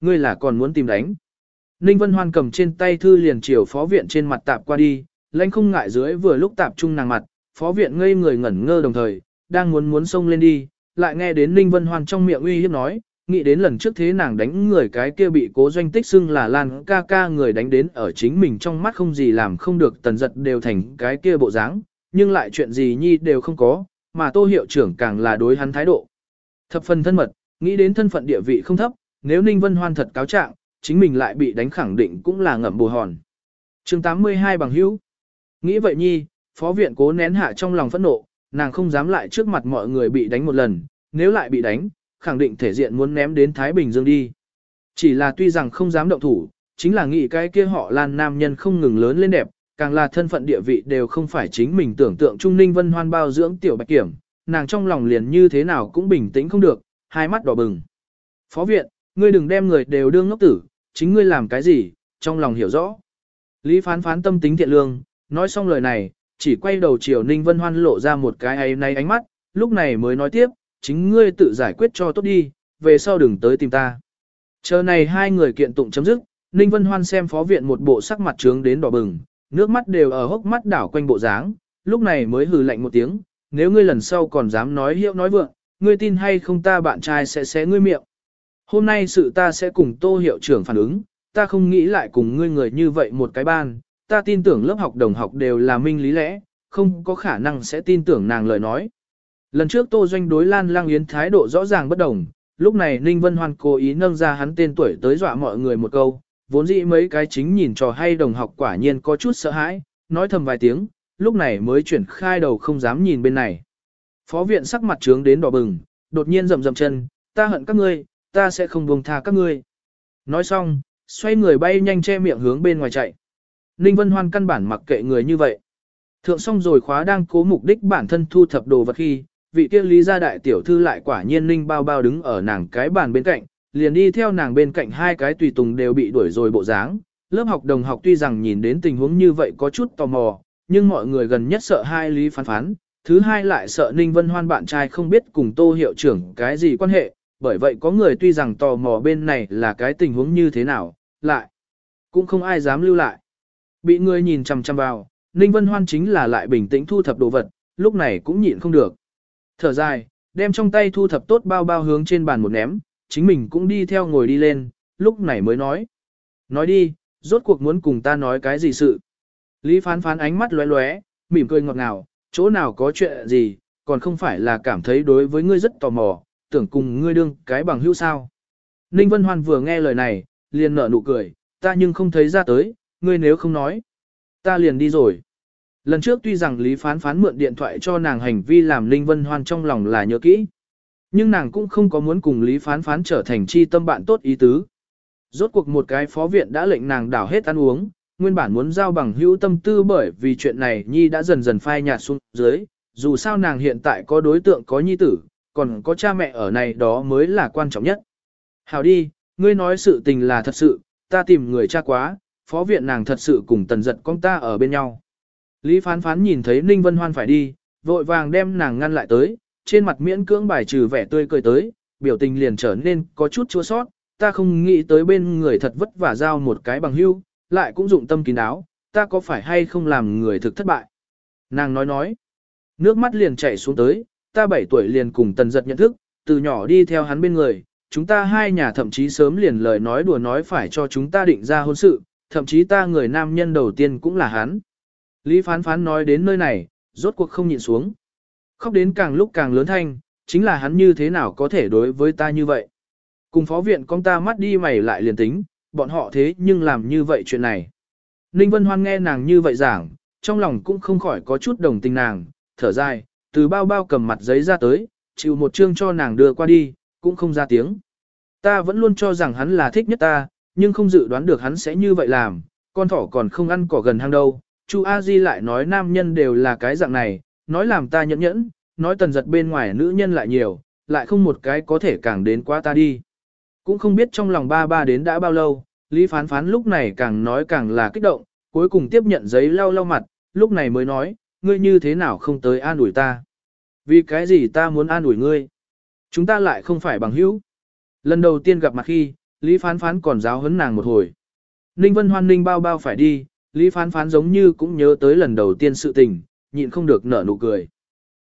ngươi là còn muốn tìm đánh. Ninh Vân Hoan cầm trên tay thư liền chiều phó viện trên mặt tạp qua đi, lãnh không ngại dưới vừa lúc tạp trung nàng mặt, phó viện ngây người ngẩn ngơ đồng thời, đang muốn muốn xông lên đi, lại nghe đến Ninh Vân Hoan trong miệng uy hiếp nói, nghĩ đến lần trước thế nàng đánh người cái kia bị cố doanh tích xưng là Lan ca ca người đánh đến ở chính mình trong mắt không gì làm không được tần giật đều thành cái kia bộ dáng, nhưng lại chuyện gì nhi đều không có, mà tô hiệu trưởng càng là đối hắn thái độ. Thập phần thân mật, nghĩ đến thân phận địa vị không thấp, nếu Ninh Vân Hoan thật cáo trạng, chính mình lại bị đánh khẳng định cũng là ngậm bù hòn. chương 82 bằng hữu. Nghĩ vậy nhi, phó viện cố nén hạ trong lòng phẫn nộ, nàng không dám lại trước mặt mọi người bị đánh một lần, nếu lại bị đánh, khẳng định thể diện muốn ném đến Thái Bình Dương đi. Chỉ là tuy rằng không dám động thủ, chính là nghĩ cái kia họ lan nam nhân không ngừng lớn lên đẹp, càng là thân phận địa vị đều không phải chính mình tưởng tượng Trung Ninh Vân Hoan bao dưỡng tiểu bạch kiểm, nàng trong lòng liền như thế nào cũng bình tĩnh không được, hai mắt đỏ bừng. Phó viện, ngươi đừng đem người đều đương ngốc tử, chính ngươi làm cái gì, trong lòng hiểu rõ. Lý phán phán tâm tính thiện lương, nói xong lời này, chỉ quay đầu chiều Ninh Vân Hoan lộ ra một cái ấy nay ánh mắt, lúc này mới nói tiếp, chính ngươi tự giải quyết cho tốt đi, về sau đừng tới tìm ta. Chờ này hai người kiện tụng chấm dứt, Ninh Vân Hoan xem phó viện một bộ sắc mặt trướng đến đỏ bừng, nước mắt đều ở hốc mắt đảo quanh bộ dáng, lúc này mới hừ lạnh một tiếng, nếu ngươi lần sau còn dám nói hiệu nói vượng, ngươi tin hay không ta bạn trai sẽ xé ngươi miệng. Hôm nay sự ta sẽ cùng tô hiệu trưởng phản ứng, ta không nghĩ lại cùng ngươi người như vậy một cái ban, ta tin tưởng lớp học đồng học đều là minh lý lẽ, không có khả năng sẽ tin tưởng nàng lời nói. Lần trước Tô Doanh đối Lan Lang Yến thái độ rõ ràng bất đồng, lúc này Ninh Vân Hoan cố ý nâng ra hắn tên tuổi tới dọa mọi người một câu, vốn dĩ mấy cái chính nhìn trò hay đồng học quả nhiên có chút sợ hãi, nói thầm vài tiếng, lúc này mới chuyển khai đầu không dám nhìn bên này. Phó viện sắc mặt trướng đến đỏ bừng, đột nhiên rầm rầm chân, ta hận các ngươi, ta sẽ không buông tha các ngươi. Nói xong, xoay người bay nhanh che miệng hướng bên ngoài chạy. Ninh Vân Hoan căn bản mặc kệ người như vậy. Thượng xong rồi khóa đang cố mục đích bản thân thu thập đồ vật khi, vị kia lý gia đại tiểu thư lại quả nhiên Ninh bao bao đứng ở nàng cái bàn bên cạnh, liền đi theo nàng bên cạnh hai cái tùy tùng đều bị đuổi rồi bộ dáng. Lớp học đồng học tuy rằng nhìn đến tình huống như vậy có chút tò mò, nhưng mọi người gần nhất sợ hai lý phán phán, thứ hai lại sợ Ninh Vân Hoan bạn trai không biết cùng tô hiệu trưởng cái gì quan hệ, bởi vậy có người tuy rằng tò mò bên này là cái tình huống như thế nào, lại cũng không ai dám lưu lại. Bị người nhìn chằm chằm vào, Ninh Vân Hoan chính là lại bình tĩnh thu thập đồ vật, lúc này cũng nhịn không được. Thở dài, đem trong tay thu thập tốt bao bao hướng trên bàn một ném, chính mình cũng đi theo ngồi đi lên, lúc này mới nói. Nói đi, rốt cuộc muốn cùng ta nói cái gì sự. Lý phán phán ánh mắt lóe lóe, mỉm cười ngọt ngào, chỗ nào có chuyện gì, còn không phải là cảm thấy đối với ngươi rất tò mò, tưởng cùng ngươi đương cái bằng hữu sao. Ninh Vân Hoan vừa nghe lời này, liền nở nụ cười, ta nhưng không thấy ra tới, ngươi nếu không nói, ta liền đi rồi. Lần trước tuy rằng Lý Phán Phán mượn điện thoại cho nàng hành vi làm Ninh Vân Hoan trong lòng là nhớ kỹ. Nhưng nàng cũng không có muốn cùng Lý Phán Phán trở thành chi tâm bạn tốt ý tứ. Rốt cuộc một cái phó viện đã lệnh nàng đảo hết ăn uống, nguyên bản muốn giao bằng hữu tâm tư bởi vì chuyện này Nhi đã dần dần phai nhạt xuống dưới, dù sao nàng hiện tại có đối tượng có nhi tử, còn có cha mẹ ở này đó mới là quan trọng nhất. Hào đi, ngươi nói sự tình là thật sự, ta tìm người cha quá, phó viện nàng thật sự cùng tần giật con ta ở bên nhau. Lý phán phán nhìn thấy Ninh Vân Hoan phải đi, vội vàng đem nàng ngăn lại tới, trên mặt miễn cưỡng bài trừ vẻ tươi cười tới, biểu tình liền trở nên có chút chua sót, ta không nghĩ tới bên người thật vất vả giao một cái bằng hưu, lại cũng dụng tâm kín đáo, ta có phải hay không làm người thực thất bại. Nàng nói nói, nước mắt liền chảy xuống tới, ta 7 tuổi liền cùng tần giật nhận thức, từ nhỏ đi theo hắn bên người, chúng ta hai nhà thậm chí sớm liền lời nói đùa nói phải cho chúng ta định ra hôn sự, thậm chí ta người nam nhân đầu tiên cũng là hắn. Lý phán phán nói đến nơi này, rốt cuộc không nhịn xuống. Khóc đến càng lúc càng lớn thanh, chính là hắn như thế nào có thể đối với ta như vậy. Cùng phó viện con ta mắt đi mày lại liền tính, bọn họ thế nhưng làm như vậy chuyện này. Ninh Vân Hoan nghe nàng như vậy giảng, trong lòng cũng không khỏi có chút đồng tình nàng, thở dài, từ bao bao cầm mặt giấy ra tới, chịu một chương cho nàng đưa qua đi, cũng không ra tiếng. Ta vẫn luôn cho rằng hắn là thích nhất ta, nhưng không dự đoán được hắn sẽ như vậy làm, con thỏ còn không ăn cỏ gần hang đâu. Chu A Di lại nói nam nhân đều là cái dạng này, nói làm ta nhẫn nhẫn, nói tần giật bên ngoài nữ nhân lại nhiều, lại không một cái có thể càng đến quá ta đi. Cũng không biết trong lòng ba ba đến đã bao lâu, Lý Phán Phán lúc này càng nói càng là kích động, cuối cùng tiếp nhận giấy lau lau mặt, lúc này mới nói, ngươi như thế nào không tới an ủi ta. Vì cái gì ta muốn an ủi ngươi? Chúng ta lại không phải bằng hữu. Lần đầu tiên gặp mặt khi, Lý Phán Phán còn giáo huấn nàng một hồi. Ninh Vân Hoan ninh bao bao phải đi, Lý Phán Phán giống như cũng nhớ tới lần đầu tiên sự tình, nhịn không được nở nụ cười.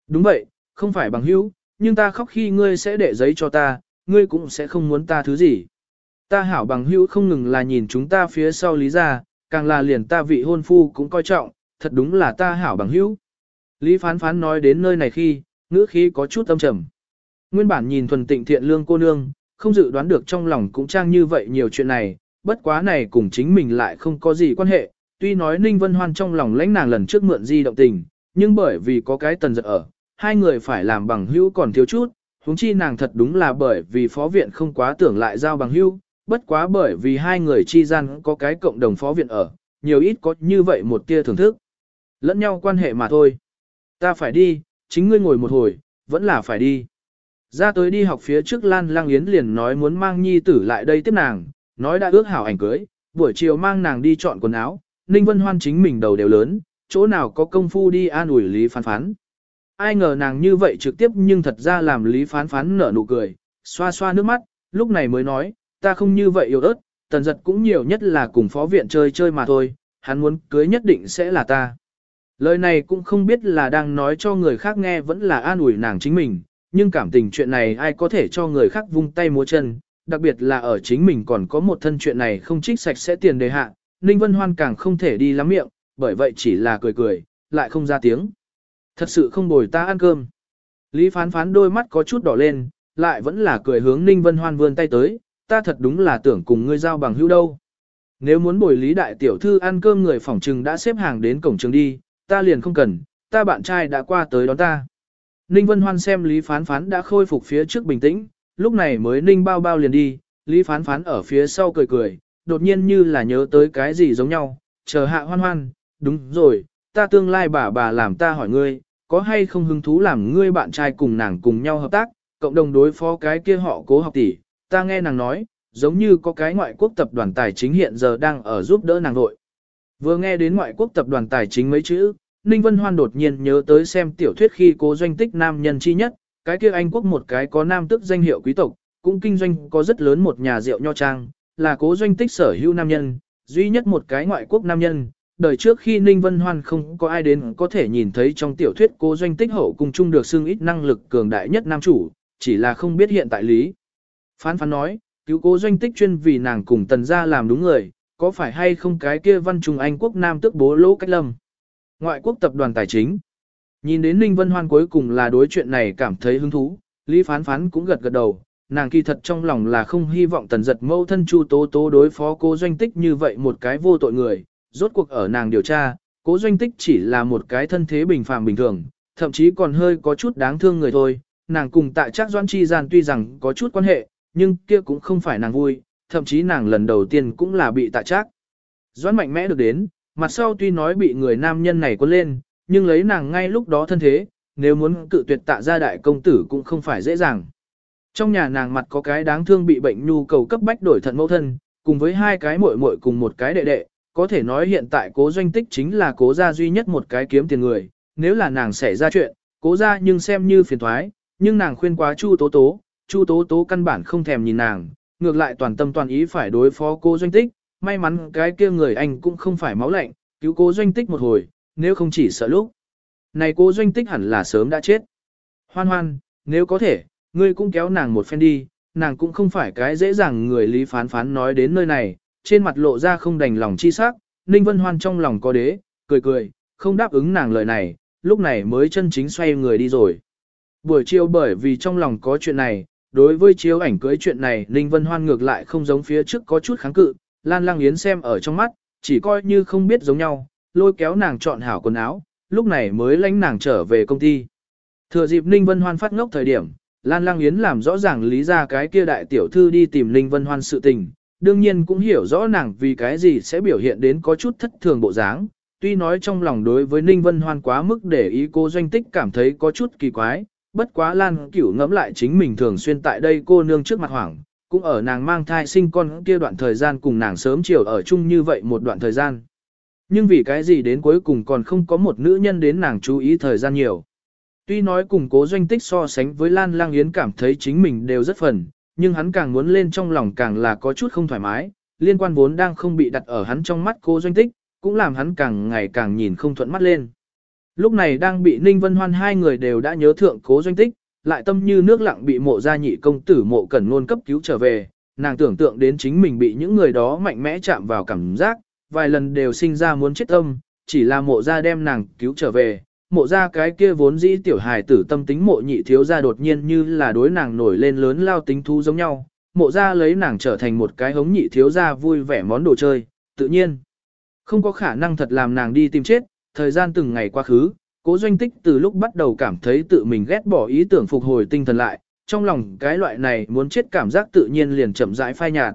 Đúng vậy, không phải bằng hữu, nhưng ta khóc khi ngươi sẽ để giấy cho ta, ngươi cũng sẽ không muốn ta thứ gì. Ta hảo bằng hữu không ngừng là nhìn chúng ta phía sau lý ra, càng là liền ta vị hôn phu cũng coi trọng, thật đúng là ta hảo bằng hữu. Lý phán phán nói đến nơi này khi, ngữ khí có chút âm trầm. Nguyên bản nhìn thuần tịnh thiện lương cô nương, không dự đoán được trong lòng cũng trang như vậy nhiều chuyện này, bất quá này cùng chính mình lại không có gì quan hệ. Tuy nói Ninh Vân Hoan trong lòng lãnh nàng lần trước mượn di động tình, nhưng bởi vì có cái tần giật ở, hai người phải làm bằng hữu còn thiếu chút, huống chi nàng thật đúng là bởi vì phó viện không quá tưởng lại giao bằng hữu, bất quá bởi vì hai người chi gian có cái cộng đồng phó viện ở, nhiều ít có như vậy một tia thưởng thức. Lẫn nhau quan hệ mà thôi. Ta phải đi, chính ngươi ngồi một hồi, vẫn là phải đi. Ra tới đi học phía trước Lan Lang Yến liền nói muốn mang nhi tử lại đây tiếp nàng, nói đã ước hảo ảnh cưới, buổi chiều mang nàng đi chọn quần áo, Ninh Vân Hoan chính mình đầu đều lớn, chỗ nào có công phu đi an ủi Lý Phán Phán. Ai ngờ nàng như vậy trực tiếp nhưng thật ra làm Lý Phán Phán nở nụ cười, xoa xoa nước mắt, lúc này mới nói, ta không như vậy yêu ớt, tần giật cũng nhiều nhất là cùng phó viện chơi chơi mà thôi, hắn muốn cưới nhất định sẽ là ta. Lời này cũng không biết là đang nói cho người khác nghe vẫn là an ủi nàng chính mình, nhưng cảm tình chuyện này ai có thể cho người khác vung tay múa chân, đặc biệt là ở chính mình còn có một thân chuyện này không trích sạch sẽ tiền đề hạ, Ninh Vân Hoan càng không thể đi lắm miệng, bởi vậy chỉ là cười cười, lại không ra tiếng. Thật sự không bồi ta ăn cơm. Lý phán phán đôi mắt có chút đỏ lên, lại vẫn là cười hướng Ninh Vân Hoan vươn tay tới, ta thật đúng là tưởng cùng ngươi giao bằng hữu đâu. Nếu muốn bồi Lý Đại Tiểu Thư ăn cơm người phỏng trừng đã xếp hàng đến cổng trường đi, ta liền không cần, ta bạn trai đã qua tới đón ta. Ninh Vân Hoan xem Lý Phán Phán đã khôi phục phía trước bình tĩnh, lúc này mới Ninh bao bao liền đi, Lý Phán Phán ở phía sau cười cười, đột nhiên như là nhớ tới cái gì giống nhau, chờ hạ hoan hoan, đúng rồi, ta tương lai bà bà làm ta hỏi ngươi, có hay không hứng thú làm ngươi bạn trai cùng nàng cùng nhau hợp tác, cộng đồng đối phó cái kia họ cố học tỷ, ta nghe nàng nói, giống như có cái ngoại quốc tập đoàn tài chính hiện giờ đang ở giúp đỡ nàng nội. Vừa nghe đến ngoại quốc tập đoàn tài chính mấy chữ, Ninh Vân Hoan đột nhiên nhớ tới xem tiểu thuyết khi cố doanh tích nam nhân chi nhất, cái kia Anh quốc một cái có nam tức danh hiệu quý tộc, cũng kinh doanh có rất lớn một nhà rượu nho trang, là cố doanh tích sở hữu nam nhân, duy nhất một cái ngoại quốc nam nhân. Đời trước khi Ninh Vân Hoan không có ai đến có thể nhìn thấy trong tiểu thuyết cố doanh tích hậu cùng chung được xưng ít năng lực cường đại nhất nam chủ, chỉ là không biết hiện tại lý. Phán phán nói, cứu cố doanh tích chuyên vì nàng cùng tần gia làm đúng người, có phải hay không cái kia văn trùng Anh quốc nam tức bố lỗ cách lâm. Ngoại quốc tập đoàn tài chính. Nhìn đến Ninh Vân Hoan cuối cùng là đối chuyện này cảm thấy hứng thú, Lý Phán Phán cũng gật gật đầu, nàng kỳ thật trong lòng là không hy vọng tần giật mâu thân Chu Tố Tố đối phó cố doanh tích như vậy một cái vô tội người, rốt cuộc ở nàng điều tra, cố doanh tích chỉ là một cái thân thế bình phàm bình thường, thậm chí còn hơi có chút đáng thương người thôi, nàng cùng tại chắc doãn chi gian tuy rằng có chút quan hệ, nhưng kia cũng không phải nàng vui, thậm chí nàng lần đầu tiên cũng là bị tạ trác. Doãn mạnh mẽ được đến, mặt sau tuy nói bị người nam nhân này quấn lên, nhưng lấy nàng ngay lúc đó thân thế, nếu muốn cự tuyệt tạ gia đại công tử cũng không phải dễ dàng. Trong nhà nàng mặt có cái đáng thương bị bệnh nhu cầu cấp bách đổi thận mẫu thân, cùng với hai cái muội muội cùng một cái đệ đệ, có thể nói hiện tại cố doanh tích chính là cố gia duy nhất một cái kiếm tiền người, nếu là nàng xảy ra chuyện, cố gia nhưng xem như phiền thoái, nhưng nàng khuyên quá Chu Tố Tố, Chu Tố Tố căn bản không thèm nhìn nàng, ngược lại toàn tâm toàn ý phải đối phó cô doanh tích, may mắn cái kia người anh cũng không phải máu lạnh, cứu cô doanh tích một hồi, nếu không chỉ sợ lúc. Này cô doanh tích hẳn là sớm đã chết. Hoan hoan, nếu có thể, ngươi cũng kéo nàng một phen đi, nàng cũng không phải cái dễ dàng người lý phán phán nói đến nơi này, trên mặt lộ ra không đành lòng chi sắc, Ninh Vân Hoan trong lòng có đế, cười cười, không đáp ứng nàng lời này, lúc này mới chân chính xoay người đi rồi. Buổi chiều bởi vì trong lòng có chuyện này, đối với chiếu ảnh cưới chuyện này Ninh Vân Hoan ngược lại không giống phía trước có chút kháng cự, Lan Lang Yến xem ở trong mắt, chỉ coi như không biết giống nhau, lôi kéo nàng chọn hảo quần áo, lúc này mới lãnh nàng trở về công ty. Thừa dịp Ninh Vân Hoan phát ngốc thời điểm, Lan Lang Yến làm rõ ràng lý ra cái kia đại tiểu thư đi tìm Ninh Vân Hoan sự tình, đương nhiên cũng hiểu rõ nàng vì cái gì sẽ biểu hiện đến có chút thất thường bộ dáng. Tuy nói trong lòng đối với Ninh Vân Hoan quá mức để ý cô doanh tích cảm thấy có chút kỳ quái, bất quá Lan Cửu ngẫm lại chính mình thường xuyên tại đây cô nương trước mặt hoảng, cũng ở nàng mang thai sinh con kia đoạn thời gian cùng nàng sớm chiều ở chung như vậy một đoạn thời gian. Nhưng vì cái gì đến cuối cùng còn không có một nữ nhân đến nàng chú ý thời gian nhiều. Tuy nói cùng cố doanh tích so sánh với Lan Lang Yến cảm thấy chính mình đều rất phần, nhưng hắn càng muốn lên trong lòng càng là có chút không thoải mái, liên quan vốn đang không bị đặt ở hắn trong mắt cô doanh tích, cũng làm hắn càng ngày càng nhìn không thuận mắt lên. Lúc này đang bị Ninh Vân Hoan hai người đều đã nhớ thượng cố doanh tích, lại tâm như nước lặng bị mộ gia nhị công tử mộ cẩn ngôn cấp cứu trở về, nàng tưởng tượng đến chính mình bị những người đó mạnh mẽ chạm vào cảm giác, vài lần đều sinh ra muốn chết tâm, chỉ là mộ gia đem nàng cứu trở về, mộ gia cái kia vốn dĩ tiểu hài tử tâm tính mộ nhị thiếu gia đột nhiên như là đối nàng nổi lên lớn lao tính thú giống nhau, mộ gia lấy nàng trở thành một cái hống nhị thiếu gia vui vẻ món đồ chơi, tự nhiên. Không có khả năng thật làm nàng đi tìm chết, thời gian từng ngày qua khứ, cố doanh tích từ lúc bắt đầu cảm thấy tự mình ghét bỏ ý tưởng phục hồi tinh thần lại, trong lòng cái loại này muốn chết cảm giác tự nhiên liền chậm rãi phai nhạt.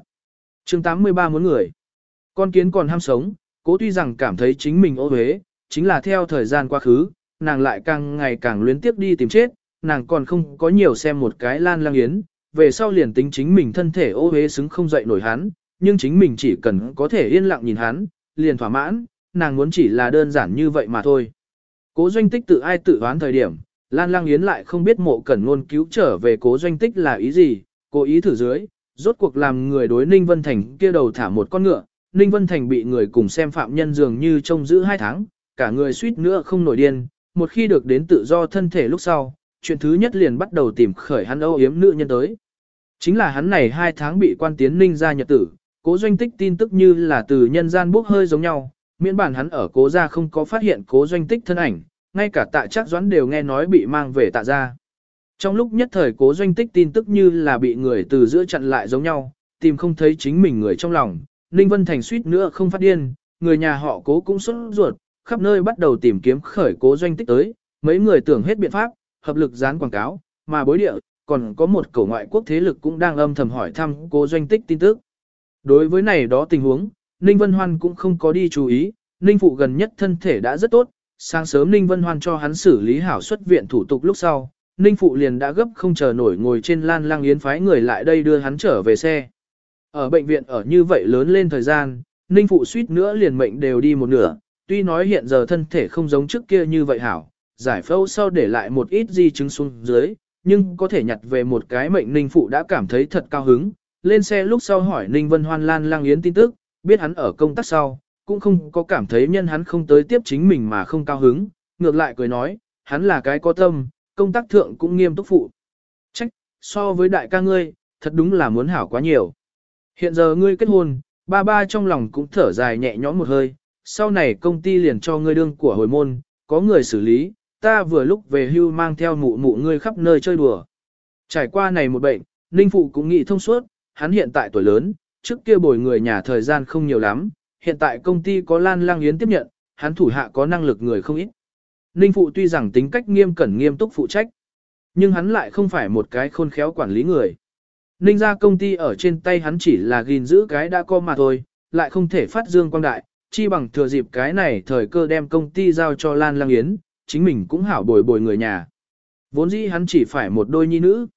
chương 83 muốn người. Con kiến còn ham sống, cố tuy rằng cảm thấy chính mình ô huế, chính là theo thời gian quá khứ, nàng lại càng ngày càng luyến tiếp đi tìm chết, nàng còn không có nhiều xem một cái lan lang yến, về sau liền tính chính mình thân thể ô huế xứng không dậy nổi hắn, nhưng chính mình chỉ cần có thể yên lặng nhìn hắn, liền thỏa mãn, nàng muốn chỉ là đơn giản như vậy mà thôi. Cố doanh tích tự ai tự đoán thời điểm, Lan Lang Yến lại không biết mộ cẩn ngôn cứu trở về cố doanh tích là ý gì, cố ý thử dưới, rốt cuộc làm người đối Ninh Vân Thành kia đầu thả một con ngựa, Ninh Vân Thành bị người cùng xem phạm nhân dường như trông giữ hai tháng, cả người suýt nữa không nổi điên, một khi được đến tự do thân thể lúc sau, chuyện thứ nhất liền bắt đầu tìm khởi hắn âu yếm nữ nhân tới. Chính là hắn này hai tháng bị quan tiến Ninh ra nhật tử, cố doanh tích tin tức như là từ nhân gian bốc hơi giống nhau, miễn bản hắn ở cố gia không có phát hiện cố doanh tích thân ảnh, ngay cả tạ chắc doãn đều nghe nói bị mang về tạ gia. Trong lúc nhất thời cố doanh tích tin tức như là bị người từ giữa chặn lại giống nhau, tìm không thấy chính mình người trong lòng, Ninh Vân Thành suýt nữa không phát điên, người nhà họ cố cũng xuất ruột, khắp nơi bắt đầu tìm kiếm khởi cố doanh tích tới, mấy người tưởng hết biện pháp, hợp lực dán quảng cáo, mà bối địa, còn có một cổ ngoại quốc thế lực cũng đang âm thầm hỏi thăm cố doanh tích tin tức. Đối với này đó tình huống, Ninh Vân Hoan cũng không có đi chú ý, Ninh Phụ gần nhất thân thể đã rất tốt, sáng sớm Ninh Vân Hoan cho hắn xử lý hảo xuất viện thủ tục lúc sau, Ninh Phụ liền đã gấp không chờ nổi ngồi trên lan lang yến phái người lại đây đưa hắn trở về xe. Ở bệnh viện ở như vậy lớn lên thời gian, Ninh Phụ suýt nữa liền mệnh đều đi một nửa, tuy nói hiện giờ thân thể không giống trước kia như vậy hảo, giải phẫu sau để lại một ít di chứng xuống dưới, nhưng có thể nhặt về một cái mệnh Ninh Phụ đã cảm thấy thật cao hứng. Lên xe lúc sau hỏi Ninh Vân Hoan Lan Lang Yến tin tức, biết hắn ở công tác sau, cũng không có cảm thấy nhân hắn không tới tiếp chính mình mà không cao hứng, ngược lại cười nói, hắn là cái có tâm, công tác thượng cũng nghiêm túc phụ. Trách, so với đại ca ngươi, thật đúng là muốn hảo quá nhiều. Hiện giờ ngươi kết hôn, ba ba trong lòng cũng thở dài nhẹ nhõm một hơi, sau này công ty liền cho ngươi đương của hồi môn, có người xử lý, ta vừa lúc về hưu mang theo mụ mụ ngươi khắp nơi chơi đùa. Trải qua này một bệnh, Ninh Phụ cũng nghĩ thông suốt, hắn hiện tại tuổi lớn, trước kia bồi người nhà thời gian không nhiều lắm, hiện tại công ty có Lan Lang Yến tiếp nhận, hắn thủ hạ có năng lực người không ít. Ninh Phụ tuy rằng tính cách nghiêm cẩn nghiêm túc phụ trách, nhưng hắn lại không phải một cái khôn khéo quản lý người. Ninh ra công ty ở trên tay hắn chỉ là gìn giữ cái đã co mà thôi, lại không thể phát dương quang đại, chi bằng thừa dịp cái này thời cơ đem công ty giao cho Lan Lang Yến, chính mình cũng hảo bồi bồi người nhà. Vốn dĩ hắn chỉ phải một đôi nhi nữ.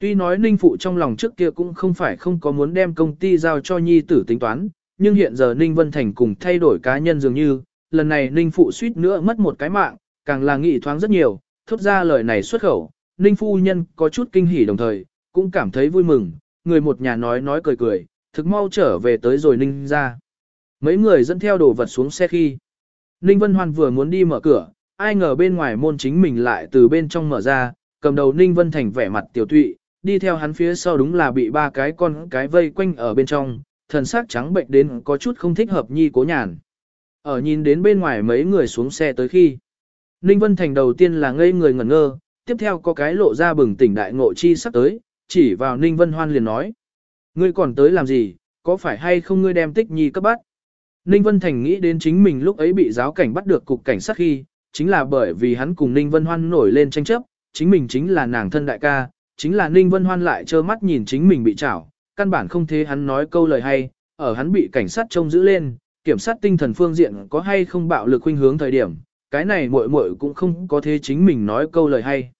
Tuy nói Ninh Phụ trong lòng trước kia cũng không phải không có muốn đem công ty giao cho nhi tử tính toán, nhưng hiện giờ Ninh Vân Thành cùng thay đổi cá nhân dường như, lần này Ninh Phụ suýt nữa mất một cái mạng, càng là nghị thoáng rất nhiều, thốt ra lời này xuất khẩu, Ninh Phu Nhân có chút kinh hỉ đồng thời, cũng cảm thấy vui mừng, người một nhà nói nói cười cười, thực mau trở về tới rồi Ninh ra. Mấy người dẫn theo đồ vật xuống xe khi. Ninh Vân Hoan vừa muốn đi mở cửa, ai ngờ bên ngoài môn chính mình lại từ bên trong mở ra, cầm đầu Ninh Vân Thành vẻ mặt tiểu tụy, đi theo hắn phía sau đúng là bị ba cái con cái vây quanh ở bên trong, thần sắc trắng bệnh đến có chút không thích hợp nhi cố nhàn. Ở nhìn đến bên ngoài mấy người xuống xe tới khi. Ninh Vân Thành đầu tiên là ngây người ngẩn ngơ, tiếp theo có cái lộ ra bừng tỉnh đại ngộ chi sắp tới, chỉ vào Ninh Vân Hoan liền nói. Ngươi còn tới làm gì, có phải hay không ngươi đem tích nhi cấp bắt? Ninh Vân Thành nghĩ đến chính mình lúc ấy bị giáo cảnh bắt được cục cảnh sát khi, chính là bởi vì hắn cùng Ninh Vân Hoan nổi lên tranh chấp, chính mình chính là nàng thân đại ca, chính là Ninh Vân Hoan lại trơ mắt nhìn chính mình bị trảo, căn bản không thế hắn nói câu lời hay, ở hắn bị cảnh sát trông giữ lên, kiểm sát tinh thần phương diện có hay không bạo lực khuynh hướng thời điểm, cái này muội muội cũng không có thế chính mình nói câu lời hay.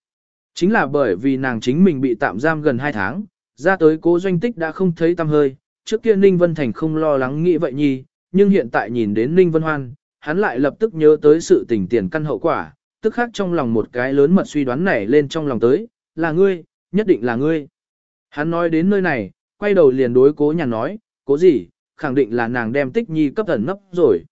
Chính là bởi vì nàng chính mình bị tạm giam gần 2 tháng, ra tới cố doanh tích đã không thấy tâm hơi, trước kia Ninh Vân Thành không lo lắng nghĩ vậy nhi, nhưng hiện tại nhìn đến Ninh Vân Hoan, hắn lại lập tức nhớ tới sự tình tiền căn hậu quả, tức khác trong lòng một cái lớn mật suy đoán nảy lên trong lòng tới, là ngươi, nhất định là ngươi. Hắn nói đến nơi này, quay đầu liền đối cố nhàn nói, cố gì, khẳng định là nàng đem tích nhi cấp thần nấp rồi.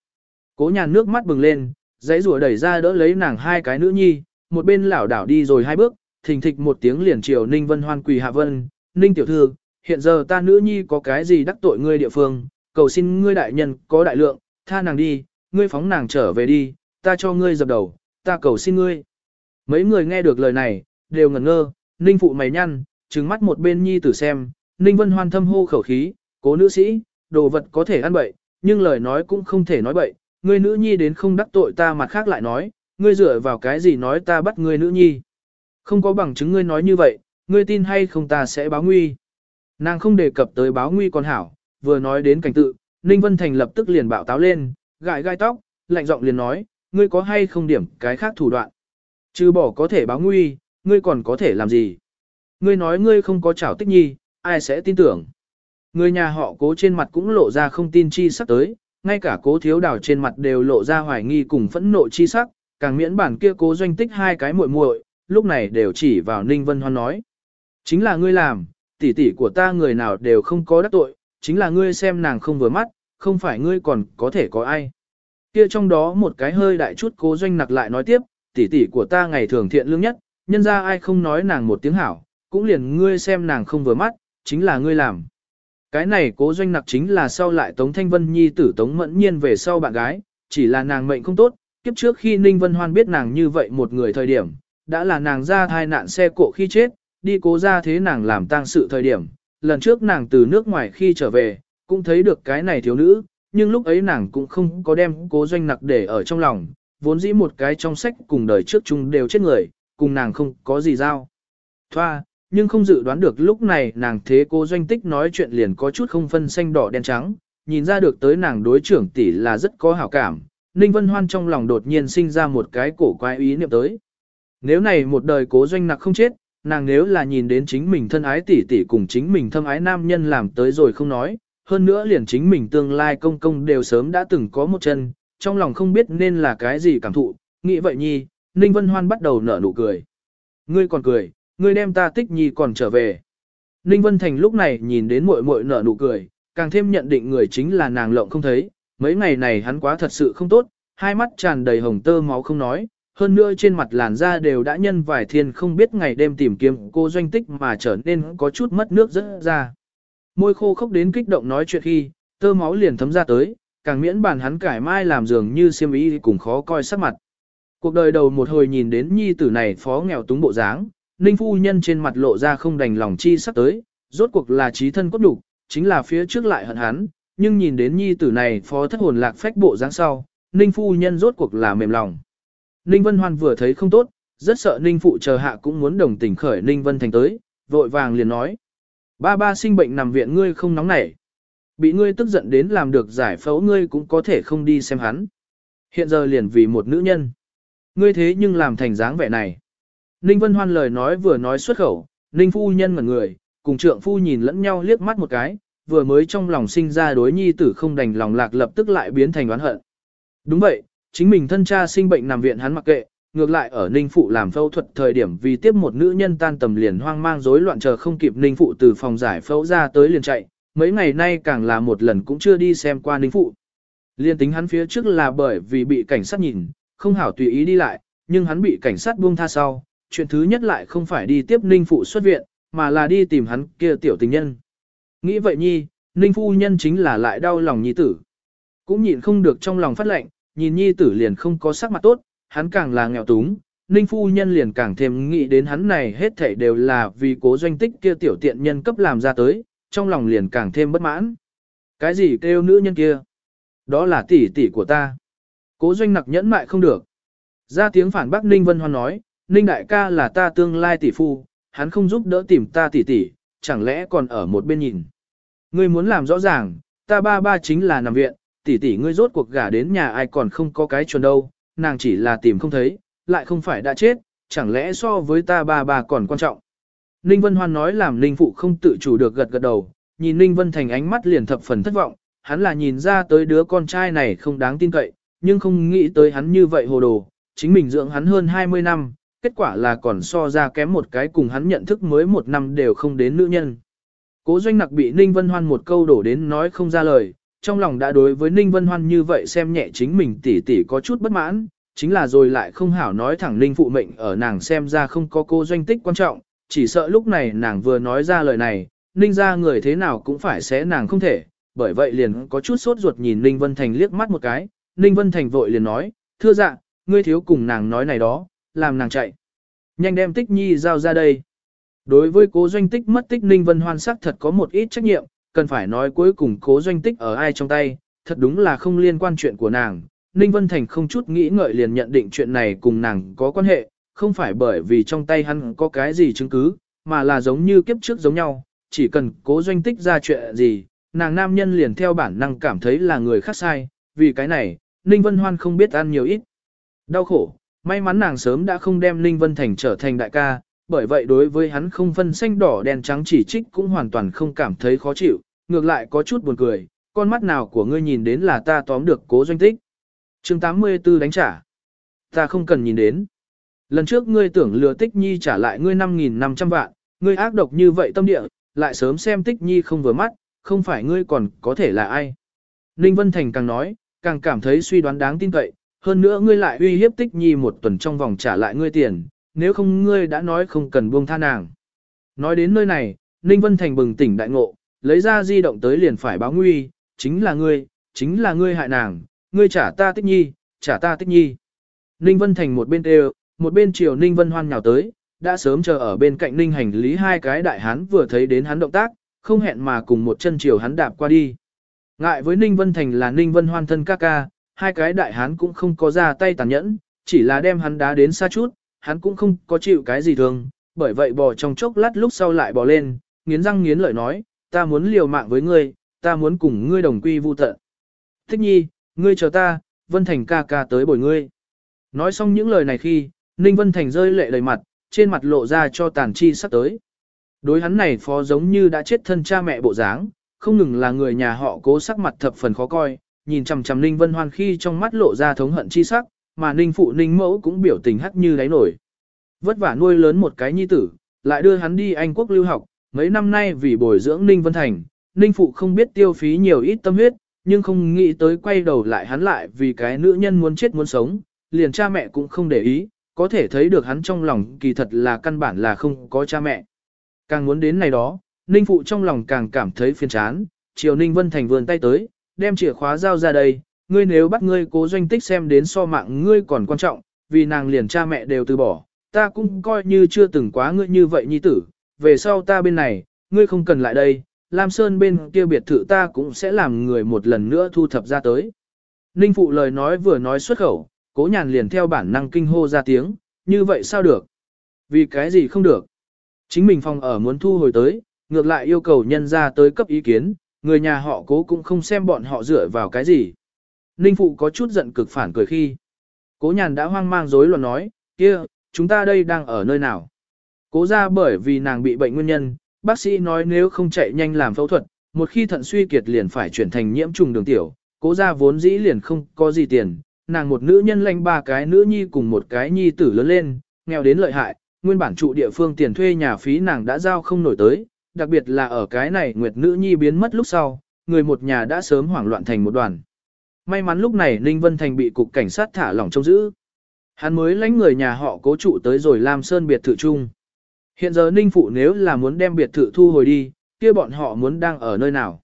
Cố nhàn nước mắt bừng lên, dãy rùa đẩy ra đỡ lấy nàng hai cái nữ nhi, một bên lảo đảo đi rồi hai bước, thình thịch một tiếng liền chiều Ninh Vân Hoan quỳ hạ vân, Ninh tiểu thư, hiện giờ ta nữ nhi có cái gì đắc tội ngươi địa phương, cầu xin ngươi đại nhân có đại lượng, tha nàng đi, ngươi phóng nàng trở về đi, ta cho ngươi dập đầu, ta cầu xin ngươi. Mấy người nghe được lời này, đều ngẩn ngơ, Ninh phụ mày nhăn, trừng mắt một bên nhi tử xem, Ninh Vân Hoan thâm hô khẩu khí, cố nữ sĩ, đồ vật có thể ăn bậy, nhưng lời nói cũng không thể nói bậy, ngươi nữ nhi đến không đắc tội ta mặt khác lại nói, ngươi dựa vào cái gì nói ta bắt ngươi nữ nhi. Không có bằng chứng ngươi nói như vậy, ngươi tin hay không ta sẽ báo nguy. Nàng không đề cập tới báo nguy còn hảo, vừa nói đến cảnh tự, Ninh Vân Thành lập tức liền bạo táo lên, gãi gai tóc, lạnh giọng liền nói, ngươi có hay không điểm cái khác thủ đoạn. Chứ bỏ có thể báo nguy, ngươi còn có thể làm gì? Ngươi nói ngươi không có chảo tích nhi, ai sẽ tin tưởng? Người nhà họ cố trên mặt cũng lộ ra không tin chi sắc tới, ngay cả cố thiếu đảo trên mặt đều lộ ra hoài nghi cùng phẫn nộ chi sắc, càng miễn bản kia cố doanh tích hai cái muội muội, lúc này đều chỉ vào Ninh Vân Hoan nói. Chính là ngươi làm, tỷ tỷ của ta người nào đều không có đắc tội, chính là ngươi xem nàng không vừa mắt, không phải ngươi còn có thể có ai. Kia trong đó một cái hơi đại chút cố doanh nặc lại nói tiếp, tỷ tỷ của ta ngày thường thiện lương nhất, nhân ra ai không nói nàng một tiếng hảo, cũng liền ngươi xem nàng không vừa mắt, chính là ngươi làm. Cái này cố doanh nặc chính là sau lại Tống Thanh Vân Nhi tử Tống Mẫn Nhiên về sau bạn gái, chỉ là nàng mệnh không tốt, kiếp trước khi Ninh Vân Hoan biết nàng như vậy một người thời điểm, đã là nàng ra thai nạn xe cộ khi chết, đi cố ra thế nàng làm tang sự thời điểm, lần trước nàng từ nước ngoài khi trở về, cũng thấy được cái này thiếu nữ, nhưng lúc ấy nàng cũng không có đem cố doanh nặc để ở trong lòng, vốn dĩ một cái trong sách cùng đời trước chung đều chết người, cùng nàng không có gì giao. Thoa, nhưng không dự đoán được lúc này nàng thế cố doanh tích nói chuyện liền có chút không phân xanh đỏ đen trắng, nhìn ra được tới nàng đối trưởng tỷ là rất có hảo cảm. Ninh Vân Hoan trong lòng đột nhiên sinh ra một cái cổ quái ý niệm tới. Nếu này một đời cố doanh nặc không chết, nàng nếu là nhìn đến chính mình thân ái tỷ tỷ cùng chính mình thâm ái nam nhân làm tới rồi không nói, hơn nữa liền chính mình tương lai công công đều sớm đã từng có một chân, trong lòng không biết nên là cái gì cảm thụ, nghĩ vậy nhi, Ninh Vân Hoan bắt đầu nở nụ cười. Ngươi còn cười, ngươi đem ta tích nhi còn trở về. Ninh Vân Thành lúc này nhìn đến muội muội nở nụ cười, càng thêm nhận định người chính là nàng lộng không thấy, mấy ngày này hắn quá thật sự không tốt, hai mắt tràn đầy hồng tơ máu không nói, hơn nữa trên mặt làn da đều đã nhân vài thiên không biết ngày đêm tìm kiếm cô doanh tích mà trở nên có chút mất nước rất ra. Môi khô khốc đến kích động nói chuyện khi, tơ máu liền thấm ra tới, càng miễn bàn hắn cải mai làm dường như xiêm ý cùng khó coi sắc mặt. Cuộc đời đầu một hồi nhìn đến nhi tử này phó nghèo túng bộ dáng, ninh phu nhân trên mặt lộ ra không đành lòng chi sắp tới, rốt cuộc là trí thân cốt đủ, chính là phía trước lại hận hắn, nhưng nhìn đến nhi tử này phó thất hồn lạc phách bộ dáng sau, ninh phu nhân rốt cuộc là mềm lòng. Ninh Vân Hoan vừa thấy không tốt, rất sợ Ninh Phụ chờ hạ cũng muốn đồng tình khởi Ninh Vân Thành tới, vội vàng liền nói. Ba ba sinh bệnh nằm viện ngươi không nóng nảy. Bị ngươi tức giận đến làm được giải phẫu ngươi cũng có thể không đi xem hắn. Hiện giờ liền vì một nữ nhân. Ngươi thế nhưng làm thành dáng vẻ này. Ninh Vân Hoan lời nói vừa nói xuất khẩu, Ninh Phu Nhân ngẩn người, cùng trượng phu nhìn lẫn nhau liếc mắt một cái, vừa mới trong lòng sinh ra đối nhi tử không đành lòng lạc lập tức lại biến thành oán hận. Đúng vậy, chính mình thân cha sinh bệnh nằm viện hắn mặc kệ, ngược lại ở Ninh Phụ làm phẫu thuật thời điểm vì tiếp một nữ nhân tan tầm liền hoang mang rối loạn chờ không kịp Ninh Phụ từ phòng giải phẫu ra tới liền chạy, mấy ngày nay càng là một lần cũng chưa đi xem qua Ninh Phụ. Liên tính hắn phía trước là bởi vì bị cảnh sát nhìn, không hảo tùy ý đi lại, nhưng hắn bị cảnh sát buông tha sau, chuyện thứ nhất lại không phải đi tiếp Ninh Phụ xuất viện, mà là đi tìm hắn kia tiểu tình nhân. Nghĩ vậy nhi, Ninh Phu Nhân chính là lại đau lòng nhi tử. Cũng nhịn không được trong lòng phát lệnh, nhìn nhi tử liền không có sắc mặt tốt, hắn càng là nghèo túng, Ninh phu nhân liền càng thêm nghĩ đến hắn này hết thảy đều là vì cố doanh tích kia tiểu tiện nhân cấp làm ra tới, trong lòng liền càng thêm bất mãn. Cái gì kêu nữ nhân kia? Đó là tỷ tỷ của ta. Cố doanh nặc nhẫn mại không được. Ra tiếng phản bác Ninh Vân Hoan nói, Ninh đại ca là ta tương lai tỷ phu, hắn không giúp đỡ tìm ta tỷ tỷ, chẳng lẽ còn ở một bên nhìn. Ngươi muốn làm rõ ràng, ta ba ba chính là nằm viện, tỷ tỷ ngươi rốt cuộc gả đến nhà ai còn không có cái chuẩn đâu, nàng chỉ là tìm không thấy, lại không phải đã chết, chẳng lẽ so với ta ba ba còn quan trọng. Ninh Vân Hoan nói làm Ninh Phụ không tự chủ được gật gật đầu, nhìn Ninh Vân Thành ánh mắt liền thập phần thất vọng, hắn là nhìn ra tới đứa con trai này không đáng tin cậy, nhưng không nghĩ tới hắn như vậy hồ đồ, chính mình dưỡng hắn hơn 20 năm, kết quả là còn so ra kém một cái cùng hắn nhận thức mới một năm đều không đến nữ nhân. Cố doanh nặc bị Ninh Vân Hoan một câu đổ đến nói không ra lời, trong lòng đã đối với Ninh Vân Hoan như vậy xem nhẹ chính mình tỉ tỉ có chút bất mãn, chính là rồi lại không hảo nói thẳng Ninh phụ mệnh ở nàng xem ra không có cô doanh tích quan trọng, chỉ sợ lúc này nàng vừa nói ra lời này, Ninh ra người thế nào cũng phải xé nàng không thể, bởi vậy liền có chút sốt ruột nhìn Ninh Vân Thành liếc mắt một cái, Ninh Vân Thành vội liền nói, thưa dạ, ngươi thiếu cùng nàng nói này đó, làm nàng chạy. Nhanh đem tích nhi giao ra đây. Đối với cố doanh tích mất tích Ninh Vân Hoan sắc thật có một ít trách nhiệm, cần phải nói cuối cùng cố doanh tích ở ai trong tay, thật đúng là không liên quan chuyện của nàng. Ninh Vân Thành không chút nghĩ ngợi liền nhận định chuyện này cùng nàng có quan hệ, không phải bởi vì trong tay hắn có cái gì chứng cứ, mà là giống như kiếp trước giống nhau, chỉ cần cố doanh tích ra chuyện gì, nàng nam nhân liền theo bản năng cảm thấy là người khác sai, vì cái này, Ninh Vân Hoan không biết ăn nhiều ít. Đau khổ, may mắn nàng sớm đã không đem Ninh Vân Thành trở thành đại ca, bởi vậy đối với hắn không phân xanh đỏ đen trắng chỉ trích cũng hoàn toàn không cảm thấy khó chịu, ngược lại có chút buồn cười, con mắt nào của ngươi nhìn đến là ta tóm được cố doanh tích. chương 84 đánh trả. Ta không cần nhìn đến. Lần trước ngươi tưởng lừa tích nhi trả lại ngươi 5.500 vạn, ngươi ác độc như vậy tâm địa, lại sớm xem tích nhi không vừa mắt, không phải ngươi còn có thể là ai. Ninh Vân Thành càng nói, càng cảm thấy suy đoán đáng tin cậy, hơn nữa ngươi lại uy hiếp tích nhi một tuần trong vòng trả lại ngươi tiền, nếu không ngươi đã nói không cần buông tha nàng. Nói đến nơi này, Ninh Vân Thành bừng tỉnh đại ngộ, lấy ra di động tới liền phải báo nguy, chính là ngươi, chính là ngươi hại nàng, ngươi trả ta tích nhi, trả ta tích nhi. Ninh Vân Thành một bên đều, một bên chiều Ninh Vân Hoan nhào tới, đã sớm chờ ở bên cạnh Ninh hành lý hai cái đại hán vừa thấy đến hắn động tác, không hẹn mà cùng một chân chiều hắn đạp qua đi. Ngại với Ninh Vân Thành là Ninh Vân Hoan thân ca ca, hai cái đại hán cũng không có ra tay tàn nhẫn, chỉ là đem hắn đá đến xa chút, hắn cũng không có chịu cái gì thường. bởi vậy bò trong chốc lát lúc sau lại bò lên, nghiến răng nghiến lợi nói, ta muốn liều mạng với ngươi, ta muốn cùng ngươi đồng quy vu tận. Thích nhi, ngươi chờ ta, Vân Thành ca ca tới bồi ngươi. Nói xong những lời này khi, Ninh Vân Thành rơi lệ đầy mặt, trên mặt lộ ra cho tàn chi sắp tới. Đối hắn này phó giống như đã chết thân cha mẹ bộ dáng, không ngừng là người nhà họ cố sắc mặt thập phần khó coi, nhìn chằm chằm Ninh Vân Hoan khi trong mắt lộ ra thống hận chi sắc, mà Ninh phụ Ninh mẫu cũng biểu tình hắc như đáy nổi. Vất vả nuôi lớn một cái nhi tử, lại đưa hắn đi Anh quốc lưu học, mấy năm nay vì bồi dưỡng Ninh Vân Thành, Ninh phụ không biết tiêu phí nhiều ít tâm huyết, nhưng không nghĩ tới quay đầu lại hắn lại vì cái nữ nhân muốn chết muốn sống, liền cha mẹ cũng không để ý, có thể thấy được hắn trong lòng kỳ thật là căn bản là không có cha mẹ. Càng muốn đến này đó, Ninh Phụ trong lòng càng cảm thấy phiền chán, chiều Ninh Vân Thành vườn tay tới, đem chìa khóa giao ra đây, ngươi nếu bắt ngươi cố doanh tích xem đến so mạng ngươi còn quan trọng, vì nàng liền cha mẹ đều từ bỏ, ta cũng coi như chưa từng quá ngươi như vậy nhi tử, về sau ta bên này, ngươi không cần lại đây, Lam Sơn bên kia biệt thự ta cũng sẽ làm người một lần nữa thu thập ra tới. Ninh Phụ lời nói vừa nói xuất khẩu, cố nhàn liền theo bản năng kinh hô ra tiếng, như vậy sao được? Vì cái gì không được? Chính mình phòng ở muốn thu hồi tới, ngược lại yêu cầu nhân ra tới cấp ý kiến, người nhà họ cố cũng không xem bọn họ dựa vào cái gì. Ninh Phụ có chút giận cực phản cười khi. Cố nhàn đã hoang mang rối loạn nói, kia, chúng ta đây đang ở nơi nào? Cố ra bởi vì nàng bị bệnh nguyên nhân, bác sĩ nói nếu không chạy nhanh làm phẫu thuật, một khi thận suy kiệt liền phải chuyển thành nhiễm trùng đường tiểu, cố ra vốn dĩ liền không có gì tiền, nàng một nữ nhân lanh ba cái nữ nhi cùng một cái nhi tử lớn lên, nghèo đến lợi hại, nguyên bản trụ địa phương tiền thuê nhà phí nàng đã giao không nổi tới, đặc biệt là ở cái này nguyệt nữ nhi biến mất lúc sau, người một nhà đã sớm hoảng loạn thành một đoàn. May mắn lúc này Ninh Vân Thành bị cục cảnh sát thả lỏng trông giữ. Hắn mới lãnh người nhà họ cố trụ tới rồi Lam Sơn biệt thự chung. Hiện giờ Ninh Phụ nếu là muốn đem biệt thự thu hồi đi, kia bọn họ muốn đang ở nơi nào.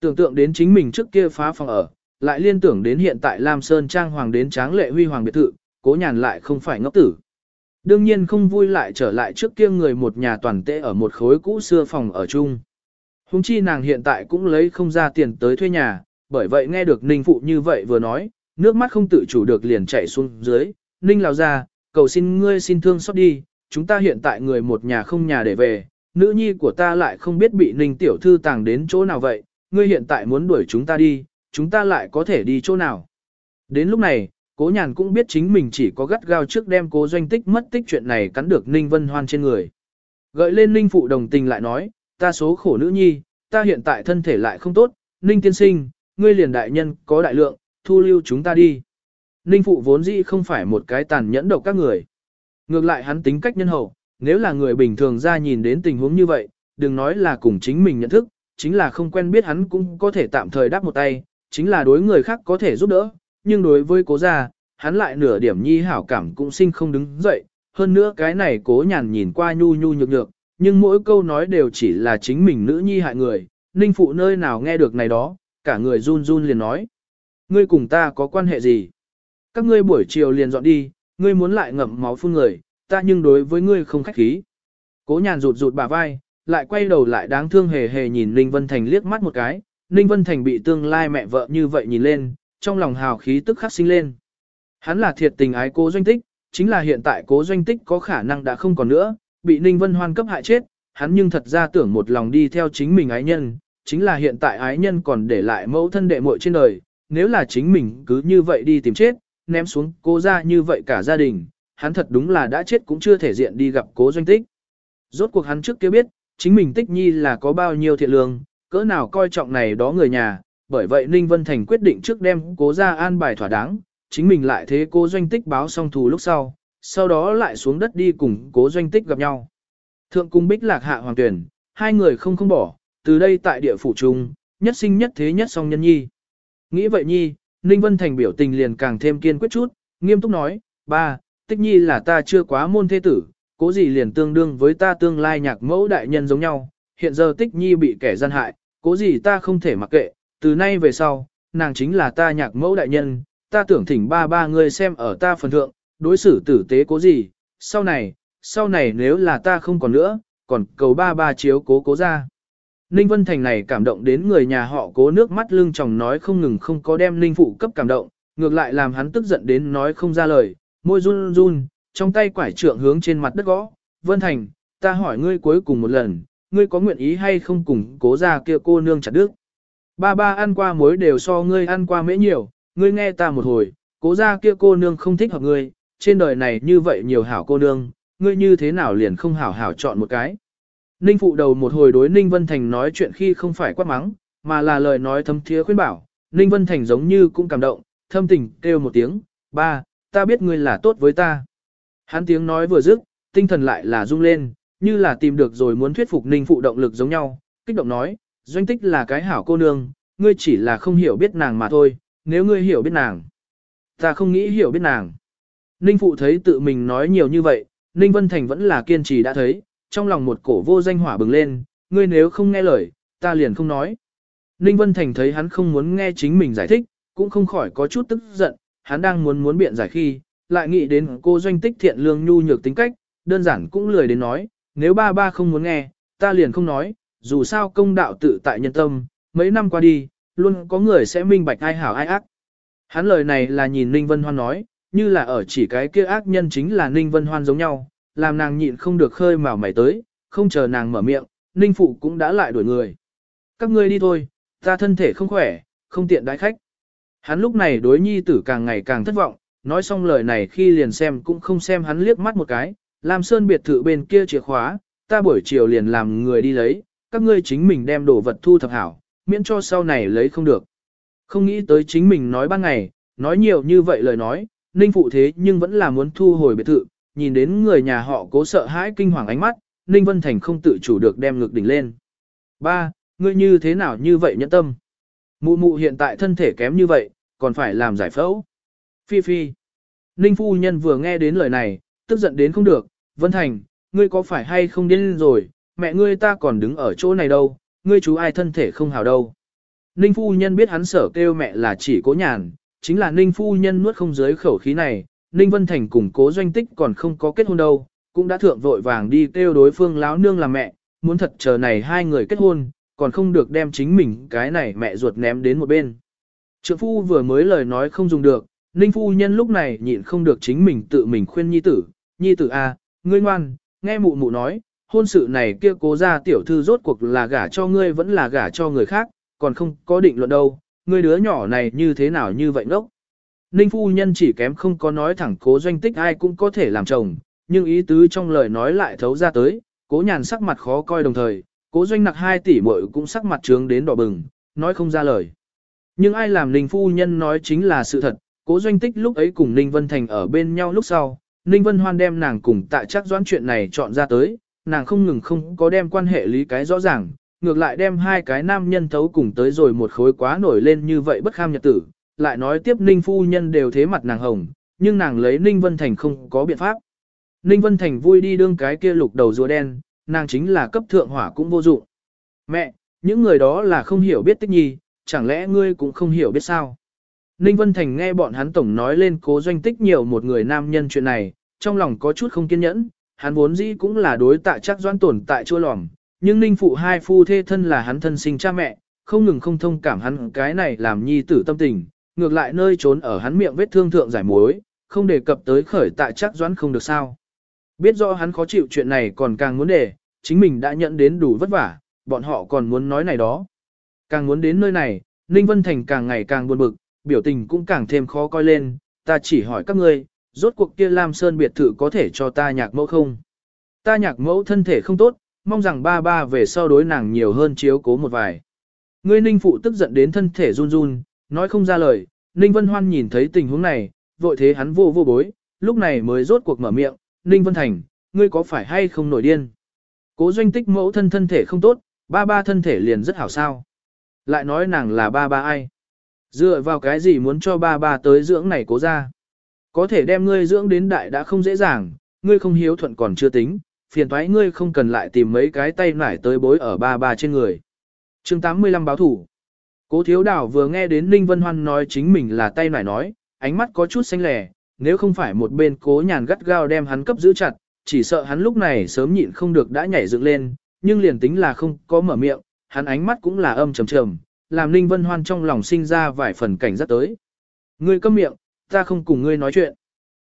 Tưởng tượng đến chính mình trước kia phá phòng ở, lại liên tưởng đến hiện tại Lam Sơn Trang Hoàng đến tráng lệ huy hoàng biệt thự, cố nhàn lại không phải ngốc tử. Đương nhiên không vui lại trở lại trước kia người một nhà toàn tệ ở một khối cũ xưa phòng ở chung. Hùng chi nàng hiện tại cũng lấy không ra tiền tới thuê nhà, bởi vậy nghe được Ninh Phụ như vậy vừa nói, nước mắt không tự chủ được liền chảy xuống dưới. Ninh lào ra, cầu xin ngươi xin thương xót đi, chúng ta hiện tại người một nhà không nhà để về, nữ nhi của ta lại không biết bị Ninh tiểu thư tàng đến chỗ nào vậy, ngươi hiện tại muốn đuổi chúng ta đi, chúng ta lại có thể đi chỗ nào. Đến lúc này, cố nhàn cũng biết chính mình chỉ có gắt gao trước đem cố doanh tích mất tích chuyện này cắn được Ninh Vân Hoan trên người. Gợi lên Ninh Phụ đồng tình lại nói, ta số khổ nữ nhi, ta hiện tại thân thể lại không tốt, Ninh tiên sinh, ngươi liền đại nhân, có đại lượng, thu lưu chúng ta đi. Ninh Phụ vốn dĩ không phải một cái tàn nhẫn độc các người. Ngược lại hắn tính cách nhân hậu, nếu là người bình thường ra nhìn đến tình huống như vậy, đừng nói là cùng chính mình nhận thức, chính là không quen biết hắn cũng có thể tạm thời đáp một tay, chính là đối người khác có thể giúp đỡ, nhưng đối với cố gia, hắn lại nửa điểm nhi hảo cảm cũng sinh không đứng dậy, hơn nữa cái này cố nhàn nhìn qua nhu nhu nhược nhược, nhưng mỗi câu nói đều chỉ là chính mình nữ nhi hại người, ninh phụ nơi nào nghe được này đó, cả người run run liền nói. Ngươi cùng ta có quan hệ gì? Các ngươi buổi chiều liền dọn đi, ngươi muốn lại ngậm máu phun người, ta nhưng đối với ngươi không khách khí. Cố nhàn rụt rụt bả vai, lại quay đầu lại đáng thương hề hề nhìn Ninh Vân Thành liếc mắt một cái, Ninh Vân Thành bị tương lai mẹ vợ như vậy nhìn lên, trong lòng hào khí tức khắc sinh lên. Hắn là thiệt tình ái cố doanh tích, chính là hiện tại cố doanh tích có khả năng đã không còn nữa, bị Ninh Vân Hoan cấp hại chết, hắn nhưng thật ra tưởng một lòng đi theo chính mình ái nhân, chính là hiện tại ái nhân còn để lại mẫu thân đệ muội trên đời, nếu là chính mình cứ như vậy đi tìm chết, ném xuống cô ra như vậy cả gia đình, hắn thật đúng là đã chết cũng chưa thể diện đi gặp cố doanh tích. Rốt cuộc hắn trước kia biết, chính mình tích nhi là có bao nhiêu thiện lương, cỡ nào coi trọng này đó người nhà, bởi vậy Ninh Vân Thành quyết định trước đem cố ra an bài thỏa đáng, chính mình lại thế cố doanh tích báo xong thù lúc sau, sau đó lại xuống đất đi cùng cố doanh tích gặp nhau. Thượng cung bích lạc hạ hoàng tuyển, hai người không không bỏ, từ đây tại địa phủ trung, nhất sinh nhất thế nhất song nhân nhi. Nghĩ vậy nhi, Ninh Vân Thành biểu tình liền càng thêm kiên quyết chút, nghiêm túc nói, ba, tích nhi là ta chưa quá môn thế tử, cố gì liền tương đương với ta tương lai nhạc mẫu đại nhân giống nhau, hiện giờ tích nhi bị kẻ gian hại, cố gì ta không thể mặc kệ, từ nay về sau, nàng chính là ta nhạc mẫu đại nhân, ta tưởng thỉnh ba ba người xem ở ta phần thượng, đối xử tử tế cố gì, sau này, sau này nếu là ta không còn nữa, còn cầu ba ba chiếu cố cố ra. Ninh Vân Thành này cảm động đến người nhà họ cố nước mắt lưng chồng nói không ngừng không có đem Ninh Phụ cấp cảm động, ngược lại làm hắn tức giận đến nói không ra lời, môi run run, trong tay quải trượng hướng trên mặt đất gõ. Vân Thành, ta hỏi ngươi cuối cùng một lần, ngươi có nguyện ý hay không cùng cố ra kia cô nương chặt đức? Ba ba ăn qua muối đều so ngươi ăn qua mễ nhiều, ngươi nghe ta một hồi, cố ra kia cô nương không thích hợp ngươi, trên đời này như vậy nhiều hảo cô nương, ngươi như thế nào liền không hảo hảo chọn một cái. Ninh phụ đầu một hồi đối Ninh Vân Thành nói chuyện khi không phải quát mắng, mà là lời nói thâm thiế khuyên bảo, Ninh Vân Thành giống như cũng cảm động, thâm tình kêu một tiếng, ba, ta biết ngươi là tốt với ta. Hắn tiếng nói vừa dứt, tinh thần lại là rung lên, như là tìm được rồi muốn thuyết phục Ninh phụ động lực giống nhau, kích động nói, doanh tích là cái hảo cô nương, ngươi chỉ là không hiểu biết nàng mà thôi, nếu ngươi hiểu biết nàng. Ta không nghĩ hiểu biết nàng. Ninh phụ thấy tự mình nói nhiều như vậy, Ninh Vân Thành vẫn là kiên trì đã thấy, trong lòng một cổ vô danh hỏa bừng lên, ngươi nếu không nghe lời, ta liền không nói. Ninh Vân Thành thấy hắn không muốn nghe chính mình giải thích, cũng không khỏi có chút tức giận, hắn đang muốn muốn biện giải khi, lại nghĩ đến cô doanh tích thiện lương nhu nhược tính cách, đơn giản cũng lười đến nói, nếu ba ba không muốn nghe, ta liền không nói, dù sao công đạo tự tại nhân tâm, mấy năm qua đi, luôn có người sẽ minh bạch ai hảo ai ác. Hắn lời này là nhìn Ninh Vân Hoan nói, như là ở chỉ cái kia ác nhân chính là Ninh Vân Hoan giống nhau, làm nàng nhịn không được khơi mào mày tới, không chờ nàng mở miệng, Ninh Phụ cũng đã lại đuổi người. Các ngươi đi thôi, ta thân thể không khỏe, không tiện đái khách. Hắn lúc này đối nhi tử càng ngày càng thất vọng, nói xong lời này khi liền xem cũng không xem hắn liếc mắt một cái, làm sơn biệt thự bên kia chìa khóa, ta buổi chiều liền làm người đi lấy, các ngươi chính mình đem đồ vật thu thập hảo, miễn cho sau này lấy không được. Không nghĩ tới chính mình nói ban ngày, nói nhiều như vậy lời nói, ninh phụ thế nhưng vẫn là muốn thu hồi biệt thự, nhìn đến người nhà họ cố sợ hãi kinh hoàng ánh mắt, ninh vân thành không tự chủ được đem ngực đỉnh lên. Ba, ngươi như thế nào như vậy nhẫn tâm? Mụ mụ hiện tại thân thể kém như vậy, còn phải làm giải phẫu. Phi phi. Ninh phu nhân vừa nghe đến lời này, tức giận đến không được, Vân Thành, ngươi có phải hay không điên rồi, mẹ ngươi ta còn đứng ở chỗ này đâu, ngươi chú ai thân thể không hào đâu. Ninh phu nhân biết hắn sở kêu mẹ là chỉ cố nhàn, chính là Ninh phu nhân nuốt không dưới khẩu khí này, Ninh Vân Thành cùng cố doanh tích còn không có kết hôn đâu, cũng đã thượng vội vàng đi kêu đối phương láo nương làm mẹ, muốn thật chờ này hai người kết hôn, còn không được đem chính mình cái này mẹ ruột ném đến một bên. Trượng phu vừa mới lời nói không dùng được, Ninh phu nhân lúc này nhịn không được chính mình tự mình khuyên nhi tử, nhi tử a, à, ngươi ngoan, nghe mụ mụ nói, hôn sự này kia cố ra tiểu thư rốt cuộc là gả cho ngươi vẫn là gả cho người khác, còn không có định luận đâu, ngươi đứa nhỏ này như thế nào như vậy ngốc. Ninh phu nhân chỉ kém không có nói thẳng cố doanh tích ai cũng có thể làm chồng, nhưng ý tứ trong lời nói lại thấu ra tới, cố nhàn sắc mặt khó coi đồng thời, cố doanh nặc hai tỷ muội cũng sắc mặt trướng đến đỏ bừng, nói không ra lời. Nhưng ai làm Ninh phu nhân nói chính là sự thật, cố doanh tích lúc ấy cùng Ninh Vân Thành ở bên nhau lúc sau, Ninh Vân Hoan đem nàng cùng tại chắc doãn chuyện này chọn ra tới, nàng không ngừng không có đem quan hệ lý cái rõ ràng, ngược lại đem hai cái nam nhân thấu cùng tới rồi một khối quá nổi lên như vậy bất kham nhật tử, lại nói tiếp Ninh phu nhân đều thế mặt nàng hồng, nhưng nàng lấy Ninh Vân Thành không có biện pháp. Ninh Vân Thành vui đi đương cái kia lục đầu rùa đen, nàng chính là cấp thượng hỏa cũng vô dụng. Mẹ, những người đó là không hiểu biết tích nhi, chẳng lẽ ngươi cũng không hiểu biết sao? Ninh Vân Thành nghe bọn hắn tổng nói lên cố doanh tích nhiều một người nam nhân chuyện này, trong lòng có chút không kiên nhẫn, hắn vốn dĩ cũng là đối tạ chắc doan tồn tại chua lòm, nhưng Ninh phụ hai phu thê thân là hắn thân sinh cha mẹ, không ngừng không thông cảm hắn cái này làm nhi tử tâm tình, ngược lại nơi trốn ở hắn miệng vết thương thượng giải mối, không đề cập tới khởi tạ chắc doãn không được sao. Biết rõ hắn khó chịu chuyện này còn càng muốn để, chính mình đã nhận đến đủ vất vả, bọn họ còn muốn nói này đó. Càng muốn đến nơi này, Ninh Vân Thành càng ngày càng buồn bực, biểu tình cũng càng thêm khó coi lên, ta chỉ hỏi các ngươi, rốt cuộc kia Lam Sơn biệt thự có thể cho ta nhạc mẫu không? Ta nhạc mẫu thân thể không tốt, mong rằng ba ba về sau đối nàng nhiều hơn chiếu cố một vài. Ngươi Ninh phụ tức giận đến thân thể run run, nói không ra lời, Ninh Vân Hoan nhìn thấy tình huống này, vội thế hắn vô vô bối, lúc này mới rốt cuộc mở miệng, Ninh Vân Thành, ngươi có phải hay không nổi điên? Cố doanh tích mẫu thân thân thể không tốt, ba ba thân thể liền rất hảo sao. Lại nói nàng là ba ba ai? Dựa vào cái gì muốn cho ba ba tới dưỡng này cố ra? Có thể đem ngươi dưỡng đến đại đã không dễ dàng, ngươi không hiếu thuận còn chưa tính, phiền thoái ngươi không cần lại tìm mấy cái tay nải tới bối ở ba ba trên người. chương 85 báo thủ. Cố thiếu đảo vừa nghe đến Ninh Vân Hoan nói chính mình là tay nải nói, ánh mắt có chút xanh lẻ, nếu không phải một bên cố nhàn gắt gao đem hắn cấp giữ chặt, chỉ sợ hắn lúc này sớm nhịn không được đã nhảy dựng lên, nhưng liền tính là không có mở miệng, hắn ánh mắt cũng là âm trầm trầm, làm Ninh Vân Hoan trong lòng sinh ra vài phần cảnh giác tới. Ngươi câm miệng, ta không cùng ngươi nói chuyện.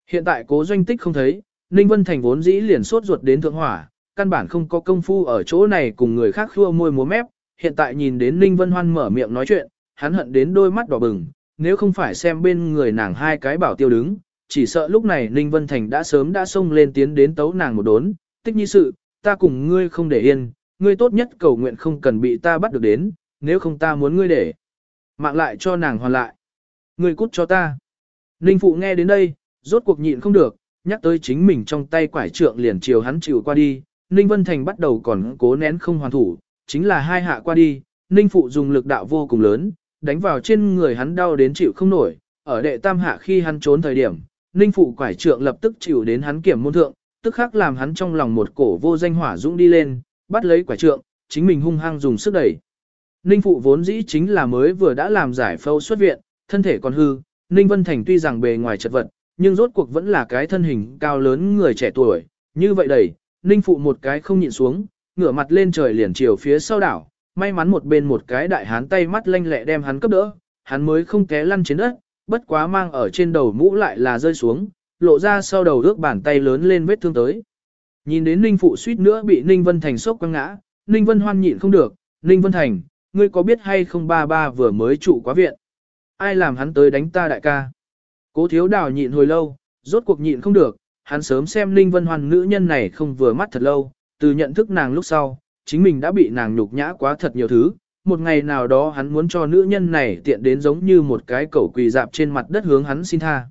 Hiện tại cố doanh tích không thấy, Ninh Vân Thành vốn dĩ liền sốt ruột đến thượng hỏa, căn bản không có công phu ở chỗ này cùng người khác khua môi múa mép, hiện tại nhìn đến Ninh Vân Hoan mở miệng nói chuyện, hắn hận đến đôi mắt đỏ bừng, nếu không phải xem bên người nàng hai cái bảo tiêu đứng, chỉ sợ lúc này Ninh Vân Thành đã sớm đã xông lên tiến đến tấu nàng một đốn, tích nhi sự, ta cùng ngươi không để yên, ngươi tốt nhất cầu nguyện không cần bị ta bắt được đến, nếu không ta muốn ngươi để mạng lại cho nàng hoàn lại. Ngươi cút cho ta. Ninh Phụ nghe đến đây, rốt cuộc nhịn không được, nhắc tới chính mình trong tay quải trượng liền chiều hắn chịu qua đi, Ninh Vân Thành bắt đầu còn cố nén không hoàn thủ, chính là hai hạ qua đi, Ninh Phụ dùng lực đạo vô cùng lớn, đánh vào trên người hắn đau đến chịu không nổi, ở đệ tam hạ khi hắn trốn thời điểm, Ninh Phụ quải trượng lập tức chịu đến hắn kiểm môn thượng, tức khắc làm hắn trong lòng một cổ vô danh hỏa dũng đi lên, bắt lấy quải trượng, chính mình hung hăng dùng sức đẩy. Ninh Phụ vốn dĩ chính là mới vừa đã làm giải phẫu xuất viện, thân thể còn hư, Ninh Vân Thành tuy rằng bề ngoài chật vật, nhưng rốt cuộc vẫn là cái thân hình cao lớn người trẻ tuổi, như vậy đẩy, Ninh Phụ một cái không nhịn xuống, ngửa mặt lên trời liền chiều phía sau đảo, may mắn một bên một cái đại hán tay mắt lanh lẹ đem hắn cấp đỡ, hắn mới không té lăn trên đất, bất quá mang ở trên đầu mũ lại là rơi xuống, lộ ra sau đầu ước bàn tay lớn lên vết thương tới. Nhìn đến Ninh Phụ suýt nữa bị Ninh Vân Thành sốc quăng ngã, Ninh Vân hoan nhịn không được, Ninh Vân Thành, ngươi có biết hay không ba ba vừa mới trụ quá viện. Ai làm hắn tới đánh ta đại ca? Cố thiếu đào nhịn hồi lâu, rốt cuộc nhịn không được, hắn sớm xem Ninh Vân Hoan nữ nhân này không vừa mắt thật lâu, từ nhận thức nàng lúc sau, chính mình đã bị nàng nhục nhã quá thật nhiều thứ. Một ngày nào đó hắn muốn cho nữ nhân này tiện đến giống như một cái cẩu quỳ dạp trên mặt đất hướng hắn xin tha.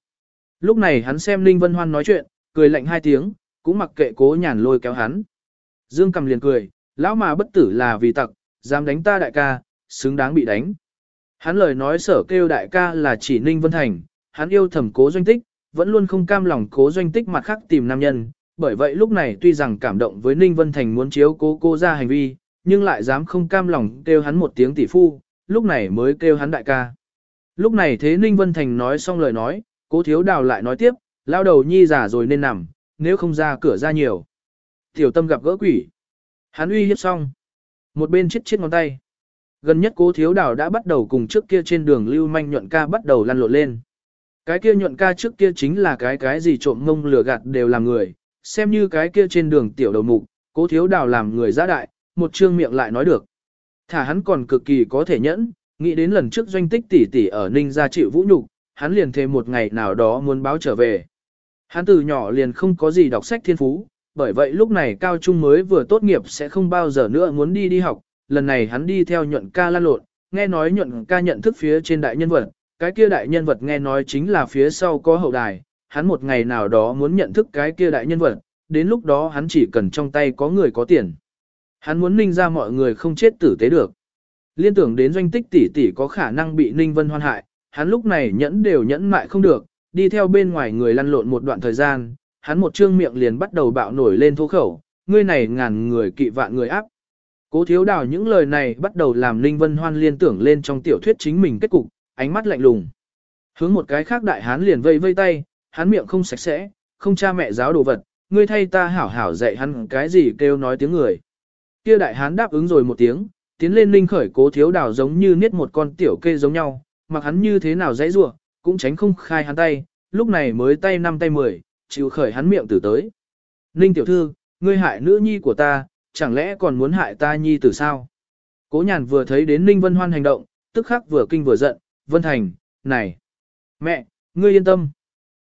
Lúc này hắn xem Ninh Vân Hoan nói chuyện, cười lạnh hai tiếng, cũng mặc kệ cố nhàn lôi kéo hắn. Dương cầm liền cười, lão mà bất tử là vì tặc, dám đánh ta đại ca, xứng đáng bị đánh. Hắn lời nói sở kêu đại ca là chỉ Ninh Vân Thành, hắn yêu thầm cố doanh tích, vẫn luôn không cam lòng cố doanh tích mặt khác tìm nam nhân, bởi vậy lúc này tuy rằng cảm động với Ninh Vân Thành muốn chiếu cố cô ra hành vi, nhưng lại dám không cam lòng kêu hắn một tiếng tỷ phu, lúc này mới kêu hắn đại ca. Lúc này thế Ninh Vân Thành nói xong lời nói, cố thiếu đào lại nói tiếp, lao đầu nhi giả rồi nên nằm, nếu không ra cửa ra nhiều. Tiểu tâm gặp gỡ quỷ. Hắn uy hiếp xong. Một bên chết chết ngón tay. Gần nhất cố thiếu đào đã bắt đầu cùng trước kia trên đường lưu manh nhuận ca bắt đầu lăn lộn lên. Cái kia nhuận ca trước kia chính là cái cái gì trộm ngông lừa gạt đều là người, xem như cái kia trên đường tiểu đầu mục, cố thiếu đào làm người giã đại, một trương miệng lại nói được. Thả hắn còn cực kỳ có thể nhẫn, nghĩ đến lần trước doanh tích tỷ tỷ ở Ninh gia chịu vũ nhục, hắn liền thêm một ngày nào đó muốn báo trở về. Hắn từ nhỏ liền không có gì đọc sách thiên phú, bởi vậy lúc này cao trung mới vừa tốt nghiệp sẽ không bao giờ nữa muốn đi đi học, lần này hắn đi theo nhuận ca lan lộn, nghe nói nhuận ca nhận thức phía trên đại nhân vật, cái kia đại nhân vật nghe nói chính là phía sau có hậu đài, hắn một ngày nào đó muốn nhận thức cái kia đại nhân vật, đến lúc đó hắn chỉ cần trong tay có người có tiền. Hắn muốn ninh ra mọi người không chết tử tế được. Liên tưởng đến doanh tích tỷ tỷ có khả năng bị ninh vân hoan hại, hắn lúc này nhẫn đều nhẫn mại không được, đi theo bên ngoài người lăn lộn một đoạn thời gian, hắn một trương miệng liền bắt đầu bạo nổi lên thô khẩu, ngươi này ngàn người kỵ vạn người áp. Cố thiếu đào những lời này bắt đầu làm Ninh Vân Hoan liên tưởng lên trong tiểu thuyết chính mình kết cục, ánh mắt lạnh lùng. Hướng một cái khác đại hán liền vây vây tay, hắn miệng không sạch sẽ, không cha mẹ giáo đồ vật, ngươi thay ta hảo hảo dạy hắn cái gì kêu nói tiếng người. Kia đại hán đáp ứng rồi một tiếng, tiến lên Ninh khởi cố thiếu đào giống như niết một con tiểu kê giống nhau, mặc hắn như thế nào dãy rủa cũng tránh không khai hắn tay, lúc này mới tay năm tay mười, chịu khởi hắn miệng từ tới. Ninh tiểu thư, ngươi hại nữ nhi của ta, chẳng lẽ còn muốn hại ta nhi tử sao? Cố nhàn vừa thấy đến Ninh Vân Hoan hành động, tức khắc vừa kinh vừa giận, Vân Thành, này, mẹ, ngươi yên tâm.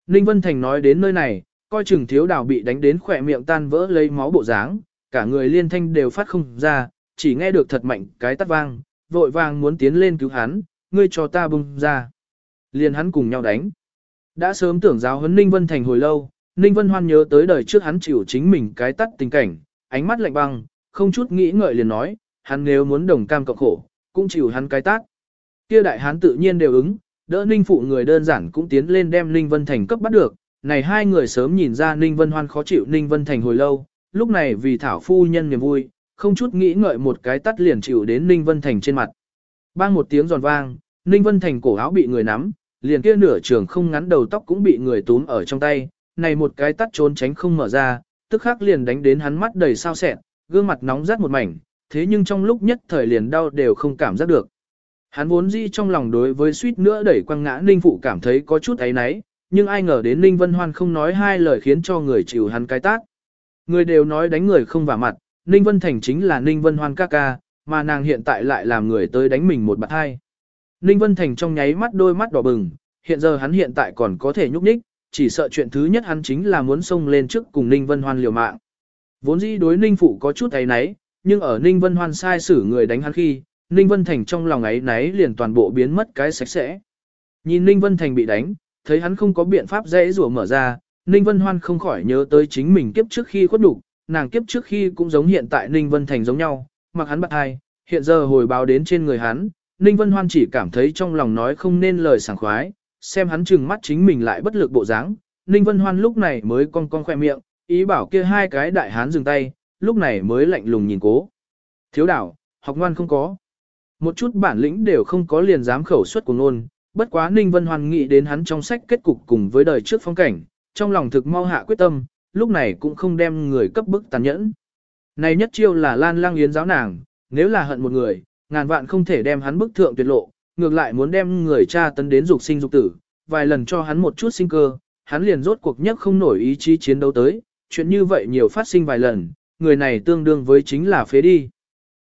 Ninh Vân Thành nói đến nơi này, coi chừng thiếu đào bị đánh đến khỏe miệng tan vỡ lấy máu bộ dáng, cả người liên thanh đều phát không ra, chỉ nghe được thật mạnh cái tắt vang, vội vàng muốn tiến lên cứu hắn, ngươi cho ta bung ra. Liền hắn cùng nhau đánh. Đã sớm tưởng giáo huấn Ninh Vân Thành hồi lâu, Ninh Vân Hoan nhớ tới đời trước hắn chịu chính mình cái tắt tình cảnh, ánh mắt lạnh băng, không chút nghĩ ngợi liền nói, hắn nếu muốn đồng cam cộng khổ, cũng chịu hắn cái tát. Kia đại hán tự nhiên đều ứng, đỡ Ninh phụ người đơn giản cũng tiến lên đem Ninh Vân Thành cấp bắt được, này hai người sớm nhìn ra Ninh Vân Hoan khó chịu Ninh Vân Thành hồi lâu, lúc này vì thảo phu nhân niềm vui, không chút nghĩ ngợi một cái tắt liền chịu đến Ninh Vân Thành trên mặt. Bang một tiếng giòn vang, Ninh Vân Thành cổ áo bị người nắm, liền kia nửa trường không ngắn đầu tóc cũng bị người túm ở trong tay, này một cái tắt trốn tránh không mở ra, tức khắc liền đánh đến hắn mắt đầy sao sẹn, gương mặt nóng rát một mảnh, thế nhưng trong lúc nhất thời liền đau đều không cảm giác được. Hắn vốn dĩ trong lòng đối với suýt nữa đẩy quăng ngã Ninh Phụ cảm thấy có chút ấy náy, nhưng ai ngờ đến Ninh Vân Hoan không nói hai lời khiến cho người chịu hắn cái tác. Người đều nói đánh người không vả mặt, Ninh Vân Thành chính là Ninh Vân Hoan ca ca, mà nàng hiện tại lại làm người tới đánh mình một bạt hai. Ninh Vân Thành trong nháy mắt đôi mắt đỏ bừng, hiện giờ hắn hiện tại còn có thể nhúc nhích, chỉ sợ chuyện thứ nhất hắn chính là muốn xông lên trước cùng Ninh Vân Hoan liều mạng. Vốn dĩ đối Ninh Phụ có chút ấy náy, nhưng ở Ninh Vân Hoan sai xử người đánh hắn khi, Ninh Vân Thành trong lòng ấy náy liền toàn bộ biến mất cái sạch sẽ. Nhìn Ninh Vân Thành bị đánh, thấy hắn không có biện pháp dễ rủa mở ra, Ninh Vân Hoan không khỏi nhớ tới chính mình kiếp trước khi khuất đủ, nàng kiếp trước khi cũng giống hiện tại Ninh Vân Thành giống nhau, mặc hắn bắt hai, hiện giờ hồi báo đến trên người hắn, Ninh Vân Hoan chỉ cảm thấy trong lòng nói không nên lời sảng khoái, xem hắn chừng mắt chính mình lại bất lực bộ dáng, Ninh Vân Hoan lúc này mới cong cong khoe miệng, ý bảo kia hai cái đại hán dừng tay, lúc này mới lạnh lùng nhìn cố. Thiếu đảo, học ngoan không có. Một chút bản lĩnh đều không có liền dám khẩu suất của ngôn, bất quá Ninh Vân Hoan nghĩ đến hắn trong sách kết cục cùng với đời trước phong cảnh, trong lòng thực mau hạ quyết tâm, lúc này cũng không đem người cấp bức tàn nhẫn. Này nhất chiêu là lan lang yến giáo nàng, nếu là hận một người, ngàn vạn không thể đem hắn bức thượng tuyệt lộ, ngược lại muốn đem người cha tấn đến dục sinh dục tử, vài lần cho hắn một chút sinh cơ, hắn liền rốt cuộc nhất không nổi ý chí chiến đấu tới, chuyện như vậy nhiều phát sinh vài lần, người này tương đương với chính là phế đi.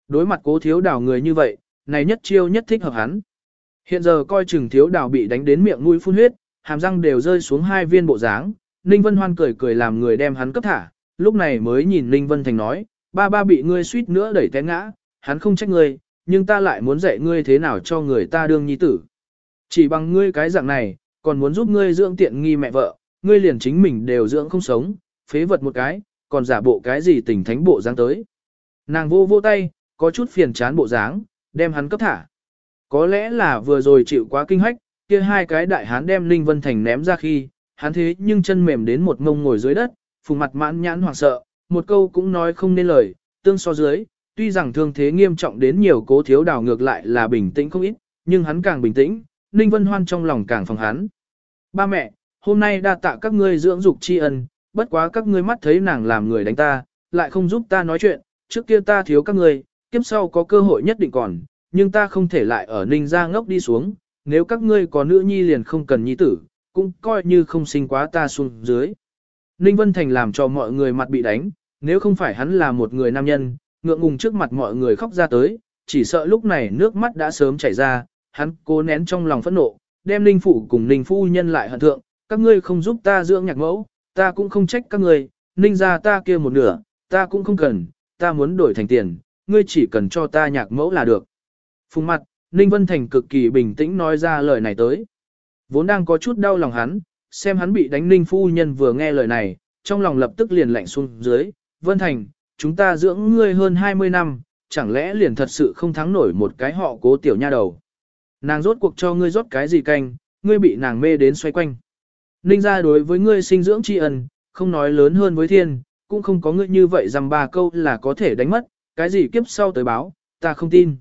Đối mặt cố thiếu đảo người như vậy, này nhất chiêu nhất thích hợp hắn. Hiện giờ coi chừng thiếu đảo bị đánh đến miệng mũi phun huyết, hàm răng đều rơi xuống hai viên bộ dáng, Ninh Vân Hoan cười cười làm người đem hắn cấp thả, lúc này mới nhìn Ninh Vân Thành nói, ba ba bị ngươi suýt nữa đẩy té ngã, hắn không trách ngươi, nhưng ta lại muốn dạy ngươi thế nào cho người ta đương nhi tử. Chỉ bằng ngươi cái dạng này, còn muốn giúp ngươi dưỡng tiện nghi mẹ vợ, ngươi liền chính mình đều dưỡng không sống, phế vật một cái, còn giả bộ cái gì tình thánh bộ dáng tới. Nàng vô vô tay, có chút phiền chán bộ dáng, đem hắn cấp thả. Có lẽ là vừa rồi chịu quá kinh hách, kia hai cái đại hán đem linh Vân Thành ném ra khi, hắn thế nhưng chân mềm đến một ngông ngồi dưới đất, phùng mặt mãn nhãn hoảng sợ, một câu cũng nói không nên lời, tương so dưới, tuy rằng thương thế nghiêm trọng đến nhiều cố thiếu đào ngược lại là bình tĩnh không ít, nhưng hắn càng bình tĩnh, Ninh Vân Hoan trong lòng càng phòng hắn. Ba mẹ, hôm nay đa tạ các ngươi dưỡng dục tri ân, bất quá các ngươi mắt thấy nàng làm người đánh ta, lại không giúp ta nói chuyện, trước kia ta thiếu các ngươi, kiếp sau có cơ hội nhất định còn, nhưng ta không thể lại ở Ninh gia ngốc đi xuống, nếu các ngươi có nữ nhi liền không cần nhi tử, cũng coi như không sinh quá ta xuống dưới. Ninh Vân Thành làm cho mọi người mặt bị đánh, nếu không phải hắn là một người nam nhân, ngượng ngùng trước mặt mọi người khóc ra tới, chỉ sợ lúc này nước mắt đã sớm chảy ra, hắn cố nén trong lòng phẫn nộ, đem Ninh Phụ cùng Ninh Phu nhân lại hận thượng, các ngươi không giúp ta dưỡng nhạc mẫu, ta cũng không trách các ngươi, Ninh ra ta kia một nửa, ta cũng không cần, ta muốn đổi thành tiền, ngươi chỉ cần cho ta nhạc mẫu là được. Phùng mặt, Ninh Vân Thành cực kỳ bình tĩnh nói ra lời này tới. Vốn đang có chút đau lòng hắn, xem hắn bị đánh Ninh Phu nhân vừa nghe lời này, trong lòng lập tức liền lạnh xuống dưới, Vân Thành, chúng ta dưỡng ngươi hơn 20 năm, chẳng lẽ liền thật sự không thắng nổi một cái họ cố tiểu nha đầu. Nàng rốt cuộc cho ngươi rót cái gì canh, ngươi bị nàng mê đến xoay quanh. Ninh ra đối với ngươi sinh dưỡng tri ân, không nói lớn hơn với thiên, cũng không có ngươi như vậy rằng ba câu là có thể đánh mất, cái gì kiếp sau tới báo, ta không tin.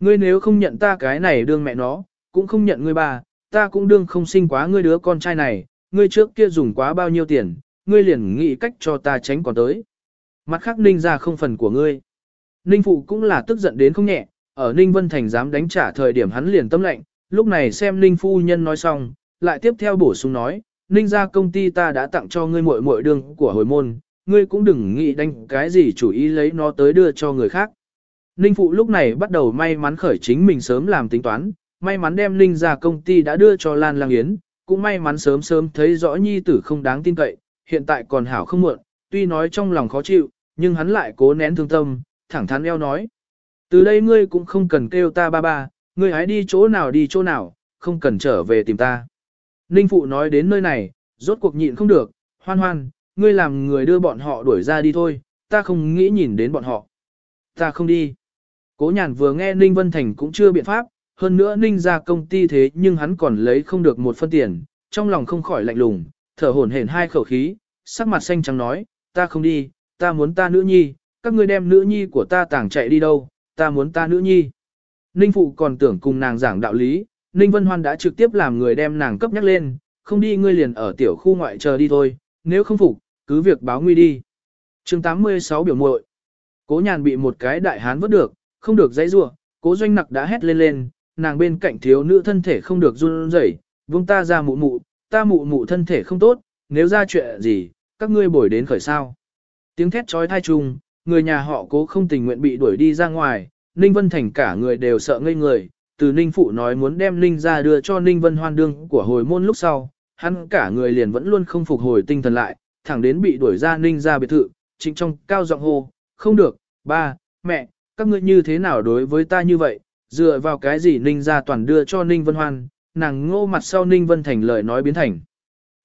Ngươi nếu không nhận ta cái này đương mẹ nó, cũng không nhận ngươi bà, ta cũng đương không sinh quá ngươi đứa con trai này, ngươi trước kia dùng quá bao nhiêu tiền, ngươi liền nghĩ cách cho ta tránh còn tới. Mặt khác ninh ra không phần của ngươi. Ninh phụ cũng là tức giận đến không nhẹ, ở Ninh Vân Thành dám đánh trả thời điểm hắn liền tâm lệnh, lúc này xem Ninh phu nhân nói xong, lại tiếp theo bổ sung nói, Ninh ra công ty ta đã tặng cho ngươi muội muội đường của hồi môn, ngươi cũng đừng nghĩ đánh cái gì chủ ý lấy nó tới đưa cho người khác. Ninh phụ lúc này bắt đầu may mắn khởi chính mình sớm làm tính toán, may mắn đem Ninh ra công ty đã đưa cho Lan Lang Yến, cũng may mắn sớm sớm thấy rõ nhi tử không đáng tin cậy, hiện tại còn hảo không muộn, tuy nói trong lòng khó chịu, nhưng hắn lại cố nén thương tâm, thẳng thắn eo nói. Từ đây ngươi cũng không cần kêu ta ba ba, ngươi hãy đi chỗ nào đi chỗ nào, không cần trở về tìm ta. Ninh Phụ nói đến nơi này, rốt cuộc nhịn không được, hoan hoan, ngươi làm người đưa bọn họ đuổi ra đi thôi, ta không nghĩ nhìn đến bọn họ. Ta không đi. Cố nhàn vừa nghe Ninh Vân Thành cũng chưa biện pháp, hơn nữa Ninh ra công ty thế nhưng hắn còn lấy không được một phân tiền, trong lòng không khỏi lạnh lùng, thở hổn hển hai khẩu khí, sắc mặt xanh trắng nói, ta không đi, ta muốn ta nữ nhi, các ngươi đem nữ nhi của ta tàng chạy đi đâu, ta muốn ta nữ nhi. Ninh Phụ còn tưởng cùng nàng giảng đạo lý, Ninh Vân Hoan đã trực tiếp làm người đem nàng cấp nhắc lên, không đi ngươi liền ở tiểu khu ngoại chờ đi thôi, nếu không phục, cứ việc báo nguy đi. chương 86 biểu muội Cố nhàn bị một cái đại hán vớt được, không được dãy rua, cố doanh nặc đã hét lên lên, nàng bên cạnh thiếu nữ thân thể không được run rẩy, vương ta ra mụ mụ, ta mụ mụ thân thể không tốt, nếu ra chuyện gì, các ngươi bồi đến khởi sao. Tiếng thét trói thai chung, người nhà họ cố không tình nguyện bị đuổi đi ra ngoài, Ninh Vân Thành cả người đều sợ ngây người, từ Ninh Phụ nói muốn đem Ninh ra đưa cho Ninh Vân Hoan đương của hồi môn lúc sau, hắn cả người liền vẫn luôn không phục hồi tinh thần lại, thẳng đến bị đuổi ra Ninh ra biệt thự, chính trong cao giọng hô, không được, ba, mẹ, các ngươi như thế nào đối với ta như vậy, dựa vào cái gì Ninh ra toàn đưa cho Ninh Vân Hoan, nàng ngô mặt sau Ninh Vân Thành lời nói biến thành.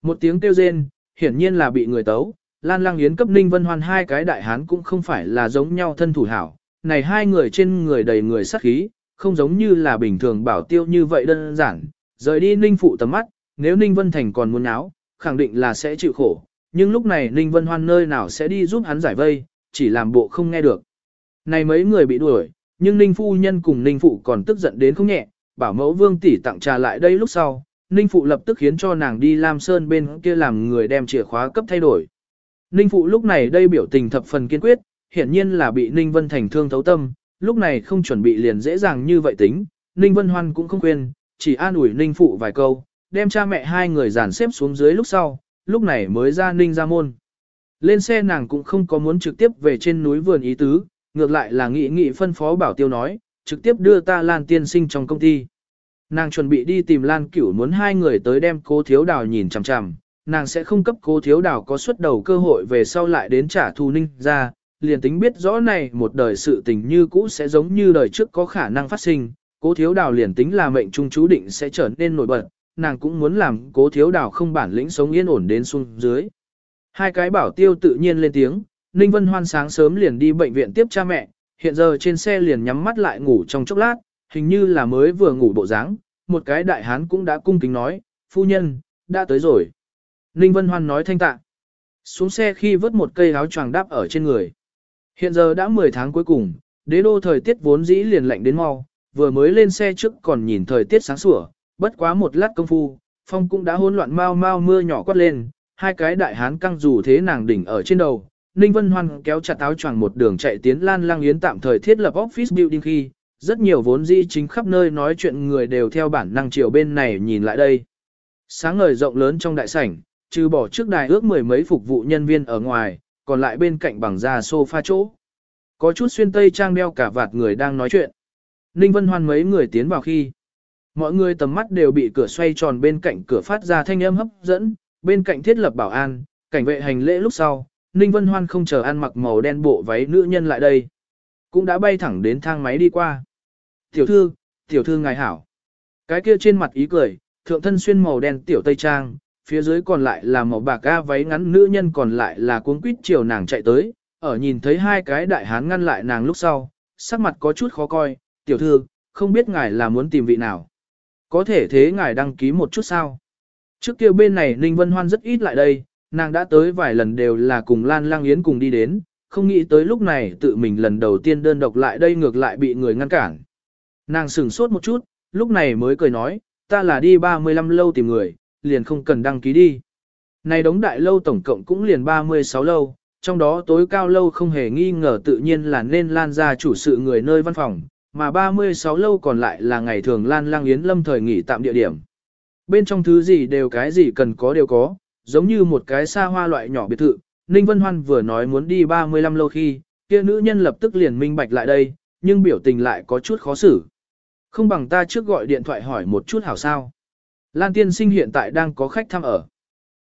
Một tiếng kêu rên, hiển nhiên là bị người tấu, Lan Lang Yến cấp Ninh Vân Hoan hai cái đại hán cũng không phải là giống nhau thân thủ hảo, này hai người trên người đầy người sát khí, không giống như là bình thường bảo tiêu như vậy đơn giản, rời đi Ninh phụ tầm mắt, nếu Ninh Vân Thành còn muốn áo, khẳng định là sẽ chịu khổ, nhưng lúc này Ninh Vân Hoan nơi nào sẽ đi giúp hắn giải vây, chỉ làm bộ không nghe được. Này mấy người bị đuổi, nhưng Ninh phu nhân cùng Ninh phụ còn tức giận đến không nhẹ, bảo mẫu vương tỷ tặng trà lại đây lúc sau, Ninh phụ lập tức khiến cho nàng đi Lam Sơn bên kia làm người đem chìa khóa cấp thay đổi. Ninh Phụ lúc này đây biểu tình thập phần kiên quyết, hiển nhiên là bị Ninh Vân Thành thương thấu tâm, lúc này không chuẩn bị liền dễ dàng như vậy tính, Ninh Vân Hoan cũng không quên, chỉ an ủi Ninh Phụ vài câu, đem cha mẹ hai người dàn xếp xuống dưới lúc sau, lúc này mới ra Ninh ra môn. Lên xe nàng cũng không có muốn trực tiếp về trên núi vườn ý tứ, ngược lại là nghị nghị phân phó bảo tiêu nói, trực tiếp đưa ta Lan tiên sinh trong công ty. Nàng chuẩn bị đi tìm Lan cửu muốn hai người tới đem cố thiếu đào nhìn chằm chằm, nàng sẽ không cấp cố thiếu đảo có suất đầu cơ hội về sau lại đến trả thù ninh ra, liền tính biết rõ này một đời sự tình như cũ sẽ giống như đời trước có khả năng phát sinh, cố thiếu đảo liền tính là mệnh trung chú định sẽ trở nên nổi bật, nàng cũng muốn làm cố thiếu đảo không bản lĩnh sống yên ổn đến xuống dưới. Hai cái bảo tiêu tự nhiên lên tiếng, Ninh Vân Hoan sáng sớm liền đi bệnh viện tiếp cha mẹ, hiện giờ trên xe liền nhắm mắt lại ngủ trong chốc lát, hình như là mới vừa ngủ bộ dáng, một cái đại hán cũng đã cung kính nói, phu nhân, đã tới rồi. Ninh Vân Hoan nói thanh tạ. Xuống xe khi vớt một cây áo choàng đắp ở trên người. Hiện giờ đã 10 tháng cuối cùng, đế đô thời tiết vốn dĩ liền lạnh đến mau, vừa mới lên xe trước còn nhìn thời tiết sáng sủa, bất quá một lát công phu, phong cũng đã hỗn loạn mau mau mưa nhỏ quát lên, hai cái đại hán căng dù thế nàng đỉnh ở trên đầu. Ninh Vân Hoan kéo chặt áo choàng một đường chạy tiến Lan Lang Yến tạm thời thiết lập office building khi, rất nhiều vốn dĩ chính khắp nơi nói chuyện người đều theo bản năng chiều bên này nhìn lại đây. Sáng ngời rộng lớn trong đại sảnh, trừ bỏ trước đài ước mười mấy phục vụ nhân viên ở ngoài, còn lại bên cạnh bằng da sofa chỗ. Có chút xuyên tây trang đeo cả vạt người đang nói chuyện. Ninh Vân Hoan mấy người tiến vào khi. Mọi người tầm mắt đều bị cửa xoay tròn bên cạnh cửa phát ra thanh âm hấp dẫn, bên cạnh thiết lập bảo an, cảnh vệ hành lễ lúc sau, Ninh Vân Hoan không chờ ăn mặc màu đen bộ váy nữ nhân lại đây. Cũng đã bay thẳng đến thang máy đi qua. Tiểu thư, tiểu thư ngài hảo. Cái kia trên mặt ý cười, thượng thân xuyên màu đen tiểu tây trang, phía dưới còn lại là màu bạc ga váy ngắn nữ nhân còn lại là cuống quýt chiều nàng chạy tới, ở nhìn thấy hai cái đại hán ngăn lại nàng lúc sau, sắc mặt có chút khó coi, tiểu thư, không biết ngài là muốn tìm vị nào. Có thể thế ngài đăng ký một chút sao? Trước kia bên này Ninh Vân Hoan rất ít lại đây, nàng đã tới vài lần đều là cùng Lan Lang Yến cùng đi đến, không nghĩ tới lúc này tự mình lần đầu tiên đơn độc lại đây ngược lại bị người ngăn cản. Nàng sửng sốt một chút, lúc này mới cười nói, ta là đi 35 lâu tìm người, liền không cần đăng ký đi. Này đống đại lâu tổng cộng cũng liền 36 lâu, trong đó tối cao lâu không hề nghi ngờ tự nhiên là nên lan ra chủ sự người nơi văn phòng, mà 36 lâu còn lại là ngày thường lan lang yến lâm thời nghỉ tạm địa điểm. Bên trong thứ gì đều cái gì cần có đều có, giống như một cái xa hoa loại nhỏ biệt thự, Ninh Vân Hoan vừa nói muốn đi 35 lâu khi, kia nữ nhân lập tức liền minh bạch lại đây, nhưng biểu tình lại có chút khó xử. Không bằng ta trước gọi điện thoại hỏi một chút hảo sao. Lan tiên sinh hiện tại đang có khách thăm ở.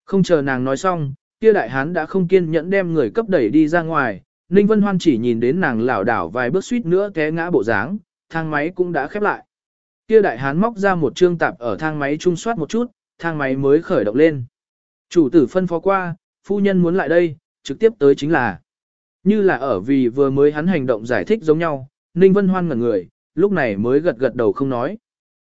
Không chờ nàng nói xong, kia đại hán đã không kiên nhẫn đem người cấp đẩy đi ra ngoài, Ninh Vân Hoan chỉ nhìn đến nàng lảo đảo vài bước suýt nữa té ngã bộ dáng, thang máy cũng đã khép lại. Kia đại hán móc ra một trương tạp ở thang máy trung soát một chút, thang máy mới khởi động lên. Chủ tử phân phó qua, phu nhân muốn lại đây, trực tiếp tới chính là. Như là ở vì vừa mới hắn hành động giải thích giống nhau, Ninh Vân Hoan ngẩn người, lúc này mới gật gật đầu không nói.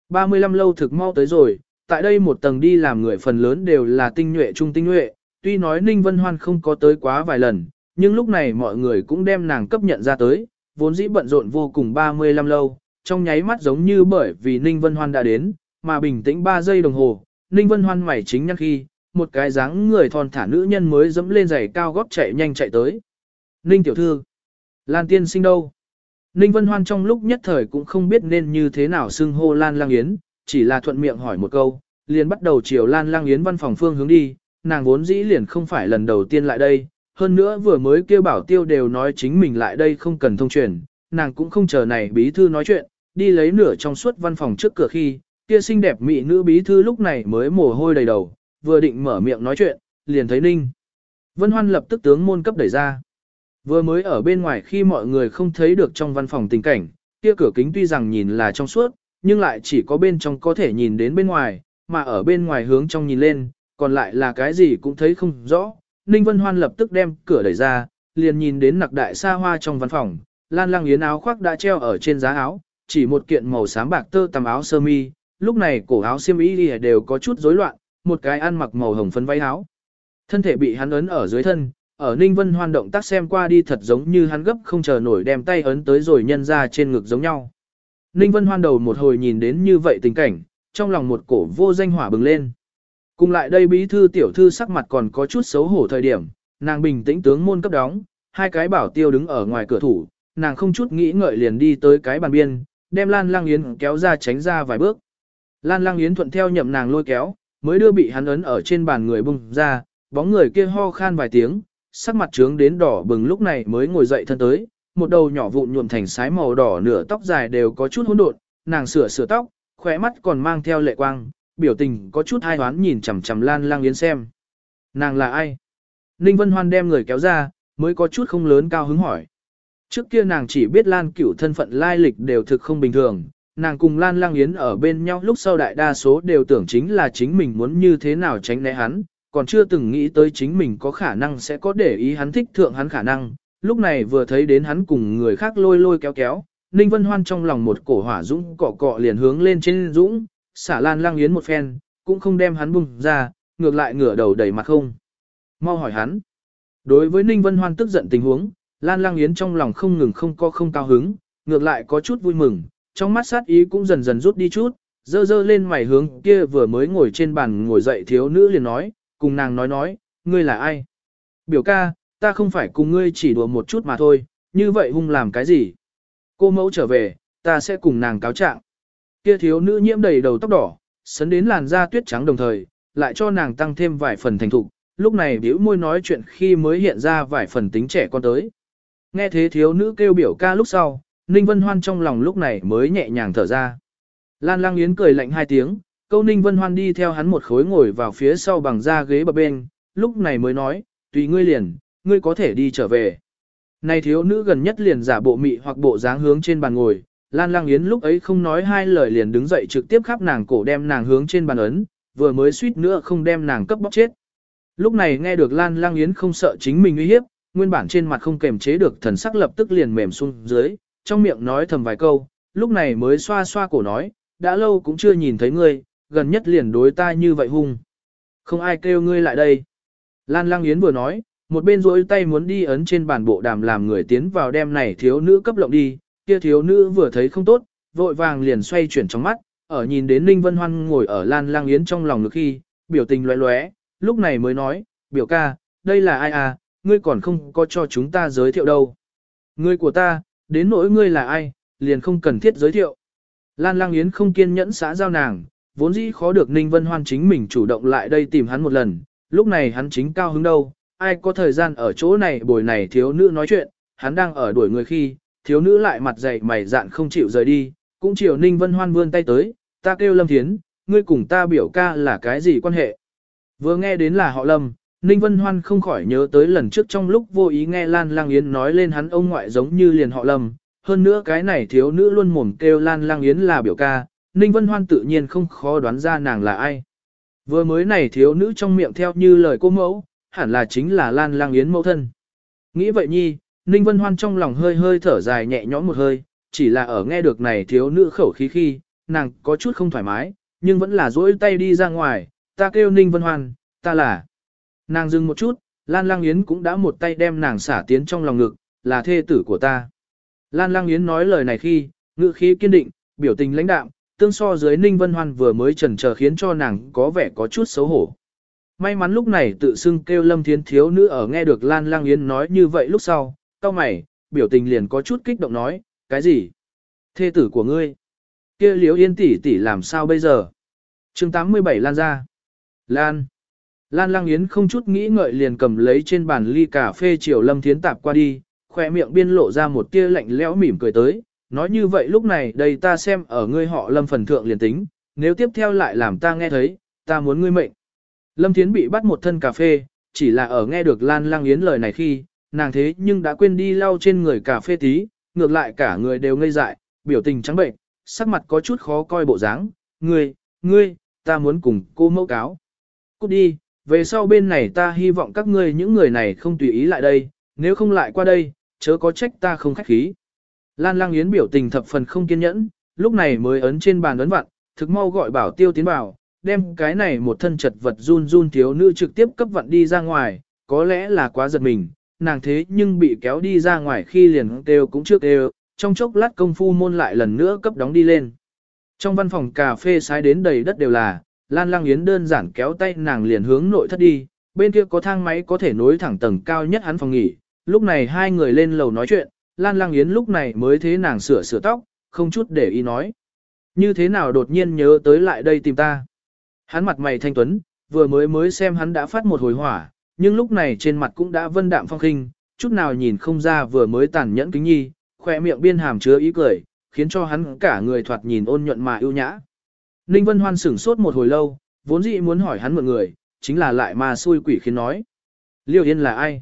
35 lâu thực mau tới rồi, tại đây một tầng đi làm người phần lớn đều là tinh nhuệ trung tinh nhuệ, tuy nói Ninh Vân Hoan không có tới quá vài lần, nhưng lúc này mọi người cũng đem nàng cấp nhận ra tới, vốn dĩ bận rộn vô cùng 35 lâu, trong nháy mắt giống như bởi vì Ninh Vân Hoan đã đến, mà bình tĩnh 3 giây đồng hồ, Ninh Vân Hoan mảy chính nhắc khi, một cái dáng người thon thả nữ nhân mới dẫm lên giày cao gót chạy nhanh chạy tới. Ninh tiểu thư, Lan tiên sinh đâu? Ninh Vân Hoan trong lúc nhất thời cũng không biết nên như thế nào xưng hô Lan Lang Yến, chỉ là thuận miệng hỏi một câu, liền bắt đầu chiều Lan Lang Yến văn phòng phương hướng đi, nàng vốn dĩ liền không phải lần đầu tiên lại đây, hơn nữa vừa mới kêu bảo tiêu đều nói chính mình lại đây không cần thông truyền, nàng cũng không chờ này bí thư nói chuyện, đi lấy nửa trong suốt văn phòng trước cửa khi, kia xinh đẹp mỹ nữ bí thư lúc này mới mồ hôi đầy đầu, vừa định mở miệng nói chuyện, liền thấy Ninh. Vân Hoan lập tức tướng môn cấp đẩy ra. Vừa mới ở bên ngoài khi mọi người không thấy được trong văn phòng tình cảnh, kia cửa kính tuy rằng nhìn là trong suốt, nhưng lại chỉ có bên trong có thể nhìn đến bên ngoài, mà ở bên ngoài hướng trong nhìn lên, còn lại là cái gì cũng thấy không rõ. Ninh Vân Hoan lập tức đem cửa đẩy ra, liền nhìn đến nặc đại xa hoa trong văn phòng, Lan lăng Yến áo khoác đã treo ở trên giá áo, chỉ một kiện màu xám bạc tơ tằm áo sơ mi, lúc này cổ áo xiêm y đều có chút rối loạn, một cái ăn mặc màu hồng phấn váy áo. Thân thể bị hắn ấn ở dưới thân, ở Ninh Vân Hoan động tác xem qua đi thật giống như hắn gấp không chờ nổi đem tay ấn tới rồi nhân ra trên ngực giống nhau. Ninh Vân Hoan đầu một hồi nhìn đến như vậy tình cảnh, trong lòng một cổ vô danh hỏa bừng lên. Cùng lại đây bí thư tiểu thư sắc mặt còn có chút xấu hổ thời điểm, nàng bình tĩnh tướng môn cấp đóng, hai cái bảo tiêu đứng ở ngoài cửa thủ, nàng không chút nghĩ ngợi liền đi tới cái bàn biên, đem Lan Lang Yến kéo ra tránh ra vài bước. Lan Lang Yến thuận theo nhậm nàng lôi kéo, mới đưa bị hắn ấn ở trên bàn người bung ra, bóng người kia ho khan vài tiếng, sắc mặt trướng đến đỏ bừng lúc này mới ngồi dậy thân tới, một đầu nhỏ vụn nhuộm thành sái màu đỏ nửa tóc dài đều có chút hỗn độn, nàng sửa sửa tóc, khóe mắt còn mang theo lệ quang, biểu tình có chút hai hoán nhìn chằm chằm Lan Lang Yến xem. Nàng là ai? Ninh Vân Hoan đem người kéo ra, mới có chút không lớn cao hứng hỏi. Trước kia nàng chỉ biết Lan Cửu thân phận lai lịch đều thực không bình thường, nàng cùng Lan Lang Yến ở bên nhau lúc sau đại đa số đều tưởng chính là chính mình muốn như thế nào tránh né hắn, còn chưa từng nghĩ tới chính mình có khả năng sẽ có để ý hắn thích thượng hắn khả năng. Lúc này vừa thấy đến hắn cùng người khác lôi lôi kéo kéo, Ninh Vân Hoan trong lòng một cổ hỏa dũng cọ cọ liền hướng lên trên dũng, xả Lan Lang Yến một phen, cũng không đem hắn bùng ra, ngược lại ngửa đầu đẩy mặt không. Mau hỏi hắn. Đối với Ninh Vân Hoan tức giận tình huống, Lan Lang Yến trong lòng không ngừng không có không cao hứng, ngược lại có chút vui mừng, trong mắt sát ý cũng dần dần rút đi chút, dơ dơ lên mày hướng kia vừa mới ngồi trên bàn ngồi dậy thiếu nữ liền nói, cùng nàng nói nói, ngươi là ai? Biểu ca, ta không phải cùng ngươi chỉ đùa một chút mà thôi, như vậy hung làm cái gì? Cô mẫu trở về, ta sẽ cùng nàng cáo trạng. Kia thiếu nữ nhiễm đầy đầu tóc đỏ, sấn đến làn da tuyết trắng đồng thời, lại cho nàng tăng thêm vài phần thành thục, lúc này biểu môi nói chuyện khi mới hiện ra vài phần tính trẻ con tới. Nghe thế thiếu nữ kêu biểu ca lúc sau, Ninh Vân Hoan trong lòng lúc này mới nhẹ nhàng thở ra. Lan Lang Yến cười lạnh hai tiếng, câu Ninh Vân Hoan đi theo hắn một khối ngồi vào phía sau bằng da ghế bập bên, lúc này mới nói, tùy ngươi liền, ngươi có thể đi trở về. Này thiếu nữ gần nhất liền giả bộ mị hoặc bộ dáng hướng trên bàn ngồi, Lan Lang Yến lúc ấy không nói hai lời liền đứng dậy trực tiếp khắp nàng cổ đem nàng hướng trên bàn ấn, vừa mới suýt nữa không đem nàng cấp bóc chết. Lúc này nghe được Lan Lang Yến không sợ chính mình uy hiếp, nguyên bản trên mặt không kềm chế được thần sắc lập tức liền mềm xuống dưới, trong miệng nói thầm vài câu, lúc này mới xoa xoa cổ nói, đã lâu cũng chưa nhìn thấy ngươi, gần nhất liền đối ta như vậy hung. Không ai kêu ngươi lại đây. Lan Lang Yến vừa nói, một bên rỗi tay muốn đi ấn trên bàn bộ đàm làm người tiến vào đem này thiếu nữ cấp lộng đi, kia thiếu nữ vừa thấy không tốt, vội vàng liền xoay chuyển trong mắt, ở nhìn đến Ninh Vân Hoan ngồi ở Lan Lang Yến trong lòng ngực khi, biểu tình lóe lóe, lúc này mới nói, biểu ca, đây là ai à, ngươi còn không có cho chúng ta giới thiệu đâu. Ngươi của ta, đến nỗi ngươi là ai, liền không cần thiết giới thiệu. Lan Lang Yến không kiên nhẫn xã giao nàng, vốn dĩ khó được Ninh Vân Hoan chính mình chủ động lại đây tìm hắn một lần, lúc này hắn chính cao hứng đâu, ai có thời gian ở chỗ này bồi này thiếu nữ nói chuyện, hắn đang ở đuổi người khi, thiếu nữ lại mặt dày mày dạn không chịu rời đi, cũng chiều Ninh Vân Hoan vươn tay tới, ta kêu Lâm Thiến, ngươi cùng ta biểu ca là cái gì quan hệ. Vừa nghe đến là họ Lâm, Ninh Vân Hoan không khỏi nhớ tới lần trước trong lúc vô ý nghe Lan Lang Yến nói lên hắn ông ngoại giống như liền họ Lâm, hơn nữa cái này thiếu nữ luôn mồm kêu Lan Lang Yến là biểu ca, Ninh Vân Hoan tự nhiên không khó đoán ra nàng là ai. Vừa mới này thiếu nữ trong miệng theo như lời cô mẫu, hẳn là chính là Lan Lang Yến mẫu thân. Nghĩ vậy nhi, Ninh Vân Hoan trong lòng hơi hơi thở dài nhẹ nhõm một hơi, chỉ là ở nghe được này thiếu nữ khẩu khí khi, nàng có chút không thoải mái, nhưng vẫn là duỗi tay đi ra ngoài, ta kêu Ninh Vân Hoan, ta là. Nàng dừng một chút, Lan Lang Yến cũng đã một tay đem nàng xả tiến trong lòng ngực, là thê tử của ta. Lan Lang Yến nói lời này khi, ngữ khí kiên định, biểu tình lãnh đạm, tương so dưới Ninh Vân Hoan vừa mới chần chờ khiến cho nàng có vẻ có chút xấu hổ. May mắn lúc này tự xưng kêu Lâm Thiến thiếu nữ ở nghe được Lan Lang Yến nói như vậy lúc sau, cao mày, biểu tình liền có chút kích động nói, cái gì? Thê tử của ngươi? kia liễu yên tỷ tỷ làm sao bây giờ? chương 87 Lan ra. Lan. Lan Lang Yến không chút nghĩ ngợi liền cầm lấy trên bàn ly cà phê chiều Lâm Thiến tạp qua đi, khoe miệng biên lộ ra một tia lạnh lẽo mỉm cười tới, nói như vậy lúc này đây ta xem ở ngươi họ Lâm phần thượng liền tính, nếu tiếp theo lại làm ta nghe thấy, ta muốn ngươi mệnh. Lâm Thiến bị bắt một thân cà phê, chỉ là ở nghe được Lan Lang Yến lời này khi, nàng thế nhưng đã quên đi lau trên người cà phê tí, ngược lại cả người đều ngây dại, biểu tình trắng bệnh, sắc mặt có chút khó coi bộ dáng. Ngươi, ngươi, ta muốn cùng cô mẫu cáo. Cút đi, về sau bên này ta hy vọng các ngươi những người này không tùy ý lại đây, nếu không lại qua đây, chớ có trách ta không khách khí. Lan Lang Yến biểu tình thập phần không kiên nhẫn, lúc này mới ấn trên bàn ấn vặn, thực mau gọi bảo tiêu tiến vào, đem cái này một thân chật vật run run thiếu nữ trực tiếp cấp vận đi ra ngoài, có lẽ là quá giật mình, nàng thế nhưng bị kéo đi ra ngoài khi liền kêu cũng trước kêu, trong chốc lát công phu môn lại lần nữa cấp đóng đi lên. Trong văn phòng cà phê sai đến đầy đất đều là, Lan Lang Yến đơn giản kéo tay nàng liền hướng nội thất đi, bên kia có thang máy có thể nối thẳng tầng cao nhất hắn phòng nghỉ, lúc này hai người lên lầu nói chuyện, Lan Lang Yến lúc này mới thế nàng sửa sửa tóc, không chút để ý nói. Như thế nào đột nhiên nhớ tới lại đây tìm ta. Hắn mặt mày thanh tuấn, vừa mới mới xem hắn đã phát một hồi hỏa, nhưng lúc này trên mặt cũng đã vân đạm phong khinh, chút nào nhìn không ra vừa mới tàn nhẫn kính nhi, khỏe miệng biên hàm chứa ý cười, khiến cho hắn cả người thoạt nhìn ôn nhuận mà ưu nhã. Ninh Vân Hoan sửng sốt một hồi lâu, vốn dĩ muốn hỏi hắn mượn người, chính là lại mà xui quỷ khiến nói. Liêu Yên là ai?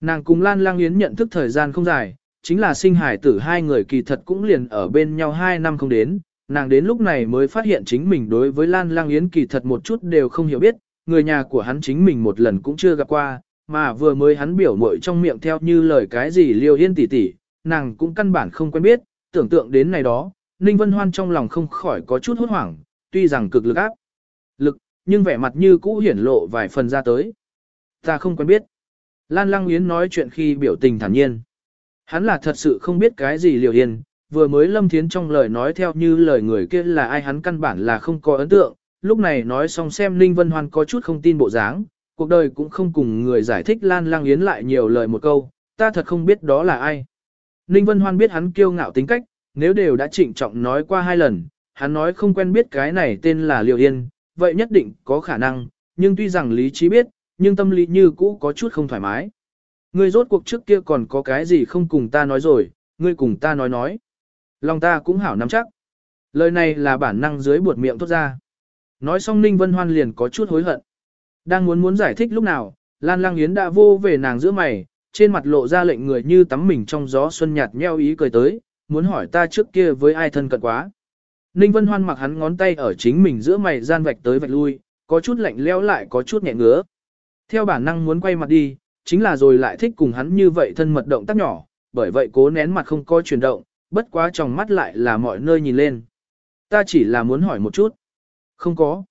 Nàng cùng Lan Lang Yến nhận thức thời gian không dài, chính là sinh hải tử hai người kỳ thật cũng liền ở bên nhau hai năm không đến, nàng đến lúc này mới phát hiện chính mình đối với Lan Lang Yến kỳ thật một chút đều không hiểu biết, người nhà của hắn chính mình một lần cũng chưa gặp qua, mà vừa mới hắn biểu mội trong miệng theo như lời cái gì liêu yên tỷ tỷ, nàng cũng căn bản không quen biết, tưởng tượng đến này đó, Ninh Vân Hoan trong lòng không khỏi có chút hốt hoảng, tuy rằng cực lực áp lực, nhưng vẻ mặt như cũ hiển lộ vài phần ra tới. Ta không quen biết. Lan Lang Yến nói chuyện khi biểu tình thản nhiên. Hắn là thật sự không biết cái gì liều yên, vừa mới Lâm Thiến trong lời nói theo như lời người kia là ai hắn căn bản là không có ấn tượng, lúc này nói xong xem Ninh Vân Hoan có chút không tin bộ dáng, cuộc đời cũng không cùng người giải thích Lan Lang Yến lại nhiều lời một câu, ta thật không biết đó là ai. Ninh Vân Hoan biết hắn kiêu ngạo tính cách, nếu đều đã trịnh trọng nói qua hai lần, hắn nói không quen biết cái này tên là Liêu Yên, vậy nhất định có khả năng, nhưng tuy rằng lý trí biết, nhưng tâm lý như cũ có chút không thoải mái. Ngươi rốt cuộc trước kia còn có cái gì không cùng ta nói rồi, ngươi cùng ta nói nói. Lòng ta cũng hảo nắm chắc. Lời này là bản năng dưới buột miệng thốt ra. Nói xong Ninh Vân Hoan liền có chút hối hận. Đang muốn muốn giải thích lúc nào, Lan Lang Yến đã vô về nàng giữa mày, trên mặt lộ ra lệnh người như tắm mình trong gió xuân nhạt nheo ý cười tới, muốn hỏi ta trước kia với ai thân cận quá. Ninh Vân Hoan mặc hắn ngón tay ở chính mình giữa mày gian vạch tới vạch lui, có chút lạnh lẽo lại có chút nhẹ ngứa. Theo bản năng muốn quay mặt đi, chính là rồi lại thích cùng hắn như vậy thân mật động tác nhỏ, bởi vậy cố nén mặt không coi chuyển động, bất quá trong mắt lại là mọi nơi nhìn lên. Ta chỉ là muốn hỏi một chút. Không có.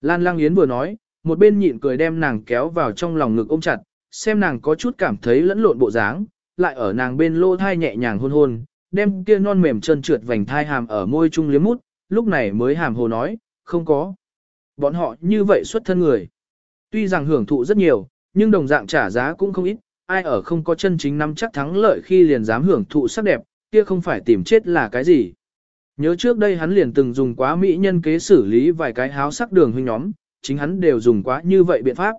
Lan Lang Yến vừa nói, một bên nhịn cười đem nàng kéo vào trong lòng ngực ôm chặt, xem nàng có chút cảm thấy lẫn lộn bộ dáng, lại ở nàng bên lô thai nhẹ nhàng hôn hôn, đem kia non mềm chân trượt vành thai hàm ở môi trung liếm mút, lúc này mới hàm hồ nói, không có. Bọn họ như vậy xuất thân người. Tuy rằng hưởng thụ rất nhiều, nhưng đồng dạng trả giá cũng không ít, ai ở không có chân chính nắm chắc thắng lợi khi liền dám hưởng thụ sắc đẹp, kia không phải tìm chết là cái gì. Nhớ trước đây hắn liền từng dùng quá mỹ nhân kế xử lý vài cái háo sắc đường huynh nhóm, chính hắn đều dùng quá như vậy biện pháp.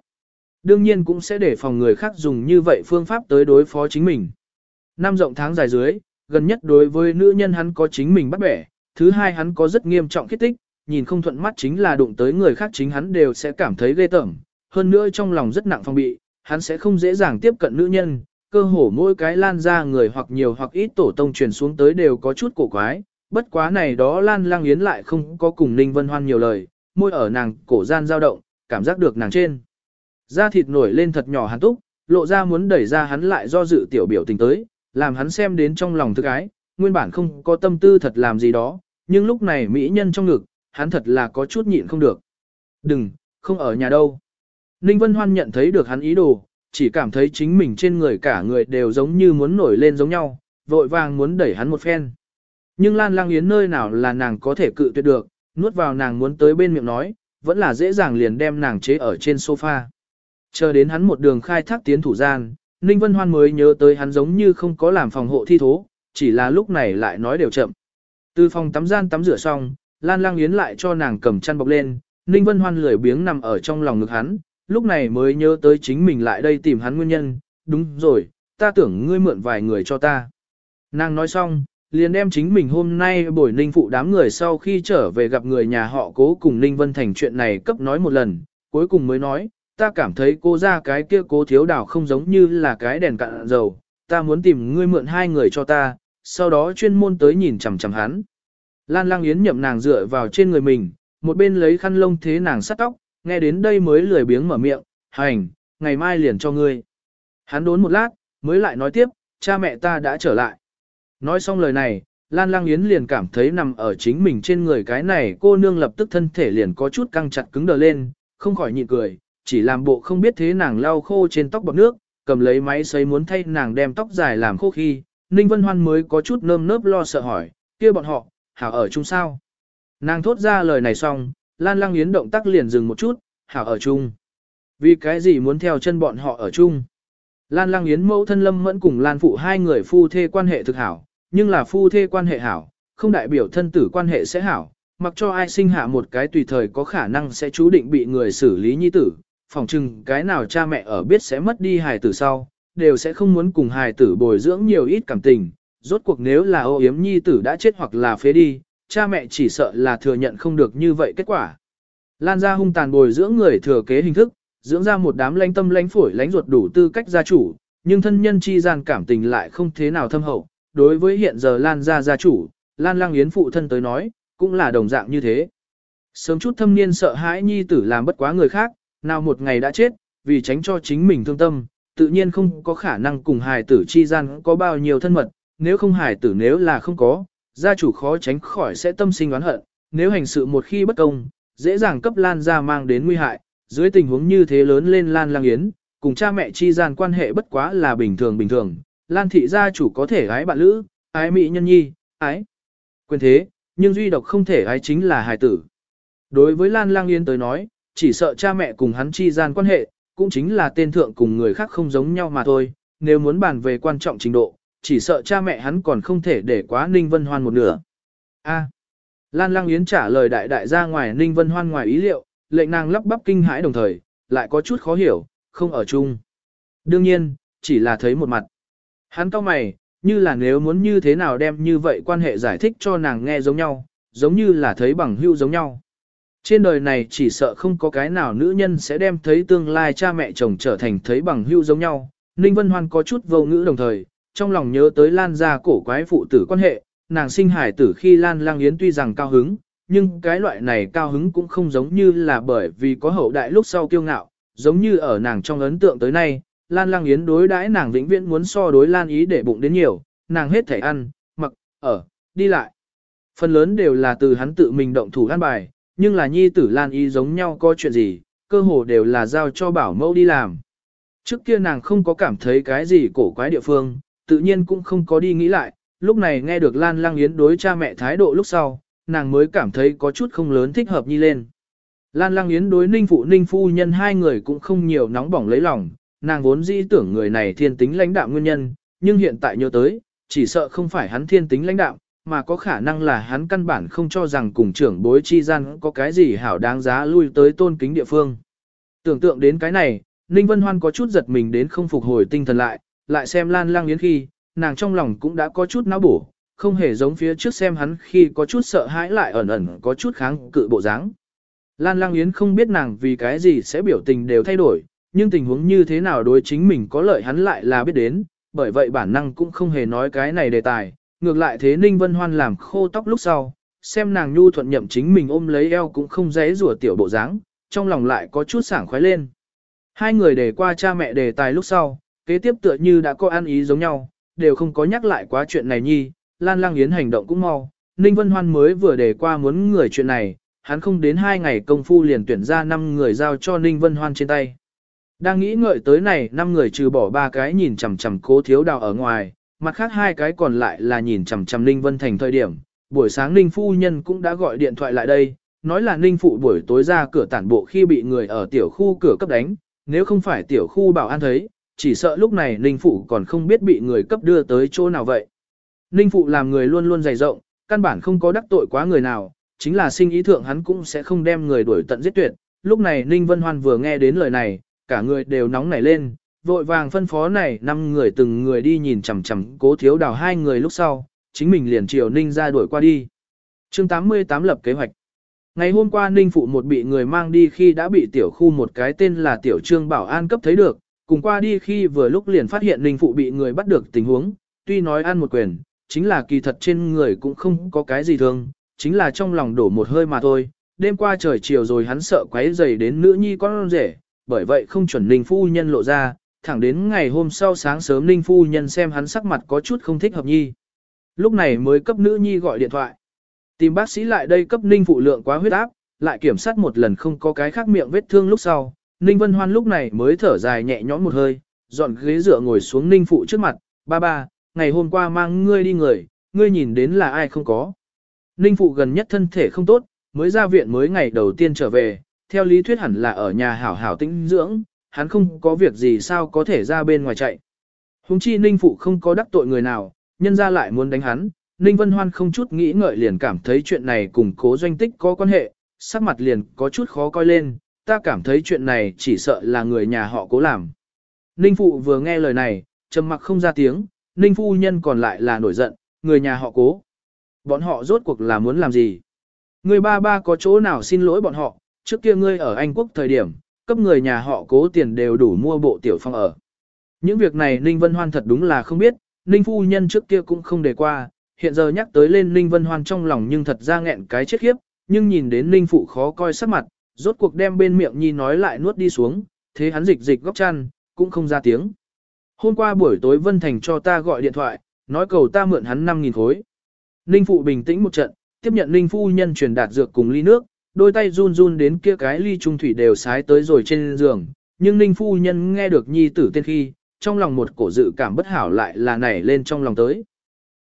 Đương nhiên cũng sẽ để phòng người khác dùng như vậy phương pháp tới đối phó chính mình. Năm rộng tháng dài dưới, gần nhất đối với nữ nhân hắn có chính mình bắt bẻ, thứ hai hắn có rất nghiêm trọng khiết tích, nhìn không thuận mắt chính là đụng tới người khác chính hắn đều sẽ cảm thấy ghê tởm, hơn nữa trong lòng rất nặng phong bị, hắn sẽ không dễ dàng tiếp cận nữ nhân, cơ hồ mỗi cái lan ra người hoặc nhiều hoặc ít tổ tông truyền xuống tới đều có chút cổ quái, bất quá này đó lan lang yến lại không có cùng Ninh Vân Hoan nhiều lời, môi ở nàng cổ gian dao động, cảm giác được nàng trên. Da thịt nổi lên thật nhỏ hắn túc, lộ ra muốn đẩy ra hắn lại do dự tiểu biểu tình tới, làm hắn xem đến trong lòng thức ái, nguyên bản không có tâm tư thật làm gì đó, nhưng lúc này mỹ nhân trong ngực, hắn thật là có chút nhịn không được. Đừng, không ở nhà đâu. Ninh Vân Hoan nhận thấy được hắn ý đồ, chỉ cảm thấy chính mình trên người cả người đều giống như muốn nổi lên giống nhau, vội vàng muốn đẩy hắn một phen. Nhưng Lan Lang Yến nơi nào là nàng có thể cự tuyệt được, nuốt vào nàng muốn tới bên miệng nói, vẫn là dễ dàng liền đem nàng chế ở trên sofa. Chờ đến hắn một đường khai thác tiến thủ gian, Ninh Vân Hoan mới nhớ tới hắn giống như không có làm phòng hộ thi thố, chỉ là lúc này lại nói đều chậm. Từ phòng tắm gian tắm rửa xong, Lan Lang Yến lại cho nàng cầm chăn bọc lên, Ninh Vân Hoan lười biếng nằm ở trong lòng ngực hắn, lúc này mới nhớ tới chính mình lại đây tìm hắn nguyên nhân, đúng rồi, ta tưởng ngươi mượn vài người cho ta. Nàng nói xong, liền đem chính mình hôm nay buổi Ninh phụ đám người sau khi trở về gặp người nhà họ cố cùng Ninh Vân Thành chuyện này cấp nói một lần, cuối cùng mới nói, ta cảm thấy cô ra cái kia cố thiếu đảo không giống như là cái đèn cạn dầu, ta muốn tìm ngươi mượn hai người cho ta, sau đó chuyên môn tới nhìn chằm chằm hắn. Lan Lang Yến nhậm nàng dựa vào trên người mình, một bên lấy khăn lông thế nàng sắt tóc, nghe đến đây mới lười biếng mở miệng, hành, ngày mai liền cho ngươi. Hắn đốn một lát, mới lại nói tiếp, cha mẹ ta đã trở lại. Nói xong lời này, Lan Lang Yến liền cảm thấy nằm ở chính mình trên người cái này cô nương lập tức thân thể liền có chút căng chặt cứng đờ lên, không khỏi nhịn cười, chỉ làm bộ không biết thế nàng lau khô trên tóc bọt nước, cầm lấy máy sấy muốn thay nàng đem tóc dài làm khô khi, Ninh Vân Hoan mới có chút nơm nớp lo sợ hỏi, kia bọn họ, hảo ở chung sao? Nàng thốt ra lời này xong, Lan Lang Yến động tác liền dừng một chút, hảo ở chung. Vì cái gì muốn theo chân bọn họ ở chung? Lan Lang Yến mẫu thân Lâm Mẫn cùng Lan Phụ hai người phu thê quan hệ thực hảo, nhưng là phu thê quan hệ hảo, không đại biểu thân tử quan hệ sẽ hảo, mặc cho ai sinh hạ một cái tùy thời có khả năng sẽ chú định bị người xử lý nhi tử, phòng chừng cái nào cha mẹ ở biết sẽ mất đi hài tử sau, đều sẽ không muốn cùng hài tử bồi dưỡng nhiều ít cảm tình, rốt cuộc nếu là ô yếm nhi tử đã chết hoặc là phế đi, cha mẹ chỉ sợ là thừa nhận không được như vậy kết quả. Lan ra hung tàn bồi dưỡng người thừa kế hình thức, dưỡng ra một đám lãnh tâm lãnh phổi lãnh ruột đủ tư cách gia chủ, nhưng thân nhân chi gian cảm tình lại không thế nào thâm hậu. Đối với hiện giờ Lan gia gia chủ, Lan Lang Yến phụ thân tới nói, cũng là đồng dạng như thế. Sớm chút thâm niên sợ hãi nhi tử làm bất quá người khác, nào một ngày đã chết, vì tránh cho chính mình thương tâm, tự nhiên không có khả năng cùng hài tử chi gian có bao nhiêu thân mật, nếu không hài tử nếu là không có, gia chủ khó tránh khỏi sẽ tâm sinh oán hận, nếu hành sự một khi bất công, dễ dàng cấp Lan ra mang đến nguy hại, dưới tình huống như thế lớn lên Lan Lang Yến, cùng cha mẹ chi gian quan hệ bất quá là bình thường bình thường, Lan thị gia chủ có thể ái bạn lữ, ái mỹ nhân nhi, ái quyền thế, nhưng duy độc không thể ái chính là hài tử. Đối với Lan Lang Yến tới nói, chỉ sợ cha mẹ cùng hắn chi gian quan hệ, cũng chính là tên thượng cùng người khác không giống nhau mà thôi, nếu muốn bàn về quan trọng trình độ, chỉ sợ cha mẹ hắn còn không thể để quá Ninh Vân Hoan một nửa. A. Lan Lang Yến trả lời đại đại ra ngoài Ninh Vân Hoan ngoài ý liệu, lệnh nàng lắp bắp kinh hãi đồng thời, lại có chút khó hiểu, không ở chung. Đương nhiên, chỉ là thấy một mặt. Hắn cao mày, như là nếu muốn như thế nào đem như vậy quan hệ giải thích cho nàng nghe giống nhau, giống như là thấy bằng hữu giống nhau. Trên đời này chỉ sợ không có cái nào nữ nhân sẽ đem thấy tương lai cha mẹ chồng trở thành thấy bằng hữu giống nhau. Ninh Vân Hoan có chút vô ngữ đồng thời, trong lòng nhớ tới Lan gia cổ quái phụ tử quan hệ, nàng sinh hải tử khi Lan Lang Yến tuy rằng cao hứng, nhưng cái loại này cao hứng cũng không giống như là bởi vì có hậu đại lúc sau kiêu ngạo, giống như ở nàng trong ấn tượng tới nay, Lan Lang Yến đối đãi nàng vĩnh viễn muốn so đối Lan ý để bụng đến nhiều, nàng hết thể ăn, mặc, ở, đi lại. Phần lớn đều là từ hắn tự mình động thủ an bài, nhưng là nhi tử Lan ý giống nhau có chuyện gì, cơ hồ đều là giao cho bảo mẫu đi làm. Trước kia nàng không có cảm thấy cái gì cổ quái địa phương, tự nhiên cũng không có đi nghĩ lại, lúc này nghe được Lan Lang Yến đối cha mẹ thái độ lúc sau, nàng mới cảm thấy có chút không lớn thích hợp nhi lên. Lan Lang Yến đối ninh phụ ninh phu nhân hai người cũng không nhiều nóng bỏng lấy lòng, nàng vốn dĩ tưởng người này thiên tính lãnh đạo nguyên nhân, nhưng hiện tại nhớ tới, chỉ sợ không phải hắn thiên tính lãnh đạo, mà có khả năng là hắn căn bản không cho rằng cùng trưởng bối chi gian có cái gì hảo đáng giá lui tới tôn kính địa phương. Tưởng tượng đến cái này, Ninh Vân Hoan có chút giật mình đến không phục hồi tinh thần lại, lại xem Lan Lang Yến khi, nàng trong lòng cũng đã có chút não bổ, không hề giống phía trước xem hắn khi có chút sợ hãi lại ẩn ẩn có chút kháng cự bộ dáng. Lan Lang Yến không biết nàng vì cái gì sẽ biểu tình đều thay đổi, nhưng tình huống như thế nào đối chính mình có lợi hắn lại là biết đến, bởi vậy bản năng cũng không hề nói cái này đề tài, ngược lại thế Ninh Vân Hoan làm khô tóc lúc sau, xem nàng nhu thuận nhậm chính mình ôm lấy eo cũng không dễ rủa tiểu bộ dáng, trong lòng lại có chút sảng khoái lên. Hai người để qua cha mẹ đề tài lúc sau, kế tiếp tựa như đã có ăn ý giống nhau, đều không có nhắc lại quá chuyện này nhi, Lan Lang Yến hành động cũng mau, Ninh Vân Hoan mới vừa đề qua muốn người chuyện này, hắn không đến hai ngày công phu liền tuyển ra năm người giao cho Ninh Vân Hoan trên tay. Đang nghĩ ngợi tới này năm người trừ bỏ ba cái nhìn chằm chằm cố thiếu đào ở ngoài, mặt khác hai cái còn lại là nhìn chằm chằm Ninh Vân Thành thời điểm. Buổi sáng Ninh Phu Nhân cũng đã gọi điện thoại lại đây, nói là Ninh Phụ buổi tối ra cửa tản bộ khi bị người ở tiểu khu cửa cấp đánh, nếu không phải tiểu khu bảo an thấy, chỉ sợ lúc này Ninh Phụ còn không biết bị người cấp đưa tới chỗ nào vậy. Ninh Phụ làm người luôn luôn dày rộng, căn bản không có đắc tội quá người nào, chính là sinh ý thượng hắn cũng sẽ không đem người đuổi tận giết tuyệt. Lúc này Ninh Vân Hoan vừa nghe đến lời này, cả người đều nóng nảy lên, vội vàng phân phó này năm người từng người đi nhìn chằm chằm cố thiếu đào hai người lúc sau, chính mình liền chiều Ninh ra đuổi qua đi. chương 88 lập kế hoạch. Ngày hôm qua Ninh Phụ một bị người mang đi khi đã bị tiểu khu một cái tên là Tiểu Trương Bảo An cấp thấy được, cùng qua đi khi vừa lúc liền phát hiện Ninh Phụ bị người bắt được tình huống, tuy nói ăn một quyền, chính là kỳ thật trên người cũng không có cái gì thương, chính là trong lòng đổ một hơi mà thôi. Đêm qua trời chiều rồi hắn sợ quấy dày đến nữ nhi con rể, bởi vậy không chuẩn Ninh Phu Nhân lộ ra, thẳng đến ngày hôm sau sáng sớm Ninh Phu Nhân xem hắn sắc mặt có chút không thích hợp nhi. Lúc này mới cấp nữ nhi gọi điện thoại. Tìm bác sĩ lại đây cấp Ninh phụ lượng quá huyết áp, lại kiểm soát một lần không có cái khác miệng vết thương lúc sau. Ninh Vân Hoan lúc này mới thở dài nhẹ nhõm một hơi, dọn ghế dựa ngồi xuống Ninh phụ trước mặt, ba ba, ngày hôm qua mang ngươi đi người, ngươi nhìn đến là ai không có. Ninh phụ gần nhất thân thể không tốt, mới ra viện mới ngày đầu tiên trở về, theo lý thuyết hẳn là ở nhà hảo hảo tĩnh dưỡng, hắn không có việc gì sao có thể ra bên ngoài chạy. Hùng chi Ninh phụ không có đắc tội người nào, nhân ra lại muốn đánh hắn, Ninh Vân Hoan không chút nghĩ ngợi liền cảm thấy chuyện này cùng cố doanh tích có quan hệ, sắc mặt liền có chút khó coi lên, ta cảm thấy chuyện này chỉ sợ là người nhà họ cố làm. Ninh Phụ vừa nghe lời này, trầm mặc không ra tiếng, Ninh Phu Nhân còn lại là nổi giận, người nhà họ cố. Bọn họ rốt cuộc là muốn làm gì? Người ba ba có chỗ nào xin lỗi bọn họ, trước kia ngươi ở Anh Quốc thời điểm, cấp người nhà họ cố tiền đều đủ mua bộ tiểu phong ở. Những việc này Ninh Vân Hoan thật đúng là không biết, Ninh Phu Nhân trước kia cũng không đề qua, hiện giờ nhắc tới lên Ninh Vân Hoan trong lòng nhưng thật ra nghẹn cái chết khiếp, nhưng nhìn đến Ninh Phụ khó coi sắc mặt, rốt cuộc đem bên miệng nhi nói lại nuốt đi xuống, thế hắn dịch dịch góc chăn, cũng không ra tiếng. Hôm qua buổi tối Vân Thành cho ta gọi điện thoại, nói cầu ta mượn hắn 5.000 khối. Ninh Phụ bình tĩnh một trận, tiếp nhận Ninh Phu Nhân truyền đạt dược cùng ly nước, đôi tay run run đến kia cái ly trung thủy đều sái tới rồi trên giường, nhưng Ninh Phu Nhân nghe được nhi tử tên khi, trong lòng một cổ dự cảm bất hảo lại là nảy lên trong lòng tới.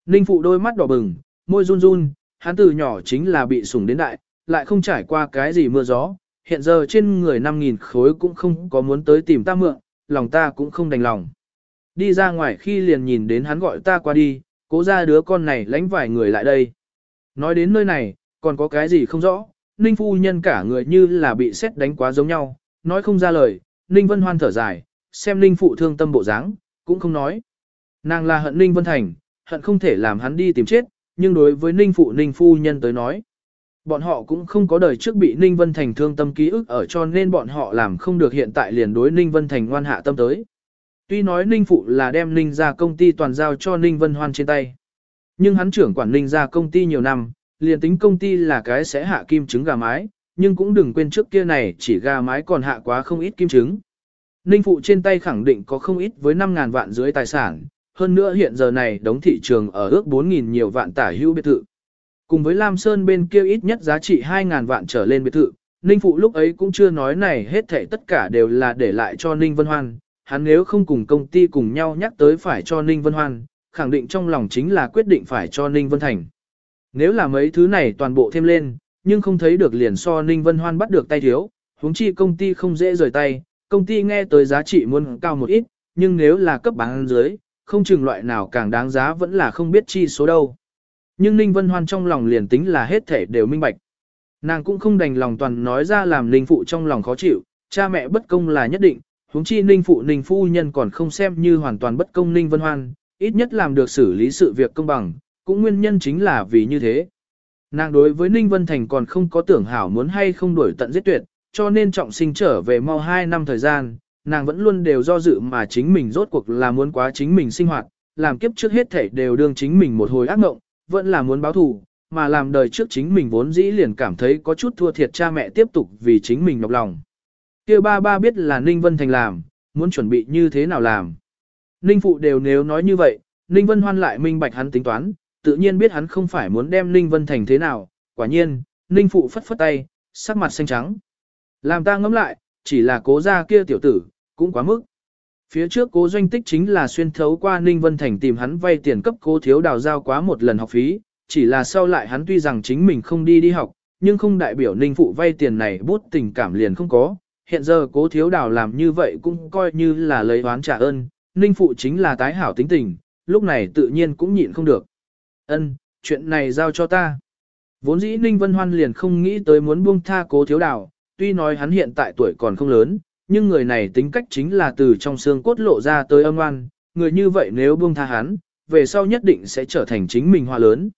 Ninh phụ đôi mắt đỏ bừng, môi run run, hắn từ nhỏ chính là bị sủng đến đại, lại không trải qua cái gì mưa gió, hiện giờ trên người 5.000 khối cũng không có muốn tới tìm ta mượn, lòng ta cũng không đành lòng. Đi ra ngoài khi liền nhìn đến hắn gọi ta qua đi, cố ra đứa con này lánh vài người lại đây. Nói đến nơi này, còn có cái gì không rõ, Ninh phu nhân cả người như là bị xét đánh quá giống nhau, nói không ra lời, Ninh Vân Hoan thở dài, xem Ninh phụ thương tâm bộ dáng, cũng không nói. Nàng là hận Ninh Vân Thành, hận không thể làm hắn đi tìm chết, nhưng đối với Ninh Phụ Ninh Phu Nhân tới nói, bọn họ cũng không có đời trước bị Ninh Vân Thành thương tâm ký ức ở cho nên bọn họ làm không được hiện tại liền đối Ninh Vân Thành ngoan hạ tâm tới. Tuy nói Ninh Phụ là đem Ninh ra công ty toàn giao cho Ninh Vân Hoan trên tay, nhưng hắn trưởng quản Ninh ra công ty nhiều năm, liền tính công ty là cái sẽ hạ kim trứng gà mái, nhưng cũng đừng quên trước kia này chỉ gà mái còn hạ quá không ít kim trứng. Ninh Phụ trên tay khẳng định có không ít với 5.000 vạn dưới tài sản, hơn nữa hiện giờ này đóng thị trường ở ước 4.000 nhiều vạn tả hữu biệt thự. Cùng với Lam Sơn bên kia ít nhất giá trị 2.000 vạn trở lên biệt thự, Ninh Phụ lúc ấy cũng chưa nói này hết thảy tất cả đều là để lại cho Ninh Vân Hoan, hắn nếu không cùng công ty cùng nhau nhắc tới phải cho Ninh Vân Hoan, khẳng định trong lòng chính là quyết định phải cho Ninh Vân Thành. Nếu là mấy thứ này toàn bộ thêm lên, nhưng không thấy được liền so Ninh Vân Hoan bắt được tay thiếu, huống chi công ty không dễ rời tay, công ty nghe tới giá trị muốn cao một ít, nhưng nếu là cấp bán dưới, không chừng loại nào càng đáng giá vẫn là không biết chi số đâu. Nhưng Ninh Vân Hoan trong lòng liền tính là hết thể đều minh bạch. Nàng cũng không đành lòng toàn nói ra làm Ninh Phụ trong lòng khó chịu, cha mẹ bất công là nhất định, huống chi Ninh Phụ Ninh Phu Nhân còn không xem như hoàn toàn bất công Ninh Vân Hoan, ít nhất làm được xử lý sự việc công bằng, cũng nguyên nhân chính là vì như thế. Nàng đối với Ninh Vân Thành còn không có tưởng hảo muốn hay không đuổi tận giết tuyệt, cho nên trọng sinh trở về mau 2 năm thời gian, nàng vẫn luôn đều do dự mà chính mình rốt cuộc là muốn quá chính mình sinh hoạt, làm kiếp trước hết thể đều đương chính mình một hồi ác mộng, vẫn là muốn báo thù, mà làm đời trước chính mình vốn dĩ liền cảm thấy có chút thua thiệt cha mẹ tiếp tục vì chính mình nhọc lòng. Kia ba ba biết là Ninh Vân Thành làm, muốn chuẩn bị như thế nào làm. Ninh Phụ đều nếu nói như vậy, Ninh Vân Hoan lại minh bạch hắn tính toán, tự nhiên biết hắn không phải muốn đem Ninh Vân Thành thế nào, quả nhiên, Ninh Phụ phất phất tay, sắc mặt xanh trắng. Làm ta ngẫm lại, chỉ là cố gia kia tiểu tử, cũng quá mức. Phía trước cố doanh tích chính là xuyên thấu qua Ninh Vân Thành tìm hắn vay tiền cấp cố thiếu đào giao quá một lần học phí, chỉ là sau lại hắn tuy rằng chính mình không đi đi học, nhưng không đại biểu Ninh Phụ vay tiền này bút tình cảm liền không có. Hiện giờ cố thiếu đào làm như vậy cũng coi như là lấy oán trả ơn, Ninh Phụ chính là tái hảo tính tình, lúc này tự nhiên cũng nhịn không được. Ân, chuyện này giao cho ta. Vốn dĩ Ninh Vân Hoan liền không nghĩ tới muốn buông tha cố thiếu đào, tuy nói hắn hiện tại tuổi còn không lớn, nhưng người này tính cách chính là từ trong xương cốt lộ ra tới âm oan, người như vậy nếu buông tha hắn, về sau nhất định sẽ trở thành chính mình hoa lớn.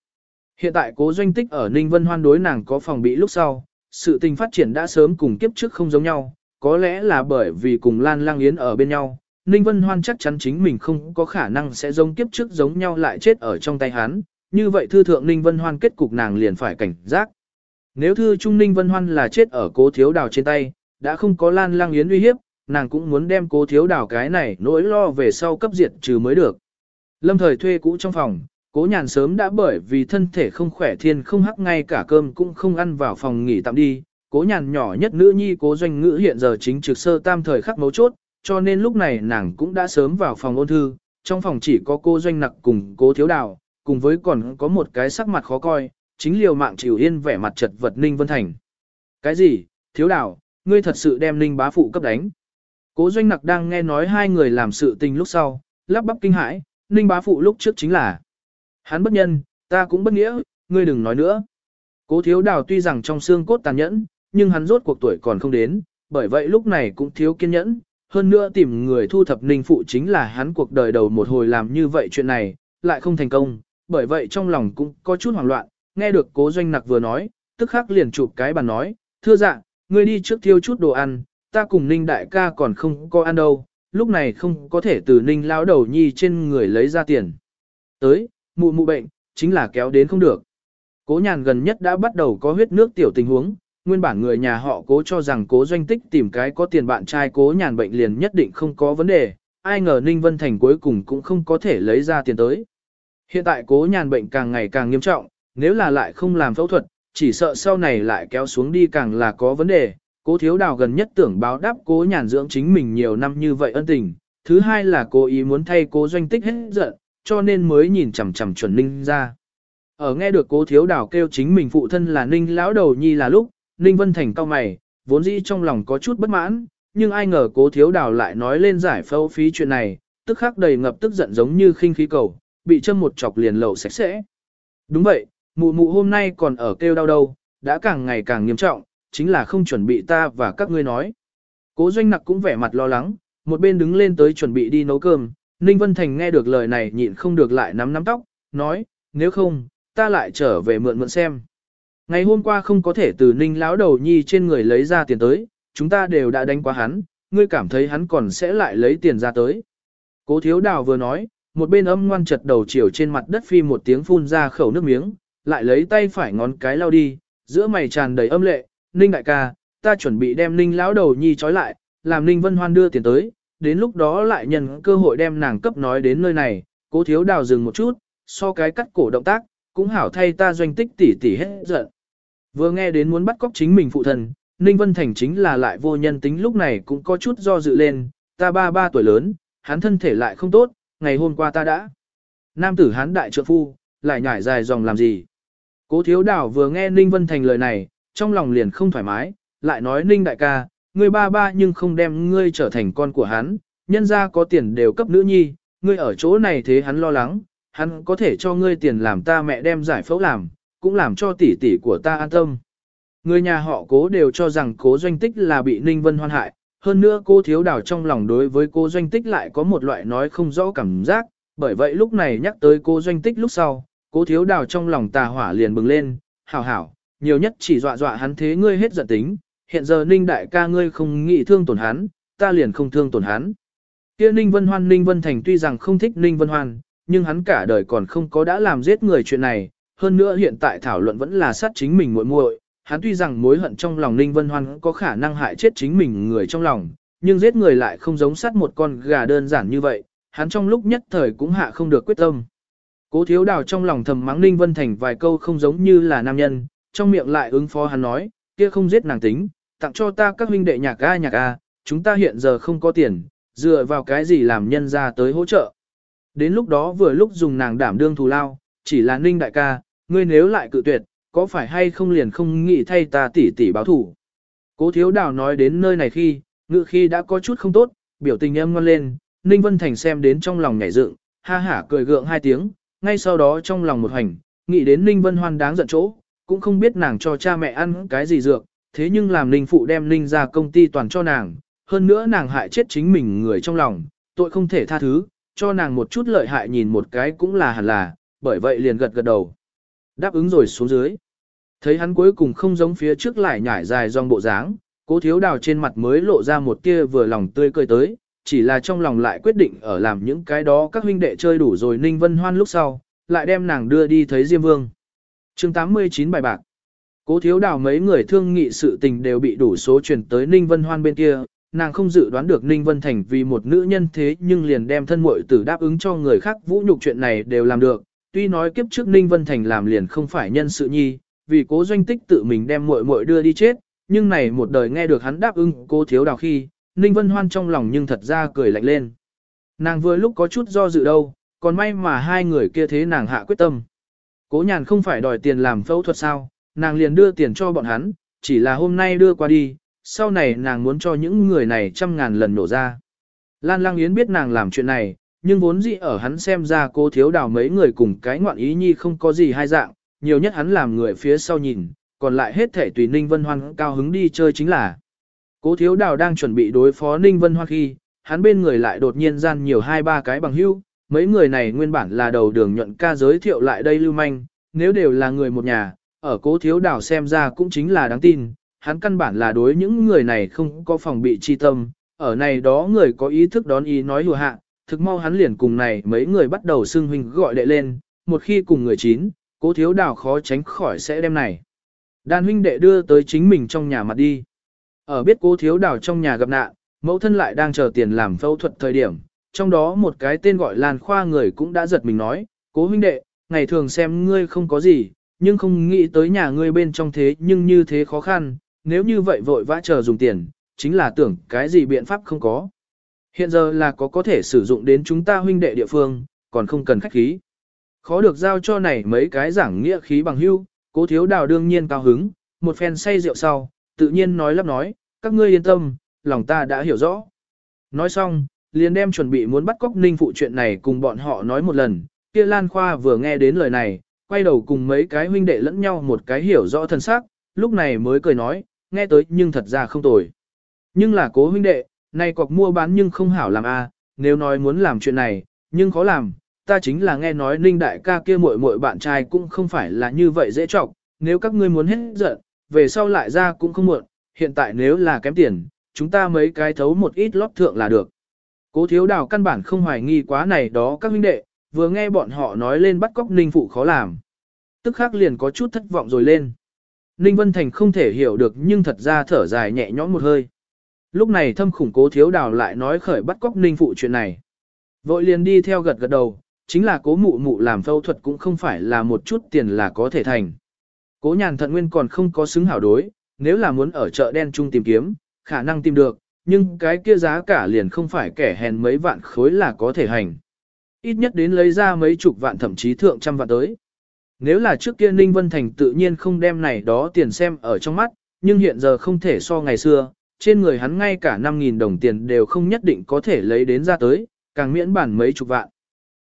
Hiện tại cố doanh tích ở Ninh Vân Hoan đối nàng có phòng bị lúc sau, sự tình phát triển đã sớm cùng kiếp trước không giống nhau, có lẽ là bởi vì cùng Lan Lang Yến ở bên nhau, Ninh Vân Hoan chắc chắn chính mình không có khả năng sẽ giống kiếp trước giống nhau lại chết ở trong tay hắn, như vậy thư thượng Ninh Vân Hoan kết cục nàng liền phải cảnh giác. Nếu thư trung Ninh Vân Hoan là chết ở cố thiếu đào trên tay, đã không có Lan Lang Yến uy hiếp, nàng cũng muốn đem cố thiếu đảo cái này nỗi lo về sau cấp diệt trừ mới được. Lâm thời thuê cũ trong phòng, cố nhàn sớm đã bởi vì thân thể không khỏe thiên không hắc ngay cả cơm cũng không ăn vào phòng nghỉ tạm đi. Cố nhàn nhỏ nhất nữ nhi cố doanh ngữ hiện giờ chính trực sơ tam thời khắc mấu chốt, cho nên lúc này nàng cũng đã sớm vào phòng ôn thư, trong phòng chỉ có cô doanh nặc cùng cố thiếu đào, cùng với còn có một cái sắc mặt khó coi, chính liều mạng chịu yên vẻ mặt chật vật Ninh Vân Thành. Cái gì, thiếu đào, ngươi thật sự đem Ninh bá phụ cấp đánh. Cố doanh nặc đang nghe nói hai người làm sự tình lúc sau, lắp bắp kinh hãi, Ninh bá phụ lúc trước chính là. Hắn bất nhân, ta cũng bất nghĩa, ngươi đừng nói nữa. Cố thiếu đào tuy rằng trong xương cốt tàn nhẫn, nhưng hắn rốt cuộc tuổi còn không đến, bởi vậy lúc này cũng thiếu kiên nhẫn, hơn nữa tìm người thu thập ninh phụ chính là hắn cuộc đời đầu một hồi làm như vậy chuyện này, lại không thành công, bởi vậy trong lòng cũng có chút hoảng loạn, nghe được cố doanh nặc vừa nói, tức khắc liền chụp cái bàn nói, thưa dạ, ngươi đi trước thiêu chút đồ ăn, ta cùng ninh đại ca còn không có ăn đâu, lúc này không có thể từ ninh lão đầu nhi trên người lấy ra tiền. Tới, mụ mụ bệnh, chính là kéo đến không được. Cố nhàn gần nhất đã bắt đầu có huyết nước tiểu tình huống, nguyên bản người nhà họ cố cho rằng cố doanh tích tìm cái có tiền bạn trai cố nhàn bệnh liền nhất định không có vấn đề, ai ngờ Ninh Vân Thành cuối cùng cũng không có thể lấy ra tiền tới. Hiện tại cố nhàn bệnh càng ngày càng nghiêm trọng, nếu là lại không làm phẫu thuật, chỉ sợ sau này lại kéo xuống đi càng là có vấn đề. Cố thiếu đào gần nhất tưởng báo đáp cố nhàn dưỡng chính mình nhiều năm như vậy ân tình. Thứ hai là cố ý muốn thay cố doanh tích hết giận, cho nên mới nhìn chằm chằm chuẩn ninh ra. Ở nghe được cố thiếu đào kêu chính mình phụ thân là ninh lão đầu nhi là lúc, ninh vân thành cao mày, vốn dĩ trong lòng có chút bất mãn, nhưng ai ngờ cố thiếu đào lại nói lên giải phẫu phí chuyện này, tức khắc đầy ngập tức giận giống như khinh khí cầu, bị châm một chọc liền lẩu sạch sẽ. Đúng vậy, mụ mụ hôm nay còn ở kêu đau đâu, đã càng ngày càng nghiêm trọng, chính là không chuẩn bị ta và các ngươi nói. Cố doanh nặc cũng vẻ mặt lo lắng, một bên đứng lên tới chuẩn bị đi nấu cơm, Ninh Vân Thành nghe được lời này nhịn không được lại nắm nắm tóc, nói, nếu không, ta lại trở về mượn mượn xem. Ngày hôm qua không có thể từ Ninh lão đầu nhi trên người lấy ra tiền tới, chúng ta đều đã đánh qua hắn, ngươi cảm thấy hắn còn sẽ lại lấy tiền ra tới. Cố thiếu đào vừa nói, một bên âm ngoan chật đầu chiều trên mặt đất phi một tiếng phun ra khẩu nước miếng, lại lấy tay phải ngón cái lao đi, giữa mày tràn đầy âm lệ, Ninh đại ca, ta chuẩn bị đem Ninh lão đầu nhi trói lại, làm Ninh Vân Hoan đưa tiền tới, đến lúc đó lại nhân cơ hội đem nàng cấp nói đến nơi này, cố thiếu đào dừng một chút, so cái cắt cổ động tác, cũng hảo thay ta doanh tích tỉ tỉ hết giận. Vừa nghe đến muốn bắt cóc chính mình phụ thần, Ninh Vân Thành chính là lại vô nhân tính lúc này cũng có chút do dự lên, ta ba ba tuổi lớn, hắn thân thể lại không tốt, ngày hôm qua ta đã. Nam tử hắn đại trượng phu, lại nhảy dài dòng làm gì. Cố thiếu đảo vừa nghe Ninh Vân Thành lời này, trong lòng liền không thoải mái, lại nói Ninh đại ca, ngươi ba ba nhưng không đem ngươi trở thành con của hắn, nhân ra có tiền đều cấp nữ nhi, ngươi ở chỗ này thế hắn lo lắng, hắn có thể cho ngươi tiền làm ta mẹ đem giải phẫu làm, cũng làm cho tỷ tỷ của ta an tâm. Người nhà họ cố đều cho rằng cố doanh tích là bị Ninh Vân hoan hại, hơn nữa cô thiếu đảo trong lòng đối với cô doanh tích lại có một loại nói không rõ cảm giác, bởi vậy lúc này nhắc tới cô doanh tích lúc sau, cố thiếu đào trong lòng tà hỏa liền bừng lên, hảo hảo, nhiều nhất chỉ dọa dọa hắn thế ngươi hết giận tính, hiện giờ Ninh đại ca ngươi không nghĩ thương tổn hắn, ta liền không thương tổn hắn. Kia Ninh Vân Hoan Ninh Vân Thành tuy rằng không thích Ninh Vân Hoan, nhưng hắn cả đời còn không có đã làm giết người chuyện này, hơn nữa hiện tại thảo luận vẫn là sát chính mình muội muội, hắn tuy rằng mối hận trong lòng Ninh Vân Hoan có khả năng hại chết chính mình người trong lòng, nhưng giết người lại không giống sát một con gà đơn giản như vậy, hắn trong lúc nhất thời cũng hạ không được quyết tâm. Cố thiếu đào trong lòng thầm mắng Ninh Vân Thành vài câu không giống như là nam nhân, trong miệng lại ứng phó hắn nói, kia không giết nàng tính, tặng cho ta các huynh đệ nhạc a nhạc a, chúng ta hiện giờ không có tiền, dựa vào cái gì làm nhân ra tới hỗ trợ. Đến lúc đó vừa lúc dùng nàng đảm đương thù lao, chỉ là Ninh đại ca, ngươi nếu lại cự tuyệt, có phải hay không liền không nghĩ thay ta tỉ tỉ báo thủ. Cố thiếu đào nói đến nơi này khi, ngự khi đã có chút không tốt, biểu tình em ngon lên, Ninh Vân Thành xem đến trong lòng nhảy dựng, ha hả cười gượng hai tiếng, ngay sau đó trong lòng một hành, nghĩ đến Ninh Vân Hoan đáng giận chỗ, cũng không biết nàng cho cha mẹ ăn cái gì dược, thế nhưng làm Ninh Phụ đem Ninh ra công ty toàn cho nàng, hơn nữa nàng hại chết chính mình người trong lòng, tội không thể tha thứ, cho nàng một chút lợi hại nhìn một cái cũng là hẳn là, bởi vậy liền gật gật đầu. Đáp ứng rồi xuống dưới. Thấy hắn cuối cùng không giống phía trước lại nhảy dài dòng bộ dáng, cố thiếu đào trên mặt mới lộ ra một tia vừa lòng tươi cười tới, chỉ là trong lòng lại quyết định ở làm những cái đó các huynh đệ chơi đủ rồi Ninh Vân Hoan lúc sau, lại đem nàng đưa đi thấy Diêm Vương. chương 89 bài bạc. Cố thiếu đào mấy người thương nghị sự tình đều bị đủ số truyền tới Ninh Vân Hoan bên kia, nàng không dự đoán được Ninh Vân Thành vì một nữ nhân thế nhưng liền đem thân muội tử đáp ứng cho người khác vũ nhục chuyện này đều làm được. Tuy nói kiếp trước Ninh Vân Thành làm liền không phải nhân sự nhi, vì cố doanh tích tự mình đem muội muội đưa đi chết, nhưng này một đời nghe được hắn đáp ứng cố thiếu đào khi, Ninh Vân Hoan trong lòng nhưng thật ra cười lạnh lên. Nàng vừa lúc có chút do dự đâu, còn may mà hai người kia thế nàng hạ quyết tâm. Cố nhàn không phải đòi tiền làm phẫu thuật sao, nàng liền đưa tiền cho bọn hắn, chỉ là hôm nay đưa qua đi, sau này nàng muốn cho những người này trăm ngàn lần nổ ra. Lan Lang Yến biết nàng làm chuyện này, nhưng vốn dĩ ở hắn xem ra cô thiếu đào mấy người cùng cái ngoạn ý nhi không có gì hai dạng, nhiều nhất hắn làm người phía sau nhìn, còn lại hết thể tùy Ninh Vân Hoan cao hứng đi chơi chính là. Cố thiếu đào đang chuẩn bị đối phó Ninh Vân Hoa khi, hắn bên người lại đột nhiên gian nhiều hai ba cái bằng hữu, mấy người này nguyên bản là đầu đường nhuận ca giới thiệu lại đây lưu manh, nếu đều là người một nhà, ở cố thiếu đào xem ra cũng chính là đáng tin, hắn căn bản là đối những người này không có phòng bị chi tâm, ở này đó người có ý thức đón ý nói hùa hạ, thực mau hắn liền cùng này mấy người bắt đầu xưng huynh gọi đệ lên, một khi cùng người chín, cố thiếu đào khó tránh khỏi sẽ đem này. Đàn huynh đệ đưa tới chính mình trong nhà mặt đi. Ở biết cố thiếu đào trong nhà gặp nạn, mẫu thân lại đang chờ tiền làm phẫu thuật thời điểm, trong đó một cái tên gọi Lan Khoa người cũng đã giật mình nói, cố huynh đệ, ngày thường xem ngươi không có gì, nhưng không nghĩ tới nhà ngươi bên trong thế nhưng như thế khó khăn, nếu như vậy vội vã chờ dùng tiền, chính là tưởng cái gì biện pháp không có. Hiện giờ là có có thể sử dụng đến chúng ta huynh đệ địa phương, còn không cần khách khí. Khó được giao cho này mấy cái giảng nghĩa khí bằng hưu, cố thiếu đào đương nhiên cao hứng, một phen say rượu sau, tự nhiên nói lắp nói, các ngươi yên tâm, lòng ta đã hiểu rõ. Nói xong, liền đem chuẩn bị muốn bắt cóc ninh phụ chuyện này cùng bọn họ nói một lần, kia Lan Khoa vừa nghe đến lời này, quay đầu cùng mấy cái huynh đệ lẫn nhau một cái hiểu rõ thân xác, lúc này mới cười nói, nghe tới nhưng thật ra không tồi. Nhưng là cố huynh đệ, này cọc mua bán nhưng không hảo làm a, nếu nói muốn làm chuyện này, nhưng khó làm, ta chính là nghe nói Ninh đại ca kia muội muội bạn trai cũng không phải là như vậy dễ trọng, nếu các ngươi muốn hết giận, về sau lại ra cũng không muộn, hiện tại nếu là kém tiền, chúng ta mấy cái thấu một ít lót thượng là được. Cố thiếu đào căn bản không hoài nghi quá này đó các huynh đệ, vừa nghe bọn họ nói lên bắt cóc Ninh phụ khó làm. tức khắc liền có chút thất vọng rồi lên. Ninh Vân Thành không thể hiểu được nhưng thật ra thở dài nhẹ nhõm một hơi. Lúc này thâm khủng cố thiếu đào lại nói khởi bắt cóc Ninh Phụ chuyện này. Vội liền đi theo gật gật đầu, chính là cố mụ mụ làm phẫu thuật cũng không phải là một chút tiền là có thể thành. Cố nhàn thận nguyên còn không có xứng hảo đối, nếu là muốn ở chợ đen chung tìm kiếm, khả năng tìm được, nhưng cái kia giá cả liền không phải kẻ hèn mấy vạn khối là có thể hành. Ít nhất đến lấy ra mấy chục vạn thậm chí thượng trăm vạn tới. Nếu là trước kia Ninh Vân Thành tự nhiên không đem này đó tiền xem ở trong mắt, nhưng hiện giờ không thể so ngày xưa, trên người hắn ngay cả 5.000 đồng tiền đều không nhất định có thể lấy đến ra tới, càng miễn bản mấy chục vạn.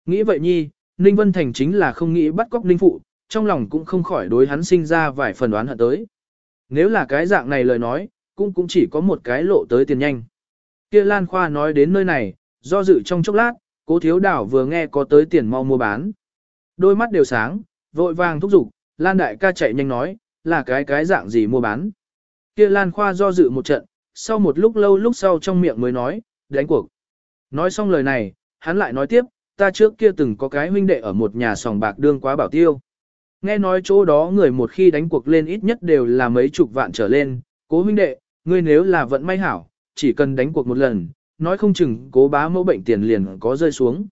Nghĩ vậy nhi, Ninh Vân Thành chính là không nghĩ bắt cóc Ninh Phụ, trong lòng cũng không khỏi đối hắn sinh ra vài phần đoán hận tới. Nếu là cái dạng này lời nói, cũng cũng chỉ có một cái lộ tới tiền nhanh. Kia Lan Khoa nói đến nơi này, do dự trong chốc lát, cố thiếu đảo vừa nghe có tới tiền mau mua bán. Đôi mắt đều sáng, vội vàng thúc giục, Lan đại ca chạy nhanh nói, là cái cái dạng gì mua bán. Kia Lan Khoa do dự một trận, sau một lúc lâu lúc sau trong miệng mới nói, đánh cuộc. Nói xong lời này, hắn lại nói tiếp, ta trước kia từng có cái huynh đệ ở một nhà sòng bạc đương quá bảo tiêu. Nghe nói chỗ đó người một khi đánh cuộc lên ít nhất đều là mấy chục vạn trở lên, cố huynh đệ, ngươi nếu là vận may hảo, chỉ cần đánh cuộc một lần, nói không chừng cố bá mẫu bệnh tiền liền có rơi xuống.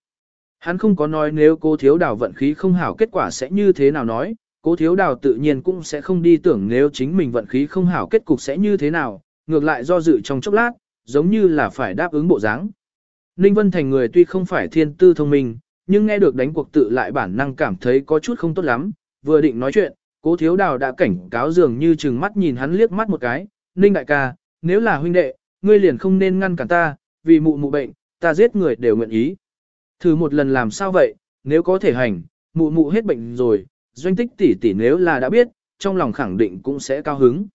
Hắn không có nói nếu cố thiếu đào vận khí không hảo kết quả sẽ như thế nào nói, cố thiếu đào tự nhiên cũng sẽ không đi tưởng nếu chính mình vận khí không hảo kết cục sẽ như thế nào, ngược lại do dự trong chốc lát, giống như là phải đáp ứng bộ dáng. Ninh Vân Thành người tuy không phải thiên tư thông minh, nhưng nghe được đánh cuộc tự lại bản năng cảm thấy có chút không tốt lắm, vừa định nói chuyện, cố thiếu đào đã cảnh cáo dường như chừng mắt nhìn hắn liếc mắt một cái, Ninh đại ca, nếu là huynh đệ, ngươi liền không nên ngăn cản ta, vì mụ mụ bệnh, ta giết người đều nguyện ý. Thử một lần làm sao vậy, nếu có thể hành, mụ mụ hết bệnh rồi, doanh tích tỷ tỷ nếu là đã biết, trong lòng khẳng định cũng sẽ cao hứng.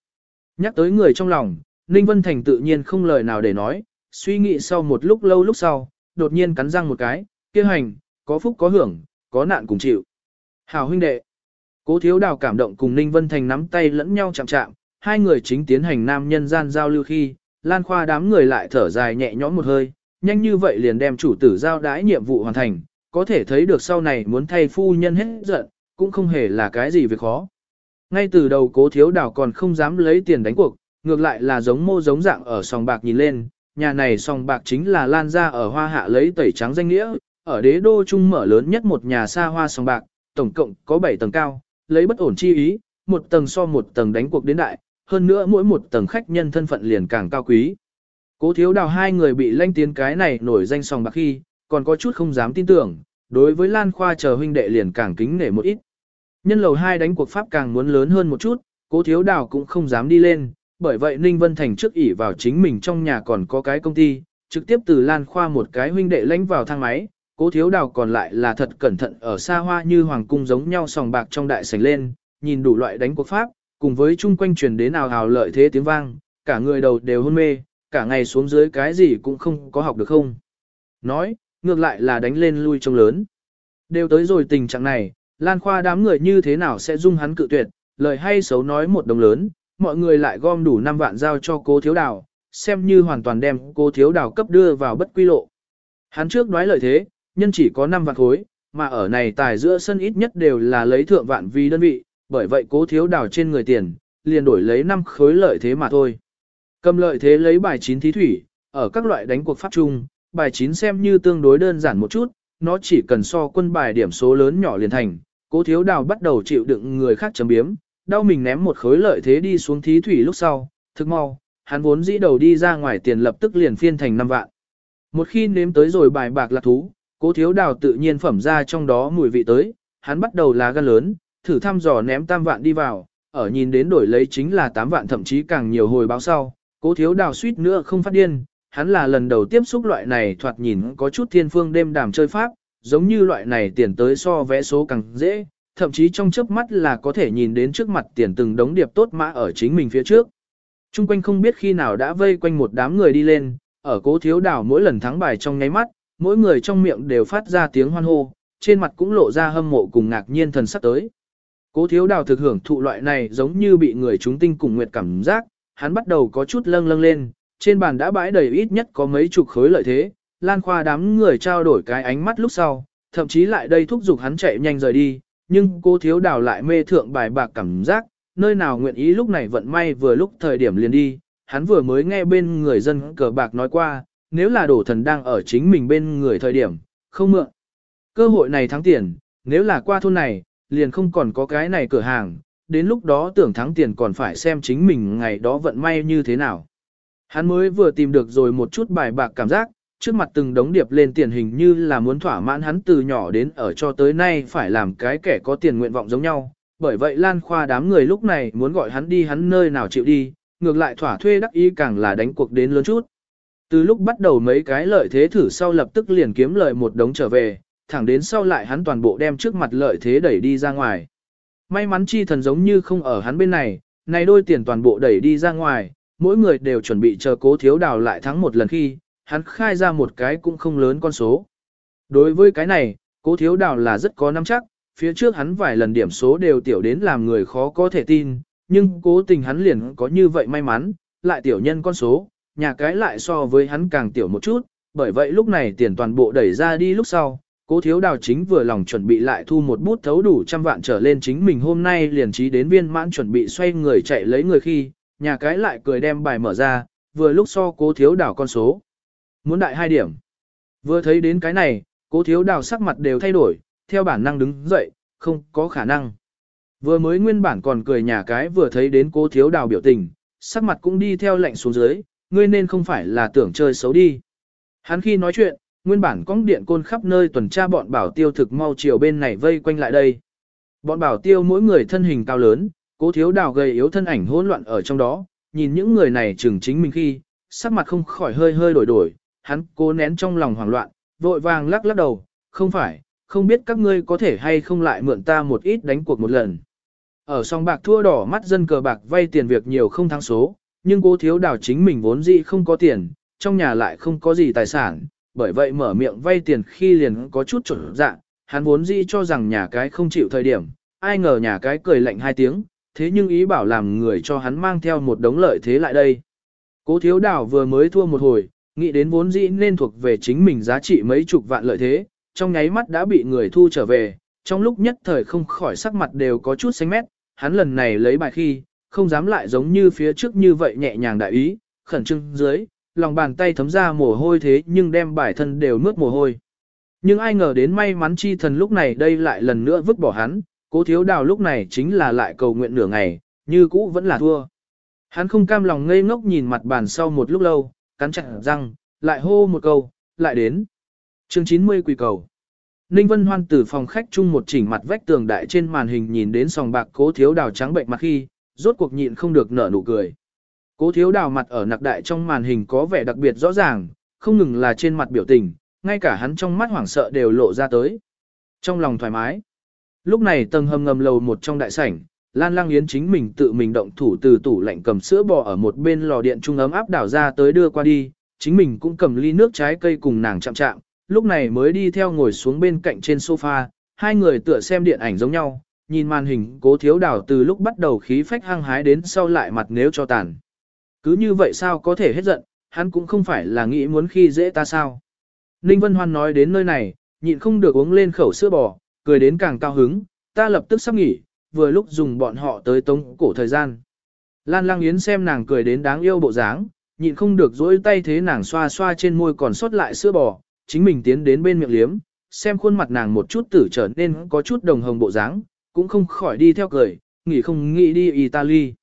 Nhắc tới người trong lòng, Ninh Vân Thành tự nhiên không lời nào để nói, suy nghĩ sau một lúc lâu lúc sau, đột nhiên cắn răng một cái, kia hành, có phúc có hưởng, có nạn cùng chịu. Hào huynh đệ, cố thiếu đào cảm động cùng Ninh Vân Thành nắm tay lẫn nhau chạm chạm, hai người chính tiến hành nam nhân gian giao lưu khi, Lan Khoa đám người lại thở dài nhẹ nhõm một hơi, nhanh như vậy liền đem chủ tử giao đái nhiệm vụ hoàn thành, có thể thấy được sau này muốn thay phu nhân hết giận, cũng không hề là cái gì việc khó. Ngay từ đầu cố thiếu đào còn không dám lấy tiền đánh cuộc, ngược lại là giống mô giống dạng ở sòng bạc nhìn lên, nhà này sòng bạc chính là Lan ra ở hoa hạ lấy tẩy trắng danh nghĩa, ở đế đô trung mở lớn nhất một nhà xa hoa sòng bạc, tổng cộng có 7 tầng cao, lấy bất ổn chi ý, một tầng so một tầng đánh cuộc đến đại, hơn nữa mỗi một tầng khách nhân thân phận liền càng cao quý. Cố thiếu đào hai người bị lanh tiến cái này nổi danh sòng bạc khi, còn có chút không dám tin tưởng, đối với Lan Khoa chờ huynh đệ liền càng kính nể một ít. Nhân lầu hai đánh cuộc pháp càng muốn lớn hơn một chút, cố thiếu đào cũng không dám đi lên, bởi vậy Ninh Vân Thành trước ỉ vào chính mình trong nhà còn có cái công ty, trực tiếp từ Lan Khoa một cái huynh đệ lãnh vào thang máy, cố thiếu đào còn lại là thật cẩn thận ở xa hoa như hoàng cung giống nhau sòng bạc trong đại sảnh lên, nhìn đủ loại đánh cuộc pháp, cùng với chung quanh truyền đến nào hào lợi thế tiếng vang, cả người đầu đều hôn mê, cả ngày xuống dưới cái gì cũng không có học được không. Nói, ngược lại là đánh lên lui trông lớn. Đều tới rồi tình trạng này, Lan Khoa đám người như thế nào sẽ dung hắn cự tuyệt, lời hay xấu nói một đồng lớn, mọi người lại gom đủ 5 vạn giao cho cô thiếu đào, xem như hoàn toàn đem cô thiếu đào cấp đưa vào bất quy lộ. Hắn trước nói lợi thế, nhân chỉ có 5 vạn khối, mà ở này tài giữa sân ít nhất đều là lấy thượng vạn vì đơn vị, bởi vậy cố thiếu đào trên người tiền, liền đổi lấy 5 khối lợi thế mà thôi. Cầm lợi thế lấy bài 9 thí thủy, ở các loại đánh cuộc pháp chung, bài 9 xem như tương đối đơn giản một chút, nó chỉ cần so quân bài điểm số lớn nhỏ liền thành. Cố thiếu đào bắt đầu chịu đựng người khác chấm biếm, đau mình ném một khối lợi thế đi xuống thí thủy lúc sau, thực mau, hắn vốn dĩ đầu đi ra ngoài tiền lập tức liền phiên thành 5 vạn. Một khi nếm tới rồi bài bạc lạc thú, cố thiếu đào tự nhiên phẩm ra trong đó mùi vị tới, hắn bắt đầu là gan lớn, thử thăm dò ném tam vạn đi vào, ở nhìn đến đổi lấy chính là tám vạn thậm chí càng nhiều hồi báo sau, cố thiếu đào suýt nữa không phát điên, hắn là lần đầu tiếp xúc loại này thoạt nhìn có chút thiên phương đêm đàm chơi pháp, giống như loại này tiền tới so vẽ số càng dễ, thậm chí trong chớp mắt là có thể nhìn đến trước mặt tiền từng đống điệp tốt mã ở chính mình phía trước. Trung quanh không biết khi nào đã vây quanh một đám người đi lên, ở cố thiếu đảo mỗi lần thắng bài trong nháy mắt, mỗi người trong miệng đều phát ra tiếng hoan hô, trên mặt cũng lộ ra hâm mộ cùng ngạc nhiên thần sắc tới. Cố thiếu đào thực hưởng thụ loại này giống như bị người chúng tinh cùng nguyệt cảm giác, hắn bắt đầu có chút lâng lâng lên, trên bàn đã bãi đầy ít nhất có mấy chục khối lợi thế, lan khoa đám người trao đổi cái ánh mắt lúc sau, thậm chí lại đây thúc giục hắn chạy nhanh rời đi, nhưng cô thiếu đào lại mê thượng bài bạc cảm giác, nơi nào nguyện ý lúc này vận may vừa lúc thời điểm liền đi, hắn vừa mới nghe bên người dân cờ bạc nói qua, nếu là đổ thần đang ở chính mình bên người thời điểm, không mượn. Cơ hội này thắng tiền, nếu là qua thôn này, liền không còn có cái này cửa hàng, đến lúc đó tưởng thắng tiền còn phải xem chính mình ngày đó vận may như thế nào. Hắn mới vừa tìm được rồi một chút bài bạc cảm giác, trước mặt từng đống điệp lên tiền hình như là muốn thỏa mãn hắn từ nhỏ đến ở cho tới nay phải làm cái kẻ có tiền nguyện vọng giống nhau. Bởi vậy Lan Khoa đám người lúc này muốn gọi hắn đi hắn nơi nào chịu đi, ngược lại thỏa thuê đắc ý càng là đánh cuộc đến lớn chút. Từ lúc bắt đầu mấy cái lợi thế thử sau lập tức liền kiếm lợi một đống trở về, thẳng đến sau lại hắn toàn bộ đem trước mặt lợi thế đẩy đi ra ngoài. May mắn chi thần giống như không ở hắn bên này, này đôi tiền toàn bộ đẩy đi ra ngoài, mỗi người đều chuẩn bị chờ cố thiếu đào lại thắng một lần khi, hắn khai ra một cái cũng không lớn con số. Đối với cái này, cố thiếu đào là rất có nắm chắc, phía trước hắn vài lần điểm số đều tiểu đến làm người khó có thể tin, nhưng cố tình hắn liền có như vậy may mắn, lại tiểu nhân con số, nhà cái lại so với hắn càng tiểu một chút, bởi vậy lúc này tiền toàn bộ đẩy ra đi lúc sau, cố thiếu đào chính vừa lòng chuẩn bị lại thu một bút thấu đủ trăm vạn trở lên chính mình hôm nay liền trí đến viên mãn chuẩn bị xoay người chạy lấy người khi, nhà cái lại cười đem bài mở ra, vừa lúc so cố thiếu đào con số. Muốn đại hai điểm. Vừa thấy đến cái này, cố thiếu đào sắc mặt đều thay đổi, theo bản năng đứng dậy, không có khả năng. Vừa mới nguyên bản còn cười nhà cái vừa thấy đến cố thiếu đào biểu tình, sắc mặt cũng đi theo lệnh xuống dưới, ngươi nên không phải là tưởng chơi xấu đi. Hắn khi nói chuyện, nguyên bản cong điện côn khắp nơi tuần tra bọn bảo tiêu thực mau chiều bên này vây quanh lại đây. Bọn bảo tiêu mỗi người thân hình cao lớn, cố thiếu đào gầy yếu thân ảnh hỗn loạn ở trong đó, nhìn những người này chừng chính mình khi, sắc mặt không khỏi hơi hơi đổi đổi, hắn cố nén trong lòng hoảng loạn, vội vàng lắc lắc đầu, không phải, không biết các ngươi có thể hay không lại mượn ta một ít đánh cuộc một lần. Ở song bạc thua đỏ mắt dân cờ bạc vay tiền việc nhiều không thắng số, nhưng cố thiếu đào chính mình vốn dĩ không có tiền, trong nhà lại không có gì tài sản, bởi vậy mở miệng vay tiền khi liền có chút trở dạng, hắn vốn dĩ cho rằng nhà cái không chịu thời điểm, ai ngờ nhà cái cười lạnh hai tiếng, thế nhưng ý bảo làm người cho hắn mang theo một đống lợi thế lại đây. Cố thiếu đào vừa mới thua một hồi, nghĩ đến vốn dĩ nên thuộc về chính mình giá trị mấy chục vạn lợi thế, trong nháy mắt đã bị người thu trở về, trong lúc nhất thời không khỏi sắc mặt đều có chút xanh mét, hắn lần này lấy bài khi, không dám lại giống như phía trước như vậy nhẹ nhàng đại ý, khẩn trương dưới, lòng bàn tay thấm ra mồ hôi thế nhưng đem bài thân đều mướt mồ hôi. Nhưng ai ngờ đến may mắn chi thần lúc này đây lại lần nữa vứt bỏ hắn, cố thiếu đào lúc này chính là lại cầu nguyện nửa ngày, như cũ vẫn là thua. Hắn không cam lòng ngây ngốc nhìn mặt bàn sau một lúc lâu, cắn chặt răng, lại hô một câu, lại đến. chương 90 quỳ cầu. Ninh Vân Hoan từ phòng khách chung một chỉnh mặt vách tường đại trên màn hình nhìn đến sòng bạc cố thiếu đào trắng bệnh mặt khi, rốt cuộc nhịn không được nở nụ cười. Cố thiếu đào mặt ở nặc đại trong màn hình có vẻ đặc biệt rõ ràng, không ngừng là trên mặt biểu tình, ngay cả hắn trong mắt hoảng sợ đều lộ ra tới. Trong lòng thoải mái. Lúc này tầng hầm ngầm lầu một trong đại sảnh, Lan Lang Yến chính mình tự mình động thủ từ tủ lạnh cầm sữa bò ở một bên lò điện trung ấm áp đảo ra tới đưa qua đi, chính mình cũng cầm ly nước trái cây cùng nàng chạm chạm, lúc này mới đi theo ngồi xuống bên cạnh trên sofa, hai người tựa xem điện ảnh giống nhau, nhìn màn hình cố thiếu đảo từ lúc bắt đầu khí phách hăng hái đến sau lại mặt nếu cho tàn. Cứ như vậy sao có thể hết giận, hắn cũng không phải là nghĩ muốn khi dễ ta sao. Ninh Vân Hoan nói đến nơi này, nhịn không được uống lên khẩu sữa bò, cười đến càng cao hứng, ta lập tức sắp nghỉ, vừa lúc dùng bọn họ tới tống cổ thời gian. Lan Lang Yến xem nàng cười đến đáng yêu bộ dáng, nhịn không được dỗi tay thế nàng xoa xoa trên môi còn sót lại sữa bò, chính mình tiến đến bên miệng liếm, xem khuôn mặt nàng một chút tử trở nên có chút đồng hồng bộ dáng, cũng không khỏi đi theo cười, nghỉ không nghĩ đi Italy.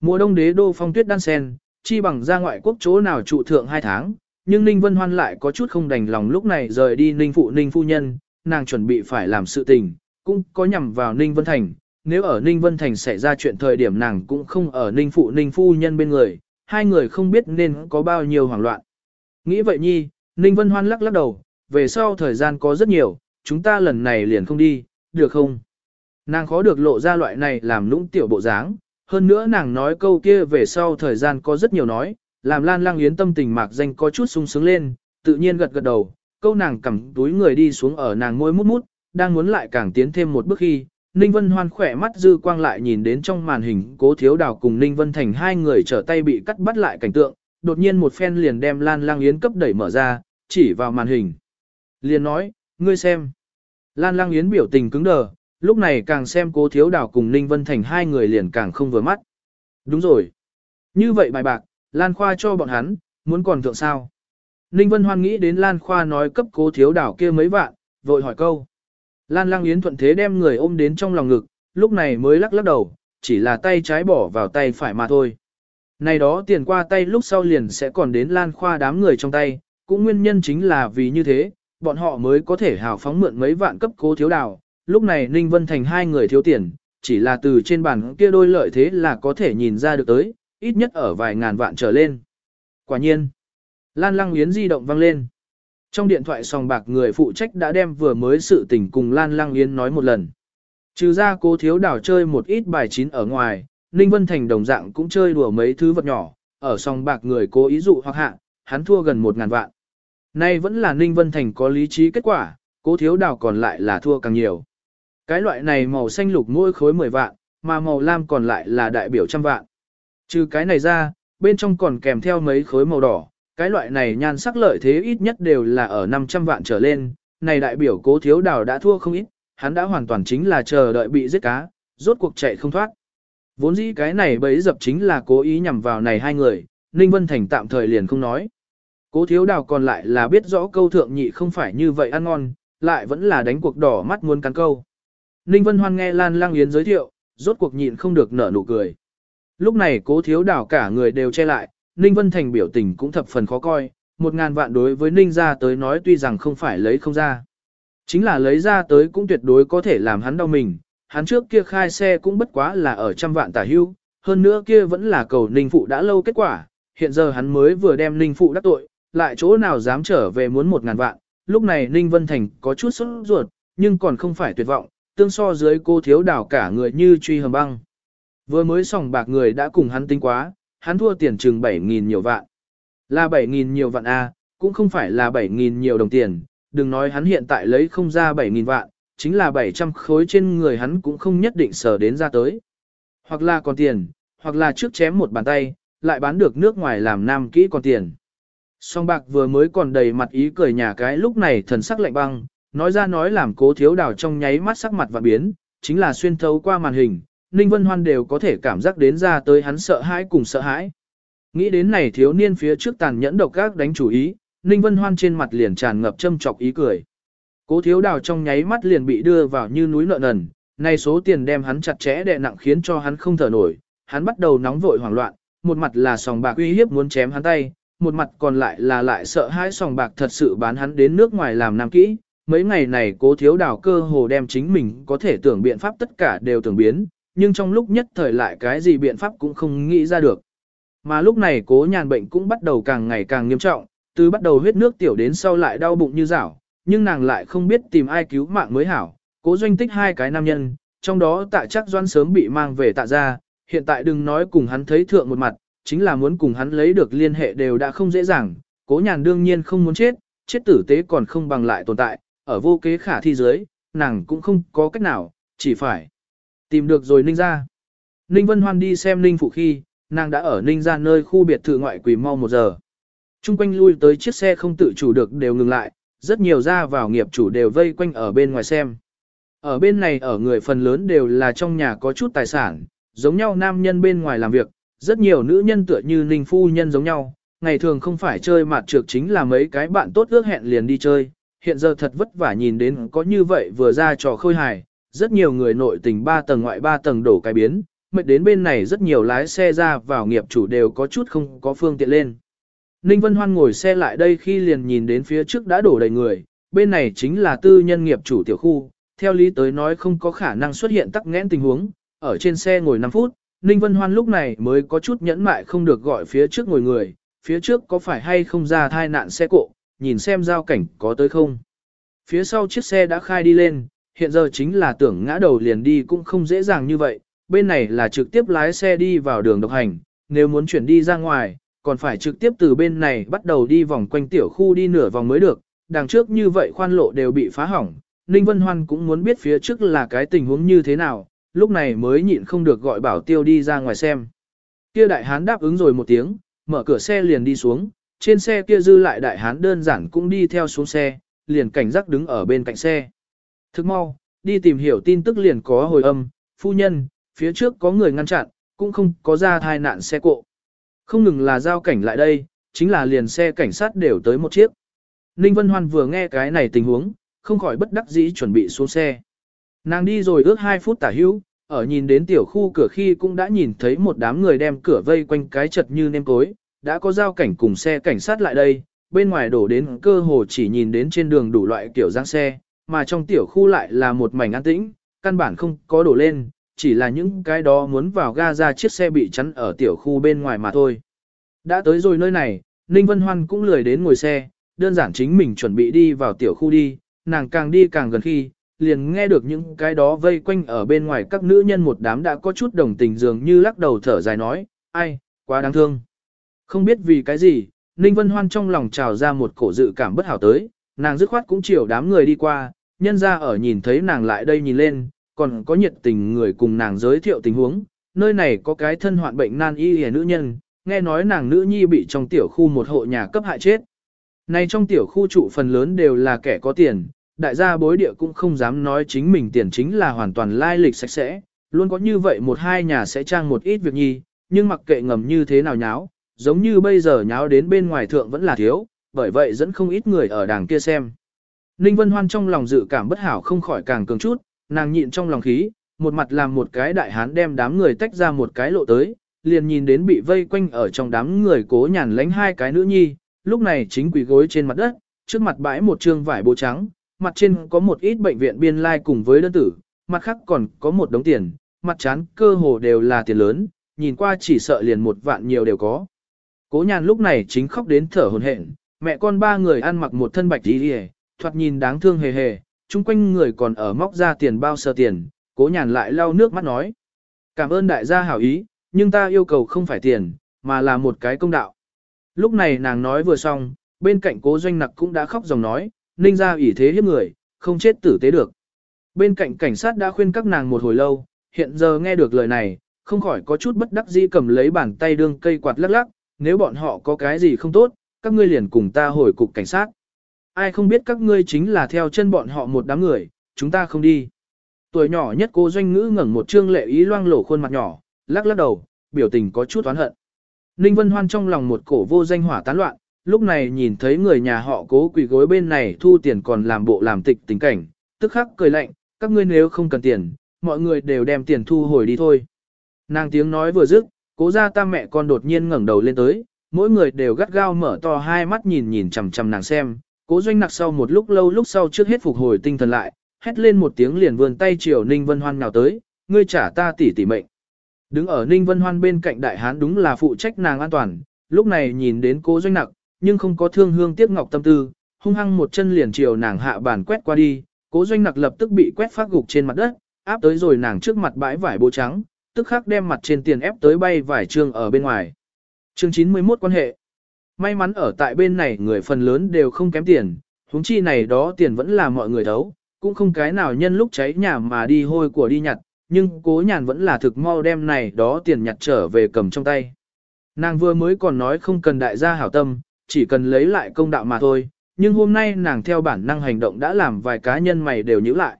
Mùa đông đế đô phong tuyết đan sen, chi bằng ra ngoại quốc chỗ nào trụ thượng hai tháng, nhưng Ninh Vân Hoan lại có chút không đành lòng lúc này rời đi Ninh Phụ Ninh Phu Nhân, nàng chuẩn bị phải làm sự tình, cũng có nhằm vào Ninh Vân Thành. Nếu ở Ninh Vân Thành xảy ra chuyện thời điểm nàng cũng không ở Ninh Phụ Ninh Phu Nhân bên người, hai người không biết nên có bao nhiêu hoảng loạn. Nghĩ vậy nhi, Ninh Vân Hoan lắc lắc đầu, về sau thời gian có rất nhiều, chúng ta lần này liền không đi, được không? Nàng khó được lộ ra loại này làm lũng tiểu bộ dáng, hơn nữa nàng nói câu kia về sau thời gian có rất nhiều nói, làm Lan Lang Yến tâm tình mạc danh có chút sung sướng lên, tự nhiên gật gật đầu, câu nàng cầm túi người đi xuống ở nàng môi mút mút, đang muốn lại càng tiến thêm một bước khi, Ninh Vân Hoan khỏe mắt dư quang lại nhìn đến trong màn hình cố thiếu đào cùng Ninh Vân Thành hai người trở tay bị cắt bắt lại cảnh tượng, đột nhiên một phen liền đem Lan Lang Yến cấp đẩy mở ra, chỉ vào màn hình. Liền nói, ngươi xem. Lan Lang Yến biểu tình cứng đờ, lúc này càng xem cố thiếu đảo cùng Ninh Vân Thành hai người liền càng không vừa mắt. Đúng rồi. Như vậy bài bạc, Lan Khoa cho bọn hắn, muốn còn thượng sao. Ninh Vân Hoan nghĩ đến Lan Khoa nói cấp cố thiếu đảo kia mấy vạn, vội hỏi câu. Lan lang Yến thuận thế đem người ôm đến trong lòng ngực, lúc này mới lắc lắc đầu, chỉ là tay trái bỏ vào tay phải mà thôi. Này đó tiền qua tay lúc sau liền sẽ còn đến Lan Khoa đám người trong tay, cũng nguyên nhân chính là vì như thế, bọn họ mới có thể hào phóng mượn mấy vạn cấp cố thiếu đảo. Lúc này Ninh Vân Thành hai người thiếu tiền, chỉ là từ trên bàn kia đôi lợi thế là có thể nhìn ra được tới, ít nhất ở vài ngàn vạn trở lên. Quả nhiên, Lan Lăng Yến di động vang lên. Trong điện thoại sòng bạc người phụ trách đã đem vừa mới sự tình cùng Lan Lăng Yến nói một lần. Trừ ra cố thiếu đảo chơi một ít bài chín ở ngoài, Ninh Vân Thành đồng dạng cũng chơi đùa mấy thứ vật nhỏ, ở sòng bạc người cố ý dụ hoặc hạ, hắn thua gần một ngàn vạn. Nay vẫn là Ninh Vân Thành có lý trí kết quả, cố thiếu đảo còn lại là thua càng nhiều. Cái loại này màu xanh lục mỗi khối 10 vạn, mà màu lam còn lại là đại biểu trăm vạn. Trừ cái này ra, bên trong còn kèm theo mấy khối màu đỏ, cái loại này nhan sắc lợi thế ít nhất đều là ở 500 vạn trở lên, này đại biểu cố thiếu đào đã thua không ít, hắn đã hoàn toàn chính là chờ đợi bị giết cá, rốt cuộc chạy không thoát. Vốn dĩ cái này bấy dập chính là cố ý nhằm vào này hai người, Ninh Vân Thành tạm thời liền không nói. Cố thiếu đào còn lại là biết rõ câu thượng nhị không phải như vậy ăn ngon, lại vẫn là đánh cuộc đỏ mắt muốn cắn câu. Ninh Vân Hoan nghe Lan Lang Yến giới thiệu, rốt cuộc nhịn không được nở nụ cười. Lúc này cố thiếu đảo cả người đều che lại, Ninh Vân Thành biểu tình cũng thập phần khó coi, một ngàn vạn đối với Ninh gia tới nói tuy rằng không phải lấy không ra. Chính là lấy ra tới cũng tuyệt đối có thể làm hắn đau mình, hắn trước kia khai xe cũng bất quá là ở trăm vạn tả hưu, hơn nữa kia vẫn là cầu Ninh Phụ đã lâu kết quả, hiện giờ hắn mới vừa đem Ninh Phụ đắc tội, lại chỗ nào dám trở về muốn một ngàn vạn, lúc này Ninh Vân Thành có chút sốt ruột, nhưng còn không phải tuyệt vọng, tương so dưới cô thiếu đảo cả người như truy hầm băng. Vừa mới sòng bạc người đã cùng hắn tính quá, hắn thua tiền chừng 7.000 nhiều vạn. Là 7.000 nhiều vạn A, cũng không phải là 7.000 nhiều đồng tiền, đừng nói hắn hiện tại lấy không ra 7.000 vạn, chính là 700 khối trên người hắn cũng không nhất định sở đến ra tới. Hoặc là còn tiền, hoặc là trước chém một bàn tay, lại bán được nước ngoài làm nam kỹ còn tiền. Song bạc vừa mới còn đầy mặt ý cười nhà cái lúc này thần sắc lạnh băng, nói ra nói làm cố thiếu đào trong nháy mắt sắc mặt và biến, chính là xuyên thấu qua màn hình, Ninh Vân Hoan đều có thể cảm giác đến ra tới hắn sợ hãi cùng sợ hãi. Nghĩ đến này thiếu niên phía trước tàn nhẫn độc ác đánh chủ ý, Ninh Vân Hoan trên mặt liền tràn ngập châm chọc ý cười. Cố thiếu đào trong nháy mắt liền bị đưa vào như núi nợ nần, nay số tiền đem hắn chặt chẽ đè nặng khiến cho hắn không thở nổi, hắn bắt đầu nóng vội hoảng loạn, một mặt là sòng bạc uy hiếp muốn chém hắn tay, một mặt còn lại là lại sợ hãi sòng bạc thật sự bán hắn đến nước ngoài làm nam kỹ. Mấy ngày này cố thiếu đào cơ hồ đem chính mình có thể tưởng biện pháp tất cả đều tưởng biến, nhưng trong lúc nhất thời lại cái gì biện pháp cũng không nghĩ ra được. Mà lúc này cố nhàn bệnh cũng bắt đầu càng ngày càng nghiêm trọng, từ bắt đầu huyết nước tiểu đến sau lại đau bụng như rảo, nhưng nàng lại không biết tìm ai cứu mạng mới hảo. Cố doanh tích hai cái nam nhân, trong đó tạ chắc doan sớm bị mang về tạ ra, hiện tại đừng nói cùng hắn thấy thượng một mặt, chính là muốn cùng hắn lấy được liên hệ đều đã không dễ dàng. Cố nhàn đương nhiên không muốn chết, chết tử tế còn không bằng lại tồn tại, ở vô kế khả thi dưới, nàng cũng không có cách nào, chỉ phải Tìm được rồi Ninh ra. Ninh Vân Hoan đi xem Ninh Phụ khi, nàng đã ở Ninh ra nơi khu biệt thự ngoại quỷ mau một giờ. Trung quanh lui tới chiếc xe không tự chủ được đều ngừng lại, rất nhiều ra vào nghiệp chủ đều vây quanh ở bên ngoài xem. Ở bên này ở người phần lớn đều là trong nhà có chút tài sản, giống nhau nam nhân bên ngoài làm việc, rất nhiều nữ nhân tựa như Ninh Phu Nhân giống nhau, ngày thường không phải chơi mặt trược chính là mấy cái bạn tốt ước hẹn liền đi chơi, hiện giờ thật vất vả nhìn đến có như vậy vừa ra trò khôi hài, rất nhiều người nội tình ba tầng ngoại ba tầng đổ cái biến, mệt đến bên này rất nhiều lái xe ra vào nghiệp chủ đều có chút không có phương tiện lên. Ninh Vân Hoan ngồi xe lại đây khi liền nhìn đến phía trước đã đổ đầy người, bên này chính là tư nhân nghiệp chủ tiểu khu, theo lý tới nói không có khả năng xuất hiện tắc nghẽn tình huống, ở trên xe ngồi 5 phút, Ninh Vân Hoan lúc này mới có chút nhẫn mại không được gọi phía trước ngồi người, phía trước có phải hay không ra thai nạn xe cộ, nhìn xem giao cảnh có tới không. Phía sau chiếc xe đã khai đi lên, hiện giờ chính là tưởng ngã đầu liền đi cũng không dễ dàng như vậy, bên này là trực tiếp lái xe đi vào đường độc hành, nếu muốn chuyển đi ra ngoài, còn phải trực tiếp từ bên này bắt đầu đi vòng quanh tiểu khu đi nửa vòng mới được, đằng trước như vậy khoan lộ đều bị phá hỏng, Ninh Vân Hoan cũng muốn biết phía trước là cái tình huống như thế nào, lúc này mới nhịn không được gọi bảo tiêu đi ra ngoài xem. Kia đại hán đáp ứng rồi một tiếng, mở cửa xe liền đi xuống, trên xe kia dư lại đại hán đơn giản cũng đi theo xuống xe, liền cảnh giác đứng ở bên cạnh xe. Thức mau, đi tìm hiểu tin tức liền có hồi âm, phu nhân, phía trước có người ngăn chặn, cũng không có ra thai nạn xe cộ. Không ngừng là giao cảnh lại đây, chính là liền xe cảnh sát đều tới một chiếc. Ninh Vân Hoan vừa nghe cái này tình huống, không khỏi bất đắc dĩ chuẩn bị xuống xe. Nàng đi rồi ước 2 phút tả hữu, ở nhìn đến tiểu khu cửa khi cũng đã nhìn thấy một đám người đem cửa vây quanh cái chật như nêm cối, đã có giao cảnh cùng xe cảnh sát lại đây, bên ngoài đổ đến cơ hồ chỉ nhìn đến trên đường đủ loại kiểu dáng xe, mà trong tiểu khu lại là một mảnh an tĩnh, căn bản không có đổ lên, chỉ là những cái đó muốn vào ga ra chiếc xe bị chắn ở tiểu khu bên ngoài mà thôi. Đã tới rồi nơi này, Ninh Vân Hoan cũng lười đến ngồi xe, đơn giản chính mình chuẩn bị đi vào tiểu khu đi, nàng càng đi càng gần khi, liền nghe được những cái đó vây quanh ở bên ngoài các nữ nhân một đám đã có chút đồng tình dường như lắc đầu thở dài nói, ai, quá đáng thương. Không biết vì cái gì, Ninh Vân Hoan trong lòng trào ra một cổ dự cảm bất hảo tới, nàng dứt khoát cũng chiều đám người đi qua, nhân ra ở nhìn thấy nàng lại đây nhìn lên, còn có nhiệt tình người cùng nàng giới thiệu tình huống, nơi này có cái thân hoạn bệnh nan y hề nữ nhân, nghe nói nàng nữ nhi bị trong tiểu khu một hộ nhà cấp hại chết. Này trong tiểu khu trụ phần lớn đều là kẻ có tiền, đại gia bối địa cũng không dám nói chính mình tiền chính là hoàn toàn lai lịch sạch sẽ, luôn có như vậy một hai nhà sẽ trang một ít việc nhi, nhưng mặc kệ ngầm như thế nào nháo, giống như bây giờ nháo đến bên ngoài thượng vẫn là thiếu, bởi vậy dẫn không ít người ở đàng kia xem. Ninh Vân Hoan trong lòng dự cảm bất hảo không khỏi càng cường chút, nàng nhịn trong lòng khí, một mặt làm một cái đại hán đem đám người tách ra một cái lộ tới, liền nhìn đến bị vây quanh ở trong đám người cố nhàn lánh hai cái nữ nhi, lúc này chính quỳ gối trên mặt đất, trước mặt bãi một trương vải bố trắng, mặt trên có một ít bệnh viện biên lai like cùng với đơn tử, mặt khác còn có một đống tiền, mặt chán cơ hồ đều là tiền lớn, nhìn qua chỉ sợ liền một vạn nhiều đều có. Cố nhàn lúc này chính khóc đến thở hồn hển, mẹ con ba người ăn mặc một thân bạch đi hề, thoạt nhìn đáng thương hề hề, chung quanh người còn ở móc ra tiền bao sơ tiền, cố nhàn lại lau nước mắt nói. Cảm ơn đại gia hảo ý, nhưng ta yêu cầu không phải tiền, mà là một cái công đạo. Lúc này nàng nói vừa xong, bên cạnh cố doanh nặc cũng đã khóc dòng nói, ninh ra ủy thế hiếp người, không chết tử tế được. Bên cạnh cảnh sát đã khuyên các nàng một hồi lâu, hiện giờ nghe được lời này, không khỏi có chút bất đắc dĩ cầm lấy bàn tay đương cây quạt lắc lắc, nếu bọn họ có cái gì không tốt, các ngươi liền cùng ta hồi cục cảnh sát. Ai không biết các ngươi chính là theo chân bọn họ một đám người, chúng ta không đi. Tuổi nhỏ nhất cô doanh ngữ ngẩng một trương lệ ý loang lổ khuôn mặt nhỏ, lắc lắc đầu, biểu tình có chút oán hận. Ninh Vân Hoan trong lòng một cổ vô danh hỏa tán loạn, lúc này nhìn thấy người nhà họ cố quỳ gối bên này thu tiền còn làm bộ làm tịch tình cảnh, tức khắc cười lạnh, các ngươi nếu không cần tiền, mọi người đều đem tiền thu hồi đi thôi. Nàng tiếng nói vừa dứt, cố gia ta mẹ con đột nhiên ngẩng đầu lên tới, mỗi người đều gắt gao mở to hai mắt nhìn nhìn chằm chằm nàng xem, cố doanh nặc sau một lúc lâu lúc sau trước hết phục hồi tinh thần lại, hét lên một tiếng liền vươn tay chiều Ninh Vân Hoan nào tới, ngươi trả ta tỷ tỷ mệnh. Đứng ở Ninh Vân Hoan bên cạnh đại hán đúng là phụ trách nàng an toàn, lúc này nhìn đến cố doanh nặc, nhưng không có thương hương tiếc ngọc tâm tư, hung hăng một chân liền chiều nàng hạ bàn quét qua đi, cố doanh nặc lập tức bị quét phát gục trên mặt đất, áp tới rồi nàng trước mặt bãi vải bố trắng, tức khắc đem mặt trên tiền ép tới bay vải trường ở bên ngoài. Chương 91 quan hệ. May mắn ở tại bên này người phần lớn đều không kém tiền, huống chi này đó tiền vẫn là mọi người thấu, cũng không cái nào nhân lúc cháy nhà mà đi hôi của đi nhặt, nhưng cố nhàn vẫn là thực mau đem này đó tiền nhặt trở về cầm trong tay. Nàng vừa mới còn nói không cần đại gia hảo tâm, chỉ cần lấy lại công đạo mà thôi, nhưng hôm nay nàng theo bản năng hành động đã làm vài cá nhân mày đều nhữ lại.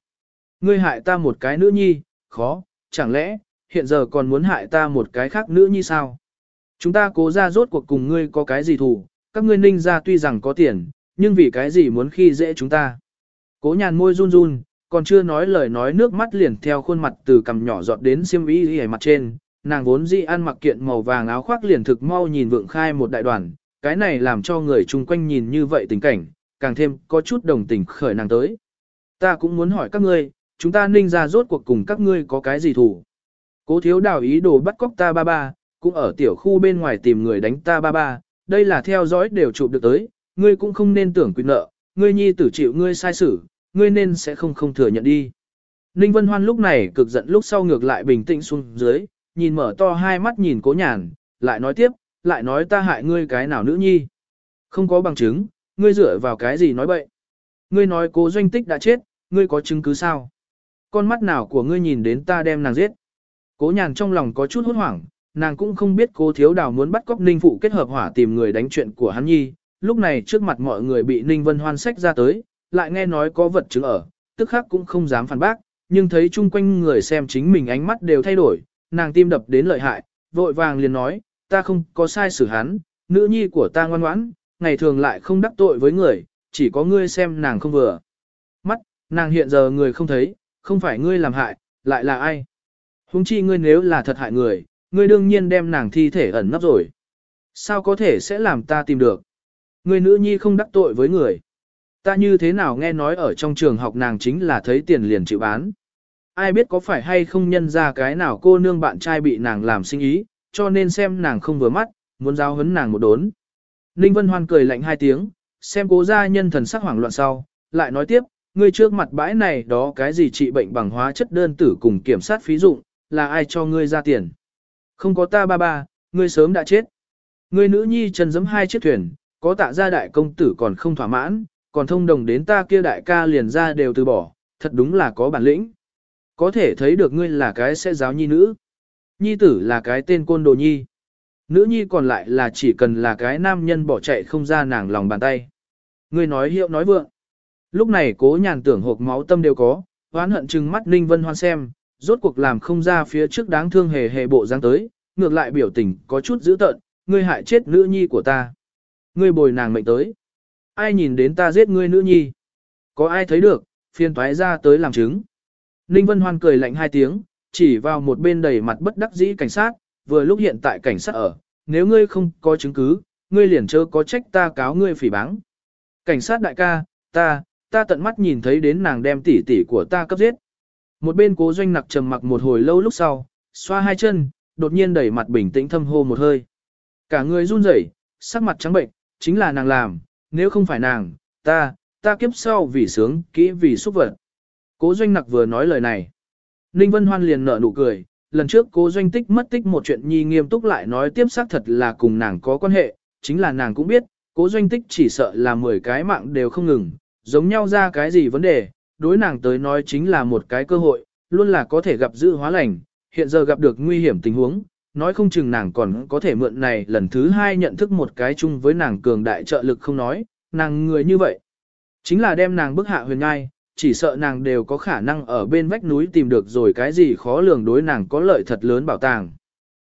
Ngươi hại ta một cái nữ nhi, khó, chẳng lẽ, hiện giờ còn muốn hại ta một cái khác nữa như sao? Chúng ta cố ra rốt cuộc cùng ngươi có cái gì thù, các ngươi ninh ra tuy rằng có tiền, nhưng vì cái gì muốn khi dễ chúng ta? Cố nhàn môi run run, còn chưa nói lời nói nước mắt liền theo khuôn mặt từ cằm nhỏ giọt đến xiêm y ở mặt trên, nàng vốn dĩ ăn mặc kiện màu vàng áo khoác liền thực mau nhìn vượng khai một đại đoàn, cái này làm cho người chung quanh nhìn như vậy tình cảnh, càng thêm có chút đồng tình khởi nàng tới. Ta cũng muốn hỏi các ngươi, chúng ta ninh ra rốt cuộc cùng các ngươi có cái gì thủ. Cố thiếu đào ý đồ bắt cóc ta ba ba, cũng ở tiểu khu bên ngoài tìm người đánh ta ba ba, đây là theo dõi đều chụp được tới, ngươi cũng không nên tưởng quyền nợ, ngươi nhi tử chịu ngươi sai xử, ngươi nên sẽ không không thừa nhận đi. Ninh Vân Hoan lúc này cực giận lúc sau ngược lại bình tĩnh xuống dưới, nhìn mở to hai mắt nhìn cố nhàn, lại nói tiếp, lại nói ta hại ngươi cái nào nữ nhi. Không có bằng chứng, ngươi dựa vào cái gì nói bậy. Ngươi nói cố doanh tích đã chết, ngươi có chứng cứ sao? Con mắt nào của ngươi nhìn đến ta đem nàng giết? Cố nhàn trong lòng có chút hốt hoảng, nàng cũng không biết cố thiếu đào muốn bắt cóc ninh phụ kết hợp hỏa tìm người đánh chuyện của hắn nhi. Lúc này trước mặt mọi người bị ninh vân hoan sách ra tới, lại nghe nói có vật chứng ở, tức khắc cũng không dám phản bác, nhưng thấy chung quanh người xem chính mình ánh mắt đều thay đổi, nàng tim đập đến lợi hại, vội vàng liền nói, ta không có sai xử hắn, nữ nhi của ta ngoan ngoãn, ngày thường lại không đắc tội với người, chỉ có ngươi xem nàng không vừa. Mắt, nàng hiện giờ người không thấy, không phải ngươi làm hại, lại là ai? Huống chi ngươi nếu là thật hại người, ngươi đương nhiên đem nàng thi thể ẩn nấp rồi. Sao có thể sẽ làm ta tìm được? Ngươi nữ nhi không đắc tội với người. Ta như thế nào nghe nói ở trong trường học nàng chính là thấy tiền liền chịu bán. Ai biết có phải hay không nhân ra cái nào cô nương bạn trai bị nàng làm sinh ý, cho nên xem nàng không vừa mắt, muốn giao hấn nàng một đốn. Ninh Vân Hoan cười lạnh hai tiếng, xem cố gia nhân thần sắc hoảng loạn sau, lại nói tiếp, ngươi trước mặt bãi này đó cái gì trị bệnh bằng hóa chất đơn tử cùng kiểm sát phí dụng, là ai cho ngươi ra tiền. Không có ta ba ba, ngươi sớm đã chết. Ngươi nữ nhi chân giấm hai chiếc thuyền, có tạ gia đại công tử còn không thỏa mãn, còn thông đồng đến ta kia đại ca liền ra đều từ bỏ, thật đúng là có bản lĩnh. Có thể thấy được ngươi là cái sẽ giáo nhi nữ. Nhi tử là cái tên côn đồ nhi. Nữ nhi còn lại là chỉ cần là cái nam nhân bỏ chạy không ra nàng lòng bàn tay. Ngươi nói hiệu nói vượng. Lúc này cố nhàn tưởng hộp máu tâm đều có, oán hận chừng mắt Ninh Vân Hoan xem, rốt cuộc làm không ra phía trước đáng thương hề hề bộ dáng tới, ngược lại biểu tình có chút dữ tợn, ngươi hại chết nữ nhi của ta. Ngươi bồi nàng mệnh tới. Ai nhìn đến ta giết ngươi nữ nhi? Có ai thấy được, phiên toái ra tới làm chứng. Ninh Vân Hoan cười lạnh hai tiếng, chỉ vào một bên đầy mặt bất đắc dĩ cảnh sát, vừa lúc hiện tại cảnh sát ở, nếu ngươi không có chứng cứ, ngươi liền chớ có trách ta cáo ngươi phỉ báng. Cảnh sát đại ca, ta, ta tận mắt nhìn thấy đến nàng đem tỷ tỷ của ta cấp giết. Một bên cố doanh nặc trầm mặc một hồi lâu lúc sau, xoa hai chân, đột nhiên đẩy mặt bình tĩnh thâm hô một hơi. Cả người run rẩy, sắc mặt trắng bệnh, chính là nàng làm, nếu không phải nàng, ta, ta kiếp sau vì sướng, kỹ vì xúc vật. Cố doanh nặc vừa nói lời này. Ninh Vân Hoan liền nở nụ cười, lần trước cố doanh tích mất tích một chuyện nhi nghiêm túc lại nói tiếp xác thật là cùng nàng có quan hệ, chính là nàng cũng biết, cố doanh tích chỉ sợ là 10 cái mạng đều không ngừng, giống nhau ra cái gì vấn đề, đối nàng tới nói chính là một cái cơ hội, luôn là có thể gặp dự hóa lành, hiện giờ gặp được nguy hiểm tình huống, nói không chừng nàng còn có thể mượn này lần thứ hai nhận thức một cái chung với nàng cường đại trợ lực không nói, nàng người như vậy. Chính là đem nàng bức hạ huyền ngai, chỉ sợ nàng đều có khả năng ở bên vách núi tìm được rồi cái gì khó lường đối nàng có lợi thật lớn bảo tàng.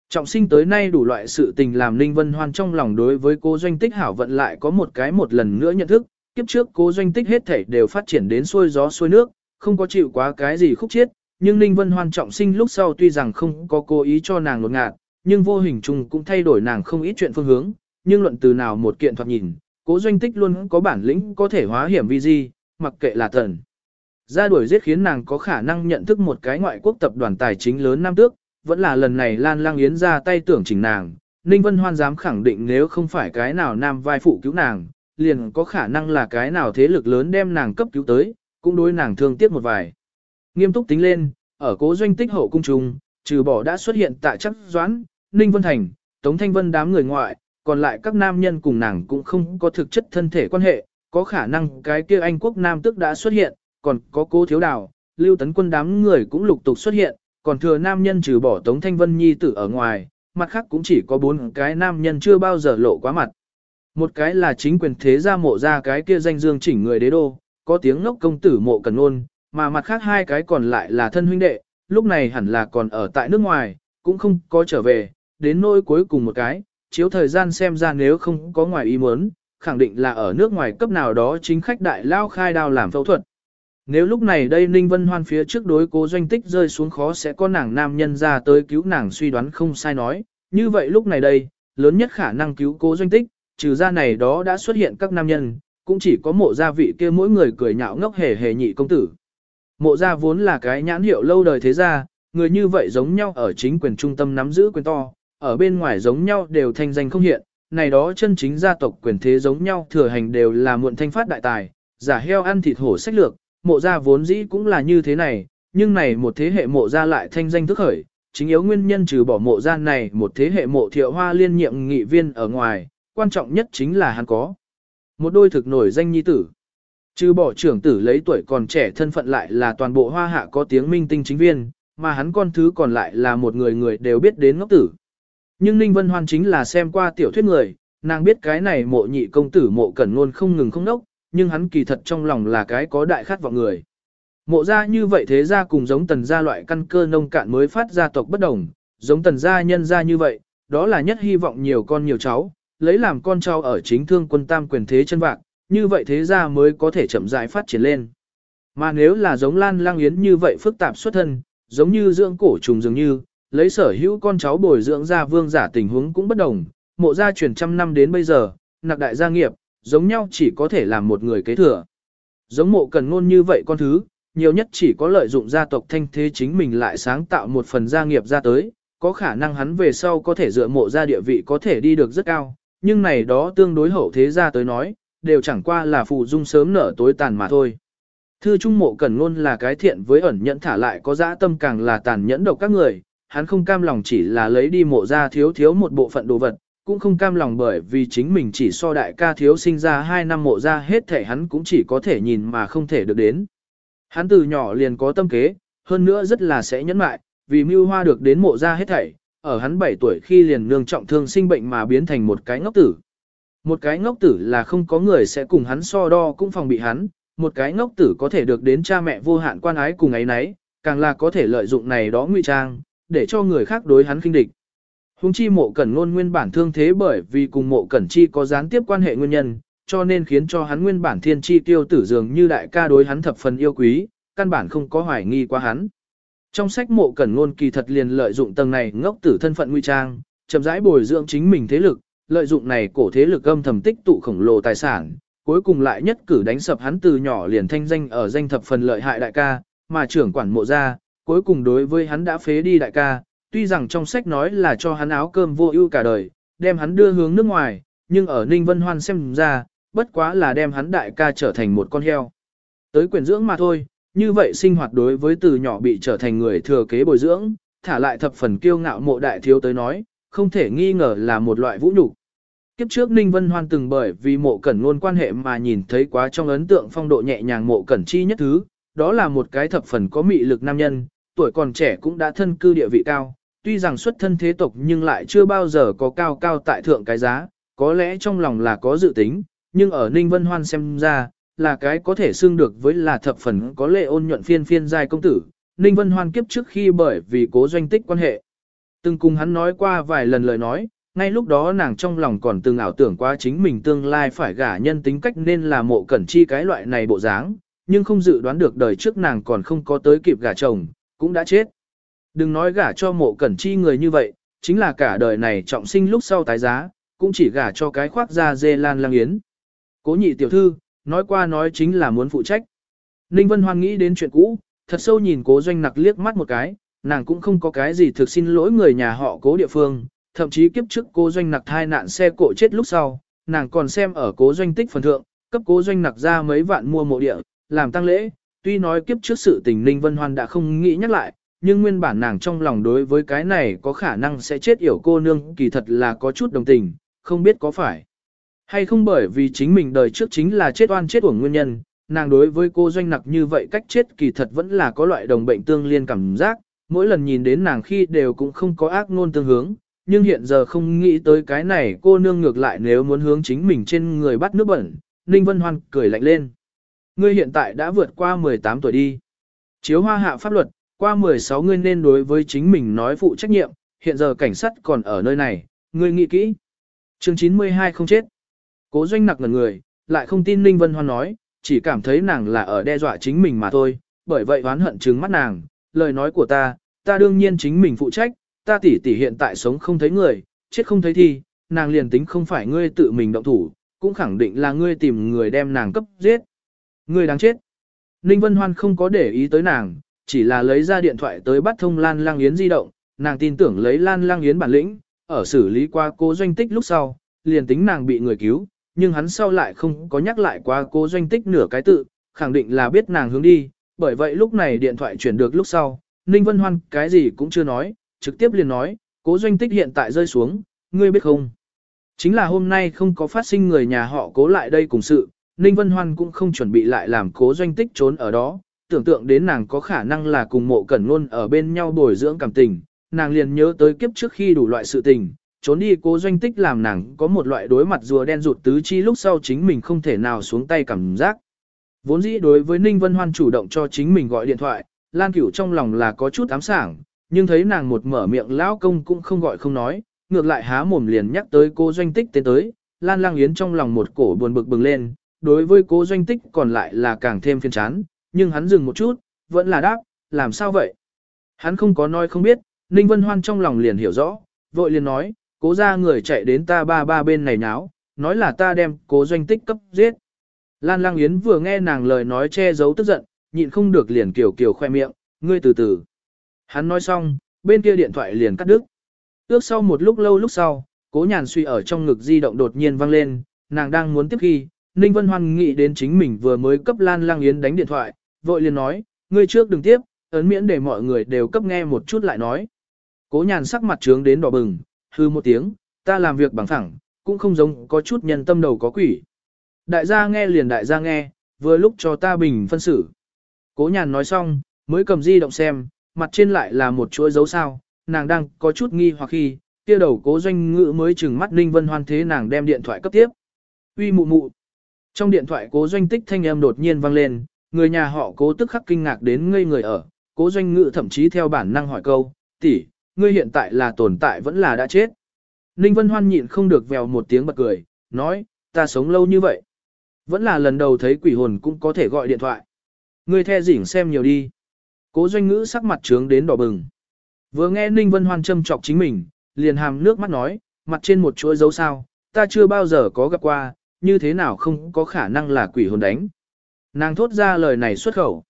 Trọng sinh tới nay đủ loại sự tình làm Ninh Vân Hoan trong lòng đối với cô doanh tích hảo vận lại có một cái một lần nữa nhận thức, kiếp trước cô doanh tích hết thảy đều phát triển đến xuôi gió xuôi nước, không có chịu quá cái gì khúc chiết, nhưng Ninh Vân Hoan trọng sinh lúc sau tuy rằng không có cố ý cho nàng lột ngạt, nhưng vô hình chung cũng thay đổi nàng không ít chuyện phương hướng, nhưng luận từ nào một kiện thoạt nhìn, cố doanh tích luôn có bản lĩnh có thể hóa hiểm vi di, mặc kệ là thần. Ra đuổi giết khiến nàng có khả năng nhận thức một cái ngoại quốc tập đoàn tài chính lớn nam tước, vẫn là lần này Lan Lang Yến ra tay tưởng chỉnh nàng. Ninh Vân Hoan dám khẳng định nếu không phải cái nào nam vai phụ cứu nàng, liền có khả năng là cái nào thế lực lớn đem nàng cấp cứu tới, cũng đối nàng thương tiếc một vài. Nghiêm túc tính lên, ở cố doanh tích hậu cung trung, trừ bỏ đã xuất hiện tại chắc doãn, Ninh Vân Thành, Tống Thanh Vân đám người ngoại, còn lại các nam nhân cùng nàng cũng không có thực chất thân thể quan hệ, có khả năng cái kia Anh quốc nam tức đã xuất hiện, còn có cố thiếu đào, lưu tấn quân đám người cũng lục tục xuất hiện, còn thừa nam nhân trừ bỏ Tống Thanh Vân Nhi tử ở ngoài, mặt khác cũng chỉ có bốn cái nam nhân chưa bao giờ lộ quá mặt. Một cái là chính quyền thế gia mộ ra cái kia danh dương chỉnh người đế đô, có tiếng ngốc công tử mộ cần ôn, mà mặt khác hai cái còn lại là thân huynh đệ, lúc này hẳn là còn ở tại nước ngoài, cũng không có trở về, đến nỗi cuối cùng một cái, chiếu thời gian xem ra nếu không có ngoài ý muốn, khẳng định là ở nước ngoài cấp nào đó chính khách đại lao khai đao làm phẫu thuật. Nếu lúc này đây Ninh Vân Hoan phía trước đối cố doanh tích rơi xuống khó sẽ có nàng nam nhân ra tới cứu nàng suy đoán không sai nói, như vậy lúc này đây, lớn nhất khả năng cứu cố doanh tích, trừ ra này đó đã xuất hiện các nam nhân, cũng chỉ có mộ gia vị kia mỗi người cười nhạo ngốc hề hề nhị công tử. Mộ gia vốn là cái nhãn hiệu lâu đời thế gia, người như vậy giống nhau ở chính quyền trung tâm nắm giữ quyền to, ở bên ngoài giống nhau đều thanh danh không hiện, này đó chân chính gia tộc quyền thế giống nhau thừa hành đều là muộn thanh phát đại tài, giả heo ăn thịt hổ sách lược, mộ gia vốn dĩ cũng là như thế này, nhưng này một thế hệ mộ gia lại thanh danh thức khởi, chính yếu nguyên nhân trừ bỏ mộ gia này một thế hệ mộ thiệu hoa liên nhiệm nghị viên ở ngoài, quan trọng nhất chính là hắn có. Một đôi thực nổi danh nhi tử. Trừ bỏ trưởng tử lấy tuổi còn trẻ thân phận lại là toàn bộ hoa hạ có tiếng minh tinh chính viên, mà hắn con thứ còn lại là một người người đều biết đến ngốc tử. Nhưng Ninh Vân Hoan chính là xem qua tiểu thuyết người, nàng biết cái này mộ nhị công tử mộ cẩn luôn không ngừng không đốc, nhưng hắn kỳ thật trong lòng là cái có đại khát vọng người. Mộ gia như vậy thế gia cùng giống tần gia loại căn cơ nông cạn mới phát gia tộc bất đồng, giống tần gia nhân gia như vậy, đó là nhất hy vọng nhiều con nhiều cháu, lấy làm con cháu ở chính thương quân tam quyền thế chân vạc, như vậy thế gia mới có thể chậm rãi phát triển lên. Mà nếu là giống Lan Lang Yến như vậy phức tạp xuất thân, giống như dưỡng cổ trùng dường như, lấy sở hữu con cháu bồi dưỡng ra vương giả tình huống cũng bất đồng, mộ gia truyền trăm năm đến bây giờ, nặc đại gia nghiệp, giống nhau chỉ có thể làm một người kế thừa. Giống mộ cần ngôn như vậy con thứ, nhiều nhất chỉ có lợi dụng gia tộc thanh thế chính mình lại sáng tạo một phần gia nghiệp ra tới, có khả năng hắn về sau có thể dựa mộ gia địa vị có thể đi được rất cao, nhưng này đó tương đối hậu thế gia tới nói, đều chẳng qua là phụ dung sớm nở tối tàn mà thôi. Thư trung mộ cần ngôn là cái thiện với ẩn nhẫn thả lại có dã tâm càng là tàn nhẫn độc các người, hắn không cam lòng chỉ là lấy đi mộ ra thiếu thiếu một bộ phận đồ vật, cũng không cam lòng bởi vì chính mình chỉ so đại ca thiếu sinh ra 2 năm mộ ra hết thể hắn cũng chỉ có thể nhìn mà không thể được đến. Hắn từ nhỏ liền có tâm kế, hơn nữa rất là sẽ nhẫn mại, vì mưu hoa được đến mộ ra hết thảy, ở hắn 7 tuổi khi liền nương trọng thương sinh bệnh mà biến thành một cái ngốc tử. Một cái ngốc tử là không có người sẽ cùng hắn so đo cũng phòng bị hắn, một cái ngốc tử có thể được đến cha mẹ vô hạn quan ái cùng ấy nấy, càng là có thể lợi dụng này đó nguy trang, để cho người khác đối hắn khinh địch. Hùng chi mộ cẩn ngôn nguyên bản thương thế bởi vì cùng mộ cẩn chi có gián tiếp quan hệ nguyên nhân, cho nên khiến cho hắn nguyên bản thiên chi tiêu tử dường như đại ca đối hắn thập phần yêu quý, căn bản không có hoài nghi qua hắn. Trong sách mộ cẩn ngôn kỳ thật liền lợi dụng tầng này ngốc tử thân phận nguy trang, chậm rãi bồi dưỡng chính mình thế lực, lợi dụng này cổ thế lực âm thầm tích tụ khổng lồ tài sản, cuối cùng lại nhất cử đánh sập hắn từ nhỏ liền thanh danh ở danh thập phần lợi hại đại ca, mà trưởng quản mộ gia cuối cùng đối với hắn đã phế đi đại ca, tuy rằng trong sách nói là cho hắn áo cơm vô ưu cả đời, đem hắn đưa hướng nước ngoài, nhưng ở Ninh Vân Hoan xem ra, bất quá là đem hắn đại ca trở thành một con heo. Tới quyền dưỡng mà thôi, như vậy sinh hoạt đối với từ nhỏ bị trở thành người thừa kế bồi dưỡng, thả lại thập phần kiêu ngạo mộ đại thiếu tới nói, không thể nghi ngờ là một loại vũ nhục. Kiếp trước Ninh Vân Hoan từng bởi vì mộ cẩn ngôn quan hệ mà nhìn thấy quá trong ấn tượng phong độ nhẹ nhàng mộ cẩn chi nhất thứ, đó là một cái thập phần có mị lực nam nhân, tuổi còn trẻ cũng đã thân cư địa vị cao, tuy rằng xuất thân thế tộc nhưng lại chưa bao giờ có cao cao tại thượng cái giá, có lẽ trong lòng là có dự tính, nhưng ở Ninh Vân Hoan xem ra, là cái có thể xưng được với là thập phần có lệ ôn nhuận phiên phiên giai công tử. Ninh Vân Hoan kiếp trước khi bởi vì cố doanh tích quan hệ. Từng cùng hắn nói qua vài lần lời nói, ngay lúc đó nàng trong lòng còn từng ảo tưởng qua chính mình tương lai phải gả nhân tính cách nên là mộ cẩn chi cái loại này bộ dáng, nhưng không dự đoán được đời trước nàng còn không có tới kịp gả chồng, cũng đã chết. Đừng nói gả cho mộ cẩn chi người như vậy, chính là cả đời này trọng sinh lúc sau tái giá, cũng chỉ gả cho cái khoác da dê lan lang yến. Cố nhị tiểu thư, nói qua nói chính là muốn phụ trách. Ninh Vân Hoan nghĩ đến chuyện cũ, thật sâu nhìn cố doanh nặc liếc mắt một cái, nàng cũng không có cái gì thực xin lỗi người nhà họ cố địa phương, thậm chí kiếp trước cố doanh nặc thai nạn xe cộ chết lúc sau, nàng còn xem ở cố doanh tích phần thượng, cấp cố doanh nặc ra mấy vạn mua mộ địa, làm tăng lễ, tuy nói kiếp trước sự tình Ninh Vân Hoan đã không nghĩ nhắc lại, nhưng nguyên bản nàng trong lòng đối với cái này có khả năng sẽ chết yểu cô nương kỳ thật là có chút đồng tình, không biết có phải hay không bởi vì chính mình đời trước chính là chết oan chết uổng nguyên nhân, nàng đối với cô doanh nặc như vậy cách chết kỳ thật vẫn là có loại đồng bệnh tương liên cảm giác, mỗi lần nhìn đến nàng khi đều cũng không có ác ngôn tương hướng, nhưng hiện giờ không nghĩ tới cái này cô nương ngược lại nếu muốn hướng chính mình trên người bắt nước bẩn, Ninh Vân Hoan cười lạnh lên. Ngươi hiện tại đã vượt qua 18 tuổi đi. Chiếu hoa hạ pháp luật, qua 16 ngươi nên đối với chính mình nói phụ trách nhiệm, hiện giờ cảnh sát còn ở nơi này, ngươi nghĩ kỹ. chương 92 không chết. Cố doanh nặc ngần người, lại không tin Ninh Vân Hoan nói, chỉ cảm thấy nàng là ở đe dọa chính mình mà thôi, bởi vậy oán hận trừng mắt nàng, lời nói của ta, ta đương nhiên chính mình phụ trách, ta tỷ tỷ hiện tại sống không thấy người, chết không thấy thi, nàng liền tính không phải ngươi tự mình động thủ, cũng khẳng định là ngươi tìm người đem nàng cấp giết. Ngươi đáng chết. Ninh Vân Hoan không có để ý tới nàng, chỉ là lấy ra điện thoại tới bắt thông Lan Lang Yến di động, nàng tin tưởng lấy Lan Lang Yến bản lĩnh, ở xử lý qua cố doanh tích lúc sau, liền tính nàng bị người cứu, nhưng hắn sau lại không có nhắc lại qua cố doanh tích nửa cái tự, khẳng định là biết nàng hướng đi, bởi vậy lúc này điện thoại chuyển được lúc sau, Ninh Vân Hoan cái gì cũng chưa nói, trực tiếp liền nói, cố doanh tích hiện tại rơi xuống, ngươi biết không? Chính là hôm nay không có phát sinh người nhà họ cố lại đây cùng sự, Ninh Vân Hoan cũng không chuẩn bị lại làm cố doanh tích trốn ở đó, tưởng tượng đến nàng có khả năng là cùng mộ cẩn luôn ở bên nhau bồi dưỡng cảm tình, nàng liền nhớ tới kiếp trước khi đủ loại sự tình, trốn đi cố doanh tích làm nàng có một loại đối mặt rùa đen rụt tứ chi lúc sau chính mình không thể nào xuống tay cảm giác. Vốn dĩ đối với Ninh Vân Hoan chủ động cho chính mình gọi điện thoại, Lan Cửu trong lòng là có chút ám sảng, nhưng thấy nàng một mở miệng lão công cũng không gọi không nói, ngược lại há mồm liền nhắc tới cô doanh tích tên tới, Lan Lang Yến trong lòng một cổ buồn bực bừng lên, đối với cô doanh tích còn lại là càng thêm phiền chán, nhưng hắn dừng một chút, vẫn là đáp, làm sao vậy? Hắn không có nói không biết, Ninh Vân Hoan trong lòng liền hiểu rõ, vội liền nói, cố ra người chạy đến ta ba ba bên này náo, nói là ta đem cố doanh tích cấp giết. Lan Lang Yến vừa nghe nàng lời nói che giấu tức giận, nhịn không được liền kiểu kiểu khoe miệng, ngươi từ từ. Hắn nói xong, bên kia điện thoại liền cắt đứt. Ước sau một lúc lâu lúc sau, cố nhàn suy ở trong ngực di động đột nhiên vang lên, nàng đang muốn tiếp khi, Ninh Vân Hoan nghĩ đến chính mình vừa mới cấp Lan Lang Yến đánh điện thoại, vội liền nói, ngươi trước đừng tiếp, ấn miễn để mọi người đều cấp nghe một chút lại nói. Cố nhàn sắc mặt trướng đến đỏ bừng, hư một tiếng, ta làm việc bằng thẳng, cũng không giống có chút nhân tâm đầu có quỷ. Đại gia nghe liền đại gia nghe, vừa lúc cho ta bình phân xử. Cố nhàn nói xong, mới cầm di động xem, mặt trên lại là một chuỗi dấu sao, nàng đang có chút nghi hoặc khi, kia đầu cố doanh ngữ mới chừng mắt Ninh Vân Hoan thế nàng đem điện thoại cấp tiếp. Uy mụ mụ. Trong điện thoại cố doanh tích thanh âm đột nhiên vang lên, người nhà họ cố tức khắc kinh ngạc đến ngây người ở, cố doanh ngữ thậm chí theo bản năng hỏi câu, tỷ, ngươi hiện tại là tồn tại vẫn là đã chết. Ninh Vân Hoan nhịn không được vèo một tiếng bật cười, nói, ta sống lâu như vậy. Vẫn là lần đầu thấy quỷ hồn cũng có thể gọi điện thoại. Ngươi the dỉnh xem nhiều đi. Cố doanh ngữ sắc mặt trướng đến đỏ bừng. Vừa nghe Ninh Vân Hoan châm chọc chính mình, liền hàm nước mắt nói, mặt trên một chuỗi dấu sao, ta chưa bao giờ có gặp qua, như thế nào không có khả năng là quỷ hồn đánh. Nàng thốt ra lời này xuất khẩu.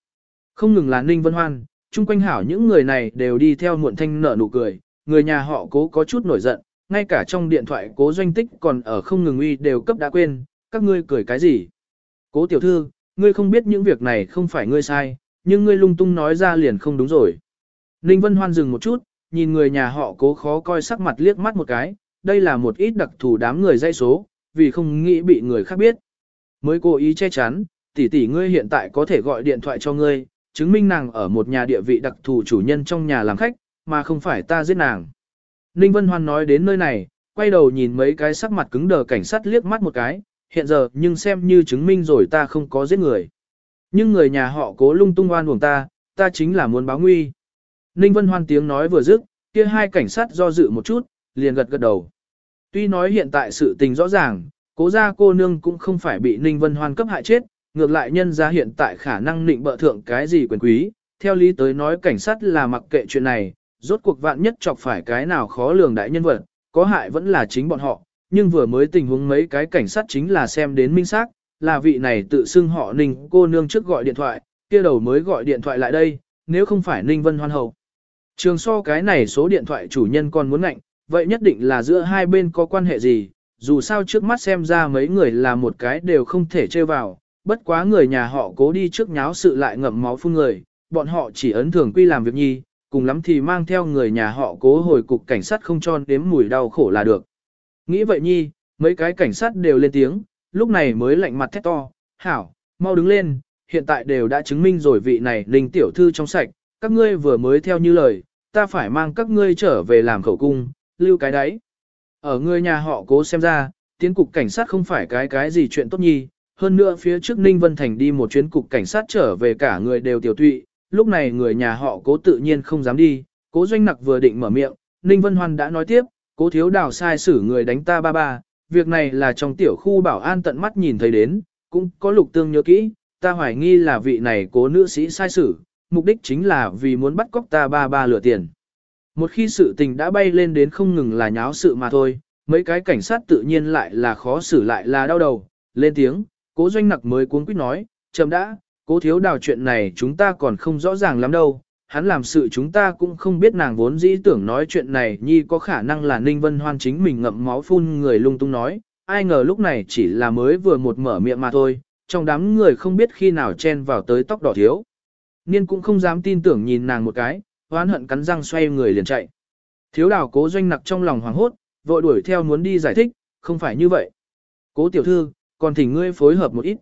Không ngừng là Ninh Vân Hoan, chung quanh hảo những người này đều đi theo muộn thanh nở nụ cười, người nhà họ cố có chút nổi giận, ngay cả trong điện thoại cố doanh tích còn ở không ngừng uy đều cấp đã quên, các ngươi cười cái gì. Cố tiểu thư, ngươi không biết những việc này không phải ngươi sai, nhưng ngươi lung tung nói ra liền không đúng rồi. Ninh Vân Hoan dừng một chút, nhìn người nhà họ cố khó coi sắc mặt liếc mắt một cái, đây là một ít đặc thù đám người dây số, vì không nghĩ bị người khác biết. Mới cố ý che chắn, tỷ tỷ ngươi hiện tại có thể gọi điện thoại cho ngươi, chứng minh nàng ở một nhà địa vị đặc thù chủ nhân trong nhà làm khách, mà không phải ta giết nàng. Ninh Vân Hoan nói đến nơi này, quay đầu nhìn mấy cái sắc mặt cứng đờ cảnh sát liếc mắt một cái, hiện giờ nhưng xem như chứng minh rồi ta không có giết người. Nhưng người nhà họ cố lung tung oan uổng ta, ta chính là muốn báo nguy. Ninh Vân Hoan tiếng nói vừa dứt, kia hai cảnh sát do dự một chút, liền gật gật đầu. Tuy nói hiện tại sự tình rõ ràng, cố gia cô nương cũng không phải bị Ninh Vân Hoan cấp hại chết, ngược lại nhân ra hiện tại khả năng định bợ thượng cái gì quyền quý, theo lý tới nói cảnh sát là mặc kệ chuyện này, rốt cuộc vạn nhất chọc phải cái nào khó lường đại nhân vật, có hại vẫn là chính bọn họ, nhưng vừa mới tình huống mấy cái cảnh sát chính là xem đến minh xác, là vị này tự xưng họ Ninh cô nương trước gọi điện thoại, kia đầu mới gọi điện thoại lại đây, nếu không phải Ninh Vân Hoan Hậu. Trường so cái này số điện thoại chủ nhân còn muốn ngạnh, vậy nhất định là giữa hai bên có quan hệ gì, dù sao trước mắt xem ra mấy người là một cái đều không thể chơi vào, bất quá người nhà họ cố đi trước nháo sự lại ngậm máu phun người, bọn họ chỉ ấn thường quy làm việc nhi, cùng lắm thì mang theo người nhà họ cố hồi cục cảnh sát không cho đếm mùi đau khổ là được. Nghĩ vậy nhi, mấy cái cảnh sát đều lên tiếng, lúc này mới lạnh mặt thét to, hảo, mau đứng lên, hiện tại đều đã chứng minh rồi vị này linh tiểu thư trong sạch, các ngươi vừa mới theo như lời, ta phải mang các ngươi trở về làm khẩu cung, lưu cái đấy. Ở người nhà họ cố xem ra, tiến cục cảnh sát không phải cái cái gì chuyện tốt nhi, hơn nữa phía trước Ninh Vân Thành đi một chuyến cục cảnh sát trở về cả người đều tiểu tụy, lúc này người nhà họ cố tự nhiên không dám đi, cố doanh nặc vừa định mở miệng, Ninh Vân Hoan đã nói tiếp, cố thiếu đào sai xử người đánh ta ba ba, việc này là trong tiểu khu bảo an tận mắt nhìn thấy đến, cũng có lục tương nhớ kỹ, ta hoài nghi là vị này cố nữ sĩ sai xử, mục đích chính là vì muốn bắt cóc ta ba ba lừa tiền. Một khi sự tình đã bay lên đến không ngừng là nháo sự mà thôi, mấy cái cảnh sát tự nhiên lại là khó xử lại là đau đầu, lên tiếng, cố doanh nặc mới cuống quýt nói, chậm đã, cố thiếu đào chuyện này chúng ta còn không rõ ràng lắm đâu, hắn làm sự chúng ta cũng không biết nàng vốn dĩ tưởng nói chuyện này nhi có khả năng là Ninh Vân Hoan chính mình ngậm máu phun người lung tung nói, ai ngờ lúc này chỉ là mới vừa một mở miệng mà thôi, trong đám người không biết khi nào chen vào tới tóc đỏ thiếu. Niên cũng không dám tin tưởng nhìn nàng một cái, oán hận cắn răng xoay người liền chạy. Thiếu đào cố doanh nặc trong lòng hoảng hốt, vội đuổi theo muốn đi giải thích, không phải như vậy. Cố tiểu thư, còn thỉnh ngươi phối hợp một ít.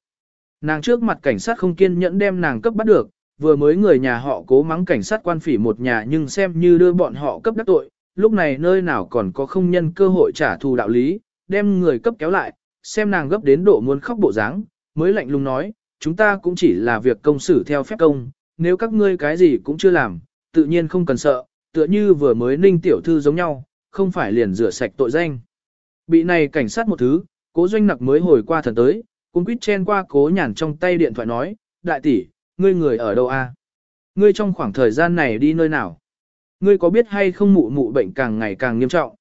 Nàng trước mặt cảnh sát không kiên nhẫn đem nàng cấp bắt được, vừa mới người nhà họ cố mắng cảnh sát quan phỉ một nhà nhưng xem như đưa bọn họ cấp đắc tội, lúc này nơi nào còn có không nhân cơ hội trả thù đạo lý, đem người cấp kéo lại, xem nàng gấp đến độ muốn khóc bộ dáng, mới lạnh lùng nói, chúng ta cũng chỉ là việc công xử theo phép công, nếu các ngươi cái gì cũng chưa làm, tự nhiên không cần sợ, tựa như vừa mới ninh tiểu thư giống nhau, không phải liền rửa sạch tội danh. Bị này cảnh sát một thứ, cố doanh nặc mới hồi qua thần tới, cũng quýt chen qua cố nhàn trong tay điện thoại nói, đại tỷ, ngươi người ở đâu a? Ngươi trong khoảng thời gian này đi nơi nào? Ngươi có biết hay không mụ mụ bệnh càng ngày càng nghiêm trọng?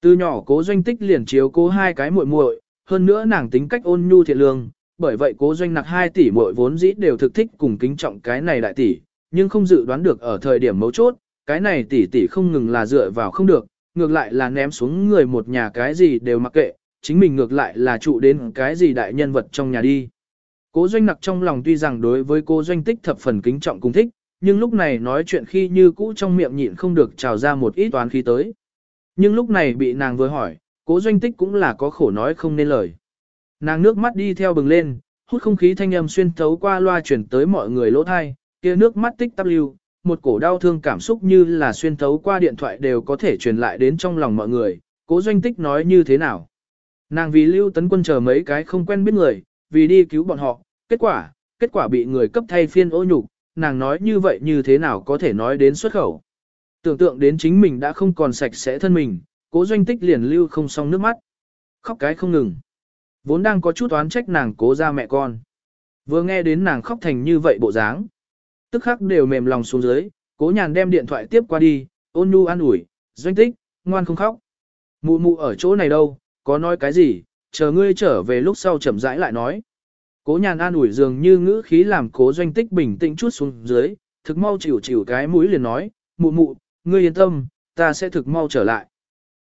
Từ nhỏ cố doanh tích liền chiếu cố hai cái muội muội, hơn nữa nàng tính cách ôn nhu thiện lương, bởi vậy cố doanh nặc hai tỷ muội vốn dĩ đều thực thích cùng kính trọng cái này đại tỷ, nhưng không dự đoán được ở thời điểm mấu chốt, cái này tỷ tỷ không ngừng là dựa vào không được, ngược lại là ném xuống người một nhà cái gì đều mặc kệ, chính mình ngược lại là trụ đến cái gì đại nhân vật trong nhà đi. Cố doanh nặc trong lòng tuy rằng đối với cô doanh tích thập phần kính trọng cùng thích, nhưng lúc này nói chuyện khi như cũ trong miệng nhịn không được trào ra một ít toán khí tới. Nhưng lúc này bị nàng vừa hỏi, cố doanh tích cũng là có khổ nói không nên lời. Nàng nước mắt đi theo bừng lên, hút không khí thanh âm xuyên thấu qua loa chuyển tới mọi người lỗ thai, kia nước mắt tích tắp lưu, một cổ đau thương cảm xúc như là xuyên thấu qua điện thoại đều có thể truyền lại đến trong lòng mọi người, cố doanh tích nói như thế nào. Nàng vì lưu tấn quân chờ mấy cái không quen biết người, vì đi cứu bọn họ, kết quả, kết quả bị người cấp thay phiên ô nhục, nàng nói như vậy như thế nào có thể nói đến xuất khẩu. Tưởng tượng đến chính mình đã không còn sạch sẽ thân mình, cố doanh tích liền lưu không xong nước mắt. Khóc cái không ngừng. Vốn đang có chút oán trách nàng cố ra mẹ con. Vừa nghe đến nàng khóc thành như vậy bộ dáng. Tức khắc đều mềm lòng xuống dưới, cố nhàn đem điện thoại tiếp qua đi, ôn nhu an ủi, doanh tích, ngoan không khóc. Mụ mụ ở chỗ này đâu, có nói cái gì, chờ ngươi trở về lúc sau chậm rãi lại nói. Cố nhàn an ủi dường như ngữ khí làm cố doanh tích bình tĩnh chút xuống dưới, thực mau chịu chịu cái mũi liền nói, mụ mụ, ngươi yên tâm, ta sẽ thực mau trở lại.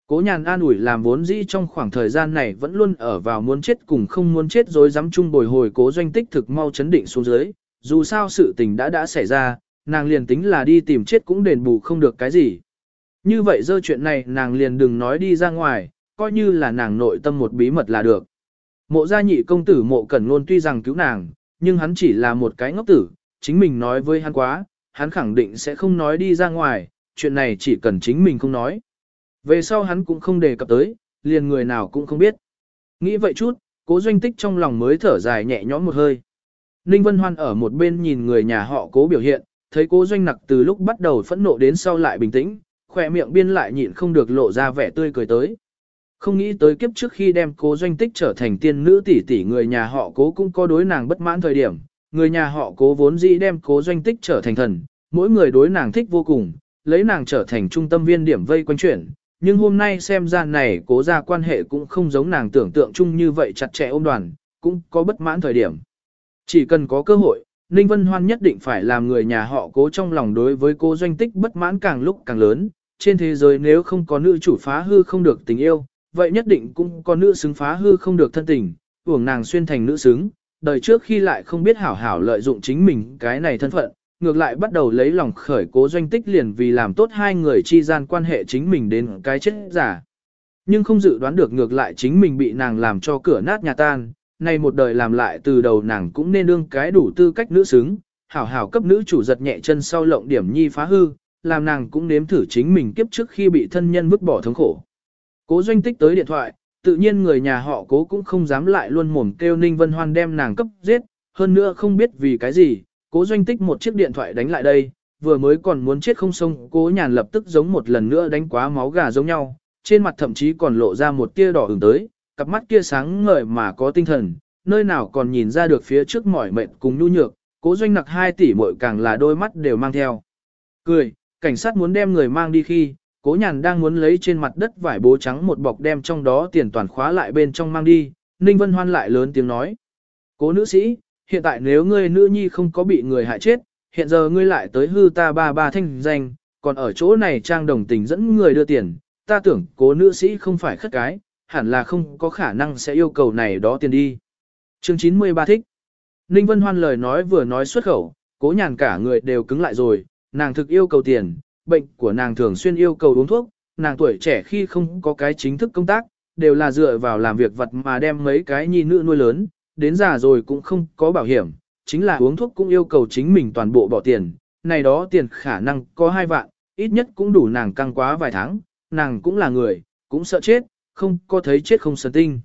Cố nhàn an ủi làm vốn dĩ trong khoảng thời gian này vẫn luôn ở vào muốn chết cùng không muốn chết rồi dám chung bồi hồi cố doanh tích thực mau chấn định xuống dưới, dù sao sự tình đã đã xảy ra, nàng liền tính là đi tìm chết cũng đền bù không được cái gì. Như vậy dơ chuyện này nàng liền đừng nói đi ra ngoài, coi như là nàng nội tâm một bí mật là được. Mộ gia nhị công tử mộ cẩn luôn tuy rằng cứu nàng, nhưng hắn chỉ là một cái ngốc tử, chính mình nói với hắn quá, hắn khẳng định sẽ không nói đi ra ngoài, chuyện này chỉ cần chính mình không nói. Về sau hắn cũng không đề cập tới, liền người nào cũng không biết. Nghĩ vậy chút, cố doanh tích trong lòng mới thở dài nhẹ nhõm một hơi. Ninh Vân Hoan ở một bên nhìn người nhà họ cố biểu hiện, thấy cố doanh nặc từ lúc bắt đầu phẫn nộ đến sau lại bình tĩnh, khỏe miệng biên lại nhịn không được lộ ra vẻ tươi cười tới. Không nghĩ tới kiếp trước khi đem cố doanh tích trở thành tiên nữ tỷ tỷ người nhà họ cố cũng có đối nàng bất mãn thời điểm, người nhà họ cố vốn dĩ đem cố doanh tích trở thành thần, mỗi người đối nàng thích vô cùng, lấy nàng trở thành trung tâm viên điểm vây quanh chuyển, nhưng hôm nay xem ra này cố ra quan hệ cũng không giống nàng tưởng tượng chung như vậy chặt chẽ ôm đoàn, cũng có bất mãn thời điểm. Chỉ cần có cơ hội, Ninh Vân Hoan nhất định phải làm người nhà họ cố trong lòng đối với cô doanh tích bất mãn càng lúc càng lớn, trên thế giới nếu không có nữ chủ phá hư không được tình yêu, vậy nhất định cũng có nữ xứng phá hư không được thân tình, uổng nàng xuyên thành nữ xứng, đời trước khi lại không biết hảo hảo lợi dụng chính mình cái này thân phận, ngược lại bắt đầu lấy lòng khởi cố doanh tích liền vì làm tốt hai người chi gian quan hệ chính mình đến cái chết giả. Nhưng không dự đoán được ngược lại chính mình bị nàng làm cho cửa nát nhà tan, nay một đời làm lại từ đầu nàng cũng nên đương cái đủ tư cách nữ xứng, hảo hảo cấp nữ chủ giật nhẹ chân sau lộng điểm nhi phá hư, làm nàng cũng nếm thử chính mình kiếp trước khi bị thân nhân vứt bỏ thống khổ. Cố doanh tích tới điện thoại, tự nhiên người nhà họ cố cũng không dám lại luôn mồm kêu Ninh Vân Hoan đem nàng cấp giết, hơn nữa không biết vì cái gì, cố doanh tích một chiếc điện thoại đánh lại đây, vừa mới còn muốn chết không xong, cố nhàn lập tức giống một lần nữa đánh quá máu gà giống nhau, trên mặt thậm chí còn lộ ra một tia đỏ ửng tới, cặp mắt kia sáng ngời mà có tinh thần, nơi nào còn nhìn ra được phía trước mỏi mệt cùng nhu nhược, cố doanh nặc 2 tỷ mỗi càng là đôi mắt đều mang theo. Cười, cảnh sát muốn đem người mang đi khi, cố nhàn đang muốn lấy trên mặt đất vải bố trắng một bọc đem trong đó tiền toàn khóa lại bên trong mang đi, Ninh Vân Hoan lại lớn tiếng nói. Cố nữ sĩ, hiện tại nếu ngươi nữ nhi không có bị người hại chết, hiện giờ ngươi lại tới hư ta ba ba thanh danh, còn ở chỗ này trang đồng tình dẫn người đưa tiền, ta tưởng cố nữ sĩ không phải khất cái, hẳn là không có khả năng sẽ yêu cầu này đó tiền đi. Chương 93 thích. Ninh Vân Hoan lời nói vừa nói xuất khẩu, cố nhàn cả người đều cứng lại rồi, nàng thực yêu cầu tiền, bệnh của nàng thường xuyên yêu cầu uống thuốc, nàng tuổi trẻ khi không có cái chính thức công tác, đều là dựa vào làm việc vật mà đem mấy cái nhi nữ nuôi lớn, đến già rồi cũng không có bảo hiểm, chính là uống thuốc cũng yêu cầu chính mình toàn bộ bỏ tiền, này đó tiền khả năng có hai vạn, ít nhất cũng đủ nàng căng quá vài tháng, nàng cũng là người, cũng sợ chết, không có thấy chết không sân tinh.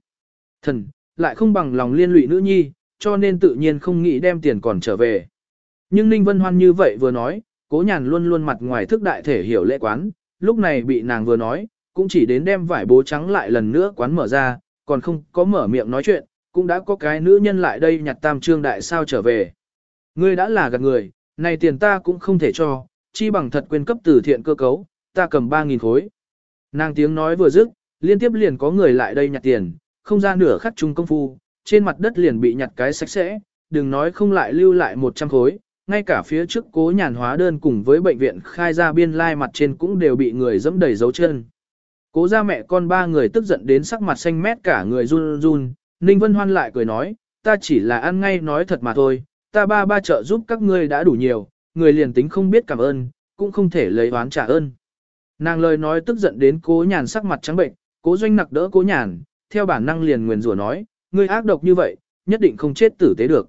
Thần, lại không bằng lòng liên lụy nữ nhi, cho nên tự nhiên không nghĩ đem tiền còn trở về. Nhưng Ninh Vân Hoan như vậy vừa nói, cố nhàn luôn luôn mặt ngoài thức đại thể hiểu lễ quán, lúc này bị nàng vừa nói, cũng chỉ đến đem vải bố trắng lại lần nữa quán mở ra, còn không có mở miệng nói chuyện, cũng đã có cái nữ nhân lại đây nhặt tam trương đại sao trở về. Ngươi đã là gạt người, này tiền ta cũng không thể cho, chi bằng thật quên cấp từ thiện cơ cấu, ta cầm 3.000 khối. Nàng tiếng nói vừa dứt, liên tiếp liền có người lại đây nhặt tiền, không ra nửa khắc chung công phu, trên mặt đất liền bị nhặt cái sạch sẽ, đừng nói không lại lưu lại 100 khối, ngay cả phía trước cố nhàn hóa đơn cùng với bệnh viện khai ra biên lai mặt trên cũng đều bị người dẫm đầy dấu chân. Cố ra mẹ con ba người tức giận đến sắc mặt xanh mét cả người run run, Ninh Vân Hoan lại cười nói, ta chỉ là ăn ngay nói thật mà thôi, ta ba ba trợ giúp các ngươi đã đủ nhiều, người liền tính không biết cảm ơn, cũng không thể lấy oán trả ơn. Nàng lời nói tức giận đến cố nhàn sắc mặt trắng bệnh, cố doanh nặc đỡ cố nhàn, theo bản năng liền nguyền rủa nói, ngươi ác độc như vậy, nhất định không chết tử tế được.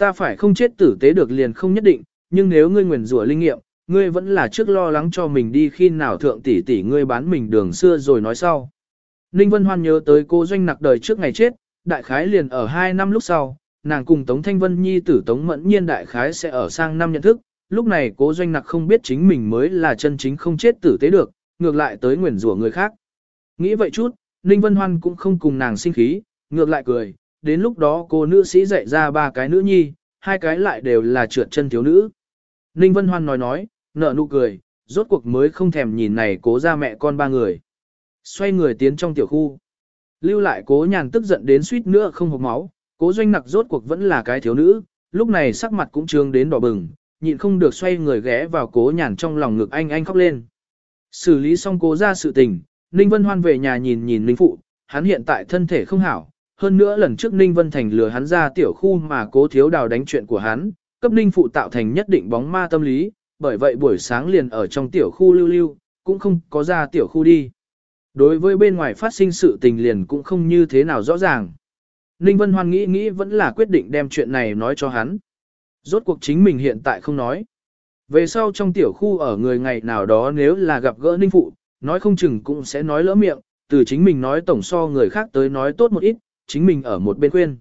Ta phải không chết tử tế được liền không nhất định, nhưng nếu ngươi nguyền rủa linh nghiệm, ngươi vẫn là trước lo lắng cho mình đi khi nào thượng tỷ tỷ ngươi bán mình đường xưa rồi nói sau. Ninh Vân Hoan nhớ tới cô doanh nặc đời trước ngày chết, đại khái liền ở 2 năm lúc sau, nàng cùng Tống Thanh Vân Nhi tử Tống Mẫn Nhiên đại khái sẽ ở sang năm nhận thức, lúc này cố doanh nặc không biết chính mình mới là chân chính không chết tử tế được, ngược lại tới nguyền rủa người khác. Nghĩ vậy chút, Ninh Vân Hoan cũng không cùng nàng sinh khí, ngược lại cười, đến lúc đó cô nữ sĩ dạy ra ba cái nữ nhi, hai cái lại đều là trượt chân thiếu nữ. Ninh Vân Hoan nói nói, nở nụ cười, rốt cuộc mới không thèm nhìn này cố ra mẹ con ba người. Xoay người tiến trong tiểu khu. Lưu lại cố nhàn tức giận đến suýt nữa không hộp máu, cố doanh nặc rốt cuộc vẫn là cái thiếu nữ, lúc này sắc mặt cũng trương đến đỏ bừng, nhịn không được xoay người ghé vào cố nhàn trong lòng ngực anh anh khóc lên. Xử lý xong cố ra sự tình, Ninh Vân Hoan về nhà nhìn nhìn Ninh Phụ, hắn hiện tại thân thể không hảo, hơn nữa lần trước Ninh Vân Thành lừa hắn ra tiểu khu mà cố thiếu đào đánh chuyện của hắn, cấp Ninh Phụ tạo thành nhất định bóng ma tâm lý, bởi vậy buổi sáng liền ở trong tiểu khu lưu lưu, cũng không có ra tiểu khu đi. Đối với bên ngoài phát sinh sự tình liền cũng không như thế nào rõ ràng. Ninh Vân Hoan nghĩ nghĩ vẫn là quyết định đem chuyện này nói cho hắn. Rốt cuộc chính mình hiện tại không nói. Về sau trong tiểu khu ở người ngày nào đó nếu là gặp gỡ Ninh Phụ, nói không chừng cũng sẽ nói lỡ miệng, từ chính mình nói tổng so người khác tới nói tốt một ít, chính mình ở một bên khuyên.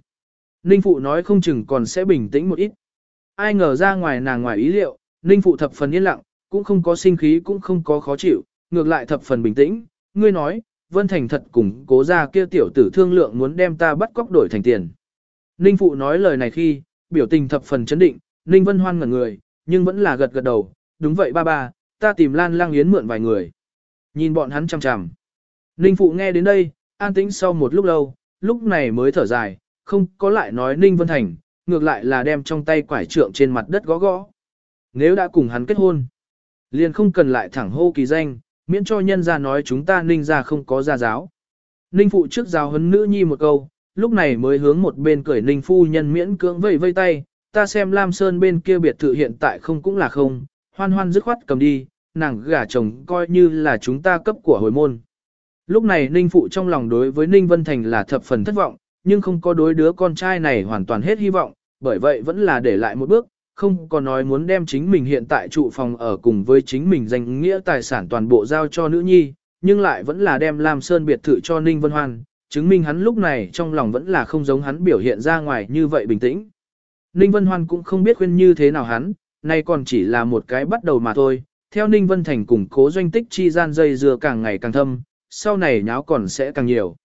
Ninh Phụ nói không chừng còn sẽ bình tĩnh một ít. Ai ngờ ra ngoài nàng ngoài ý liệu, Ninh Phụ thập phần yên lặng, cũng không có sinh khí cũng không có khó chịu, ngược lại thập phần bình tĩnh. Ngươi nói, Vân Thành thật cùng cố ra kia tiểu tử thương lượng muốn đem ta bắt cóc đổi thành tiền. Ninh Phụ nói lời này khi, biểu tình thập phần chấn định, Ninh Vân Hoan ngẩn người, nhưng vẫn là gật gật đầu, đúng vậy ba ba, ta tìm Lan Lang Yến mượn vài người. Nhìn bọn hắn chằm chằm. Ninh Phụ nghe đến đây, an tĩnh sau một lúc lâu, lúc này mới thở dài, không có lại nói Ninh Vân Thành, ngược lại là đem trong tay quải trượng trên mặt đất gõ gõ. Nếu đã cùng hắn kết hôn, liền không cần lại thẳng hô kỳ danh, miễn cho nhân ra nói chúng ta Ninh ra không có gia giáo. Ninh Phụ trước giáo huấn nữ nhi một câu, lúc này mới hướng một bên cười Ninh Phu nhân miễn cưỡng vẫy vây tay, ta xem Lam Sơn bên kia biệt thự hiện tại không cũng là không, hoan hoan dứt khoát cầm đi, nàng gả chồng coi như là chúng ta cấp của hồi môn. Lúc này Ninh Phụ trong lòng đối với Ninh Vân Thành là thập phần thất vọng, nhưng không có đối đứa con trai này hoàn toàn hết hy vọng, bởi vậy vẫn là để lại một bước, không có nói muốn đem chính mình hiện tại trụ phòng ở cùng với chính mình danh nghĩa tài sản toàn bộ giao cho nữ nhi, nhưng lại vẫn là đem Lam Sơn biệt thự cho Ninh Vân Hoan, chứng minh hắn lúc này trong lòng vẫn là không giống hắn biểu hiện ra ngoài như vậy bình tĩnh. Ninh Vân Hoan cũng không biết khuyên như thế nào hắn, nay còn chỉ là một cái bắt đầu mà thôi, theo Ninh Vân Thành cùng cố doanh tích chi gian dây dưa càng ngày càng thâm, sau này nháo còn sẽ càng nhiều.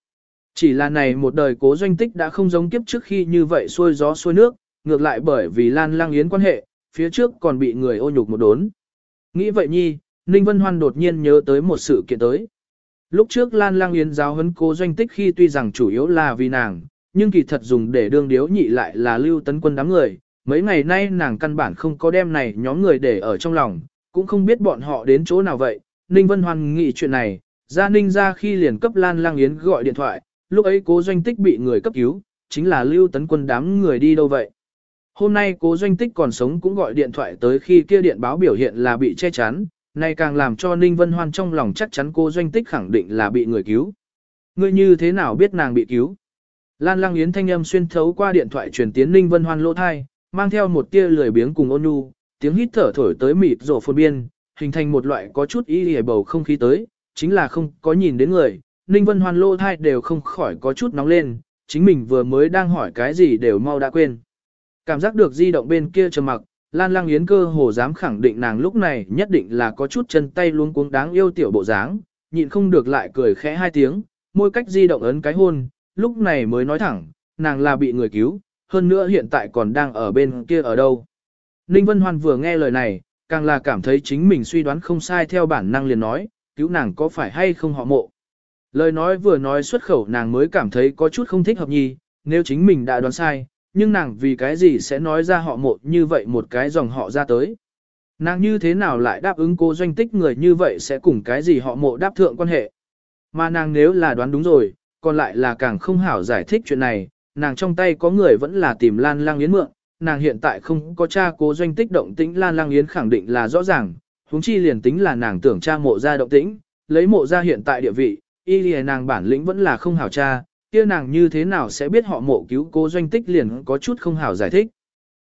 Chỉ là này một đời cố doanh tích đã không giống kiếp trước khi như vậy xuôi gió xuôi nước, ngược lại bởi vì Lan Lang Yến quan hệ, phía trước còn bị người ô nhục một đốn. Nghĩ vậy nhi, Ninh Vân Hoan đột nhiên nhớ tới một sự kiện tới. Lúc trước Lan Lang Yến giáo huấn cố doanh tích khi tuy rằng chủ yếu là vì nàng, nhưng kỳ thật dùng để đương điếu nhị lại là lưu tấn quân đám người. Mấy ngày nay nàng căn bản không có đem này nhóm người để ở trong lòng, cũng không biết bọn họ đến chỗ nào vậy. Ninh Vân Hoan nghĩ chuyện này, Gia Ninh ra khi liền cấp Lan Lang Yến gọi điện thoại, lúc ấy cố doanh tích bị người cấp cứu, chính là lưu tấn quân đám người đi đâu vậy. Hôm nay cố doanh tích còn sống cũng gọi điện thoại tới khi kia điện báo biểu hiện là bị che chắn, này càng làm cho Ninh Vân Hoan trong lòng chắc chắn cô doanh tích khẳng định là bị người cứu. Ngươi như thế nào biết nàng bị cứu? Lan Lang Yến thanh âm xuyên thấu qua điện thoại truyền tiến Ninh Vân Hoan lỗ thai, mang theo một tia lười biếng cùng ôn nhu, tiếng hít thở thổi tới mịt rổ phồn biên, hình thành một loại có chút ý hề bầu không khí tới, chính là không có nhìn đến người. Ninh Vân Hoan lỗ thai đều không khỏi có chút nóng lên, chính mình vừa mới đang hỏi cái gì đều mau đã quên. Cảm giác được di động bên kia trầm mặc, Lan Lang Yến cơ hồ dám khẳng định nàng lúc này nhất định là có chút chân tay luống cuống đáng yêu tiểu bộ dáng, nhịn không được lại cười khẽ hai tiếng, môi cách di động ấn cái hôn, lúc này mới nói thẳng, nàng là bị người cứu, hơn nữa hiện tại còn đang ở bên kia ở đâu. Ninh Vân Hoan vừa nghe lời này, càng là cảm thấy chính mình suy đoán không sai theo bản năng liền nói, cứu nàng có phải hay không họ mộ. Lời nói vừa nói xuất khẩu nàng mới cảm thấy có chút không thích hợp nhi, nếu chính mình đã đoán sai, nhưng nàng vì cái gì sẽ nói ra họ mộ như vậy một cái dòng họ ra tới. Nàng như thế nào lại đáp ứng cô doanh tích người như vậy sẽ cùng cái gì họ mộ đáp thượng quan hệ. Mà nàng nếu là đoán đúng rồi, còn lại là càng không hảo giải thích chuyện này, nàng trong tay có người vẫn là tìm Lan Lang Yến mượn, nàng hiện tại không có cha cố doanh tích động tĩnh Lan Lang Yến khẳng định là rõ ràng, huống chi liền tính là nàng tưởng cha mộ ra động tĩnh, lấy mộ ra hiện tại địa vị, y lìa nàng bản lĩnh vẫn là không hảo cha, kia nàng như thế nào sẽ biết họ mộ cứu cố doanh tích liền có chút không hảo giải thích.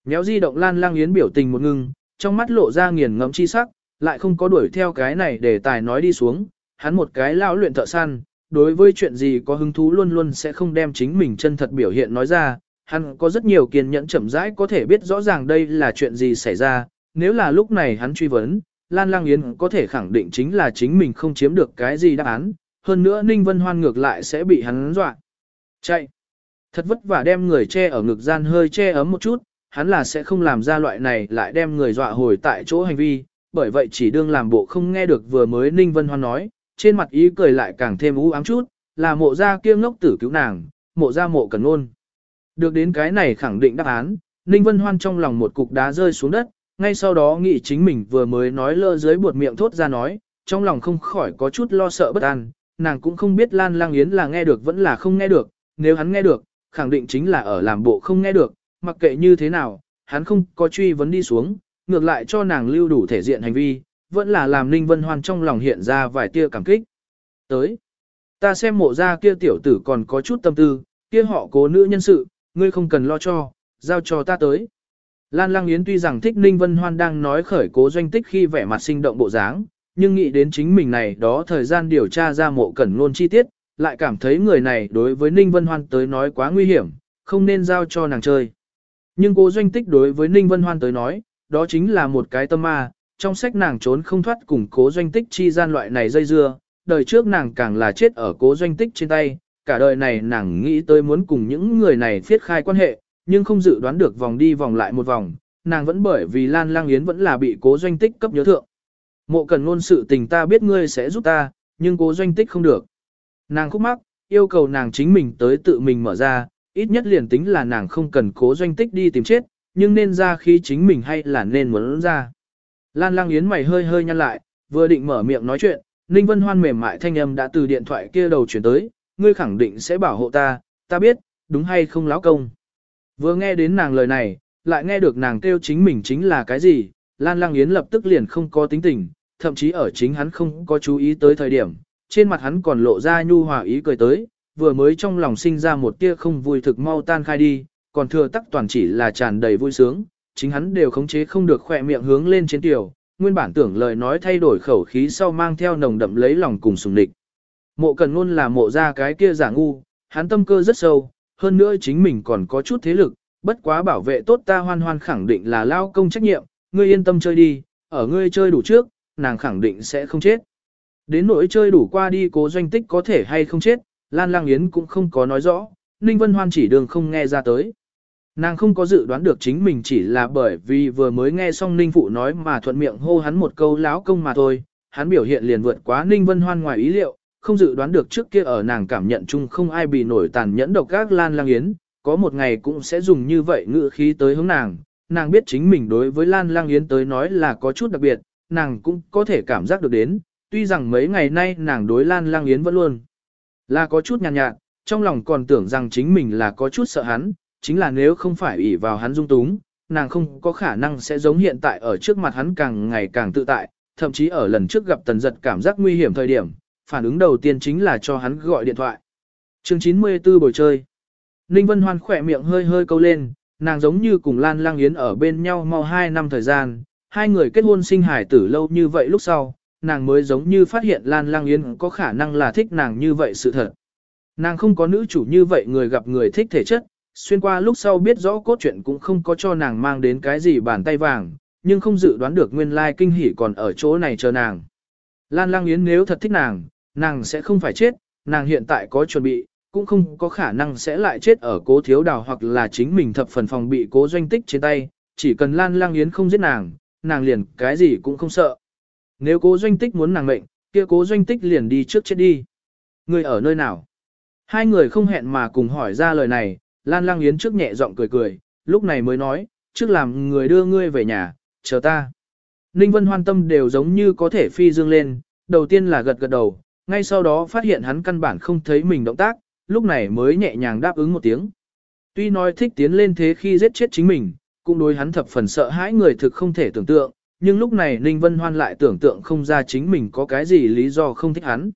Nhéo di động Lan Lang Yến biểu tình một ngưng, trong mắt lộ ra nghiền ngẫm chi sắc, lại không có đuổi theo cái này để tài nói đi xuống, hắn một cái lão luyện thợ săn, đối với chuyện gì có hứng thú luôn luôn sẽ không đem chính mình chân thật biểu hiện nói ra, hắn có rất nhiều kiên nhẫn chậm rãi có thể biết rõ ràng đây là chuyện gì xảy ra, nếu là lúc này hắn truy vấn, Lan Lang Yến có thể khẳng định chính là chính mình không chiếm được cái gì đáp án, hơn nữa Ninh Vân Hoan ngược lại sẽ bị hắn dọa. Chạy! Thật vất vả đem người che ở ngực gian hơi che ấm một chút, hắn là sẽ không làm ra loại này lại đem người dọa hồi tại chỗ hành vi, bởi vậy chỉ đương làm bộ không nghe được vừa mới Ninh Vân Hoan nói, trên mặt ý cười lại càng thêm u ám chút, là mộ gia kiêm ngốc tử cứu nàng, mộ gia mộ cần ôn. Được đến cái này khẳng định đáp án, Ninh Vân Hoan trong lòng một cục đá rơi xuống đất, ngay sau đó nghĩ chính mình vừa mới nói lơ dưới buột miệng thốt ra nói, trong lòng không khỏi có chút lo sợ bất an, nàng cũng không biết Lan Lang Yến là nghe được vẫn là không nghe được, nếu hắn nghe được, khẳng định chính là ở làm bộ không nghe được, mặc kệ như thế nào, hắn không có truy vấn đi xuống, ngược lại cho nàng lưu đủ thể diện hành vi, vẫn là làm Ninh Vân Hoan trong lòng hiện ra vài tia cảm kích. Tới, ta xem mộ ra kia tiểu tử còn có chút tâm tư, kia họ cố nữ nhân sự, ngươi không cần lo cho, giao cho ta tới. Lan Lang Yến tuy rằng thích Ninh Vân Hoan đang nói khởi cố doanh tích khi vẻ mặt sinh động bộ dáng, nhưng nghĩ đến chính mình này đó thời gian điều tra ra mộ cẩn luôn chi tiết, lại cảm thấy người này đối với Ninh Vân Hoan tới nói quá nguy hiểm, không nên giao cho nàng chơi. Nhưng cố doanh tích đối với Ninh Vân Hoan tới nói, đó chính là một cái tâm ma, trong sách nàng trốn không thoát cùng cố doanh tích chi gian loại này dây dưa, đời trước nàng càng là chết ở cố doanh tích trên tay, cả đời này nàng nghĩ tới muốn cùng những người này phiết khai quan hệ, nhưng không dự đoán được vòng đi vòng lại một vòng, nàng vẫn bởi vì Lan Lang Yến vẫn là bị cố doanh tích cấp nhớ thượng. Mộ cần ngôn sự tình ta biết ngươi sẽ giúp ta, nhưng cố doanh tích không được. Nàng khúc mắc, yêu cầu nàng chính mình tới tự mình mở ra, ít nhất liền tính là nàng không cần cố doanh tích đi tìm chết, nhưng nên ra khi chính mình hay là nên muốn ra. Lan Lang Yến mày hơi hơi nhăn lại, vừa định mở miệng nói chuyện, Ninh Vân Hoan mềm mại thanh âm đã từ điện thoại kia đầu chuyển tới, ngươi khẳng định sẽ bảo hộ ta, ta biết, đúng hay không láo công. Vừa nghe đến nàng lời này, lại nghe được nàng kêu chính mình chính là cái gì, Lan Lang Yến lập tức liền không có tính tình, thậm chí ở chính hắn không có chú ý tới thời điểm, trên mặt hắn còn lộ ra nhu hòa ý cười tới, vừa mới trong lòng sinh ra một tia không vui thực mau tan khai đi, còn thừa tắc toàn chỉ là tràn đầy vui sướng, chính hắn đều khống chế không được khỏe miệng hướng lên trên tiểu, nguyên bản tưởng lời nói thay đổi khẩu khí sau mang theo nồng đậm lấy lòng cùng sùng địch. Mộ cần luôn là mộ ra cái kia giả ngu, hắn tâm cơ rất sâu, hơn nữa chính mình còn có chút thế lực, bất quá bảo vệ tốt ta hoan hoan khẳng định là lao công trách nhiệm, ngươi yên tâm chơi đi, ở ngươi chơi đủ trước, nàng khẳng định sẽ không chết. Đến nỗi chơi đủ qua đi cố doanh tích có thể hay không chết, Lan Lang Yến cũng không có nói rõ, Ninh Vân Hoan chỉ đường không nghe ra tới. Nàng không có dự đoán được chính mình chỉ là bởi vì vừa mới nghe xong Ninh Phụ nói mà thuận miệng hô hắn một câu láo công mà thôi, hắn biểu hiện liền vượt quá Ninh Vân Hoan ngoài ý liệu, không dự đoán được trước kia ở nàng cảm nhận chung không ai bị nổi tàn nhẫn độc các Lan Lang Yến, có một ngày cũng sẽ dùng như vậy ngữ khí tới hướng nàng, nàng biết chính mình đối với Lan Lang Yến tới nói là có chút đặc biệt, nàng cũng có thể cảm giác được đến, tuy rằng mấy ngày nay nàng đối Lan Lang Yến vẫn luôn là có chút nhàn nhạt, nhạt, trong lòng còn tưởng rằng chính mình là có chút sợ hắn, chính là nếu không phải ỷ vào hắn dung túng, nàng không có khả năng sẽ giống hiện tại ở trước mặt hắn càng ngày càng tự tại, thậm chí ở lần trước gặp tần giật cảm giác nguy hiểm thời điểm, phản ứng đầu tiên chính là cho hắn gọi điện thoại. chương 94 buổi chơi. Ninh Vân Hoan khỏe miệng hơi hơi câu lên, nàng giống như cùng Lan Lang Yến ở bên nhau mau 2 năm thời gian, hai người kết hôn sinh hải tử lâu như vậy lúc sau, nàng mới giống như phát hiện Lan Lang Yến có khả năng là thích nàng như vậy sự thật. Nàng không có nữ chủ như vậy người gặp người thích thể chất, xuyên qua lúc sau biết rõ cốt truyện cũng không có cho nàng mang đến cái gì bàn tay vàng, nhưng không dự đoán được nguyên lai kinh hỉ còn ở chỗ này chờ nàng. Lan Lang Yến nếu thật thích nàng, nàng sẽ không phải chết, nàng hiện tại có chuẩn bị, cũng không có khả năng sẽ lại chết ở cố thiếu đào hoặc là chính mình thập phần phòng bị cố doanh tích trên tay, chỉ cần Lan Lang Yến không giết nàng, nàng liền cái gì cũng không sợ. Nếu cố doanh tích muốn nàng mệnh, kia cố doanh tích liền đi trước chết đi. Người ở nơi nào? Hai người không hẹn mà cùng hỏi ra lời này, Lan Lang Yến trước nhẹ giọng cười cười, lúc này mới nói, trước làm người đưa ngươi về nhà, chờ ta. Ninh Vân hoan tâm đều giống như có thể phi dương lên, đầu tiên là gật gật đầu, ngay sau đó phát hiện hắn căn bản không thấy mình động tác, lúc này mới nhẹ nhàng đáp ứng một tiếng. Tuy nói thích tiến lên thế khi giết chết chính mình, cũng đối hắn thập phần sợ hãi người thực không thể tưởng tượng, nhưng lúc này Ninh Vân Hoan lại tưởng tượng không ra chính mình có cái gì lý do không thích hắn.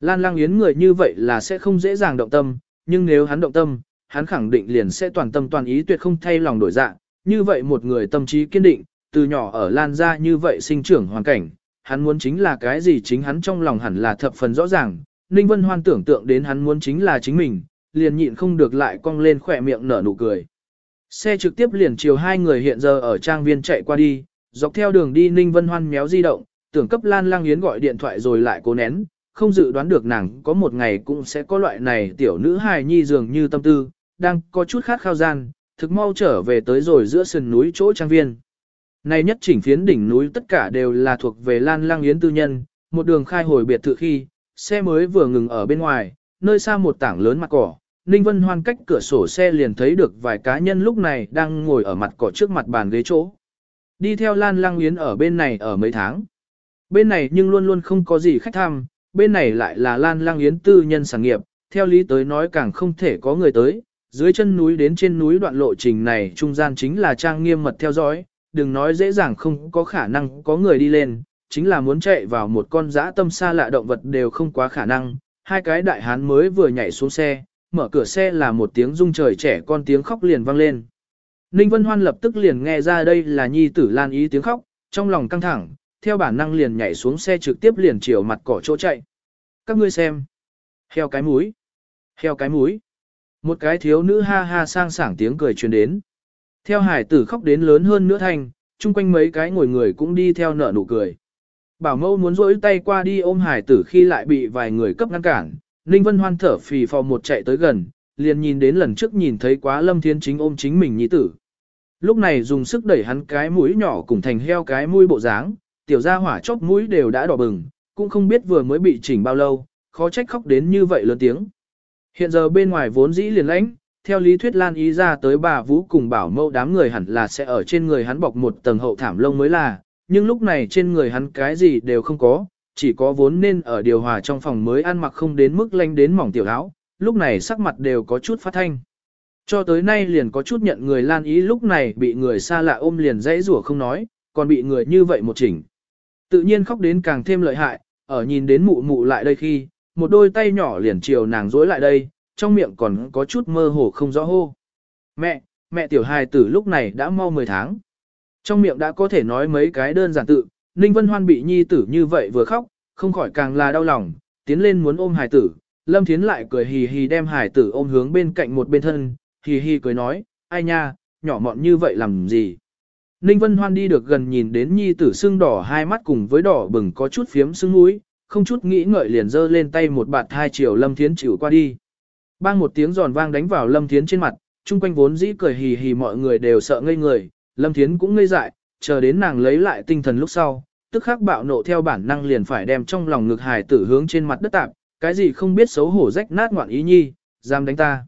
Lan Lang Yến người như vậy là sẽ không dễ dàng động tâm, nhưng nếu hắn động tâm, hắn khẳng định liền sẽ toàn tâm toàn ý tuyệt không thay lòng đổi dạ. Như vậy một người tâm trí kiên định, từ nhỏ ở Lan gia như vậy sinh trưởng hoàn cảnh, hắn muốn chính là cái gì chính hắn trong lòng hẳn là thập phần rõ ràng. Ninh Vân Hoan tưởng tượng đến hắn muốn chính là chính mình, liền nhịn không được lại cong lên khỏe miệng nở nụ cười. Xe trực tiếp liền chiều hai người hiện giờ ở trang viên chạy qua đi, dọc theo đường đi Ninh Vân Hoan méo di động, tưởng cấp Lan Lang Yến gọi điện thoại rồi lại cố nén, không dự đoán được nàng có một ngày cũng sẽ có loại này tiểu nữ hài nhi dường như tâm tư, đang có chút khát khao gian, thực mau trở về tới rồi giữa sườn núi chỗ trang viên. Này nhất chỉnh phiến đỉnh núi tất cả đều là thuộc về Lan Lang Yến tư nhân, một đường khai hồi biệt thự khi, xe mới vừa ngừng ở bên ngoài, nơi xa một tảng lớn mặt cỏ, Ninh Vân Hoan cách cửa sổ xe liền thấy được vài cá nhân lúc này đang ngồi ở mặt cỏ trước mặt bàn ghế chỗ. Đi theo Lan Lang Yến ở bên này ở mấy tháng. Bên này nhưng luôn luôn không có gì khách thăm, bên này lại là Lan Lang Yến tư nhân sản nghiệp, theo lý tới nói càng không thể có người tới. Dưới chân núi đến trên núi đoạn lộ trình này trung gian chính là trang nghiêm mật theo dõi, đừng nói dễ dàng không có khả năng có người đi lên, chính là muốn chạy vào một con dã tâm xa lạ động vật đều không quá khả năng. Hai cái đại hán mới vừa nhảy xuống xe, mở cửa xe là một tiếng rung trời trẻ con tiếng khóc liền vang lên. Ninh Vân Hoan lập tức liền nghe ra đây là nhi tử Lan Ý tiếng khóc, trong lòng căng thẳng, theo bản năng liền nhảy xuống xe trực tiếp liền chiều mặt cỏ chỗ chạy. Các ngươi xem. Heo cái múi. Heo cái múi. Một cái thiếu nữ ha ha sang sảng tiếng cười truyền đến. Theo hải tử khóc đến lớn hơn nữa thành, chung quanh mấy cái ngồi người cũng đi theo nở nụ cười. Bảo mẫu muốn rỗi tay qua đi ôm hải tử khi lại bị vài người cấp ngăn cản, Ninh Vân Hoan thở phì phò một chạy tới gần, liền nhìn đến lần trước nhìn thấy quá Lâm Thiên Chính ôm chính mình nhi tử. Lúc này dùng sức đẩy hắn cái mũi nhỏ cùng thành heo cái mũi bộ dáng, tiểu gia hỏa chóp mũi đều đã đỏ bừng, cũng không biết vừa mới bị chỉnh bao lâu, khó trách khóc đến như vậy lớn tiếng. Hiện giờ bên ngoài vốn dĩ liền lãnh, theo lý thuyết Lan ý ra tới bà Vũ cùng bảo mẫu đám người hẳn là sẽ ở trên người hắn bọc một tầng hậu thảm lông mới là, nhưng lúc này trên người hắn cái gì đều không có, chỉ có vốn nên ở điều hòa trong phòng mới ăn mặc không đến mức lanh đến mỏng tiểu áo, lúc này sắc mặt đều có chút phát thanh. Cho tới nay liền có chút nhận người lan ý lúc này bị người xa lạ ôm liền dãy rủa không nói, còn bị người như vậy một chỉnh. Tự nhiên khóc đến càng thêm lợi hại, ở nhìn đến mụ mụ lại đây khi, một đôi tay nhỏ liền chiều nàng dối lại đây, trong miệng còn có chút mơ hồ không rõ hô. Mẹ, mẹ tiểu hài tử lúc này đã mau 10 tháng. Trong miệng đã có thể nói mấy cái đơn giản tự, Ninh Vân Hoan bị nhi tử như vậy vừa khóc, không khỏi càng là đau lòng, tiến lên muốn ôm hài tử. Lâm Thiến lại cười hì hì đem hài tử ôm hướng bên cạnh một bên thân, hì hì cười nói, ai nha, nhỏ mọn như vậy làm gì. Ninh Vân Hoan đi được gần nhìn đến nhi tử sưng đỏ hai mắt cùng với đỏ bừng có chút phiếm sưng mũi, không chút nghĩ ngợi liền giơ lên tay một bạt hai chiều Lâm Thiến chịu qua đi. Bang một tiếng giòn vang đánh vào Lâm Thiến trên mặt, chung quanh vốn dĩ cười hì hì mọi người đều sợ ngây người, Lâm Thiến cũng ngây dại, chờ đến nàng lấy lại tinh thần lúc sau, tức khắc bạo nộ theo bản năng liền phải đem trong lòng ngực hài tử hướng trên mặt đất tạp, cái gì không biết xấu hổ rách nát ngoạn ý nhi, dám đánh ta.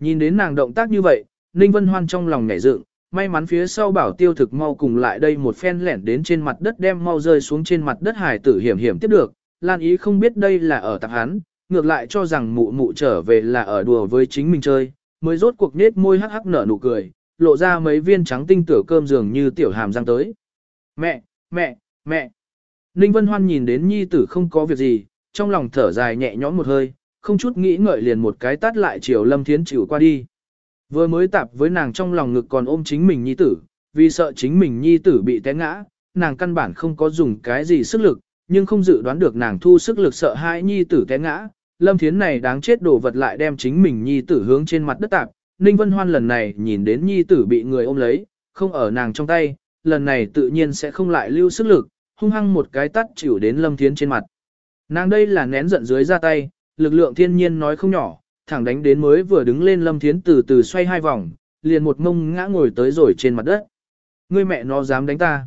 Nhìn đến nàng động tác như vậy, Ninh Vân Hoan trong lòng nhảy dựng, may mắn phía sau bảo tiêu thực mau cùng lại đây một phen lẻn đến trên mặt đất đem mau rơi xuống trên mặt đất hài tử hiểm hiểm tiếp được, Lan ý không biết đây là ở tạp hắn, ngược lại cho rằng mụ mụ trở về là ở đùa với chính mình chơi, mới rốt cuộc nết môi hắc hắc nở nụ cười, lộ ra mấy viên trắng tinh tử cơm dường như tiểu hàm răng tới. Mẹ, mẹ, mẹ. Ninh Vân Hoan nhìn đến nhi tử không có việc gì, trong lòng thở dài nhẹ nhõm một hơi, không chút nghĩ ngợi liền một cái tát lại chiều Lâm Thiến chịu qua đi. Vừa mới tạp với nàng trong lòng ngực còn ôm chính mình nhi tử, vì sợ chính mình nhi tử bị té ngã, nàng căn bản không có dùng cái gì sức lực, nhưng không dự đoán được nàng thu sức lực sợ hai nhi tử té ngã, Lâm Thiến này đáng chết đổ vật lại đem chính mình nhi tử hướng trên mặt đất tạp. Ninh Vân Hoan lần này nhìn đến nhi tử bị người ôm lấy, không ở nàng trong tay, lần này tự nhiên sẽ không lại lưu sức lực, hung hăng một cái tắt chịu đến Lâm Thiến trên mặt. Nàng đây là nén giận dưới ra tay, lực lượng thiên nhiên nói không nhỏ, thẳng đánh đến mới vừa đứng lên Lâm Thiến từ từ xoay hai vòng, liền một mông ngã ngồi tới rồi trên mặt đất. Ngươi mẹ nó dám đánh ta.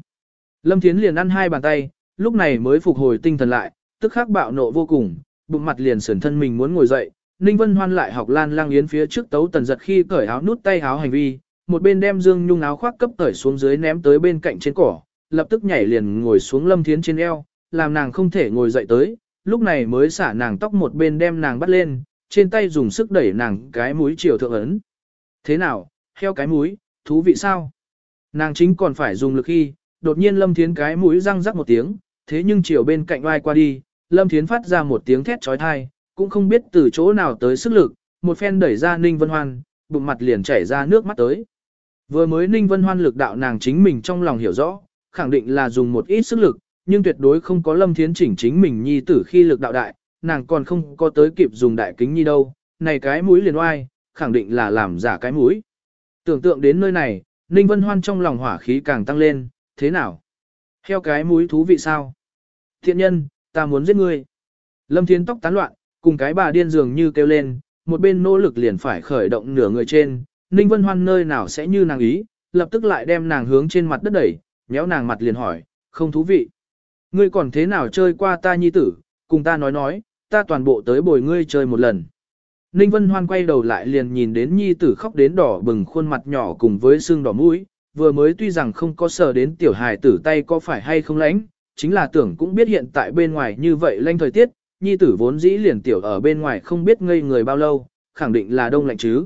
Lâm Thiến liền ăn hai bàn tay, lúc này mới phục hồi tinh thần lại, tức khắc bạo nộ vô cùng, bụng mặt liền sườn thân mình muốn ngồi dậy. Ninh Vân Hoan lại học Lan Lang Yến phía trước tấu tần giật khi cởi áo nút tay áo hành vi, một bên đem Dương Nhung áo khoác cấp cởi xuống dưới ném tới bên cạnh trên cỏ, lập tức nhảy liền ngồi xuống Lâm Thiến trên eo, làm nàng không thể ngồi dậy tới, lúc này mới xả nàng tóc một bên đem nàng bắt lên, trên tay dùng sức đẩy nàng cái mũi chiều thượng ấn. Thế nào, heo cái mũi, thú vị sao? Nàng chính còn phải dùng lực khi, đột nhiên Lâm Thiến cái mũi răng rắc một tiếng, thế nhưng chiều bên cạnh oai qua đi, Lâm Thiến phát ra một tiếng thét trói thai, cũng không biết từ chỗ nào tới sức lực, một phen đẩy ra Ninh Vân Hoan, bụng mặt liền chảy ra nước mắt tới. Vừa mới Ninh Vân Hoan lực đạo nàng chính mình trong lòng hiểu rõ, khẳng định là dùng một ít sức lực, nhưng tuyệt đối không có Lâm Thiến chỉnh chính mình nhi tử khi lực đạo đại, nàng còn không có tới kịp dùng đại kính nhi đâu, này cái mũi liền oai, khẳng định là làm giả cái mũi. Tưởng tượng đến nơi này, Ninh Vân Hoan trong lòng hỏa khí càng tăng lên, thế nào? Heo cái mũi thú vị sao? Thiện nhân, ta muốn giết ngươi. Lâm Thiến tóc tán loạn, cùng cái bà điên dường như kêu lên, một bên nỗ lực liền phải khởi động nửa người trên, Ninh Vân Hoan nơi nào sẽ như nàng ý, lập tức lại đem nàng hướng trên mặt đất đẩy, nhéo nàng mặt liền hỏi, không thú vị. Ngươi còn thế nào chơi qua ta nhi tử, cùng ta nói nói, ta toàn bộ tới bồi ngươi chơi một lần. Ninh Vân Hoan quay đầu lại liền nhìn đến nhi tử khóc đến đỏ bừng khuôn mặt nhỏ cùng với xương đỏ mũi, vừa mới tuy rằng không có sờ đến tiểu hài tử tay có phải hay không lãnh, chính là tưởng cũng biết hiện tại bên ngoài như vậy lanh thời tiết, nhi tử vốn dĩ liền tiểu ở bên ngoài không biết ngây người bao lâu, khẳng định là đông lạnh chứ.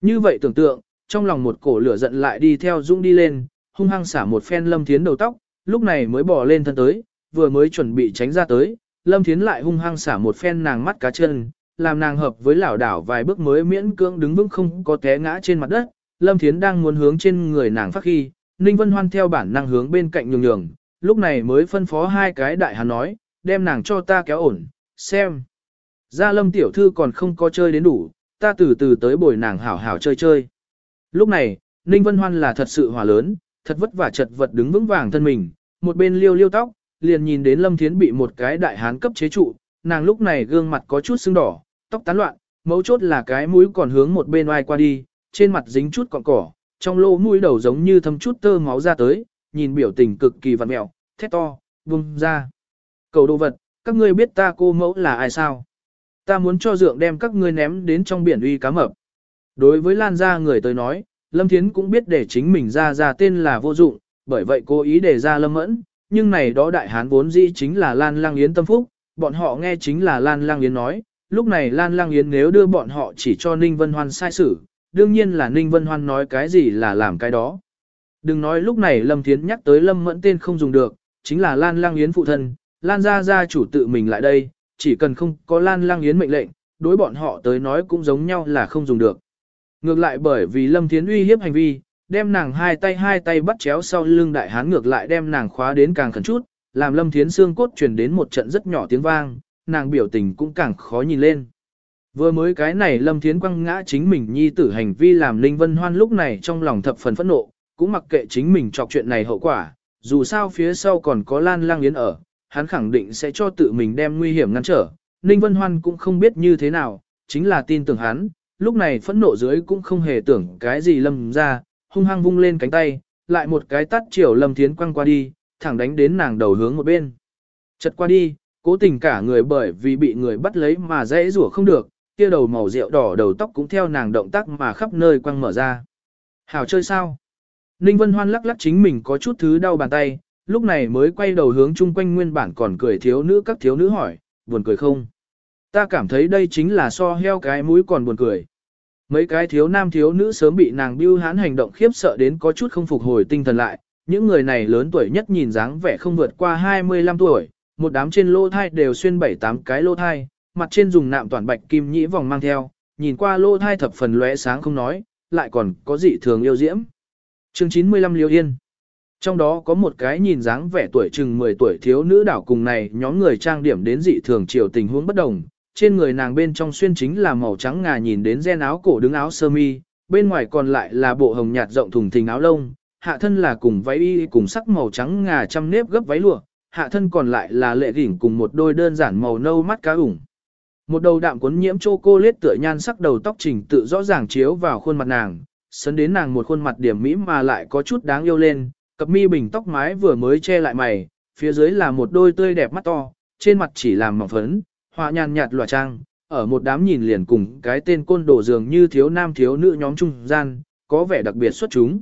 Như vậy tưởng tượng, trong lòng một cổ lửa giận lại đi theo Dũng đi lên, hung hăng xả một phen Lâm Thiến đầu tóc, lúc này mới bỏ lên thân tới, vừa mới chuẩn bị tránh ra tới, Lâm Thiến lại hung hăng xả một phen nàng mắt cá chân, làm nàng hợp với lảo đảo vài bước mới miễn cưỡng đứng vững không có té ngã trên mặt đất. Lâm Thiến đang muốn hướng trên người nàng phát khi, Ninh Vân Hoan theo bản năng hướng bên cạnh nhường nhường, lúc này mới phân phó hai cái đại hắn nói, đem nàng cho ta kéo ổn, xem. Gia Lâm tiểu thư còn không có chơi đến đủ, ta từ từ tới bồi nàng hảo hảo chơi chơi. Lúc này, Ninh Vân Hoan là thật sự hòa lớn, thật vất vả chật vật đứng vững vàng thân mình, một bên liêu liêu tóc, liền nhìn đến Lâm Thiến bị một cái đại hán cấp chế trụ, nàng lúc này gương mặt có chút sưng đỏ, tóc tán loạn, mấu chốt là cái mũi còn hướng một bên oai qua đi, trên mặt dính chút cọng cỏ, trong lỗ mũi đầu giống như thâm chút tơ máu ra tới, nhìn biểu tình cực kỳ vặn mẹo, thét to, vung ra. Cầu đồ vật, các ngươi biết ta cô mẫu là ai sao? Ta muốn cho dượng đem các ngươi ném đến trong biển uy cá mập. Đối với Lan gia người tới nói, Lâm Thiến cũng biết để chính mình ra ra tên là vô dụng, bởi vậy cố ý để ra Lâm Mẫn, nhưng này đó đại hán vốn dĩ chính là Lan Lang Yến tâm phúc, bọn họ nghe chính là Lan Lang Yến nói, lúc này Lan Lang Yến nếu đưa bọn họ chỉ cho Ninh Vân Hoan sai xử, đương nhiên là Ninh Vân Hoan nói cái gì là làm cái đó. Đừng nói lúc này Lâm Thiến nhắc tới Lâm Mẫn tên không dùng được, chính là Lan Lang Yến phụ thân, Lan gia gia chủ tự mình lại đây, chỉ cần không có Lan Lang Yến mệnh lệnh, đối bọn họ tới nói cũng giống nhau là không dùng được. Ngược lại bởi vì Lâm Thiến uy hiếp hành vi, đem nàng hai tay hai tay bắt chéo sau lưng đại hán ngược lại đem nàng khóa đến càng khẩn chút, làm Lâm Thiến xương cốt truyền đến một trận rất nhỏ tiếng vang, nàng biểu tình cũng càng khó nhìn lên. Vừa mới cái này Lâm Thiến quăng ngã chính mình nhi tử hành vi làm Linh Vân Hoan lúc này trong lòng thập phần phẫn nộ, cũng mặc kệ chính mình chọc chuyện này hậu quả, dù sao phía sau còn có Lan Lang Yến ở, hắn khẳng định sẽ cho tự mình đem nguy hiểm ngăn trở. Ninh Vân Hoan cũng không biết như thế nào, chính là tin tưởng hắn, lúc này phẫn nộ dưới cũng không hề tưởng cái gì lâm ra, hung hăng vung lên cánh tay, lại một cái tắt chiều lâm thiến quăng qua đi, thẳng đánh đến nàng đầu hướng một bên. Chật qua đi, cố tình cả người bởi vì bị người bắt lấy mà dễ rủa không được, kia đầu màu rượu đỏ đầu tóc cũng theo nàng động tác mà khắp nơi quăng mở ra. Hảo chơi sao? Ninh Vân Hoan lắc lắc chính mình có chút thứ đau bàn tay, lúc này mới quay đầu hướng chung quanh nguyên bản còn cười thiếu nữ các thiếu nữ hỏi, buồn cười không? Ta cảm thấy đây chính là so heo cái mũi còn buồn cười. Mấy cái thiếu nam thiếu nữ sớm bị nàng biêu hán hành động khiếp sợ đến có chút không phục hồi tinh thần lại, những người này lớn tuổi nhất nhìn dáng vẻ không vượt qua 25 tuổi, một đám trên lô thai đều xuyên 7-8 cái lô thai, mặt trên dùng nạm toàn bạch kim nhĩ vòng mang theo, nhìn qua lô thai thập phần lóe sáng không nói, lại còn có dị thường yêu diễm. Chương 95 Liêu Yên. Trong đó có một cái nhìn dáng vẻ tuổi chừng 10 tuổi thiếu nữ đảo cùng này nhóm người trang điểm đến dị thường chiều tình huống bất đồng, trên người nàng bên trong xuyên chính là màu trắng ngà nhìn đến gen áo cổ đứng áo sơ mi, bên ngoài còn lại là bộ hồng nhạt rộng thùng thình áo lông, hạ thân là cùng váy y cùng sắc màu trắng ngà trăm nếp gấp váy lụa, hạ thân còn lại là lệ đỉnh cùng một đôi đơn giản màu nâu mắt cá ủng. Một đầu đạm cuốn nhiễm châu cô lết tựa nhan sắc đầu tóc trình tự rõ ràng chiếu vào khuôn mặt nàng, sấn đến nàng một khuôn mặt điểm mỹ mà lại có chút đáng yêu lên, cặp mi bình tóc mái vừa mới che lại mày, phía dưới là một đôi tươi đẹp mắt to, trên mặt chỉ làm mỏng phấn, họa nhàn nhạt lòa trang, ở một đám nhìn liền cùng cái tên côn đồ dường như thiếu nam thiếu nữ nhóm trung gian, có vẻ đặc biệt xuất chúng.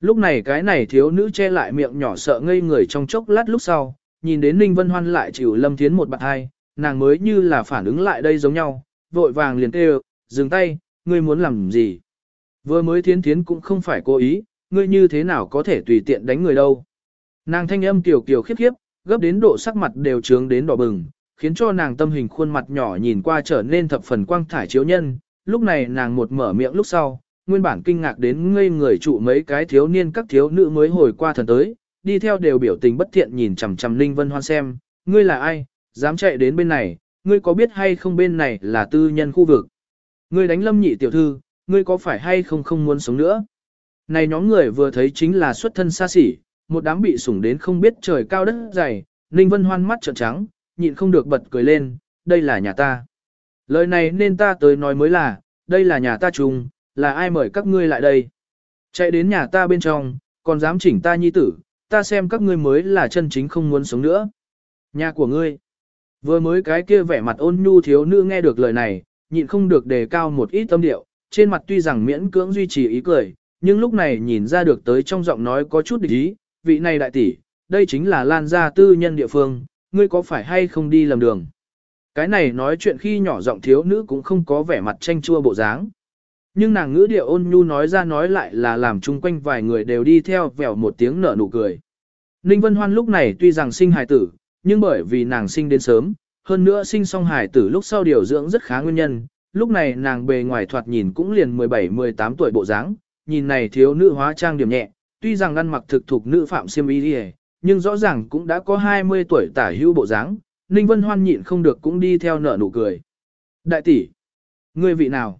Lúc này cái này thiếu nữ che lại miệng nhỏ sợ ngây người trong chốc lát lúc sau, nhìn đến Ninh Vân Hoan lại chịu Lâm Thiến một bạn hai, nàng mới như là phản ứng lại đây giống nhau, vội vàng liền kêu, dừng tay, ngươi muốn làm gì? Vừa mới thiến thiến cũng không phải cố ý, ngươi như thế nào có thể tùy tiện đánh người đâu. Nàng thanh âm tiểu kiều khiếp khiếp, gấp đến độ sắc mặt đều trướng đến đỏ bừng, khiến cho nàng tâm hình khuôn mặt nhỏ nhìn qua trở nên thập phần quang thải chiếu nhân. Lúc này nàng một mở miệng lúc sau, nguyên bản kinh ngạc đến ngây người trụ mấy cái thiếu niên các thiếu nữ mới hồi qua thần tới, đi theo đều biểu tình bất thiện nhìn chằm chằm linh Vân Hoan xem, ngươi là ai, dám chạy đến bên này, ngươi có biết hay không bên này là tư nhân khu vực. Ngươi đánh lâm nhị tiểu thư, ngươi có phải hay không không muốn sống nữa. Này nhóm người vừa thấy chính là xuất thân xa xỉ, một đám bị sủng đến không biết trời cao đất dày, Ninh Vân Hoan mắt trợn trắng, nhịn không được bật cười lên, đây là nhà ta. Lời này nên ta tới nói mới là, đây là nhà ta trùng, là ai mời các ngươi lại đây. Chạy đến nhà ta bên trong, còn dám chỉnh ta nhi tử, ta xem các ngươi mới là chân chính không muốn sống nữa. Nhà của ngươi. Vừa mới cái kia vẻ mặt ôn nhu thiếu nữ nghe được lời này, nhịn không được đề cao một ít tâm điệu, trên mặt tuy rằng miễn cưỡng duy trì ý cười, nhưng lúc này nhìn ra được tới trong giọng nói có chút địch ý, vị này đại tỷ, đây chính là lan gia tư nhân địa phương, ngươi có phải hay không đi lầm đường. Cái này nói chuyện khi nhỏ giọng thiếu nữ cũng không có vẻ mặt tranh chua bộ dáng. Nhưng nàng ngữ điệu ôn nhu nói ra nói lại là làm chung quanh vài người đều đi theo vèo một tiếng nở nụ cười. Ninh Vân Hoan lúc này tuy rằng sinh hài tử, nhưng bởi vì nàng sinh đến sớm, hơn nữa sinh xong hài tử lúc sau điều dưỡng rất khá nguyên nhân, lúc này nàng bề ngoài thoạt nhìn cũng liền 17-18 tuổi bộ dáng, nhìn này thiếu nữ hóa trang điểm nhẹ, tuy rằng ăn mặc thực thuộc nữ phạm siêm y đi nhưng rõ ràng cũng đã có 20 tuổi tả hữu bộ dáng, Ninh Vân Hoan nhịn không được cũng đi theo nở nụ cười. Đại tỷ, ngươi vị nào?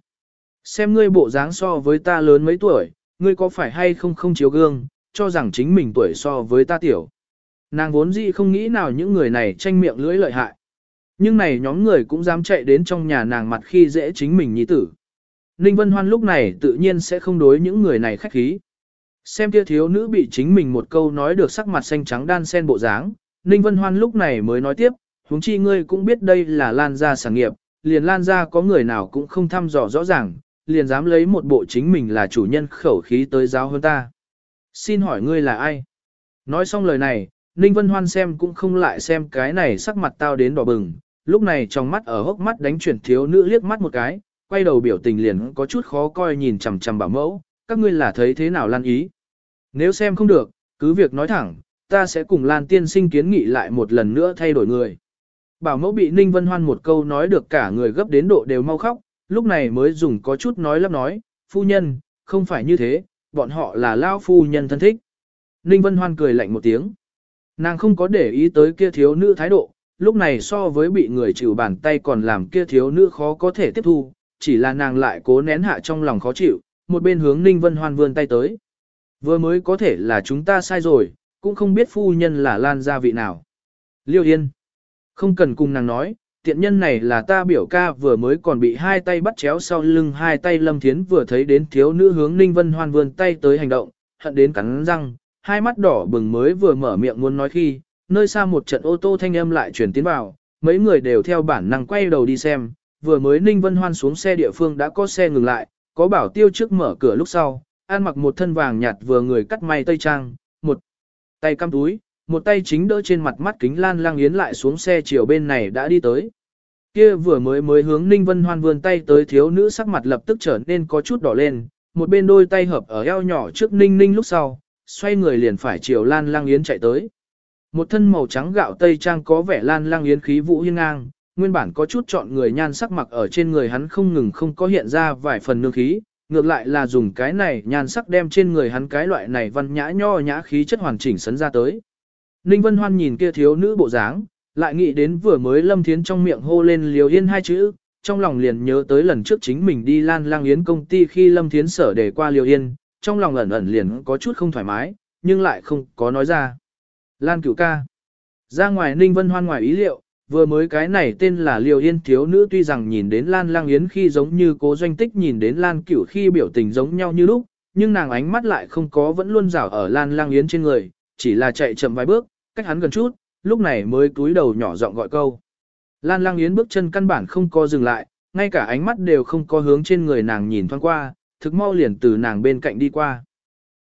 Xem ngươi bộ dáng so với ta lớn mấy tuổi, ngươi có phải hay không không chiếu gương, cho rằng chính mình tuổi so với ta tiểu. Nàng vốn dĩ không nghĩ nào những người này tranh miệng lưỡi lợi hại. Nhưng này nhóm người cũng dám chạy đến trong nhà nàng mặt khi dễ chính mình nhi tử. Ninh Vân Hoan lúc này tự nhiên sẽ không đối những người này khách khí. Xem kia thiếu nữ bị chính mình một câu nói được sắc mặt xanh trắng đan sen bộ dáng, Ninh Vân Hoan lúc này mới nói tiếp, huống chi ngươi cũng biết đây là Lan gia sản nghiệp, liền Lan gia có người nào cũng không thăm dò rõ ràng, liền dám lấy một bộ chính mình là chủ nhân khẩu khí tới giáo hơn ta. Xin hỏi ngươi là ai? Nói xong lời này, Ninh Vân Hoan xem cũng không lại xem cái này sắc mặt tao đến đỏ bừng, lúc này trong mắt ở hốc mắt đánh chuyển thiếu nữ liếc mắt một cái, quay đầu biểu tình liền có chút khó coi nhìn chằm chằm bảo mẫu, các ngươi là thấy thế nào lan ý. Nếu xem không được, cứ việc nói thẳng, ta sẽ cùng Lan tiên sinh kiến nghị lại một lần nữa thay đổi người. Bảo mẫu bị Ninh Vân Hoan một câu nói được cả người gấp đến độ đều mau khóc, lúc này mới dùng có chút nói lắp nói, phu nhân, không phải như thế, bọn họ là lao phu nhân thân thích. Ninh Vân Hoan cười lạnh một tiếng. Nàng không có để ý tới kia thiếu nữ thái độ, lúc này so với bị người chịu bàn tay còn làm kia thiếu nữ khó có thể tiếp thu, chỉ là nàng lại cố nén hạ trong lòng khó chịu, một bên hướng Ninh Vân Hoan vươn tay tới. Vừa mới có thể là chúng ta sai rồi, cũng không biết phu nhân là lan gia vị nào. Liêu Yên. Không cần cùng nàng nói, tiện nhân này là ta biểu ca vừa mới còn bị hai tay bắt chéo sau lưng hai tay lâm thiến vừa thấy đến thiếu nữ hướng Ninh Vân Hoan vươn tay tới hành động, hận đến cắn răng, hai mắt đỏ bừng mới vừa mở miệng muốn nói khi, nơi xa một trận ô tô thanh âm lại chuyển tiến vào, mấy người đều theo bản năng quay đầu đi xem, vừa mới Ninh Vân Hoan xuống xe địa phương đã có xe ngừng lại, có bảo tiêu trước mở cửa lúc sau, An mặc một thân vàng nhạt vừa người cắt may tây trang, một tay cắm túi, một tay chính đỡ trên mặt mắt kính lan lang yến lại xuống xe chiều bên này đã đi tới. Kia vừa mới mới hướng Ninh Vân Hoan vươn tay tới thiếu nữ sắc mặt lập tức trở nên có chút đỏ lên, một bên đôi tay hợp ở eo nhỏ trước Ninh Ninh lúc sau, xoay người liền phải chiều Lan Lang Yến chạy tới. Một thân màu trắng gạo tây trang có vẻ Lan Lang Yến khí vũ hiên ngang, nguyên bản có chút chọn người nhan sắc mặc ở trên người hắn không ngừng không có hiện ra vài phần nương khí, ngược lại là dùng cái này nhan sắc đem trên người hắn cái loại này văn nhã nho nhã khí chất hoàn chỉnh sấn ra tới. Ninh Vân Hoan nhìn kia thiếu nữ bộ dáng, lại nghĩ đến vừa mới Lâm Thiến trong miệng hô lên Liều Yên hai chữ, trong lòng liền nhớ tới lần trước chính mình đi Lan Lang Yến công ty khi Lâm Thiến sở để qua Liều Yên, trong lòng ẩn ẩn liền có chút không thoải mái, nhưng lại không có nói ra. Lan cửu ca. Ra ngoài Ninh Vân Hoan ngoài ý liệu, vừa mới cái này tên là Liều Yên thiếu nữ tuy rằng nhìn đến Lan Lang Yến khi giống như cố doanh tích nhìn đến Lan cửu khi biểu tình giống nhau như lúc, nhưng nàng ánh mắt lại không có vẫn luôn rảo ở Lan Lang Yến trên người, chỉ là chạy chậm vài bước, cách hắn gần chút, lúc này mới cúi đầu nhỏ giọng gọi câu. Lan Lang Yến bước chân căn bản không có dừng lại, ngay cả ánh mắt đều không có hướng trên người nàng nhìn thoáng qua, thực mau liền từ nàng bên cạnh đi qua.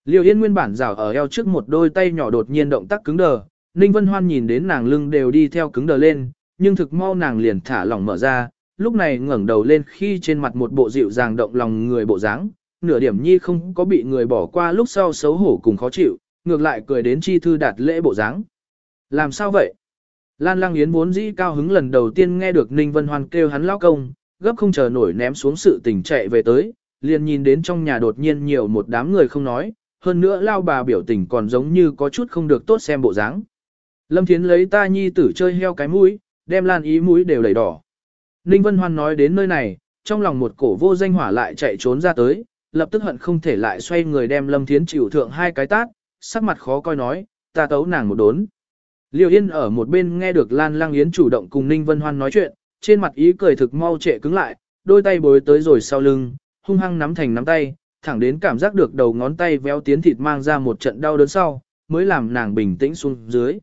Liêu Yên nguyên bản rảo ở eo trước một đôi tay nhỏ đột nhiên động tác cứng đờ, Ninh Vân Hoan nhìn đến nàng lưng đều đi theo cứng đờ lên, nhưng thực mau nàng liền thả lỏng mở ra, lúc này ngẩng đầu lên khi trên mặt một bộ dịu dàng động lòng người bộ dáng, nửa điểm nhi không có bị người bỏ qua lúc sau xấu hổ cùng khó chịu, ngược lại cười đến chi thư đạt lễ bộ dáng. Làm sao vậy? Lan Lang Yến vốn dĩ cao hứng lần đầu tiên nghe được Ninh Vân Hoan kêu hắn lao công, gấp không chờ nổi ném xuống sự tình chạy về tới, liền nhìn đến trong nhà đột nhiên nhiều một đám người không nói, hơn nữa lao bà biểu tình còn giống như có chút không được tốt xem bộ dáng. Lâm Thiến lấy ta nhi tử chơi heo cái mũi, đem Lan ý mũi đều đầy đỏ. Ninh Vân Hoan nói đến nơi này, trong lòng một cổ vô danh hỏa lại chạy trốn ra tới, lập tức hận không thể lại xoay người đem Lâm Thiến chịu thượng hai cái tát, sắc mặt khó coi nói, ta tấu nàng một đốn. Liêu Yên ở một bên nghe được Lan Lang Yến chủ động cùng Ninh Vân Hoan nói chuyện, trên mặt ý cười thực mau trệ cứng lại, đôi tay bối tới rồi sau lưng, hung hăng nắm thành nắm tay, thẳng đến cảm giác được đầu ngón tay véo tiến thịt mang ra một trận đau đớn sau, mới làm nàng bình tĩnh xuống dưới.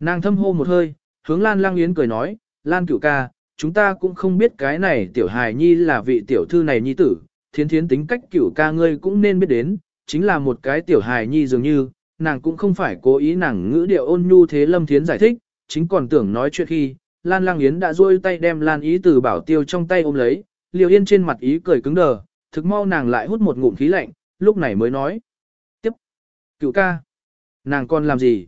Nàng thâm hô một hơi, hướng Lan Lang Yến cười nói, Lan cửu ca, chúng ta cũng không biết cái này tiểu hài nhi là vị tiểu thư này nhi tử, thiến thiến tính cách cửu ca ngươi cũng nên biết đến, chính là một cái tiểu hài nhi dường như, nàng cũng không phải cố ý nàng ngữ điệu ôn nhu thế Lâm Thiến giải thích, chính còn tưởng nói chuyện khi, Lan Lang Yến đã duỗi tay đem Lan Ý từ bảo tiêu trong tay ôm lấy, liều Yên trên mặt ý cười cứng đờ, thực mau nàng lại hút một ngụm khí lạnh, lúc này mới nói. Tiếp. Cựu ca. Nàng còn làm gì?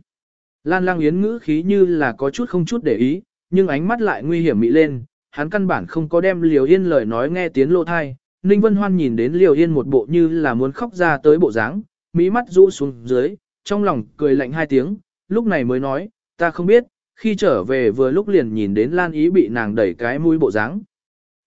Lan Lang Yến ngữ khí như là có chút không chút để ý, nhưng ánh mắt lại nguy hiểm mị lên, hắn căn bản không có đem Liêu Yên lời nói nghe tiếng lô thai. Ninh Vân Hoan nhìn đến Liêu Yên một bộ như là muốn khóc ra tới bộ dáng, mỹ mắt rũ xuống dưới, trong lòng cười lạnh hai tiếng, lúc này mới nói, ta không biết, khi trở về vừa lúc liền nhìn đến Lan Ý bị nàng đẩy cái mũi bộ dáng.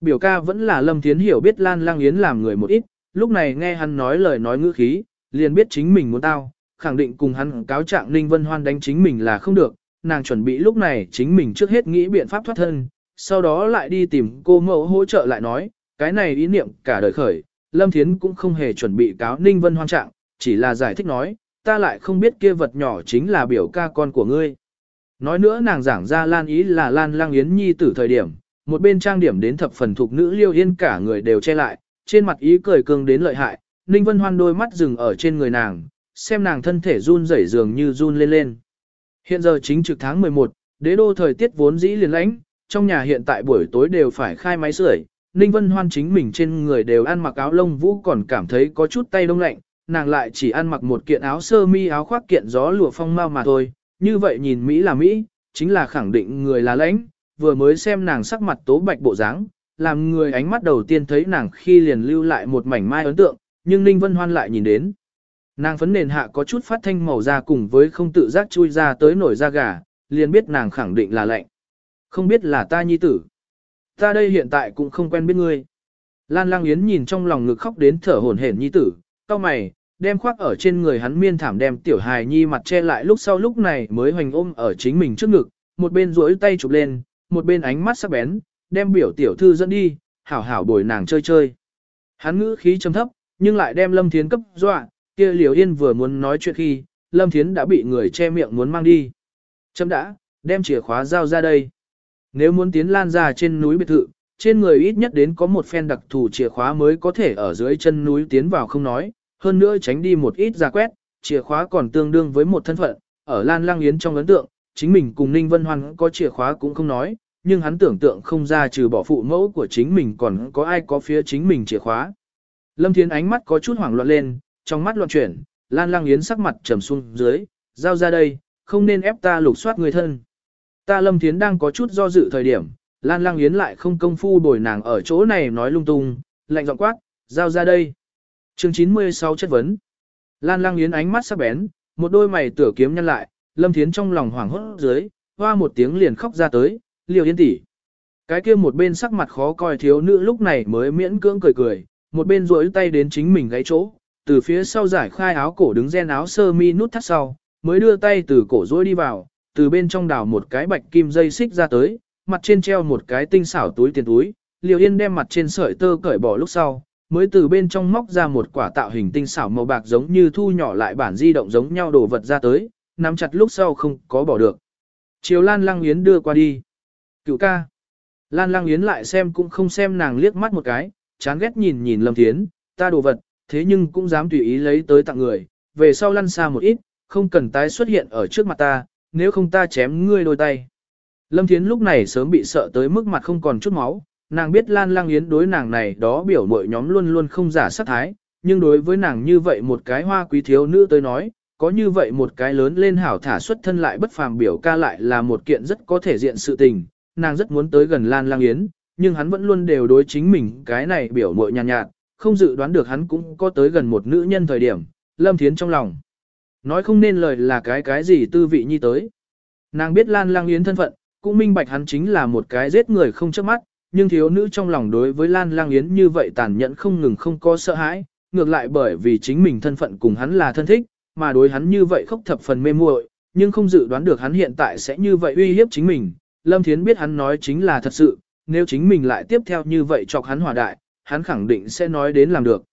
Biểu ca vẫn là Lâm Thiến hiểu biết Lan Lang Yến làm người một ít, lúc này nghe hắn nói lời nói ngữ khí, liền biết chính mình muốn tao, khẳng định cùng hắn cáo trạng Ninh Vân Hoan đánh chính mình là không được, nàng chuẩn bị lúc này chính mình trước hết nghĩ biện pháp thoát thân, sau đó lại đi tìm cô mẫu hỗ trợ lại nói, cái này ý niệm cả đời khởi, Lâm Thiến cũng không hề chuẩn bị cáo Ninh Vân Hoan trạng, chỉ là giải thích nói, ta lại không biết kia vật nhỏ chính là biểu ca con của ngươi. Nói nữa nàng giảng ra Lan ý là Lan Lang Yến Nhi tử thời điểm, một bên trang điểm đến thập phần thuộc nữ liêu yên cả người đều che lại, trên mặt ý cười cương đến lợi hại, Ninh Vân Hoan đôi mắt dừng ở trên người nàng, xem nàng thân thể run rẩy dường như run lên lên. Hiện giờ chính trực tháng 11, đế đô thời tiết vốn dĩ liền lãnh, trong nhà hiện tại buổi tối đều phải khai máy sưởi. Ninh Vân Hoan chính mình trên người đều ăn mặc áo lông vũ còn cảm thấy có chút tay đông lạnh, nàng lại chỉ ăn mặc một kiện áo sơ mi áo khoác kiện gió lụa phong mau mà thôi, như vậy nhìn Mỹ là Mỹ, chính là khẳng định người là lãnh, vừa mới xem nàng sắc mặt tố bạch bộ dáng, làm người ánh mắt đầu tiên thấy nàng khi liền lưu lại một mảnh mai ấn tượng, nhưng Ninh Vân Hoan lại nhìn đến. Nàng phấn nền hạ có chút phát thanh màu da cùng với không tự giác chui ra tới nổi da gà, liền biết nàng khẳng định là lạnh. Không biết là ta nhi tử. Ta đây hiện tại cũng không quen biết ngươi. Lan Lang Yến nhìn trong lòng ngực khóc đến thở hổn hển nhi tử, cao mày, đem khoác ở trên người hắn miên thảm đem tiểu hài nhi mặt che lại lúc sau lúc này mới hoành ôm ở chính mình trước ngực, một bên duỗi tay chụp lên, một bên ánh mắt sắc bén, đem biểu tiểu thư dẫn đi, hảo hảo bồi nàng chơi chơi. Hắn ngữ khí trầm thấp, nhưng lại đem Lâm Thiến cấp dọa, kia Liều Yên vừa muốn nói chuyện khi, Lâm Thiến đã bị người che miệng muốn mang đi. Chấm đã, đem chìa khóa giao ra đây. Nếu muốn tiến lan ra trên núi biệt thự, trên người ít nhất đến có một phen đặc thù chìa khóa mới có thể ở dưới chân núi tiến vào không nói, hơn nữa tránh đi một ít ra quét, chìa khóa còn tương đương với một thân phận, ở Lan Lang Yến trong ấn tượng, chính mình cùng Ninh Vân Hoan có chìa khóa cũng không nói, nhưng hắn tưởng tượng không ra trừ bỏ phụ mẫu của chính mình còn có ai có phía chính mình chìa khóa. Lâm Thiến ánh mắt có chút hoảng loạn lên, trong mắt loạn chuyển, Lan Lang Yến sắc mặt trầm xuống dưới, giao ra đây, không nên ép ta lục soát người thân. Ta Lâm Thiến đang có chút do dự thời điểm, Lan Lang Yến lại không công phu bồi nàng ở chỗ này nói lung tung, lạnh giọng quát, giao ra đây. Chương 96 chất vấn. Lan Lang Yến ánh mắt sắc bén, một đôi mày tửa kiếm nhăn lại, Lâm Thiến trong lòng hoảng hốt dưới, hoa một tiếng liền khóc ra tới, liều yên tỷ. Cái kia một bên sắc mặt khó coi thiếu nữ lúc này mới miễn cưỡng cười cười, một bên duỗi tay đến chính mình gáy chỗ, từ phía sau giải khai áo cổ đứng gen áo sơ mi nút thắt sau, mới đưa tay từ cổ duỗi đi vào, từ bên trong đào một cái bạch kim dây xích ra tới, mặt trên treo một cái tinh xảo túi tiền túi, Liều Yên đem mặt trên sợi tơ cởi bỏ lúc sau, mới từ bên trong móc ra một quả tạo hình tinh xảo màu bạc giống như thu nhỏ lại bản di động giống nhau đồ vật ra tới, nắm chặt lúc sau không có bỏ được. Chiều Lan Lăng Yến đưa qua đi. Cựu ca. Lan Lăng Yến lại xem cũng không xem nàng liếc mắt một cái, chán ghét nhìn nhìn Lâm Thiến, ta đồ vật, thế nhưng cũng dám tùy ý lấy tới tặng người, về sau lăn xa một ít, không cần tái xuất hiện ở trước mặt ta, nếu không ta chém ngươi đôi tay. Lâm Thiến lúc này sớm bị sợ tới mức mặt không còn chút máu, nàng biết Lan Lang Yến đối nàng này đó biểu mội nhóm luôn luôn không giả sát thái, nhưng đối với nàng như vậy một cái hoa quý thiếu nữ tới nói, có như vậy một cái lớn lên hảo thả xuất thân lại bất phàm biểu ca lại là một kiện rất có thể diện sự tình, nàng rất muốn tới gần Lan Lang Yến, nhưng hắn vẫn luôn đều đối chính mình cái này biểu mội nhàn nhạt, nhạt, không dự đoán được hắn cũng có tới gần một nữ nhân thời điểm, Lâm Thiến trong lòng. Nói không nên lời là cái cái gì tư vị nhi tới. Nàng biết Lan Lang Yến thân phận, cũng minh bạch hắn chính là một cái giết người không chớp mắt, nhưng thiếu nữ trong lòng đối với Lan Lang Yến như vậy tàn nhẫn không ngừng không có sợ hãi, ngược lại bởi vì chính mình thân phận cùng hắn là thân thích, mà đối hắn như vậy khóc thập phần mê muội, nhưng không dự đoán được hắn hiện tại sẽ như vậy uy hiếp chính mình. Lâm Thiến biết hắn nói chính là thật sự, nếu chính mình lại tiếp theo như vậy chọc hắn hỏa đại, hắn khẳng định sẽ nói đến làm được.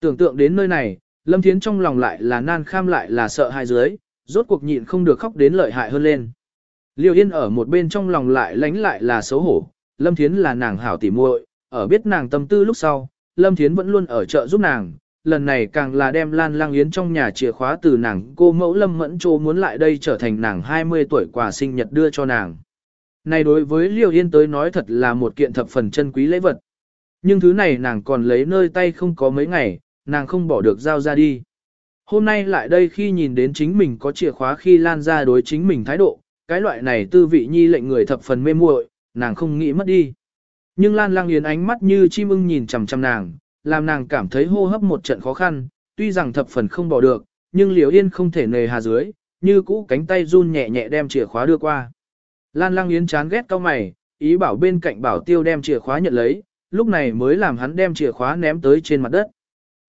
Tưởng tượng đến nơi này, Lâm Thiến trong lòng lại là nan kham lại là sợ hai dưới, rốt cuộc nhịn không được khóc đến lợi hại hơn lên. Liêu Yên ở một bên trong lòng lại lánh lại là xấu hổ, Lâm Thiến là nàng hảo tỉ muội, ở biết nàng tâm tư lúc sau, Lâm Thiến vẫn luôn ở chợ giúp nàng, lần này càng là đem Lan Lang Yến trong nhà chìa khóa từ nàng cô mẫu Lâm Mẫn Trô muốn lại đây trở thành nàng 20 tuổi quà sinh nhật đưa cho nàng. Này đối với Liêu Yên tới nói thật là một kiện thập phần chân quý lễ vật. Nhưng thứ này nàng còn lấy nơi tay không có mấy ngày, nàng không bỏ được giao ra đi. Hôm nay lại đây khi nhìn đến chính mình có chìa khóa khi lan ra đối chính mình thái độ, cái loại này tư vị nhi lệnh người thập phần mê muội, nàng không nghĩ mất đi. Nhưng Lan Lang Yến ánh mắt như chim ưng nhìn chằm chằm nàng, làm nàng cảm thấy hô hấp một trận khó khăn, tuy rằng thập phần không bỏ được, nhưng Liễu Yên không thể nề hà dưới, như cũ cánh tay run nhẹ nhẹ đem chìa khóa đưa qua. Lan lăng Yến chán ghét cao mày, ý bảo bên cạnh bảo tiêu đem chìa khóa nhận lấy, lúc này mới làm hắn đem chìa khóa ném tới trên mặt đất.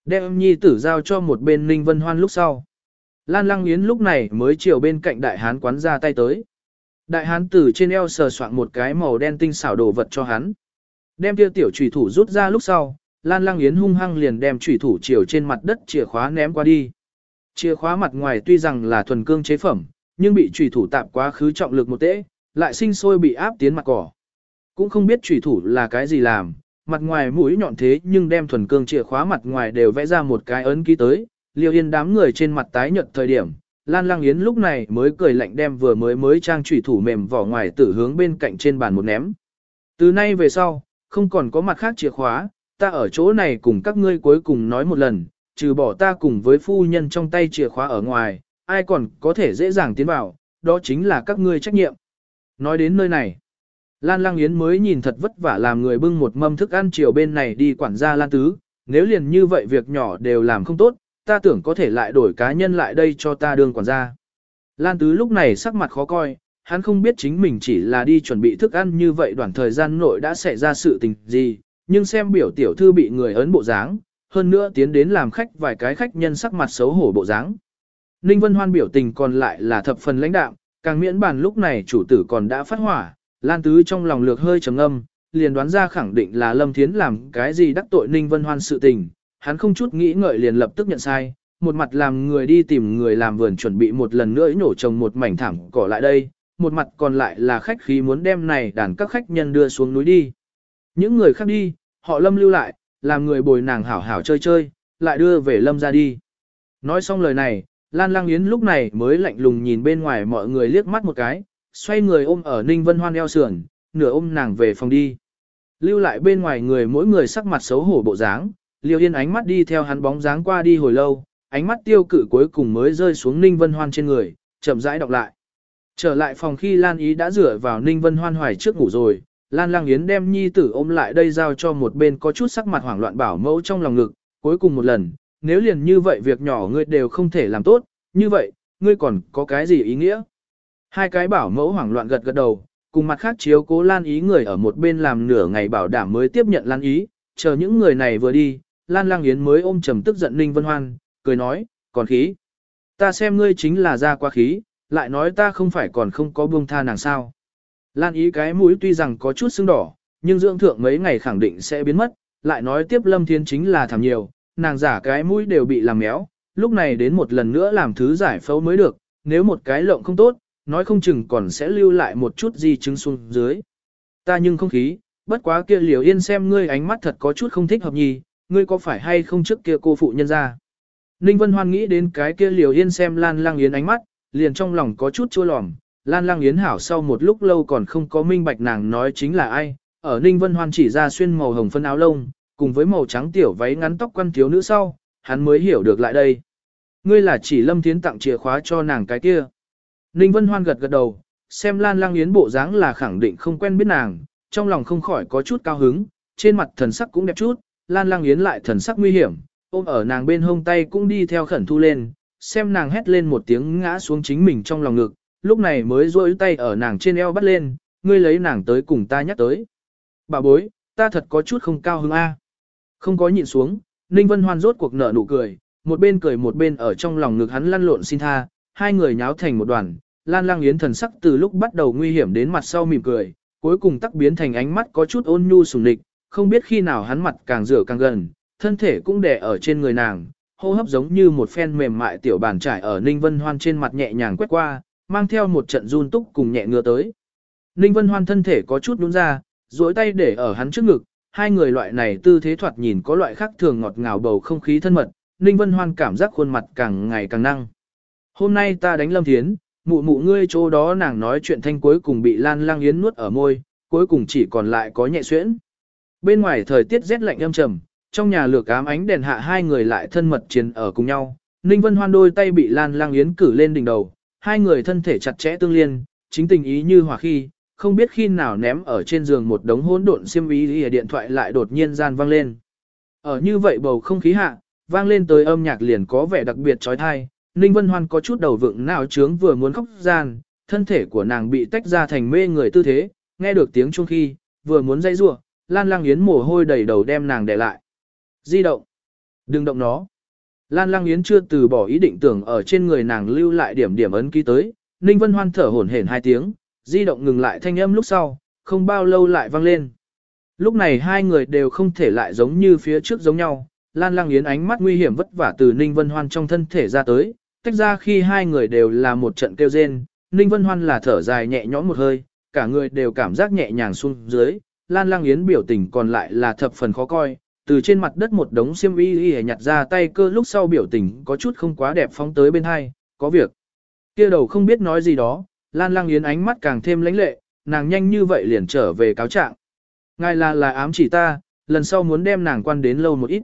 Đem nhi tử giao cho một bên Ninh Vân Hoan lúc sau. Lan Lăng Yến lúc này mới chiều bên cạnh đại hán quán ra tay tới. Đại hán tử trên eo sờ soạn một cái màu đen tinh xảo đồ vật cho hắn. Đem kia tiểu trùy thủ rút ra lúc sau, Lan Lăng Yến hung hăng liền đem chủy thủ chiều trên mặt đất chìa khóa ném qua đi. Chìa khóa mặt ngoài tuy rằng là thuần cương chế phẩm, nhưng bị chủy thủ tạp quá khứ trọng lực một tễ, lại sinh sôi bị áp tiến mặt cỏ. Cũng không biết chủy thủ là cái gì làm, mặt ngoài mũi nhọn thế nhưng đem thuần cương chìa khóa mặt ngoài đều vẽ ra một cái ấn ký tới, liêu yên đám người trên mặt tái nhợt thời điểm. Lan Lang Yến lúc này mới cười lạnh đem vừa mới mới trang chủy thủ mềm vỏ ngoài tử hướng bên cạnh trên bàn một ném. Từ nay về sau, không còn có mặt khác chìa khóa, ta ở chỗ này cùng các ngươi cuối cùng nói một lần, trừ bỏ ta cùng với phu nhân trong tay chìa khóa ở ngoài, ai còn có thể dễ dàng tiến vào, đó chính là các ngươi trách nhiệm. Nói đến nơi này, Lan Lang Yến mới nhìn thật vất vả làm người bưng một mâm thức ăn chiều bên này đi quản gia Lan Tứ, nếu liền như vậy việc nhỏ đều làm không tốt, ta tưởng có thể lại đổi cá nhân lại đây cho ta đương quản gia. Lan Tứ lúc này sắc mặt khó coi, hắn không biết chính mình chỉ là đi chuẩn bị thức ăn như vậy đoạn thời gian nội đã xảy ra sự tình gì, nhưng xem biểu tiểu thư bị người ấn bộ dáng, hơn nữa tiến đến làm khách vài cái khách nhân sắc mặt xấu hổ bộ dáng. Ninh Vân Hoan biểu tình còn lại là thập phần lãnh đạm, càng miễn bàn lúc này chủ tử còn đã phát hỏa, Lan Tứ trong lòng lược hơi trầm âm, liền đoán ra khẳng định là Lâm Thiến làm cái gì đắc tội Ninh Vân Hoan sự tình, hắn không chút nghĩ ngợi liền lập tức nhận sai, một mặt làm người đi tìm người làm vườn chuẩn bị một lần nữa nổ trồng một mảnh thảm cỏ lại đây, một mặt còn lại là khách khí muốn đem này đàn các khách nhân đưa xuống núi đi. Những người khác đi, họ Lâm lưu lại, làm người bồi nàng hảo hảo chơi chơi, lại đưa về Lâm ra đi. Nói xong lời này, Lan Lang Yến lúc này mới lạnh lùng nhìn bên ngoài mọi người liếc mắt một cái, xoay người ôm ở Ninh Vân Hoan eo sườn, nửa ôm nàng về phòng đi. Lưu lại bên ngoài người mỗi người sắc mặt xấu hổ bộ dáng, Liêu Yên ánh mắt đi theo hắn bóng dáng qua đi hồi lâu, ánh mắt tiêu cự cuối cùng mới rơi xuống Ninh Vân Hoan trên người, chậm rãi đọc lại. Trở lại phòng khi Lan Ý đã rửa vào Ninh Vân Hoan hoài trước ngủ rồi, Lan Lang Yến đem nhi tử ôm lại đây giao cho một bên có chút sắc mặt hoảng loạn bảo mẫu trong lòng ngực, cuối cùng một lần, nếu liền như vậy việc nhỏ ngươi đều không thể làm tốt, như vậy, ngươi còn có cái gì ý nghĩa? Hai cái bảo mẫu hoảng loạn gật gật đầu, cùng mặt khác chiếu cố Lan Ý người ở một bên làm nửa ngày bảo đảm mới tiếp nhận Lan Ý, chờ những người này vừa đi, Lan Lang Yến mới ôm trầm tức giận Ninh Vân Hoan, cười nói, còn khí. Ta xem ngươi chính là ra quá khí, lại nói ta không phải còn không có buông tha nàng sao. Lan Ý cái mũi tuy rằng có chút sưng đỏ, nhưng dưỡng thượng mấy ngày khẳng định sẽ biến mất, lại nói tiếp Lâm Thiên chính là thảm nhiều, nàng giả cái mũi đều bị làm méo, lúc này đến một lần nữa làm thứ giải phẫu mới được, nếu một cái lộng không tốt, nói không chừng còn sẽ lưu lại một chút di chứng xuống dưới. Ta nhưng không khí, bất quá kia liều yên xem ngươi ánh mắt thật có chút không thích hợp nhì, ngươi có phải hay không trước kia cô phụ nhân ra. Ninh Vân Hoan nghĩ đến cái kia liều yên xem Lan Lang Yến ánh mắt, liền trong lòng có chút chua lòm, Lan Lang Yến hảo sau một lúc lâu còn không có minh bạch nàng nói chính là ai, ở Ninh Vân Hoan chỉ ra xuyên màu hồng phân áo lông, cùng với màu trắng tiểu váy ngắn tóc quan thiếu nữ sau, hắn mới hiểu được lại đây. Ngươi là chỉ Lâm Thiến tặng chìa khóa cho nàng cái kia. Ninh Vân Hoan gật gật đầu, xem Lan Lang Yến bộ dáng là khẳng định không quen biết nàng, trong lòng không khỏi có chút cao hứng, trên mặt thần sắc cũng đẹp chút, Lan Lang Yến lại thần sắc nguy hiểm, ôm ở nàng bên hông tay cũng đi theo khẩn thu lên, xem nàng hét lên một tiếng ngã xuống chính mình trong lòng ngực, lúc này mới duỗi tay ở nàng trên eo bắt lên, ngươi lấy nàng tới cùng ta nhắc tới. Bà bối, ta thật có chút không cao hứng a. Không có nhịn xuống, Ninh Vân Hoan rốt cuộc nở nụ cười, một bên cười một bên ở trong lòng ngực hắn lăn lộn xin tha, hai người nháo thành một đoàn, Lan Lang Yến thần sắc từ lúc bắt đầu nguy hiểm đến mặt sau mỉm cười, cuối cùng tắc biến thành ánh mắt có chút ôn nhu sủng địch, không biết khi nào hắn mặt càng rửa càng gần, thân thể cũng đè ở trên người nàng, hô hấp giống như một phen mềm mại tiểu bàn trải ở Ninh Vân Hoan trên mặt nhẹ nhàng quét qua, mang theo một trận run túc cùng nhẹ ngựa tới. Ninh Vân Hoan thân thể có chút nhún ra, duỗi tay để ở hắn trước ngực, hai người loại này tư thế thoạt nhìn có loại khác thường ngọt ngào bầu không khí thân mật, Ninh Vân Hoan cảm giác khuôn mặt càng ngày càng năng. Hôm nay ta đánh Lâm Thiến, mụ mụ ngươi chỗ đó nàng nói chuyện thanh cuối cùng bị Lan Lang Yến nuốt ở môi, cuối cùng chỉ còn lại có nhẹ xuyễn. Bên ngoài thời tiết rét lạnh âm trầm, trong nhà lửa cám ánh đèn hạ hai người lại thân mật chiến ở cùng nhau. Ninh Vân Hoan đôi tay bị Lan Lang Yến cử lên đỉnh đầu, hai người thân thể chặt chẽ tương liên, chính tình ý như hòa khi, không biết khi nào ném ở trên giường một đống hỗn độn xiêm ý thì điện thoại lại đột nhiên gian vang lên. Ở như vậy bầu không khí hạ, vang lên tới âm nhạc liền có vẻ đặc biệt trói thai, Ninh Vân Hoan có chút đầu vựng nào trướng vừa muốn khóc gian, thân thể của nàng bị tách ra thành mê người tư thế, nghe được tiếng chuông khi, vừa muốn dây rủa, Lan Lang Yến mồ hôi đầy đầu đem nàng để lại. Di động. Đừng động nó. Lan Lang Yến chưa từ bỏ ý định tưởng ở trên người nàng lưu lại điểm điểm ấn ký tới, Ninh Vân Hoan thở hổn hển hai tiếng, di động ngừng lại thanh âm lúc sau, không bao lâu lại vang lên. Lúc này hai người đều không thể lại giống như phía trước giống nhau, Lan Lang Yến ánh mắt nguy hiểm vất vả từ Ninh Vân Hoan trong thân thể ra tới, tách ra khi hai người đều là một trận kêu rên, Ninh Vân Hoan là thở dài nhẹ nhõm một hơi, cả người đều cảm giác nhẹ nhàng xuống dưới, Lan Lang Yến biểu tình còn lại là thập phần khó coi, từ trên mặt đất một đống xiêm y y nhặt ra tay cơ lúc sau biểu tình có chút không quá đẹp phóng tới bên hai, có việc. Kia đầu không biết nói gì đó, Lan Lang Yến ánh mắt càng thêm lãnh lệ, nàng nhanh như vậy liền trở về cáo trạng. Ngài là là ám chỉ ta, lần sau muốn đem nàng quan đến lâu một ít.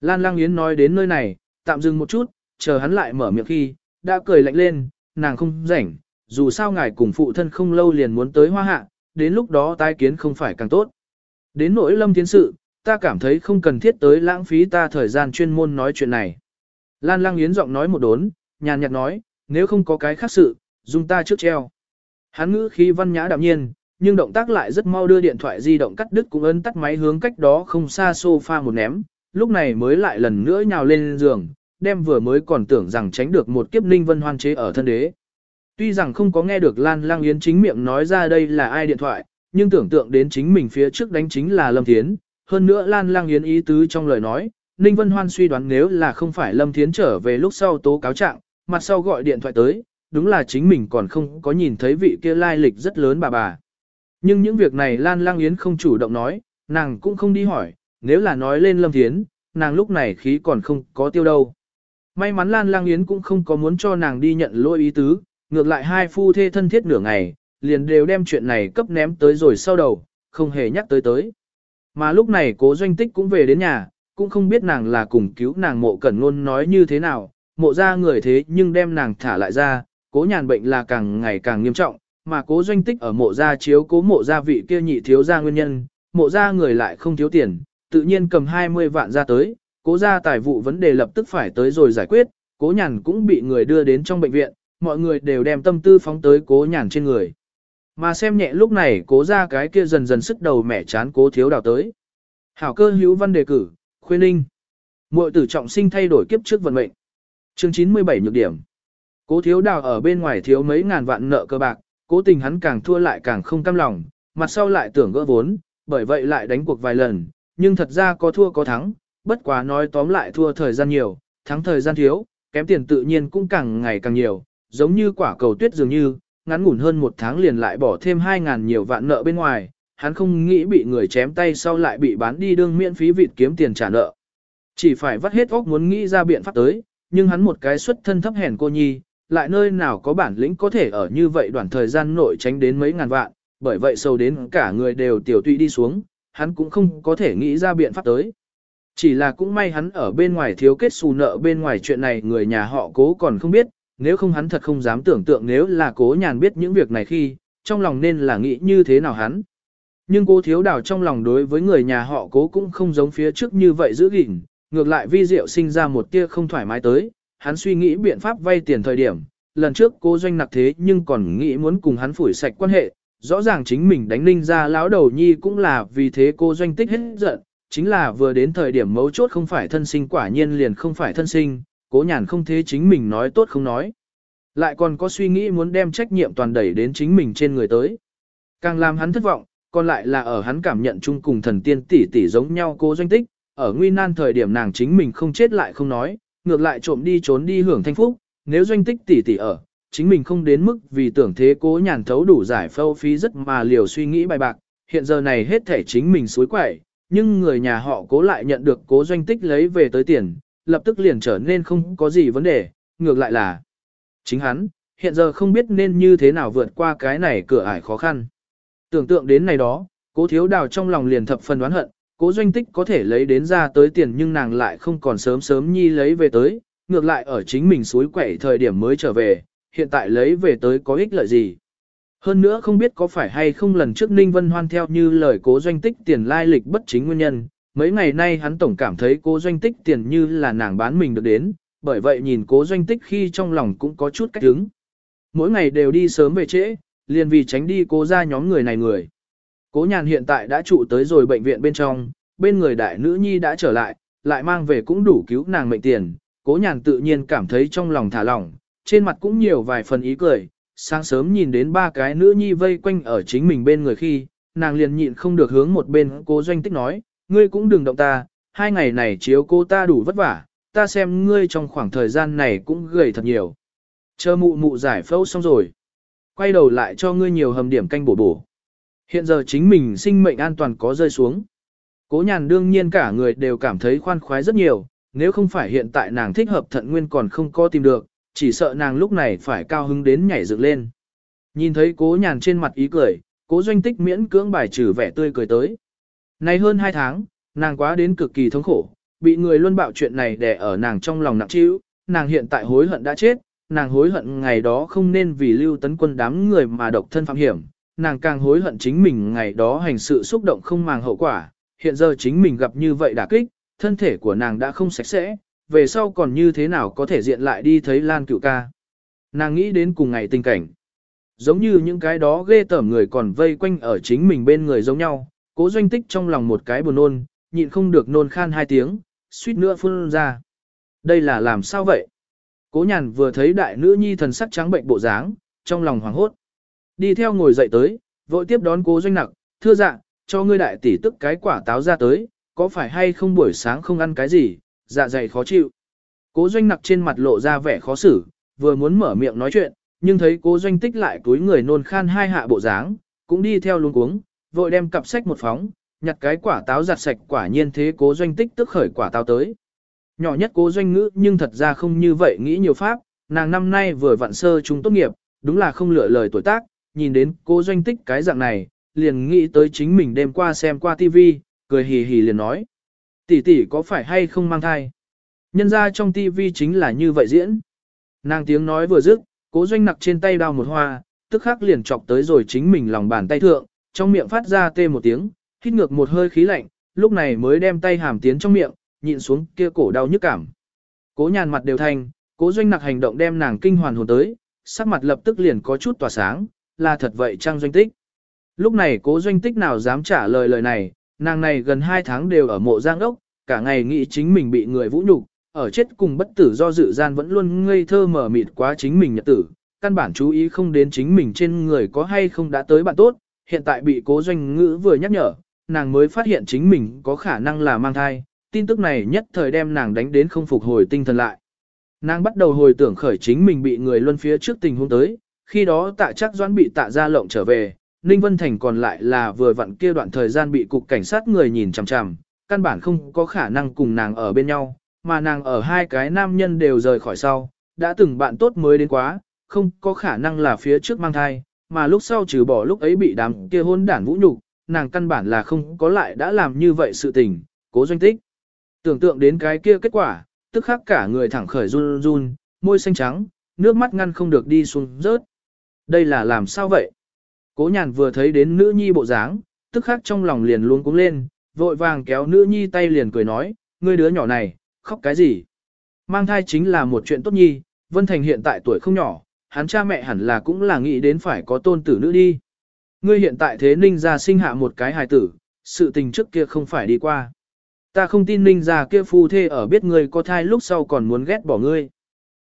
Lan Lang Yến nói đến nơi này, tạm dừng một chút, chờ hắn lại mở miệng khi, đã cười lạnh lên, nàng không rảnh, dù sao ngài cùng phụ thân không lâu liền muốn tới hoa hạ, đến lúc đó tai kiến không phải càng tốt. Đến nỗi lâm tiến sự, ta cảm thấy không cần thiết tới lãng phí ta thời gian chuyên môn nói chuyện này. Lan Lang Yến giọng nói một đốn, nhàn nhạt nói, nếu không có cái khác sự, dùng ta trước treo. Hắn ngữ khí văn nhã đạm nhiên, nhưng động tác lại rất mau đưa điện thoại di động cắt đứt cũng ấn tắt máy hướng cách đó không xa sofa một ném, lúc này mới lại lần nữa nhào lên giường, đem vừa mới còn tưởng rằng tránh được một kiếp ninh vân hoan chế ở thân đế. Tuy rằng không có nghe được Lan Lang Yến chính miệng nói ra đây là ai điện thoại, nhưng tưởng tượng đến chính mình phía trước đánh chính là Lâm Thiến, hơn nữa Lan Lang Yến ý tứ trong lời nói, Ninh Vân Hoan suy đoán nếu là không phải Lâm Thiến trở về lúc sau tố cáo trạng, mặt sau gọi điện thoại tới, đúng là chính mình còn không có nhìn thấy vị kia lai lịch rất lớn bà bà. Nhưng những việc này Lan Lang Yến không chủ động nói, nàng cũng không đi hỏi, nếu là nói lên Lâm Thiến, nàng lúc này khí còn không có tiêu đâu. May mắn Lan Lang Yến cũng không có muốn cho nàng đi nhận lỗi ý tứ, ngược lại hai phu thê thân thiết nửa ngày, liền đều đem chuyện này cấp ném tới rồi sau đầu, không hề nhắc tới tới. Mà lúc này cố doanh tích cũng về đến nhà, cũng không biết nàng là cùng cứu nàng mộ cẩn ngôn nói như thế nào, mộ ra người thế nhưng đem nàng thả lại ra, cố nhàn bệnh là càng ngày càng nghiêm trọng, mà cố doanh tích ở mộ gia chiếu cố mộ gia vị kia nhị thiếu gia nguyên nhân, mộ gia người lại không thiếu tiền, tự nhiên cầm 20 vạn ra tới, cố gia tài vụ vấn đề lập tức phải tới rồi giải quyết, cố nhàn cũng bị người đưa đến trong bệnh viện, mọi người đều đem tâm tư phóng tới cố nhàn trên người. Mà xem nhẹ lúc này cố ra cái kia dần dần sức đầu mẻ chán cố thiếu đào tới. Hảo cơ hữu văn đề cử, khuyên ninh. Muội tử trọng sinh thay đổi kiếp trước vận mệnh. Chương 97 nhược điểm. Cố thiếu đào ở bên ngoài thiếu mấy ngàn vạn nợ cơ bạc, cố tình hắn càng thua lại càng không cam lòng, mặt sau lại tưởng gỡ vốn, bởi vậy lại đánh cuộc vài lần, nhưng thật ra có thua có thắng, bất quá nói tóm lại thua thời gian nhiều, thắng thời gian thiếu, kém tiền tự nhiên cũng càng ngày càng nhiều, giống như quả cầu tuyết dường như, ngắn ngủn hơn một tháng liền lại bỏ thêm 2.000 nhiều vạn nợ bên ngoài, hắn không nghĩ bị người chém tay sau lại bị bán đi đương miễn phí vịt kiếm tiền trả nợ. Chỉ phải vắt hết óc muốn nghĩ ra biện pháp tới, nhưng hắn một cái xuất thân thấp hèn cô nhi, lại nơi nào có bản lĩnh có thể ở như vậy đoạn thời gian nội tránh đến mấy ngàn vạn, bởi vậy sâu đến cả người đều tiểu tụy đi xuống, hắn cũng không có thể nghĩ ra biện pháp tới. Chỉ là cũng may hắn ở bên ngoài thiếu kết xù nợ bên ngoài chuyện này người nhà họ cố còn không biết, nếu không hắn thật không dám tưởng tượng nếu là cố nhàn biết những việc này khi, trong lòng nên là nghĩ như thế nào hắn. Nhưng cố thiếu đào trong lòng đối với người nhà họ cố cũng không giống phía trước như vậy giữ gìn, ngược lại vi diệu sinh ra một tia không thoải mái tới, hắn suy nghĩ biện pháp vay tiền thời điểm, lần trước cố doanh nặc thế nhưng còn nghĩ muốn cùng hắn phủi sạch quan hệ, rõ ràng chính mình đánh ninh ra lão đầu nhi cũng là vì thế cô doanh tích hết giận, chính là vừa đến thời điểm mấu chốt không phải thân sinh quả nhiên liền không phải thân sinh, cố nhàn không thế chính mình nói tốt không nói. Lại còn có suy nghĩ muốn đem trách nhiệm toàn đẩy đến chính mình trên người tới. Càng làm hắn thất vọng, còn lại là ở hắn cảm nhận chung cùng thần tiên tỷ tỷ giống nhau cố doanh tích, ở nguy nan thời điểm nàng chính mình không chết lại không nói, ngược lại trộm đi trốn đi hưởng thanh phúc, nếu doanh tích tỷ tỷ ở, chính mình không đến mức vì tưởng thế cố nhàn thấu đủ giải phâu phí rất mà liều suy nghĩ bài bạc, hiện giờ này hết thể chính mình suối quẩy, nhưng người nhà họ cố lại nhận được cố doanh tích lấy về tới tiền, lập tức liền trở nên không có gì vấn đề, ngược lại là chính hắn, hiện giờ không biết nên như thế nào vượt qua cái này cửa ải khó khăn. Tưởng tượng đến này đó, cố thiếu đào trong lòng liền thập phần đoán hận, cố doanh tích có thể lấy đến ra tới tiền nhưng nàng lại không còn sớm sớm nhi lấy về tới, ngược lại ở chính mình suối quẩy thời điểm mới trở về, hiện tại lấy về tới có ích lợi gì. Hơn nữa không biết có phải hay không lần trước Ninh Vân Hoan theo như lời cố doanh tích tiền lai lịch bất chính nguyên nhân, mấy ngày nay hắn tổng cảm thấy cố doanh tích tiền như là nàng bán mình được đến, bởi vậy nhìn cố doanh tích khi trong lòng cũng có chút cách hứng. Mỗi ngày đều đi sớm về trễ, liền vì tránh đi cố ra nhóm người này người. Cố nhàn hiện tại đã trụ tới rồi bệnh viện bên trong, bên người đại nữ nhi đã trở lại, lại mang về cũng đủ cứu nàng mệnh tiền, cố nhàn tự nhiên cảm thấy trong lòng thả lỏng, trên mặt cũng nhiều vài phần ý cười, sáng sớm nhìn đến ba cái nữ nhi vây quanh ở chính mình bên người khi, nàng liền nhịn không được hướng một bên cố doanh tích nói, ngươi cũng đừng động ta, hai ngày này chiếu cô ta đủ vất vả, ta xem ngươi trong khoảng thời gian này cũng gầy thật nhiều. Chờ mụ mụ giải phẫu xong rồi. Quay đầu lại cho ngươi nhiều hầm điểm canh bổ bổ. Hiện giờ chính mình sinh mệnh an toàn có rơi xuống. Cố nhàn đương nhiên cả người đều cảm thấy khoan khoái rất nhiều, nếu không phải hiện tại nàng thích hợp thận nguyên còn không có tìm được, chỉ sợ nàng lúc này phải cao hứng đến nhảy dựng lên. Nhìn thấy cố nhàn trên mặt ý cười, cố doanh tích miễn cưỡng bài trừ vẻ tươi cười tới. Nay hơn hai tháng, nàng quá đến cực kỳ thống khổ, bị người luôn bạo chuyện này đè ở nàng trong lòng nặng trĩu, nàng hiện tại hối hận đã chết, nàng hối hận ngày đó không nên vì lưu tấn quân đám người mà độc thân phạm hiểm, nàng càng hối hận chính mình ngày đó hành sự xúc động không màng hậu quả, hiện giờ chính mình gặp như vậy đả kích, thân thể của nàng đã không sạch sẽ, về sau còn như thế nào có thể diện lại đi thấy Lan cựu ca. Nàng nghĩ đến cùng ngày tình cảnh. Giống như những cái đó ghê tởm người còn vây quanh ở chính mình bên người giống nhau, cố doanh tích trong lòng một cái buồn nôn, nhịn không được nôn khan hai tiếng, suýt nữa phun ra. Đây là làm sao vậy? Cố nhàn vừa thấy đại nữ nhi thần sắc trắng bệnh bộ dáng, trong lòng hoảng hốt. Đi theo ngồi dậy tới, vội tiếp đón cố doanh nặc, thưa dạ, cho ngươi đại tỷ tức cái quả táo ra tới, có phải hay không buổi sáng không ăn cái gì, dạ dày khó chịu. Cố doanh nặc trên mặt lộ ra vẻ khó xử, vừa muốn mở miệng nói chuyện, nhưng thấy cố doanh tích lại túi người nôn khan hai hạ bộ dáng, cũng đi theo luôn cuống, vội đem cặp sách một phóng, nhặt cái quả táo giặt sạch quả nhiên thế cố doanh tích tức khởi quả táo tới. Nhỏ nhất cố doanh ngữ nhưng thật ra không như vậy nghĩ nhiều pháp, nàng năm nay vừa vặn sơ chúng tốt nghiệp, đúng là không lựa lời tuổi tác, nhìn đến cố doanh tích cái dạng này, liền nghĩ tới chính mình đêm qua xem qua tivi, cười hì hì liền nói. Tỷ tỷ có phải hay không mang thai? Nhân ra trong tivi chính là như vậy diễn. Nàng tiếng nói vừa dứt, cố doanh nặc trên tay đao một hoa, tức khắc liền chọc tới rồi chính mình lòng bàn tay thượng, trong miệng phát ra tê một tiếng, hít ngược một hơi khí lạnh, lúc này mới đem tay hàm tiến trong miệng, nhịn xuống kia cổ đau nhức cảm. Cố nhàn mặt đều thành, cố doanh nặc hành động đem nàng kinh hoàn hồn tới, sắc mặt lập tức liền có chút tỏa sáng, là thật vậy trang doanh tích. Lúc này cố doanh tích nào dám trả lời lời này, nàng này gần 2 tháng đều ở mộ giang ốc, cả ngày nghĩ chính mình bị người vũ nhục, ở chết cùng bất tử do dự gian vẫn luôn ngây thơ mở mịt quá chính mình nhật tử, căn bản chú ý không đến chính mình trên người có hay không đã tới bạn tốt, hiện tại bị cố doanh ngữ vừa nhắc nhở, nàng mới phát hiện chính mình có khả năng là mang thai, tin tức này nhất thời đem nàng đánh đến không phục hồi tinh thần lại. Nàng bắt đầu hồi tưởng khởi chính mình bị người luân phía trước tình huống tới, khi đó tạ chắc doãn bị tạ ra lộng trở về, Ninh Vân Thành còn lại là vừa vặn kia đoạn thời gian bị cục cảnh sát người nhìn chằm chằm, căn bản không có khả năng cùng nàng ở bên nhau, mà nàng ở hai cái nam nhân đều rời khỏi sau, đã từng bạn tốt mới đến quá, không có khả năng là phía trước mang thai, mà lúc sau trừ bỏ lúc ấy bị đám kia hôn đản vũ nhục, nàng căn bản là không có lại đã làm như vậy sự tình, cố doanh tích. Tưởng tượng đến cái kia kết quả, tức khắc cả người thẳng khởi run run, môi xanh trắng, nước mắt ngăn không được đi xuống rớt. Đây là làm sao vậy? Cố nhàn vừa thấy đến nữ nhi bộ dáng, tức khắc trong lòng liền luôn cúng lên, vội vàng kéo nữ nhi tay liền cười nói, ngươi đứa nhỏ này, khóc cái gì? Mang thai chính là một chuyện tốt nhi, Vân Thành hiện tại tuổi không nhỏ, hắn cha mẹ hẳn là cũng là nghĩ đến phải có tôn tử nữ đi. Ngươi hiện tại thế ninh ra sinh hạ một cái hài tử, sự tình trước kia không phải đi qua. Ta không tin ninh ra kia phu thê ở biết ngươi có thai lúc sau còn muốn ghét bỏ ngươi.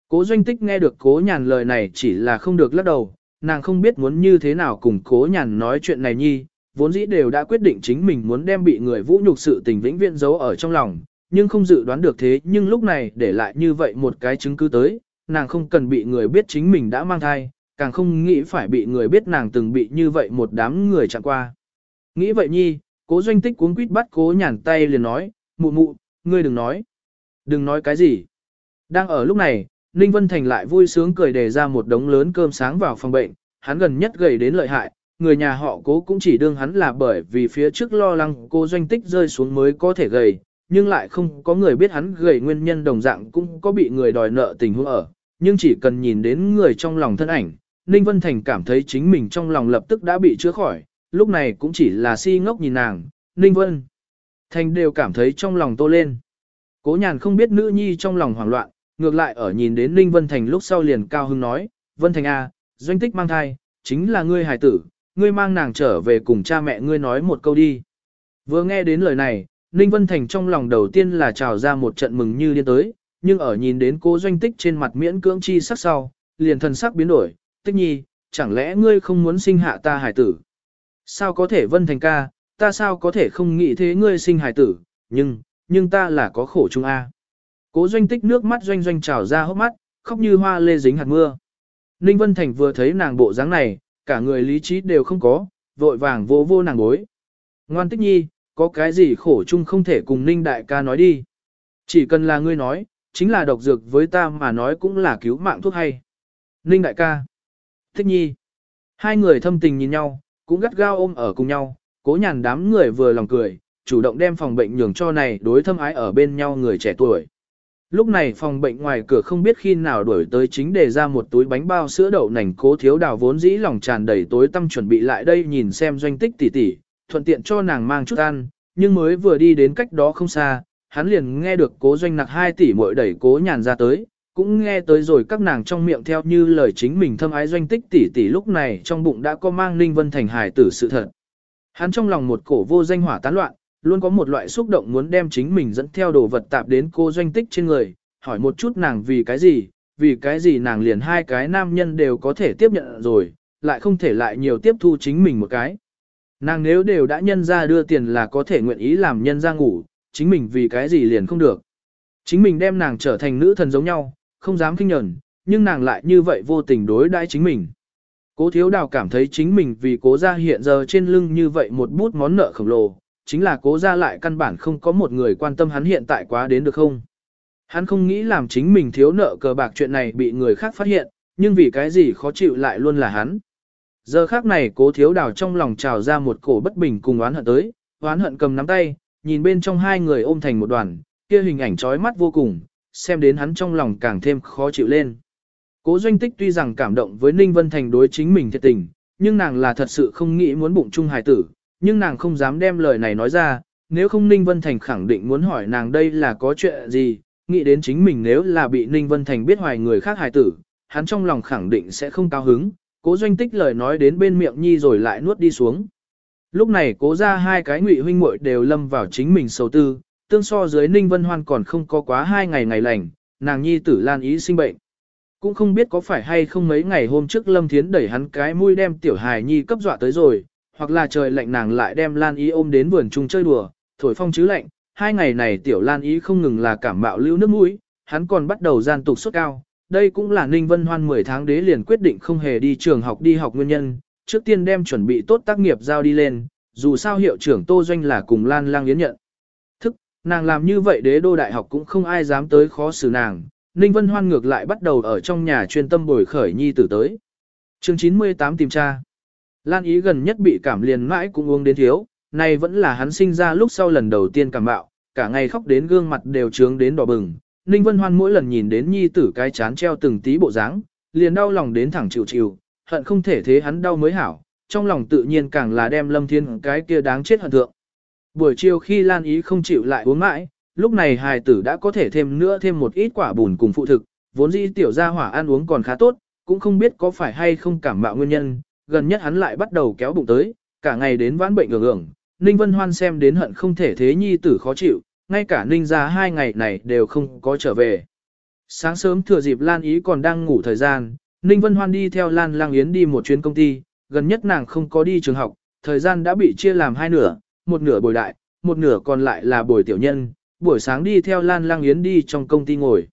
Cố doanh tích nghe được cố nhàn lời này chỉ là không được lắc đầu, nàng không biết muốn như thế nào cùng cố nhàn nói chuyện này nhi, vốn dĩ đều đã quyết định chính mình muốn đem bị người vũ nhục sự tình vĩnh viễn giấu ở trong lòng, nhưng không dự đoán được thế nhưng lúc này để lại như vậy một cái chứng cứ tới, nàng không cần bị người biết chính mình đã mang thai, càng không nghĩ phải bị người biết nàng từng bị như vậy một đám người chặn qua. Nghĩ vậy nhi, cố doanh tích cuốn quýt bắt cố nhàn tay liền nói, mụ mụ, ngươi đừng nói. Đừng nói cái gì. Đang ở lúc này, Ninh Vân Thành lại vui sướng cười đề ra một đống lớn cơm sáng vào phòng bệnh, hắn gần nhất gầy đến lợi hại, người nhà họ cố cũng chỉ đương hắn là bởi vì phía trước lo lắng cô doanh tích rơi xuống mới có thể gầy, nhưng lại không có người biết hắn gầy nguyên nhân đồng dạng cũng có bị người đòi nợ tình huống ở, nhưng chỉ cần nhìn đến người trong lòng thân ảnh, Ninh Vân Thành cảm thấy chính mình trong lòng lập tức đã bị chữa khỏi, lúc này cũng chỉ là si ngốc nhìn nàng, Ninh Vân Thành đều cảm thấy trong lòng tô lên. Cố nhàn không biết nữ nhi trong lòng hoảng loạn, ngược lại ở nhìn đến Ninh Vân Thành lúc sau liền cao hưng nói, Vân Thành A, à, doanh tích mang thai, chính là ngươi hài tử, ngươi mang nàng trở về cùng cha mẹ ngươi nói một câu đi. Vừa nghe đến lời này, Ninh Vân Thành trong lòng đầu tiên là trào ra một trận mừng như điên tới, nhưng ở nhìn đến cô doanh tích trên mặt miễn cưỡng chi sắc sau, liền thần sắc biến đổi, tích nhi, chẳng lẽ ngươi không muốn sinh hạ ta hải tử? Sao có thể Vân Thành ca, ta sao có thể không nghĩ thế ngươi sinh hải tử, nhưng, nhưng ta là có khổ chung A. Cố doanh tích nước mắt doanh doanh trào ra hốc mắt, khóc như hoa lê dính hạt mưa. Ninh Vân Thành vừa thấy nàng bộ dáng này, cả người lý trí đều không có, vội vàng vô vô nàng bối. Ngoan tích nhi, có cái gì khổ chung không thể cùng Ninh đại ca nói đi. Chỉ cần là ngươi nói, chính là độc dược với ta mà nói cũng là cứu mạng thuốc hay. Ninh đại ca. thích nhi. Hai người thâm tình nhìn nhau, cũng gắt gao ôm ở cùng nhau, cố nhàn đám người vừa lòng cười, chủ động đem phòng bệnh nhường cho này đối thâm ái ở bên nhau người trẻ tuổi. Lúc này phòng bệnh ngoài cửa không biết khi nào đuổi tới chính để ra một túi bánh bao sữa đậu nành cố thiếu đào vốn dĩ lòng tràn đầy tối tâm chuẩn bị lại đây nhìn xem doanh tích tỉ tỉ, thuận tiện cho nàng mang chút ăn, nhưng mới vừa đi đến cách đó không xa, hắn liền nghe được cố doanh nặc hai tỷ muội đẩy cố nhàn ra tới, cũng nghe tới rồi các nàng trong miệng theo như lời chính mình thâm ái doanh tích tỷ tỷ lúc này trong bụng đã có mang Ninh Vân Thành hài tử sự thật. Hắn trong lòng một cổ vô danh hỏa tán loạn, luôn có một loại xúc động muốn đem chính mình dẫn theo đồ vật tạp đến cô doanh tích trên người, hỏi một chút nàng vì cái gì, vì cái gì nàng liền hai cái nam nhân đều có thể tiếp nhận rồi, lại không thể lại nhiều tiếp thu chính mình một cái. Nàng nếu đều đã nhân ra đưa tiền là có thể nguyện ý làm nhân ra ngủ, chính mình vì cái gì liền không được. Chính mình đem nàng trở thành nữ thần giống nhau, không dám kinh nhẫn, nhưng nàng lại như vậy vô tình đối đãi chính mình. Cố thiếu đào cảm thấy chính mình vì cố gia hiện giờ trên lưng như vậy một bút món nợ khổng lồ, chính là cố gia lại căn bản không có một người quan tâm hắn hiện tại quá đến được không. Hắn không nghĩ làm chính mình thiếu nợ cờ bạc chuyện này bị người khác phát hiện, nhưng vì cái gì khó chịu lại luôn là hắn. Giờ khác này cố thiếu đào trong lòng trào ra một cổ bất bình cùng oán hận tới, oán hận cầm nắm tay, nhìn bên trong hai người ôm thành một đoàn, kia hình ảnh chói mắt vô cùng, xem đến hắn trong lòng càng thêm khó chịu lên. Cố doanh tích tuy rằng cảm động với Ninh Vân Thành đối chính mình thiệt tình, nhưng nàng là thật sự không nghĩ muốn bụng chung hài tử, nhưng nàng không dám đem lời này nói ra, nếu không Ninh Vân Thành khẳng định muốn hỏi nàng đây là có chuyện gì, nghĩ đến chính mình nếu là bị Ninh Vân Thành biết hoài người khác hài tử, hắn trong lòng khẳng định sẽ không cao hứng, cố doanh tích lời nói đến bên miệng nhi rồi lại nuốt đi xuống. Lúc này cố ra hai cái ngụy huynh muội đều lâm vào chính mình sầu tư, tương so dưới Ninh Vân Hoan còn không có quá hai ngày ngày lành, nàng nhi tử Lan Ý sinh bệnh. Cũng không biết có phải hay không mấy ngày hôm trước Lâm Thiến đẩy hắn cái mũi đem tiểu hài nhi cấp dọa tới rồi, hoặc là trời lạnh nàng lại đem Lan Ý ôm đến vườn chung chơi đùa, thổi phong chứ lạnh. Hai ngày này tiểu Lan Ý không ngừng là cảm mạo lưu nước mũi, hắn còn bắt đầu gian tục sốt cao. Đây cũng là Ninh Vân Hoan 10 tháng đế liền quyết định không hề đi trường học đi học nguyên nhân, trước tiên đem chuẩn bị tốt tác nghiệp giao đi lên, dù sao hiệu trưởng Tô Doanh là cùng Lan Lang Yến nhận. Thức, nàng làm như vậy đế đô đại học cũng không ai dám tới khó xử nàng, Ninh Vân Hoan ngược lại bắt đầu ở trong nhà chuyên tâm bồi khởi nhi tử tới. chương 98 tìm tra. Lan Ý gần nhất bị cảm liền mãi cũng uống đến thiếu, này vẫn là hắn sinh ra lúc sau lần đầu tiên cảm bạo, cả ngày khóc đến gương mặt đều trướng đến đỏ bừng. Ninh Vân Hoan mỗi lần nhìn đến nhi tử cái chán treo từng tí bộ dáng, liền đau lòng đến thẳng chịu chịu, hận không thể thế hắn đau mới hảo, trong lòng tự nhiên càng là đem Lâm Thiên cái kia đáng chết hận thượng. Buổi chiều khi Lan Ý không chịu lại uống mãi, lúc này hài tử đã có thể thêm nữa thêm một ít quả bùn cùng phụ thực, vốn dĩ tiểu gia hỏa ăn uống còn khá tốt, cũng không biết có phải hay không cảm mạo nguyên nhân, gần nhất hắn lại bắt đầu kéo bụng tới, cả ngày đến vãn bệnh ngưỡng ngưỡng, Ninh Vân Hoan xem đến hận không thể thế nhi tử khó chịu, ngay cả Ninh gia hai ngày này đều không có trở về. Sáng sớm thừa dịp Lan Ý còn đang ngủ thời gian, Ninh Vân Hoan đi theo Lan Lang Yến đi một chuyến công ty, gần nhất nàng không có đi trường học, thời gian đã bị chia làm hai nửa, một nửa bồi đại, một nửa còn lại là bồi tiểu nhân, buổi sáng đi theo Lan Lang Yến đi trong công ty ngồi.